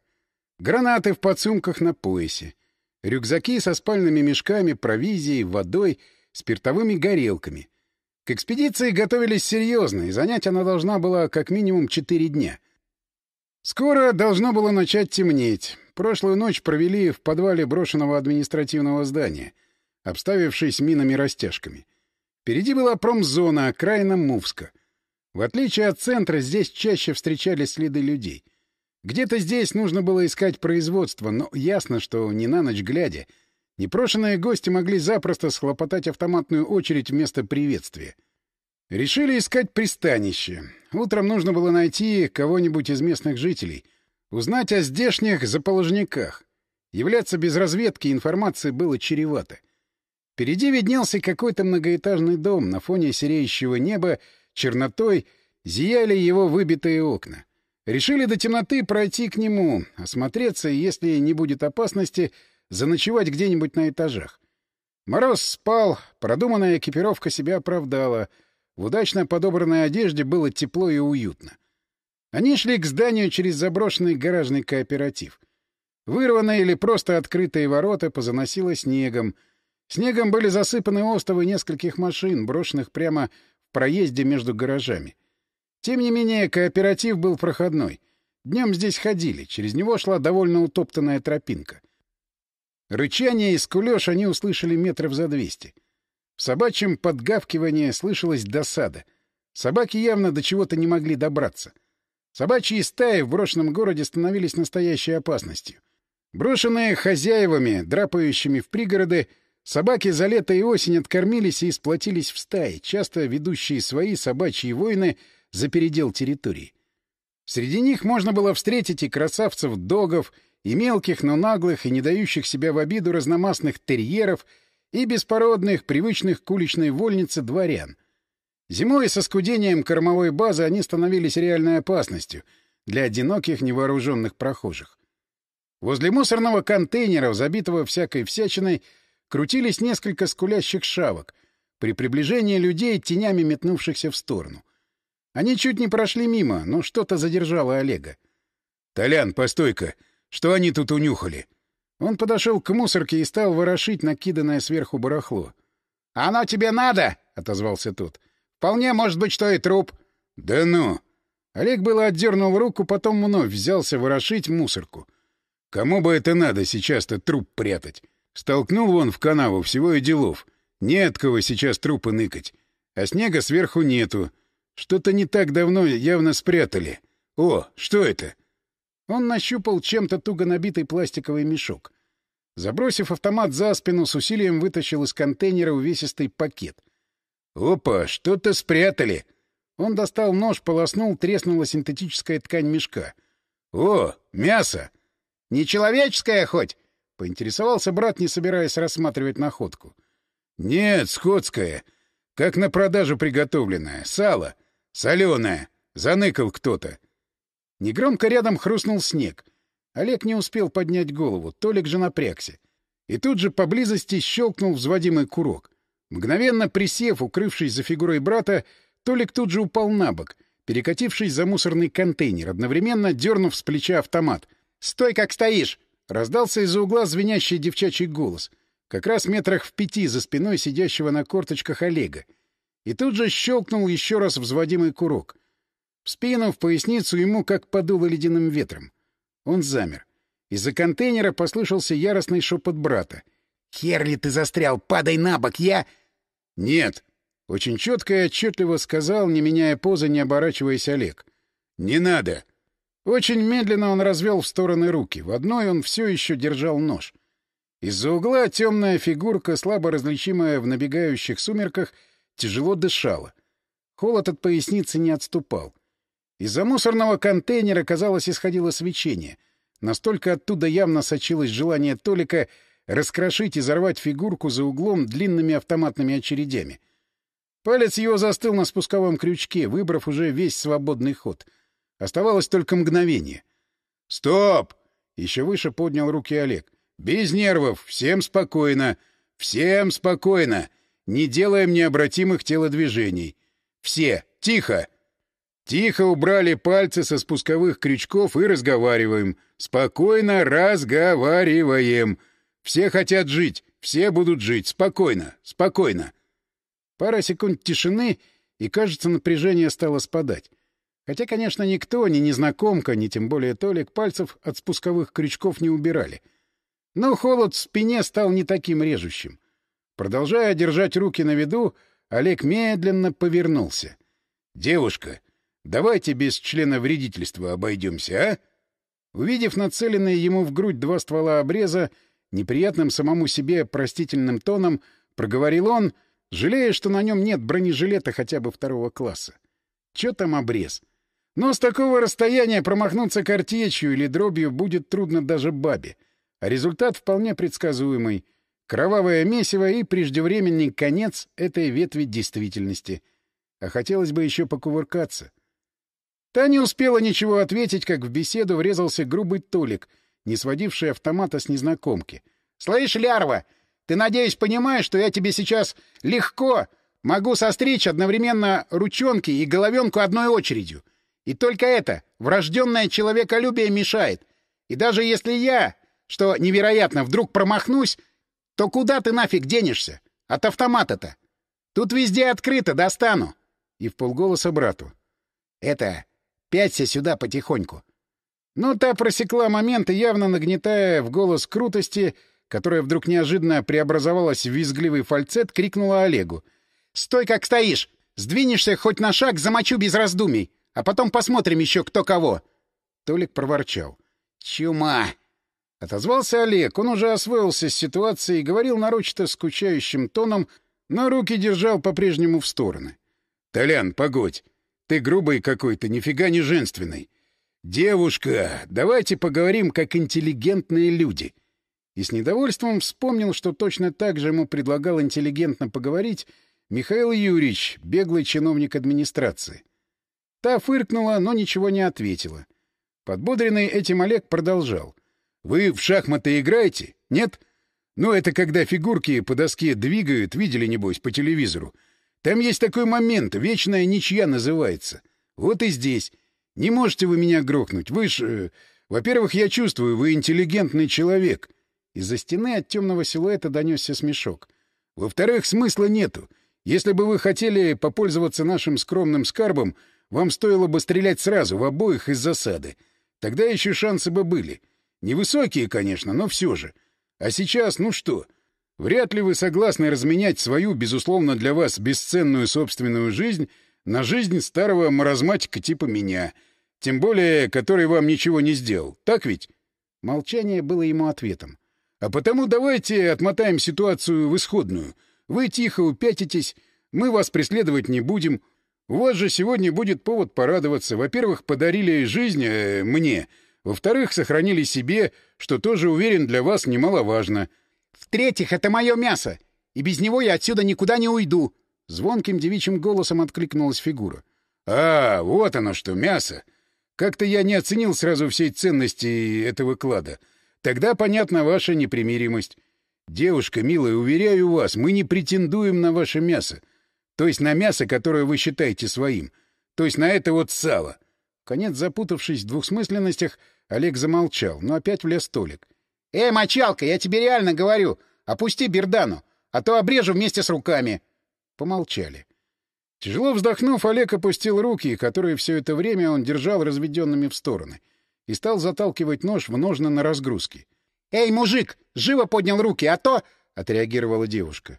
гранаты в подсумках на поясе. Рюкзаки со спальными мешками, провизией, водой, спиртовыми горелками. К экспедиции готовились серьезно, и занять она должна была как минимум четыре дня. Скоро должно было начать темнеть. Прошлую ночь провели в подвале брошенного административного здания, обставившись минами-растяжками. Впереди была промзона, окраина Мувска. В отличие от центра, здесь чаще встречались следы людей. Где-то здесь нужно было искать производство, но ясно, что не на ночь глядя — Непрошенные гости могли запросто схлопотать автоматную очередь вместо приветствия. Решили искать пристанище. Утром нужно было найти кого-нибудь из местных жителей, узнать о здешних заположниках. Являться без разведки информации было чревато. Впереди виднелся какой-то многоэтажный дом, на фоне сереющего неба чернотой зияли его выбитые окна. Решили до темноты пройти к нему, осмотреться, и, если не будет опасности, заночевать где-нибудь на этажах. Мороз спал, продуманная экипировка себя оправдала. В удачно подобранной одежде было тепло и уютно. Они шли к зданию через заброшенный гаражный кооператив. Вырванные или просто открытые ворота позаносило снегом. Снегом были засыпаны остовы нескольких машин, брошенных прямо в проезде между гаражами. Тем не менее, кооператив был проходной. Днем здесь ходили, через него шла довольно утоптанная тропинка. Рычание и скулёж они услышали метров за двести. В собачьем подгавкивании слышалась досада. Собаки явно до чего-то не могли добраться. Собачьи стаи в брошенном городе становились настоящей опасностью. Брошенные хозяевами, драпающими в пригороды, собаки за лето и осень откормились и сплотились в стаи, часто ведущие свои собачьи войны за передел территории. Среди них можно было встретить и красавцев-догов, и мелких, но наглых и не дающих себя в обиду разномастных терьеров, и беспородных, привычных к уличной вольнице дворян. Зимой со скудением кормовой базы они становились реальной опасностью для одиноких невооруженных прохожих. Возле мусорного контейнера, забитого всякой всячиной, крутились несколько скулящих шавок, при приближении людей тенями метнувшихся в сторону. Они чуть не прошли мимо, но что-то задержало Олега. — Толян, постой-ка! Что они тут унюхали? Он подошел к мусорке и стал ворошить накиданное сверху барахло. — Оно тебе надо? — отозвался тот. — Вполне может быть, что и труп. — Да ну! Олег было отдернул руку, потом вновь взялся ворошить мусорку. — Кому бы это надо сейчас-то труп прятать? Столкнул вон в канаву, всего и делов. Нет кого сейчас трупы ныкать. А снега сверху нету. Что-то не так давно явно спрятали. О, что это? — он нащупал чем-то туго набитый пластиковый мешок. Забросив автомат за спину, с усилием вытащил из контейнера увесистый пакет. «Опа, что-то спрятали!» Он достал нож, полоснул, треснула синтетическая ткань мешка. «О, мясо!» «Не человеческое хоть?» — поинтересовался брат, не собираясь рассматривать находку. «Нет, скотское. Как на продажу приготовленное. Сало. Соленое. Заныкал кто-то. Негромко рядом хрустнул снег. Олег не успел поднять голову, Толик же напрягся. И тут же поблизости щелкнул взводимый курок. Мгновенно присев, укрывшись за фигурой брата, Толик тут же упал на бок, перекатившись за мусорный контейнер, одновременно дернув с плеча автомат. «Стой, как стоишь!» — раздался из-за угла звенящий девчачий голос. Как раз метрах в пяти за спиной сидящего на корточках Олега. И тут же щелкнул еще раз взводимый курок — в спину, в поясницу ему как подуло ледяным ветром. Он замер. Из-за контейнера послышался яростный шепот брата. «Херли ты застрял! Падай на бок! Я...» «Нет!» — очень четко и отчетливо сказал, не меняя позы, не оборачиваясь Олег. «Не надо!» Очень медленно он развел в стороны руки. В одной он все еще держал нож. Из-за угла темная фигурка, слабо различимая в набегающих сумерках, тяжело дышала. Холод от поясницы не отступал. Из-за мусорного контейнера, казалось, исходило свечение. Настолько оттуда явно сочилось желание Толика раскрошить и взорвать фигурку за углом длинными автоматными очередями. Палец его застыл на спусковом крючке, выбрав уже весь свободный ход. Оставалось только мгновение. «Стоп!» — еще выше поднял руки Олег. «Без нервов! Всем спокойно! Всем спокойно! Не делаем необратимых телодвижений! Все! Тихо!» Тихо убрали пальцы со спусковых крючков и разговариваем. Спокойно разговариваем. Все хотят жить, все будут жить. Спокойно, спокойно. Пара секунд тишины, и, кажется, напряжение стало спадать. Хотя, конечно, никто, ни незнакомка, ни тем более Толик, пальцев от спусковых крючков не убирали. Но холод в спине стал не таким режущим. Продолжая держать руки на виду, Олег медленно повернулся. «Девушка, давайте без члена вредительства обойдемся, а?» Увидев нацеленные ему в грудь два ствола обреза, неприятным самому себе простительным тоном проговорил он, жалея, что на нем нет бронежилета хотя бы второго класса. Чё там обрез? Но с такого расстояния промахнуться картечью или дробью будет трудно даже бабе. А результат вполне предсказуемый. Кровавое месиво и преждевременный конец этой ветви действительности. А хотелось бы еще покувыркаться. Та не успела ничего ответить, как в беседу врезался грубый Толик, не сводивший автомата с незнакомки. — Слышь, лярва, ты, надеюсь, понимаешь, что я тебе сейчас легко могу состричь одновременно ручонки и головенку одной очередью. И только это, врожденное человеколюбие, мешает. И даже если я, что невероятно, вдруг промахнусь, то куда ты нафиг денешься? От автомата-то. Тут везде открыто, достану. И в полголоса брату. Это Пяться сюда потихоньку. Но та просекла момент и, явно нагнетая в голос крутости, которая вдруг неожиданно преобразовалась в визгливый фальцет, крикнула Олегу. «Стой, как стоишь! Сдвинешься хоть на шаг, замочу без раздумий, а потом посмотрим еще кто кого!» Толик проворчал. «Чума!» Отозвался Олег. Он уже освоился с ситуацией и говорил нарочито скучающим тоном, но руки держал по-прежнему в стороны. «Толян, погодь! Ты грубый какой-то, нифига не женственный. Девушка, давайте поговорим как интеллигентные люди. И с недовольством вспомнил, что точно так же ему предлагал интеллигентно поговорить Михаил Юрьевич, беглый чиновник администрации. Та фыркнула, но ничего не ответила. Подбодренный этим Олег продолжал. «Вы в шахматы играете? Нет? Ну, это когда фигурки по доске двигают, видели, небось, по телевизору. Там есть такой момент, вечная ничья называется. Вот и здесь. Не можете вы меня грохнуть. Вы ж... Э, во-первых, я чувствую, вы интеллигентный человек. Из-за стены от темного силуэта донесся смешок. Во-вторых, смысла нету. Если бы вы хотели попользоваться нашим скромным скарбом, вам стоило бы стрелять сразу в обоих из засады. Тогда еще шансы бы были. Невысокие, конечно, но все же. А сейчас, ну что, Вряд ли вы согласны разменять свою, безусловно, для вас бесценную собственную жизнь на жизнь старого маразматика типа меня, тем более, который вам ничего не сделал. Так ведь? Молчание было ему ответом. А потому давайте отмотаем ситуацию в исходную. Вы тихо упятитесь, мы вас преследовать не будем. У вас же сегодня будет повод порадоваться. Во-первых, подарили жизнь э, мне. Во-вторых, сохранили себе, что тоже, уверен, для вас немаловажно. — в-третьих, это мое мясо, и без него я отсюда никуда не уйду. Звонким девичьим голосом откликнулась фигура. — А, вот оно что, мясо. Как-то я не оценил сразу всей ценности этого клада. Тогда понятна ваша непримиримость. Девушка, милая, уверяю вас, мы не претендуем на ваше мясо. То есть на мясо, которое вы считаете своим. То есть на это вот сало. Конец запутавшись в двухсмысленностях, Олег замолчал, но опять влез столик. «Эй, мочалка, я тебе реально говорю, опусти бердану, а то обрежу вместе с руками». Помолчали. Тяжело вздохнув, Олег опустил руки, которые все это время он держал разведенными в стороны, и стал заталкивать нож в ножны на разгрузке. «Эй, мужик, живо поднял руки, а то...» — отреагировала девушка.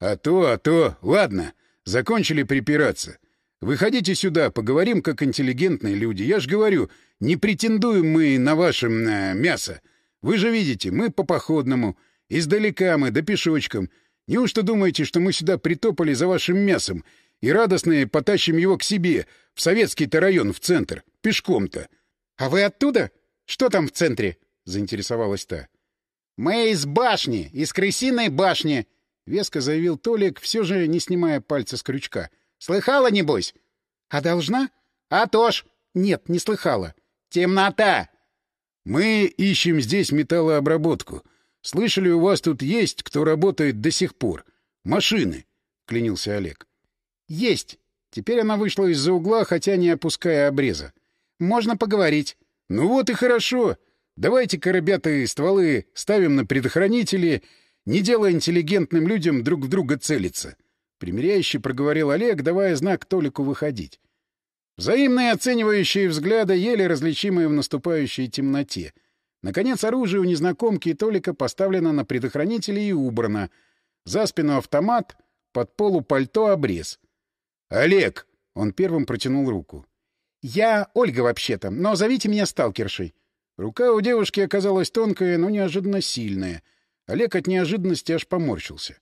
«А то, а то... Ладно, закончили припираться. Выходите сюда, поговорим как интеллигентные люди. Я ж говорю, не претендуем мы на ваше э, мясо. Вы же видите, мы по походному. Издалека мы, да пешочком. Неужто думаете, что мы сюда притопали за вашим мясом и радостные потащим его к себе, в советский-то район, в центр, пешком-то? — А вы оттуда? Что там в центре? — заинтересовалась та. — Мы из башни, из крысиной башни, — веско заявил Толик, все же не снимая пальца с крючка. — Слыхала, небось? — А должна? — А то ж! Нет, не слыхала. — Темнота! Мы ищем здесь металлообработку. Слышали, у вас тут есть, кто работает до сих пор? Машины, — клянился Олег. — Есть. Теперь она вышла из-за угла, хотя не опуская обреза. Можно поговорить. — Ну вот и хорошо. Давайте-ка, ребята, стволы ставим на предохранители, не делая интеллигентным людям друг в друга целиться. Примеряющий проговорил Олег, давая знак Толику выходить. Взаимные оценивающие взгляды, еле различимые в наступающей темноте. Наконец, оружие у незнакомки и Толика поставлено на предохранители и убрано. За спину автомат, под полу пальто обрез. «Олег!» — он первым протянул руку. «Я Ольга вообще-то, но зовите меня сталкершей». Рука у девушки оказалась тонкая, но неожиданно сильная. Олег от неожиданности аж поморщился.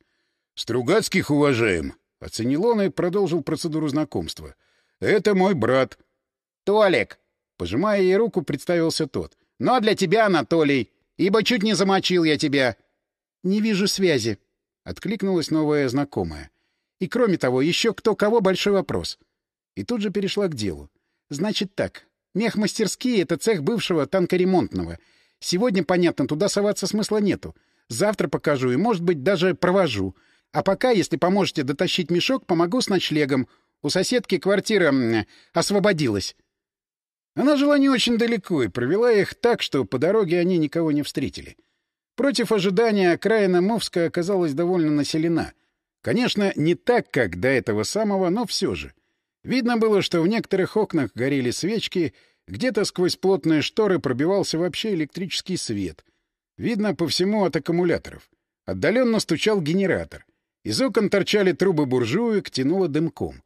«Стругацких уважаем!» — оценил он и продолжил процедуру знакомства — это мой брат. Толик. Пожимая ей руку, представился тот. Но для тебя, Анатолий, ибо чуть не замочил я тебя. Не вижу связи. Откликнулась новая знакомая. И кроме того, еще кто кого большой вопрос. И тут же перешла к делу. Значит так. Мехмастерские — это цех бывшего танкоремонтного. Сегодня, понятно, туда соваться смысла нету. Завтра покажу и, может быть, даже провожу. А пока, если поможете дотащить мешок, помогу с ночлегом. У соседки квартира освободилась. Она жила не очень далеко и провела их так, что по дороге они никого не встретили. Против ожидания окраина Мовска оказалась довольно населена. Конечно, не так, как до этого самого, но все же. Видно было, что в некоторых окнах горели свечки, где-то сквозь плотные шторы пробивался вообще электрический свет. Видно по всему от аккумуляторов. Отдаленно стучал генератор. Из окон торчали трубы буржуек, тянуло дымком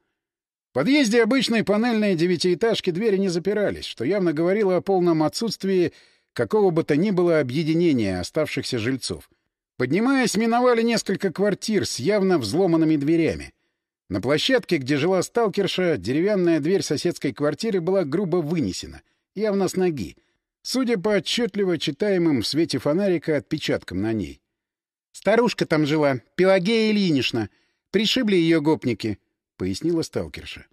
подъезде обычной панельной девятиэтажки двери не запирались, что явно говорило о полном отсутствии какого бы то ни было объединения оставшихся жильцов. Поднимаясь, миновали несколько квартир с явно взломанными дверями. На площадке, где жила сталкерша, деревянная дверь соседской квартиры была грубо вынесена, явно с ноги, судя по отчетливо читаемым в свете фонарика отпечаткам на ней. «Старушка там жила, Пелагея Ильинична. Пришибли ее гопники», — пояснила сталкерша.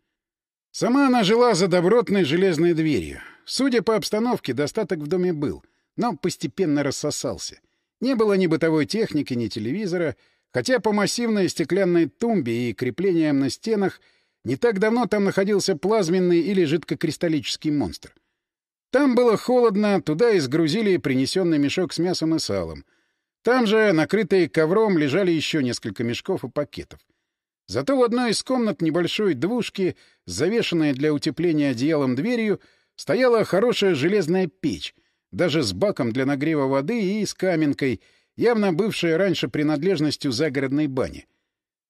Сама она жила за добротной железной дверью. Судя по обстановке, достаток в доме был, но постепенно рассосался. Не было ни бытовой техники, ни телевизора, хотя по массивной стеклянной тумбе и креплениям на стенах не так давно там находился плазменный или жидкокристаллический монстр. Там было холодно, туда изгрузили принесенный мешок с мясом и салом. Там же, накрытые ковром, лежали еще несколько мешков и пакетов. Зато в одной из комнат небольшой двушки, завешенной для утепления одеялом дверью, стояла хорошая железная печь, даже с баком для нагрева воды и с каменкой, явно бывшая раньше принадлежностью загородной бани.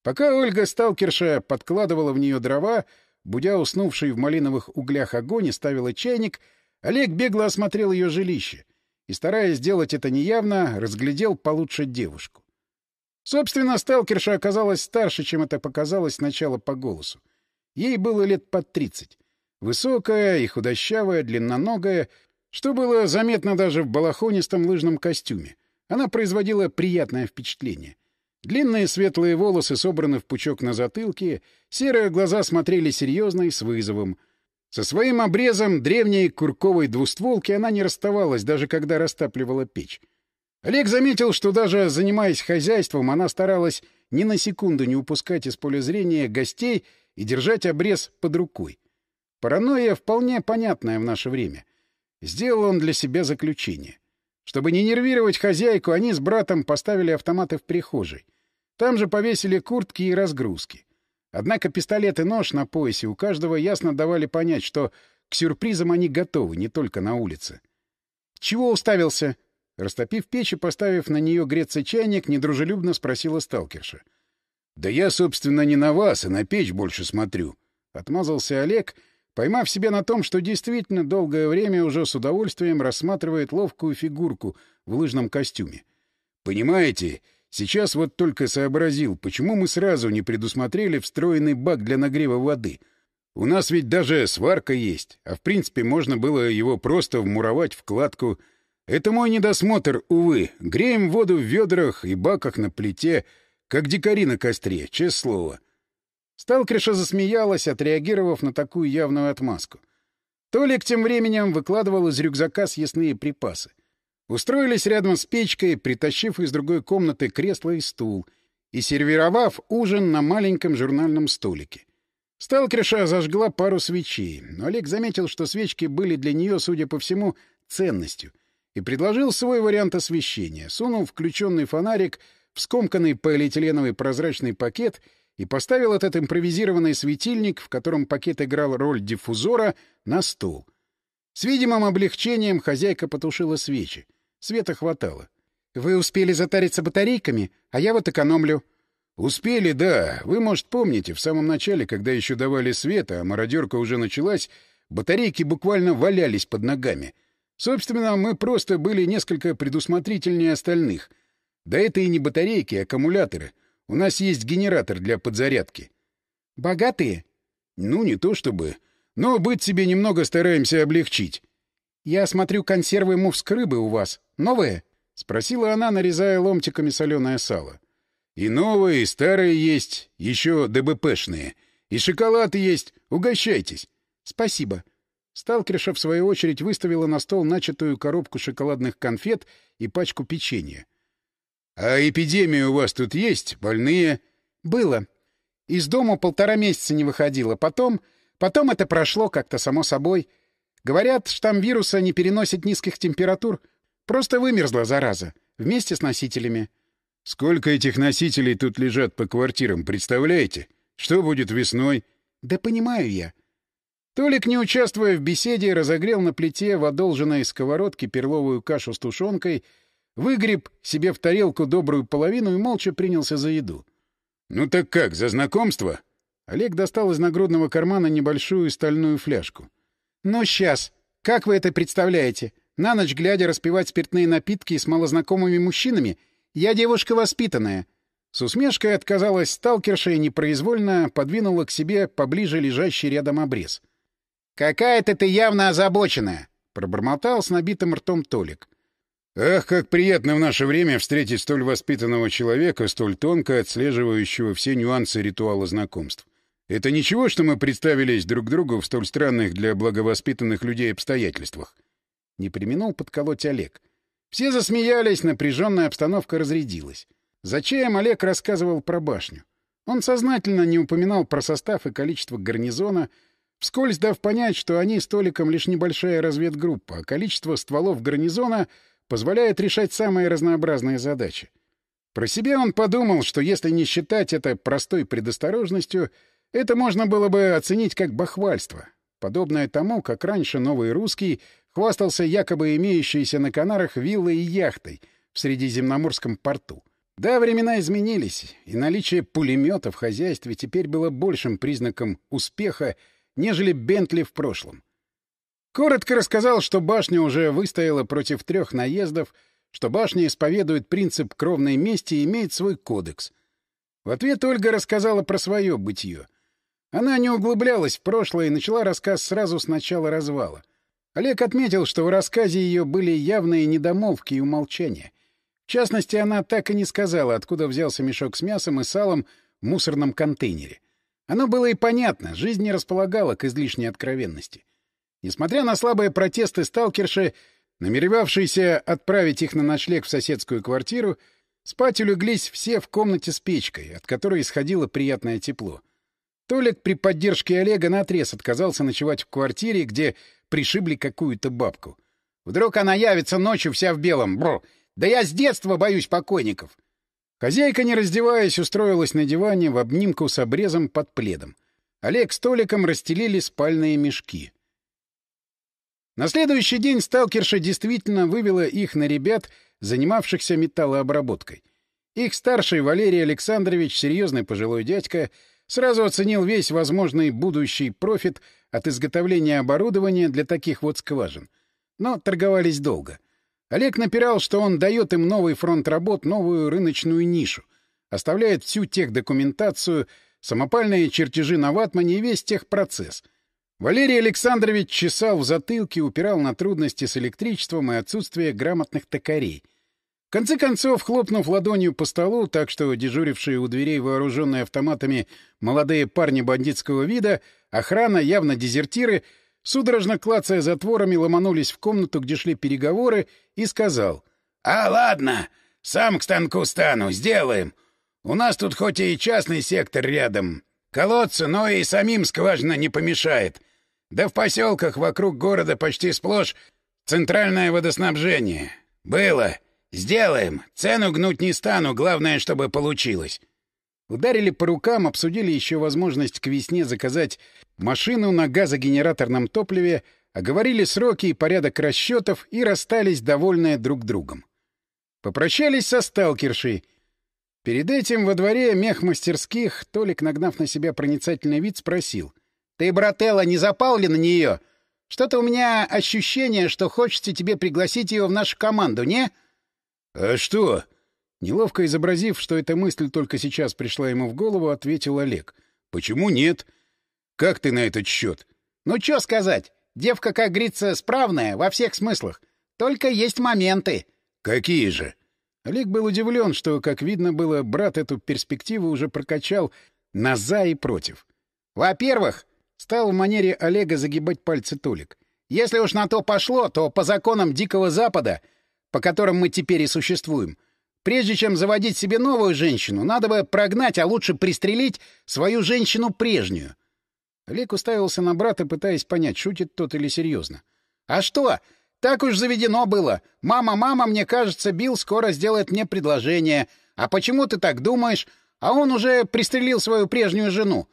Пока Ольга Сталкерша подкладывала в нее дрова, будя уснувший в малиновых углях огонь и ставила чайник, Олег бегло осмотрел ее жилище и, стараясь сделать это неявно, разглядел получше девушку. Собственно, сталкерша оказалась старше, чем это показалось сначала по голосу. Ей было лет под тридцать. Высокая и худощавая, длинноногая, что было заметно даже в балахонистом лыжном костюме. Она производила приятное впечатление. Длинные светлые волосы собраны в пучок на затылке, серые глаза смотрели серьезно и с вызовом. Со своим обрезом древней курковой двустволки она не расставалась, даже когда растапливала печь. Олег заметил, что даже занимаясь хозяйством, она старалась ни на секунду не упускать из поля зрения гостей и держать обрез под рукой. Паранойя вполне понятная в наше время. Сделал он для себя заключение. Чтобы не нервировать хозяйку, они с братом поставили автоматы в прихожей. Там же повесили куртки и разгрузки. Однако пистолет и нож на поясе у каждого ясно давали понять, что к сюрпризам они готовы, не только на улице. «Чего уставился?» Растопив печь и поставив на нее греться чайник, недружелюбно спросила сталкерша. — Да я, собственно, не на вас, а на печь больше смотрю. Отмазался Олег, поймав себя на том, что действительно долгое время уже с удовольствием рассматривает ловкую фигурку в лыжном костюме. — Понимаете, сейчас вот только сообразил, почему мы сразу не предусмотрели встроенный бак для нагрева воды. У нас ведь даже сварка есть, а в принципе можно было его просто вмуровать в кладку — это мой недосмотр, увы. Греем воду в ведрах и баках на плите, как дикари на костре, честное слово. Сталкерша засмеялась, отреагировав на такую явную отмазку. Толик тем временем выкладывал из рюкзака съестные припасы. Устроились рядом с печкой, притащив из другой комнаты кресло и стул, и сервировав ужин на маленьком журнальном столике. Сталкерша зажгла пару свечей, но Олег заметил, что свечки были для нее, судя по всему, ценностью — и предложил свой вариант освещения, сунул включенный фонарик в скомканный полиэтиленовый прозрачный пакет и поставил этот импровизированный светильник, в котором пакет играл роль диффузора, на стол. С видимым облегчением хозяйка потушила свечи. Света хватало. «Вы успели затариться батарейками, а я вот экономлю». «Успели, да. Вы, может, помните, в самом начале, когда еще давали свет, а мародерка уже началась, батарейки буквально валялись под ногами. Собственно, мы просто были несколько предусмотрительнее остальных. Да это и не батарейки, а аккумуляторы. У нас есть генератор для подзарядки». «Богатые?» «Ну, не то чтобы. Но быть себе немного стараемся облегчить». «Я смотрю, консервы мувс рыбы у вас. Новые?» — спросила она, нарезая ломтиками соленое сало. И новые, и старые есть, еще ДБПшные. И шоколад есть. Угощайтесь. Спасибо. Сталкерша, в свою очередь, выставила на стол начатую коробку шоколадных конфет и пачку печенья. — А эпидемия у вас тут есть? Больные? — Было. Из дома полтора месяца не выходила. Потом... Потом это прошло как-то само собой. Говорят, штамм вируса не переносит низких температур. Просто вымерзла, зараза. Вместе с носителями. — Сколько этих носителей тут лежат по квартирам, представляете? Что будет весной? Да понимаю я. Толик, не участвуя в беседе, разогрел на плите в одолженной сковородке перловую кашу с тушенкой, выгреб себе в тарелку добрую половину и молча принялся за еду. — Ну так как, за знакомство? Олег достал из нагрудного кармана небольшую стальную фляжку. — Ну, сейчас. Как вы это представляете? На ночь глядя распивать спиртные напитки с малознакомыми мужчинами — я девушка воспитанная. С усмешкой отказалась сталкерша и непроизвольно подвинула к себе поближе лежащий рядом обрез. «Какая-то ты явно озабоченная!» — пробормотал с набитым ртом Толик. «Ах, как приятно в наше время встретить столь воспитанного человека, столь тонко отслеживающего все нюансы ритуала знакомств. Это ничего, что мы представились друг другу в столь странных для благовоспитанных людей обстоятельствах?» Не применул подколоть Олег — все засмеялись, напряженная обстановка разрядилась. За чаем Олег рассказывал про башню. Он сознательно не упоминал про состав и количество гарнизона, вскользь дав понять, что они с Толиком лишь небольшая разведгруппа, а количество стволов гарнизона позволяет решать самые разнообразные задачи. Про себя он подумал, что если не считать это простой предосторожностью, это можно было бы оценить как бахвальство, подобное тому, как раньше новый русский хвастался якобы имеющейся на Канарах виллой и яхтой в Средиземноморском порту. Да, времена изменились, и наличие пулемета в хозяйстве теперь было большим признаком успеха, нежели Бентли в прошлом. Коротко рассказал, что башня уже выстояла против трех наездов, что башня исповедует принцип кровной мести и имеет свой кодекс. В ответ Ольга рассказала про свое бытие. Она не углублялась в прошлое и начала рассказ сразу с начала развала — Олег отметил, что в рассказе ее были явные недомолвки и умолчания. В частности, она так и не сказала, откуда взялся мешок с мясом и салом в мусорном контейнере. Оно было и понятно, жизнь не располагала к излишней откровенности. Несмотря на слабые протесты сталкерши, намеревавшиеся отправить их на ночлег в соседскую квартиру, спать улеглись все в комнате с печкой, от которой исходило приятное тепло. Толик при поддержке Олега наотрез отказался ночевать в квартире, где пришибли какую-то бабку. Вдруг она явится ночью вся в белом. Бро! Да я с детства боюсь покойников. Хозяйка, не раздеваясь, устроилась на диване в обнимку с обрезом под пледом. Олег с Толиком расстелили спальные мешки. На следующий день сталкерша действительно вывела их на ребят, занимавшихся металлообработкой. Их старший Валерий Александрович, серьезный пожилой дядька, сразу оценил весь возможный будущий профит от изготовления оборудования для таких вот скважин. Но торговались долго. Олег напирал, что он дает им новый фронт работ, новую рыночную нишу, оставляет всю техдокументацию, самопальные чертежи на ватмане и весь техпроцесс. Валерий Александрович чесал в затылке, упирал на трудности с электричеством и отсутствие грамотных токарей — конце концов, хлопнув ладонью по столу, так что дежурившие у дверей вооруженные автоматами молодые парни бандитского вида, охрана, явно дезертиры, судорожно клацая затворами, ломанулись в комнату, где шли переговоры, и сказал. — А, ладно, сам к станку стану, сделаем. У нас тут хоть и частный сектор рядом, колодцы, но и самим скважина не помешает. Да в поселках вокруг города почти сплошь Центральное водоснабжение. Было. Сделаем. Цену гнуть не стану, главное, чтобы получилось. Ударили по рукам, обсудили еще возможность к весне заказать машину на газогенераторном топливе, оговорили сроки и порядок расчетов и расстались, довольные друг другом. Попрощались со сталкершей. Перед этим во дворе мех-мастерских Толик, нагнав на себя проницательный вид, спросил. — Ты, брателла, не запал ли на нее? Что-то у меня ощущение, что хочется тебе пригласить ее в нашу команду, не? — А что? Неловко изобразив, что эта мысль только сейчас пришла ему в голову, ответил Олег. — Почему нет? Как ты на этот счет? — Ну, что сказать. Девка, как говорится, справная во всех смыслах. Только есть моменты. — Какие же? Олег был удивлен, что, как видно было, брат эту перспективу уже прокачал на «за» и «против». Во-первых, стал в манере Олега загибать пальцы Толик. Если уж на то пошло, то по законам Дикого Запада, по которым мы теперь и существуем, прежде чем заводить себе новую женщину, надо бы прогнать, а лучше пристрелить свою женщину прежнюю. Олег уставился на брата, пытаясь понять, шутит тот или серьезно. — А что? Так уж заведено было. Мама, мама, мне кажется, Билл скоро сделает мне предложение. А почему ты так думаешь? А он уже пристрелил свою прежнюю жену.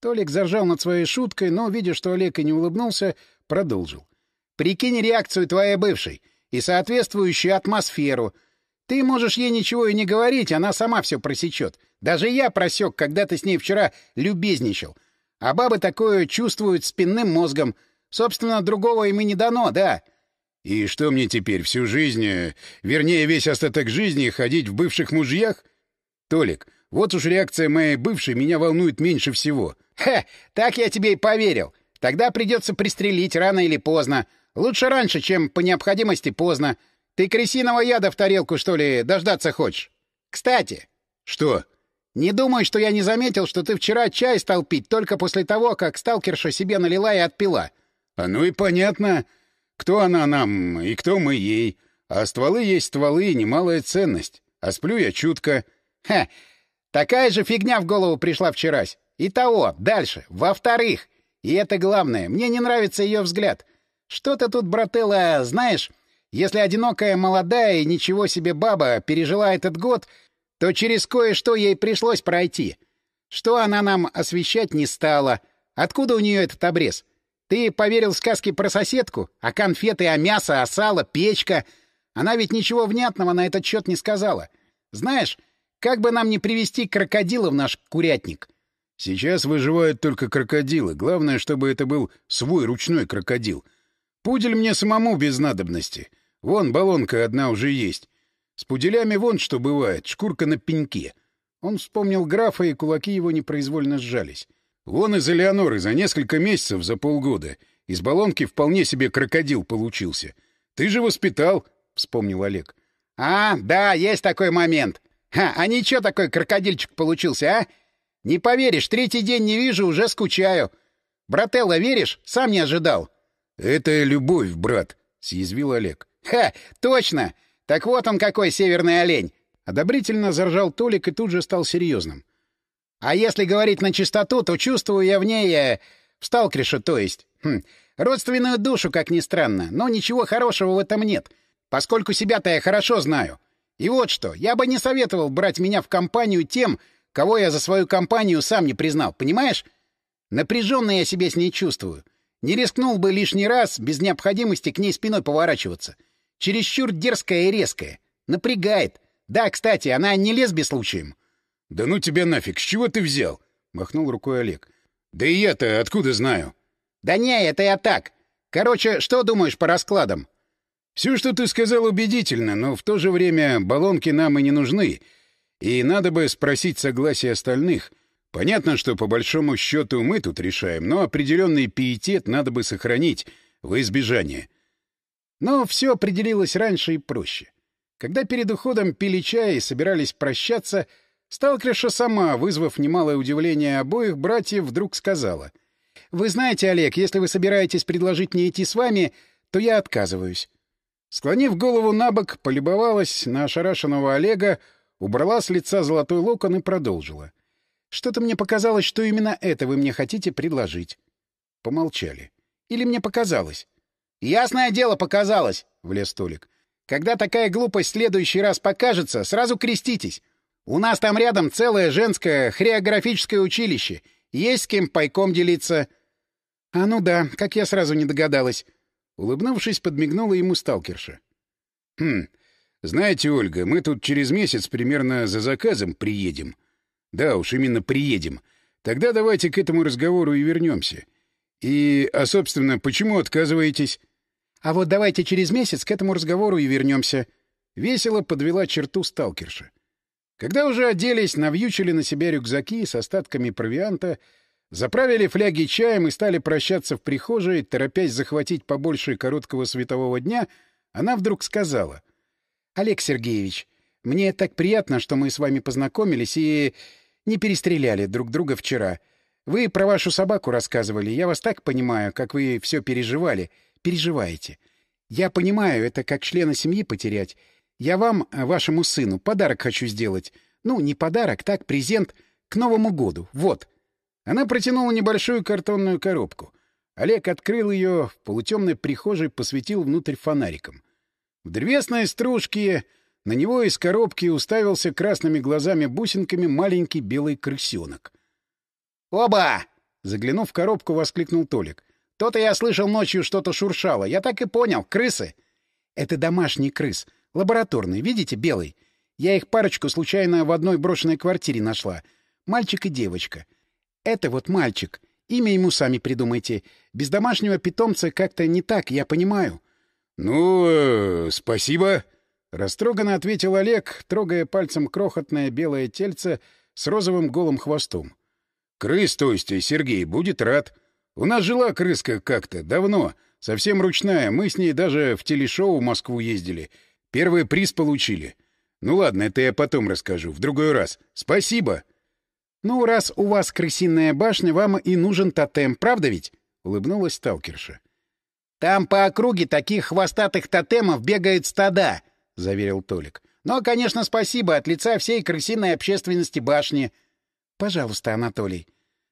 Толик заржал над своей шуткой, но, видя, что Олег и не улыбнулся, продолжил. — Прикинь реакцию твоей бывшей и соответствующую атмосферу. Ты можешь ей ничего и не говорить, она сама все просечет. Даже я просек, когда ты с ней вчера любезничал. — а бабы такое чувствуют спинным мозгом. Собственно, другого им и не дано, да. И что мне теперь всю жизнь, э, вернее, весь остаток жизни ходить в бывших мужьях? Толик, вот уж реакция моей бывшей меня волнует меньше всего. Хе, так я тебе и поверил. Тогда придется пристрелить рано или поздно. Лучше раньше, чем по необходимости поздно. Ты крысиного яда в тарелку, что ли, дождаться хочешь? Кстати. Что? Не думай, что я не заметил, что ты вчера чай стал пить только после того, как сталкерша себе налила и отпила. А ну и понятно, кто она нам и кто мы ей. А стволы есть стволы и немалая ценность. А сплю я чутко. Ха! Такая же фигня в голову пришла вчерась. И того, дальше. Во-вторых, и это главное, мне не нравится ее взгляд. Что-то тут, брателла, знаешь, если одинокая молодая и ничего себе баба пережила этот год, то через кое-что ей пришлось пройти. Что она нам освещать не стала. Откуда у нее этот обрез? Ты поверил в сказки про соседку? А конфеты, а мясо, а сало, печка? Она ведь ничего внятного на этот счет не сказала. Знаешь, как бы нам не привести крокодила в наш курятник? Сейчас выживают только крокодилы. Главное, чтобы это был свой ручной крокодил. Пудель мне самому без надобности. Вон, баллонка одна уже есть. С пуделями вон что бывает, шкурка на пеньке. Он вспомнил графа, и кулаки его непроизвольно сжались. Вон из Элеоноры за несколько месяцев, за полгода. Из баллонки вполне себе крокодил получился. Ты же воспитал, — вспомнил Олег. — А, да, есть такой момент. Ха, а ничего такой крокодильчик получился, а? Не поверишь, третий день не вижу, уже скучаю. Брателла, веришь? Сам не ожидал. — Это любовь, брат, — съязвил Олег. — Ха, точно! Так вот он какой северный олень! Одобрительно заржал Толик и тут же стал серьезным. А если говорить на чистоту, то чувствую я в ней... Э, в сталкерише, то есть. Хм, родственную душу, как ни странно. Но ничего хорошего в этом нет, поскольку себя-то я хорошо знаю. И вот что, я бы не советовал брать меня в компанию тем, кого я за свою компанию сам не признал, понимаешь? Напряженно я себя с ней чувствую. Не рискнул бы лишний раз без необходимости к ней спиной поворачиваться. — Чересчур дерзкая и резкая. Напрягает. Да, кстати, она не лесби случаем. — Да ну тебя нафиг, с чего ты взял? — махнул рукой Олег. — Да и я-то откуда знаю? — Да не, это я так. Короче, что думаешь по раскладам? — Все, что ты сказал, убедительно, но в то же время баллонки нам и не нужны. И надо бы спросить согласие остальных. Понятно, что по большому счету мы тут решаем, но определенный пиетет надо бы сохранить во избежание. — но все определилось раньше и проще. Когда перед уходом пили чай и собирались прощаться, сталкерша сама, вызвав немалое удивление обоих братьев, вдруг сказала. «Вы знаете, Олег, если вы собираетесь предложить мне идти с вами, то я отказываюсь». Склонив голову на бок, полюбовалась на ошарашенного Олега, убрала с лица золотой локон и продолжила. «Что-то мне показалось, что именно это вы мне хотите предложить». Помолчали. «Или мне показалось?» Ясное дело показалось, — влез Толик. Когда такая глупость в следующий раз покажется, сразу креститесь. У нас там рядом целое женское хореографическое училище. Есть с кем пайком делиться. — А ну да, как я сразу не догадалась. Улыбнувшись, подмигнула ему сталкерша. — Хм, знаете, Ольга, мы тут через месяц примерно за заказом приедем. Да уж, именно приедем. Тогда давайте к этому разговору и вернемся. И, а, собственно, почему отказываетесь? — А вот давайте через месяц к этому разговору и вернемся. Весело подвела черту сталкерша. Когда уже оделись, навьючили на себя рюкзаки с остатками провианта, заправили фляги чаем и стали прощаться в прихожей, торопясь захватить побольше короткого светового дня, она вдруг сказала. — Олег Сергеевич, мне так приятно, что мы с вами познакомились и не перестреляли друг друга вчера. Вы про вашу собаку рассказывали. Я вас так понимаю, как вы все переживали. Переживаете. Я понимаю, это как члена семьи потерять. Я вам, вашему сыну, подарок хочу сделать. Ну, не подарок, так, презент к Новому году. Вот. Она протянула небольшую картонную коробку. Олег открыл ее, в полутемной прихожей посветил внутрь фонариком. В древесной стружке на него из коробки уставился красными глазами-бусинками маленький белый крысенок. «Оба!» — заглянув в коробку, воскликнул Толик. «То-то я слышал ночью что-то шуршало. Я так и понял. Крысы!» «Это домашний крыс. Лабораторный. Видите, белый? Я их парочку случайно в одной брошенной квартире нашла. Мальчик и девочка. Это вот мальчик. Имя ему сами придумайте. Без домашнего питомца как-то не так, я понимаю». «Ну, э, спасибо», — растроганно ответил Олег, трогая пальцем крохотное белое тельце с розовым голым хвостом. «Крыс, то есть, Сергей, будет рад. У нас жила крыска как-то, давно, совсем ручная, мы с ней даже в телешоу в Москву ездили. Первый приз получили. Ну ладно, это я потом расскажу, в другой раз. Спасибо!» «Ну, раз у вас крысиная башня, вам и нужен тотем, правда ведь?» — улыбнулась сталкерша. «Там по округе таких хвостатых тотемов бегает стада», — заверил Толик. «Но, конечно, спасибо от лица всей крысиной общественности башни». «Пожалуйста, Анатолий».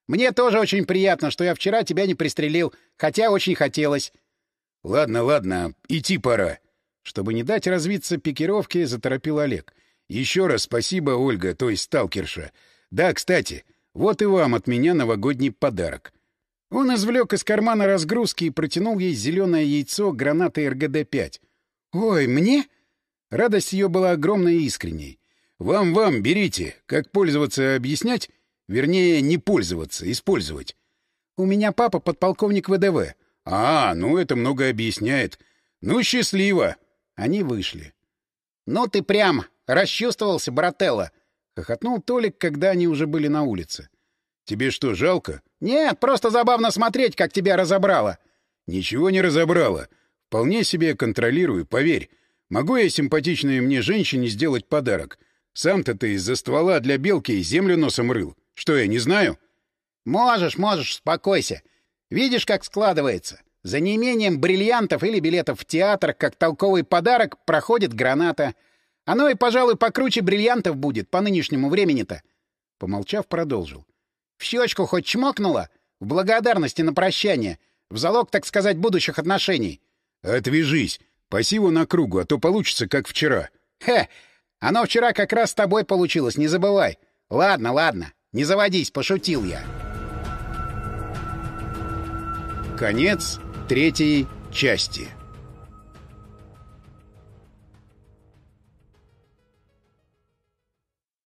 «Мне тоже очень приятно, что я вчера тебя не пристрелил, хотя очень хотелось». «Ладно, ладно, идти пора». Чтобы не дать развиться пикировке, заторопил Олег. «Еще раз спасибо, Ольга, то есть сталкерша. Да, кстати, вот и вам от меня новогодний подарок». Он извлек из кармана разгрузки и протянул ей зеленое яйцо гранаты РГД-5. «Ой, мне?» Радость ее была огромной и искренней. «Вам, вам, берите. Как пользоваться объяснять? Вернее, не пользоваться, использовать». «У меня папа подполковник ВДВ». «А, ну это много объясняет. Ну, счастливо». Они вышли. «Ну ты прям расчувствовался, брателло!» — хохотнул Толик, когда они уже были на улице. «Тебе что, жалко?» «Нет, просто забавно смотреть, как тебя разобрало». «Ничего не разобрало. Вполне себе контролирую, поверь. Могу я симпатичной мне женщине сделать подарок? Сам-то ты из-за ствола для белки землю носом рыл. Что, я не знаю? Можешь, можешь, успокойся. Видишь, как складывается. За неимением бриллиантов или билетов в театр, как толковый подарок, проходит граната. Оно и, пожалуй, покруче бриллиантов будет по нынешнему времени-то. Помолчав, продолжил. В щечку хоть чмокнула? В благодарности на прощание. В залог, так сказать, будущих отношений. Отвяжись. Пассиву на кругу, а то получится, как вчера. Хе! Оно вчера как раз с тобой получилось, не забывай. Ладно, ладно, не заводись, пошутил я. Конец третьей части.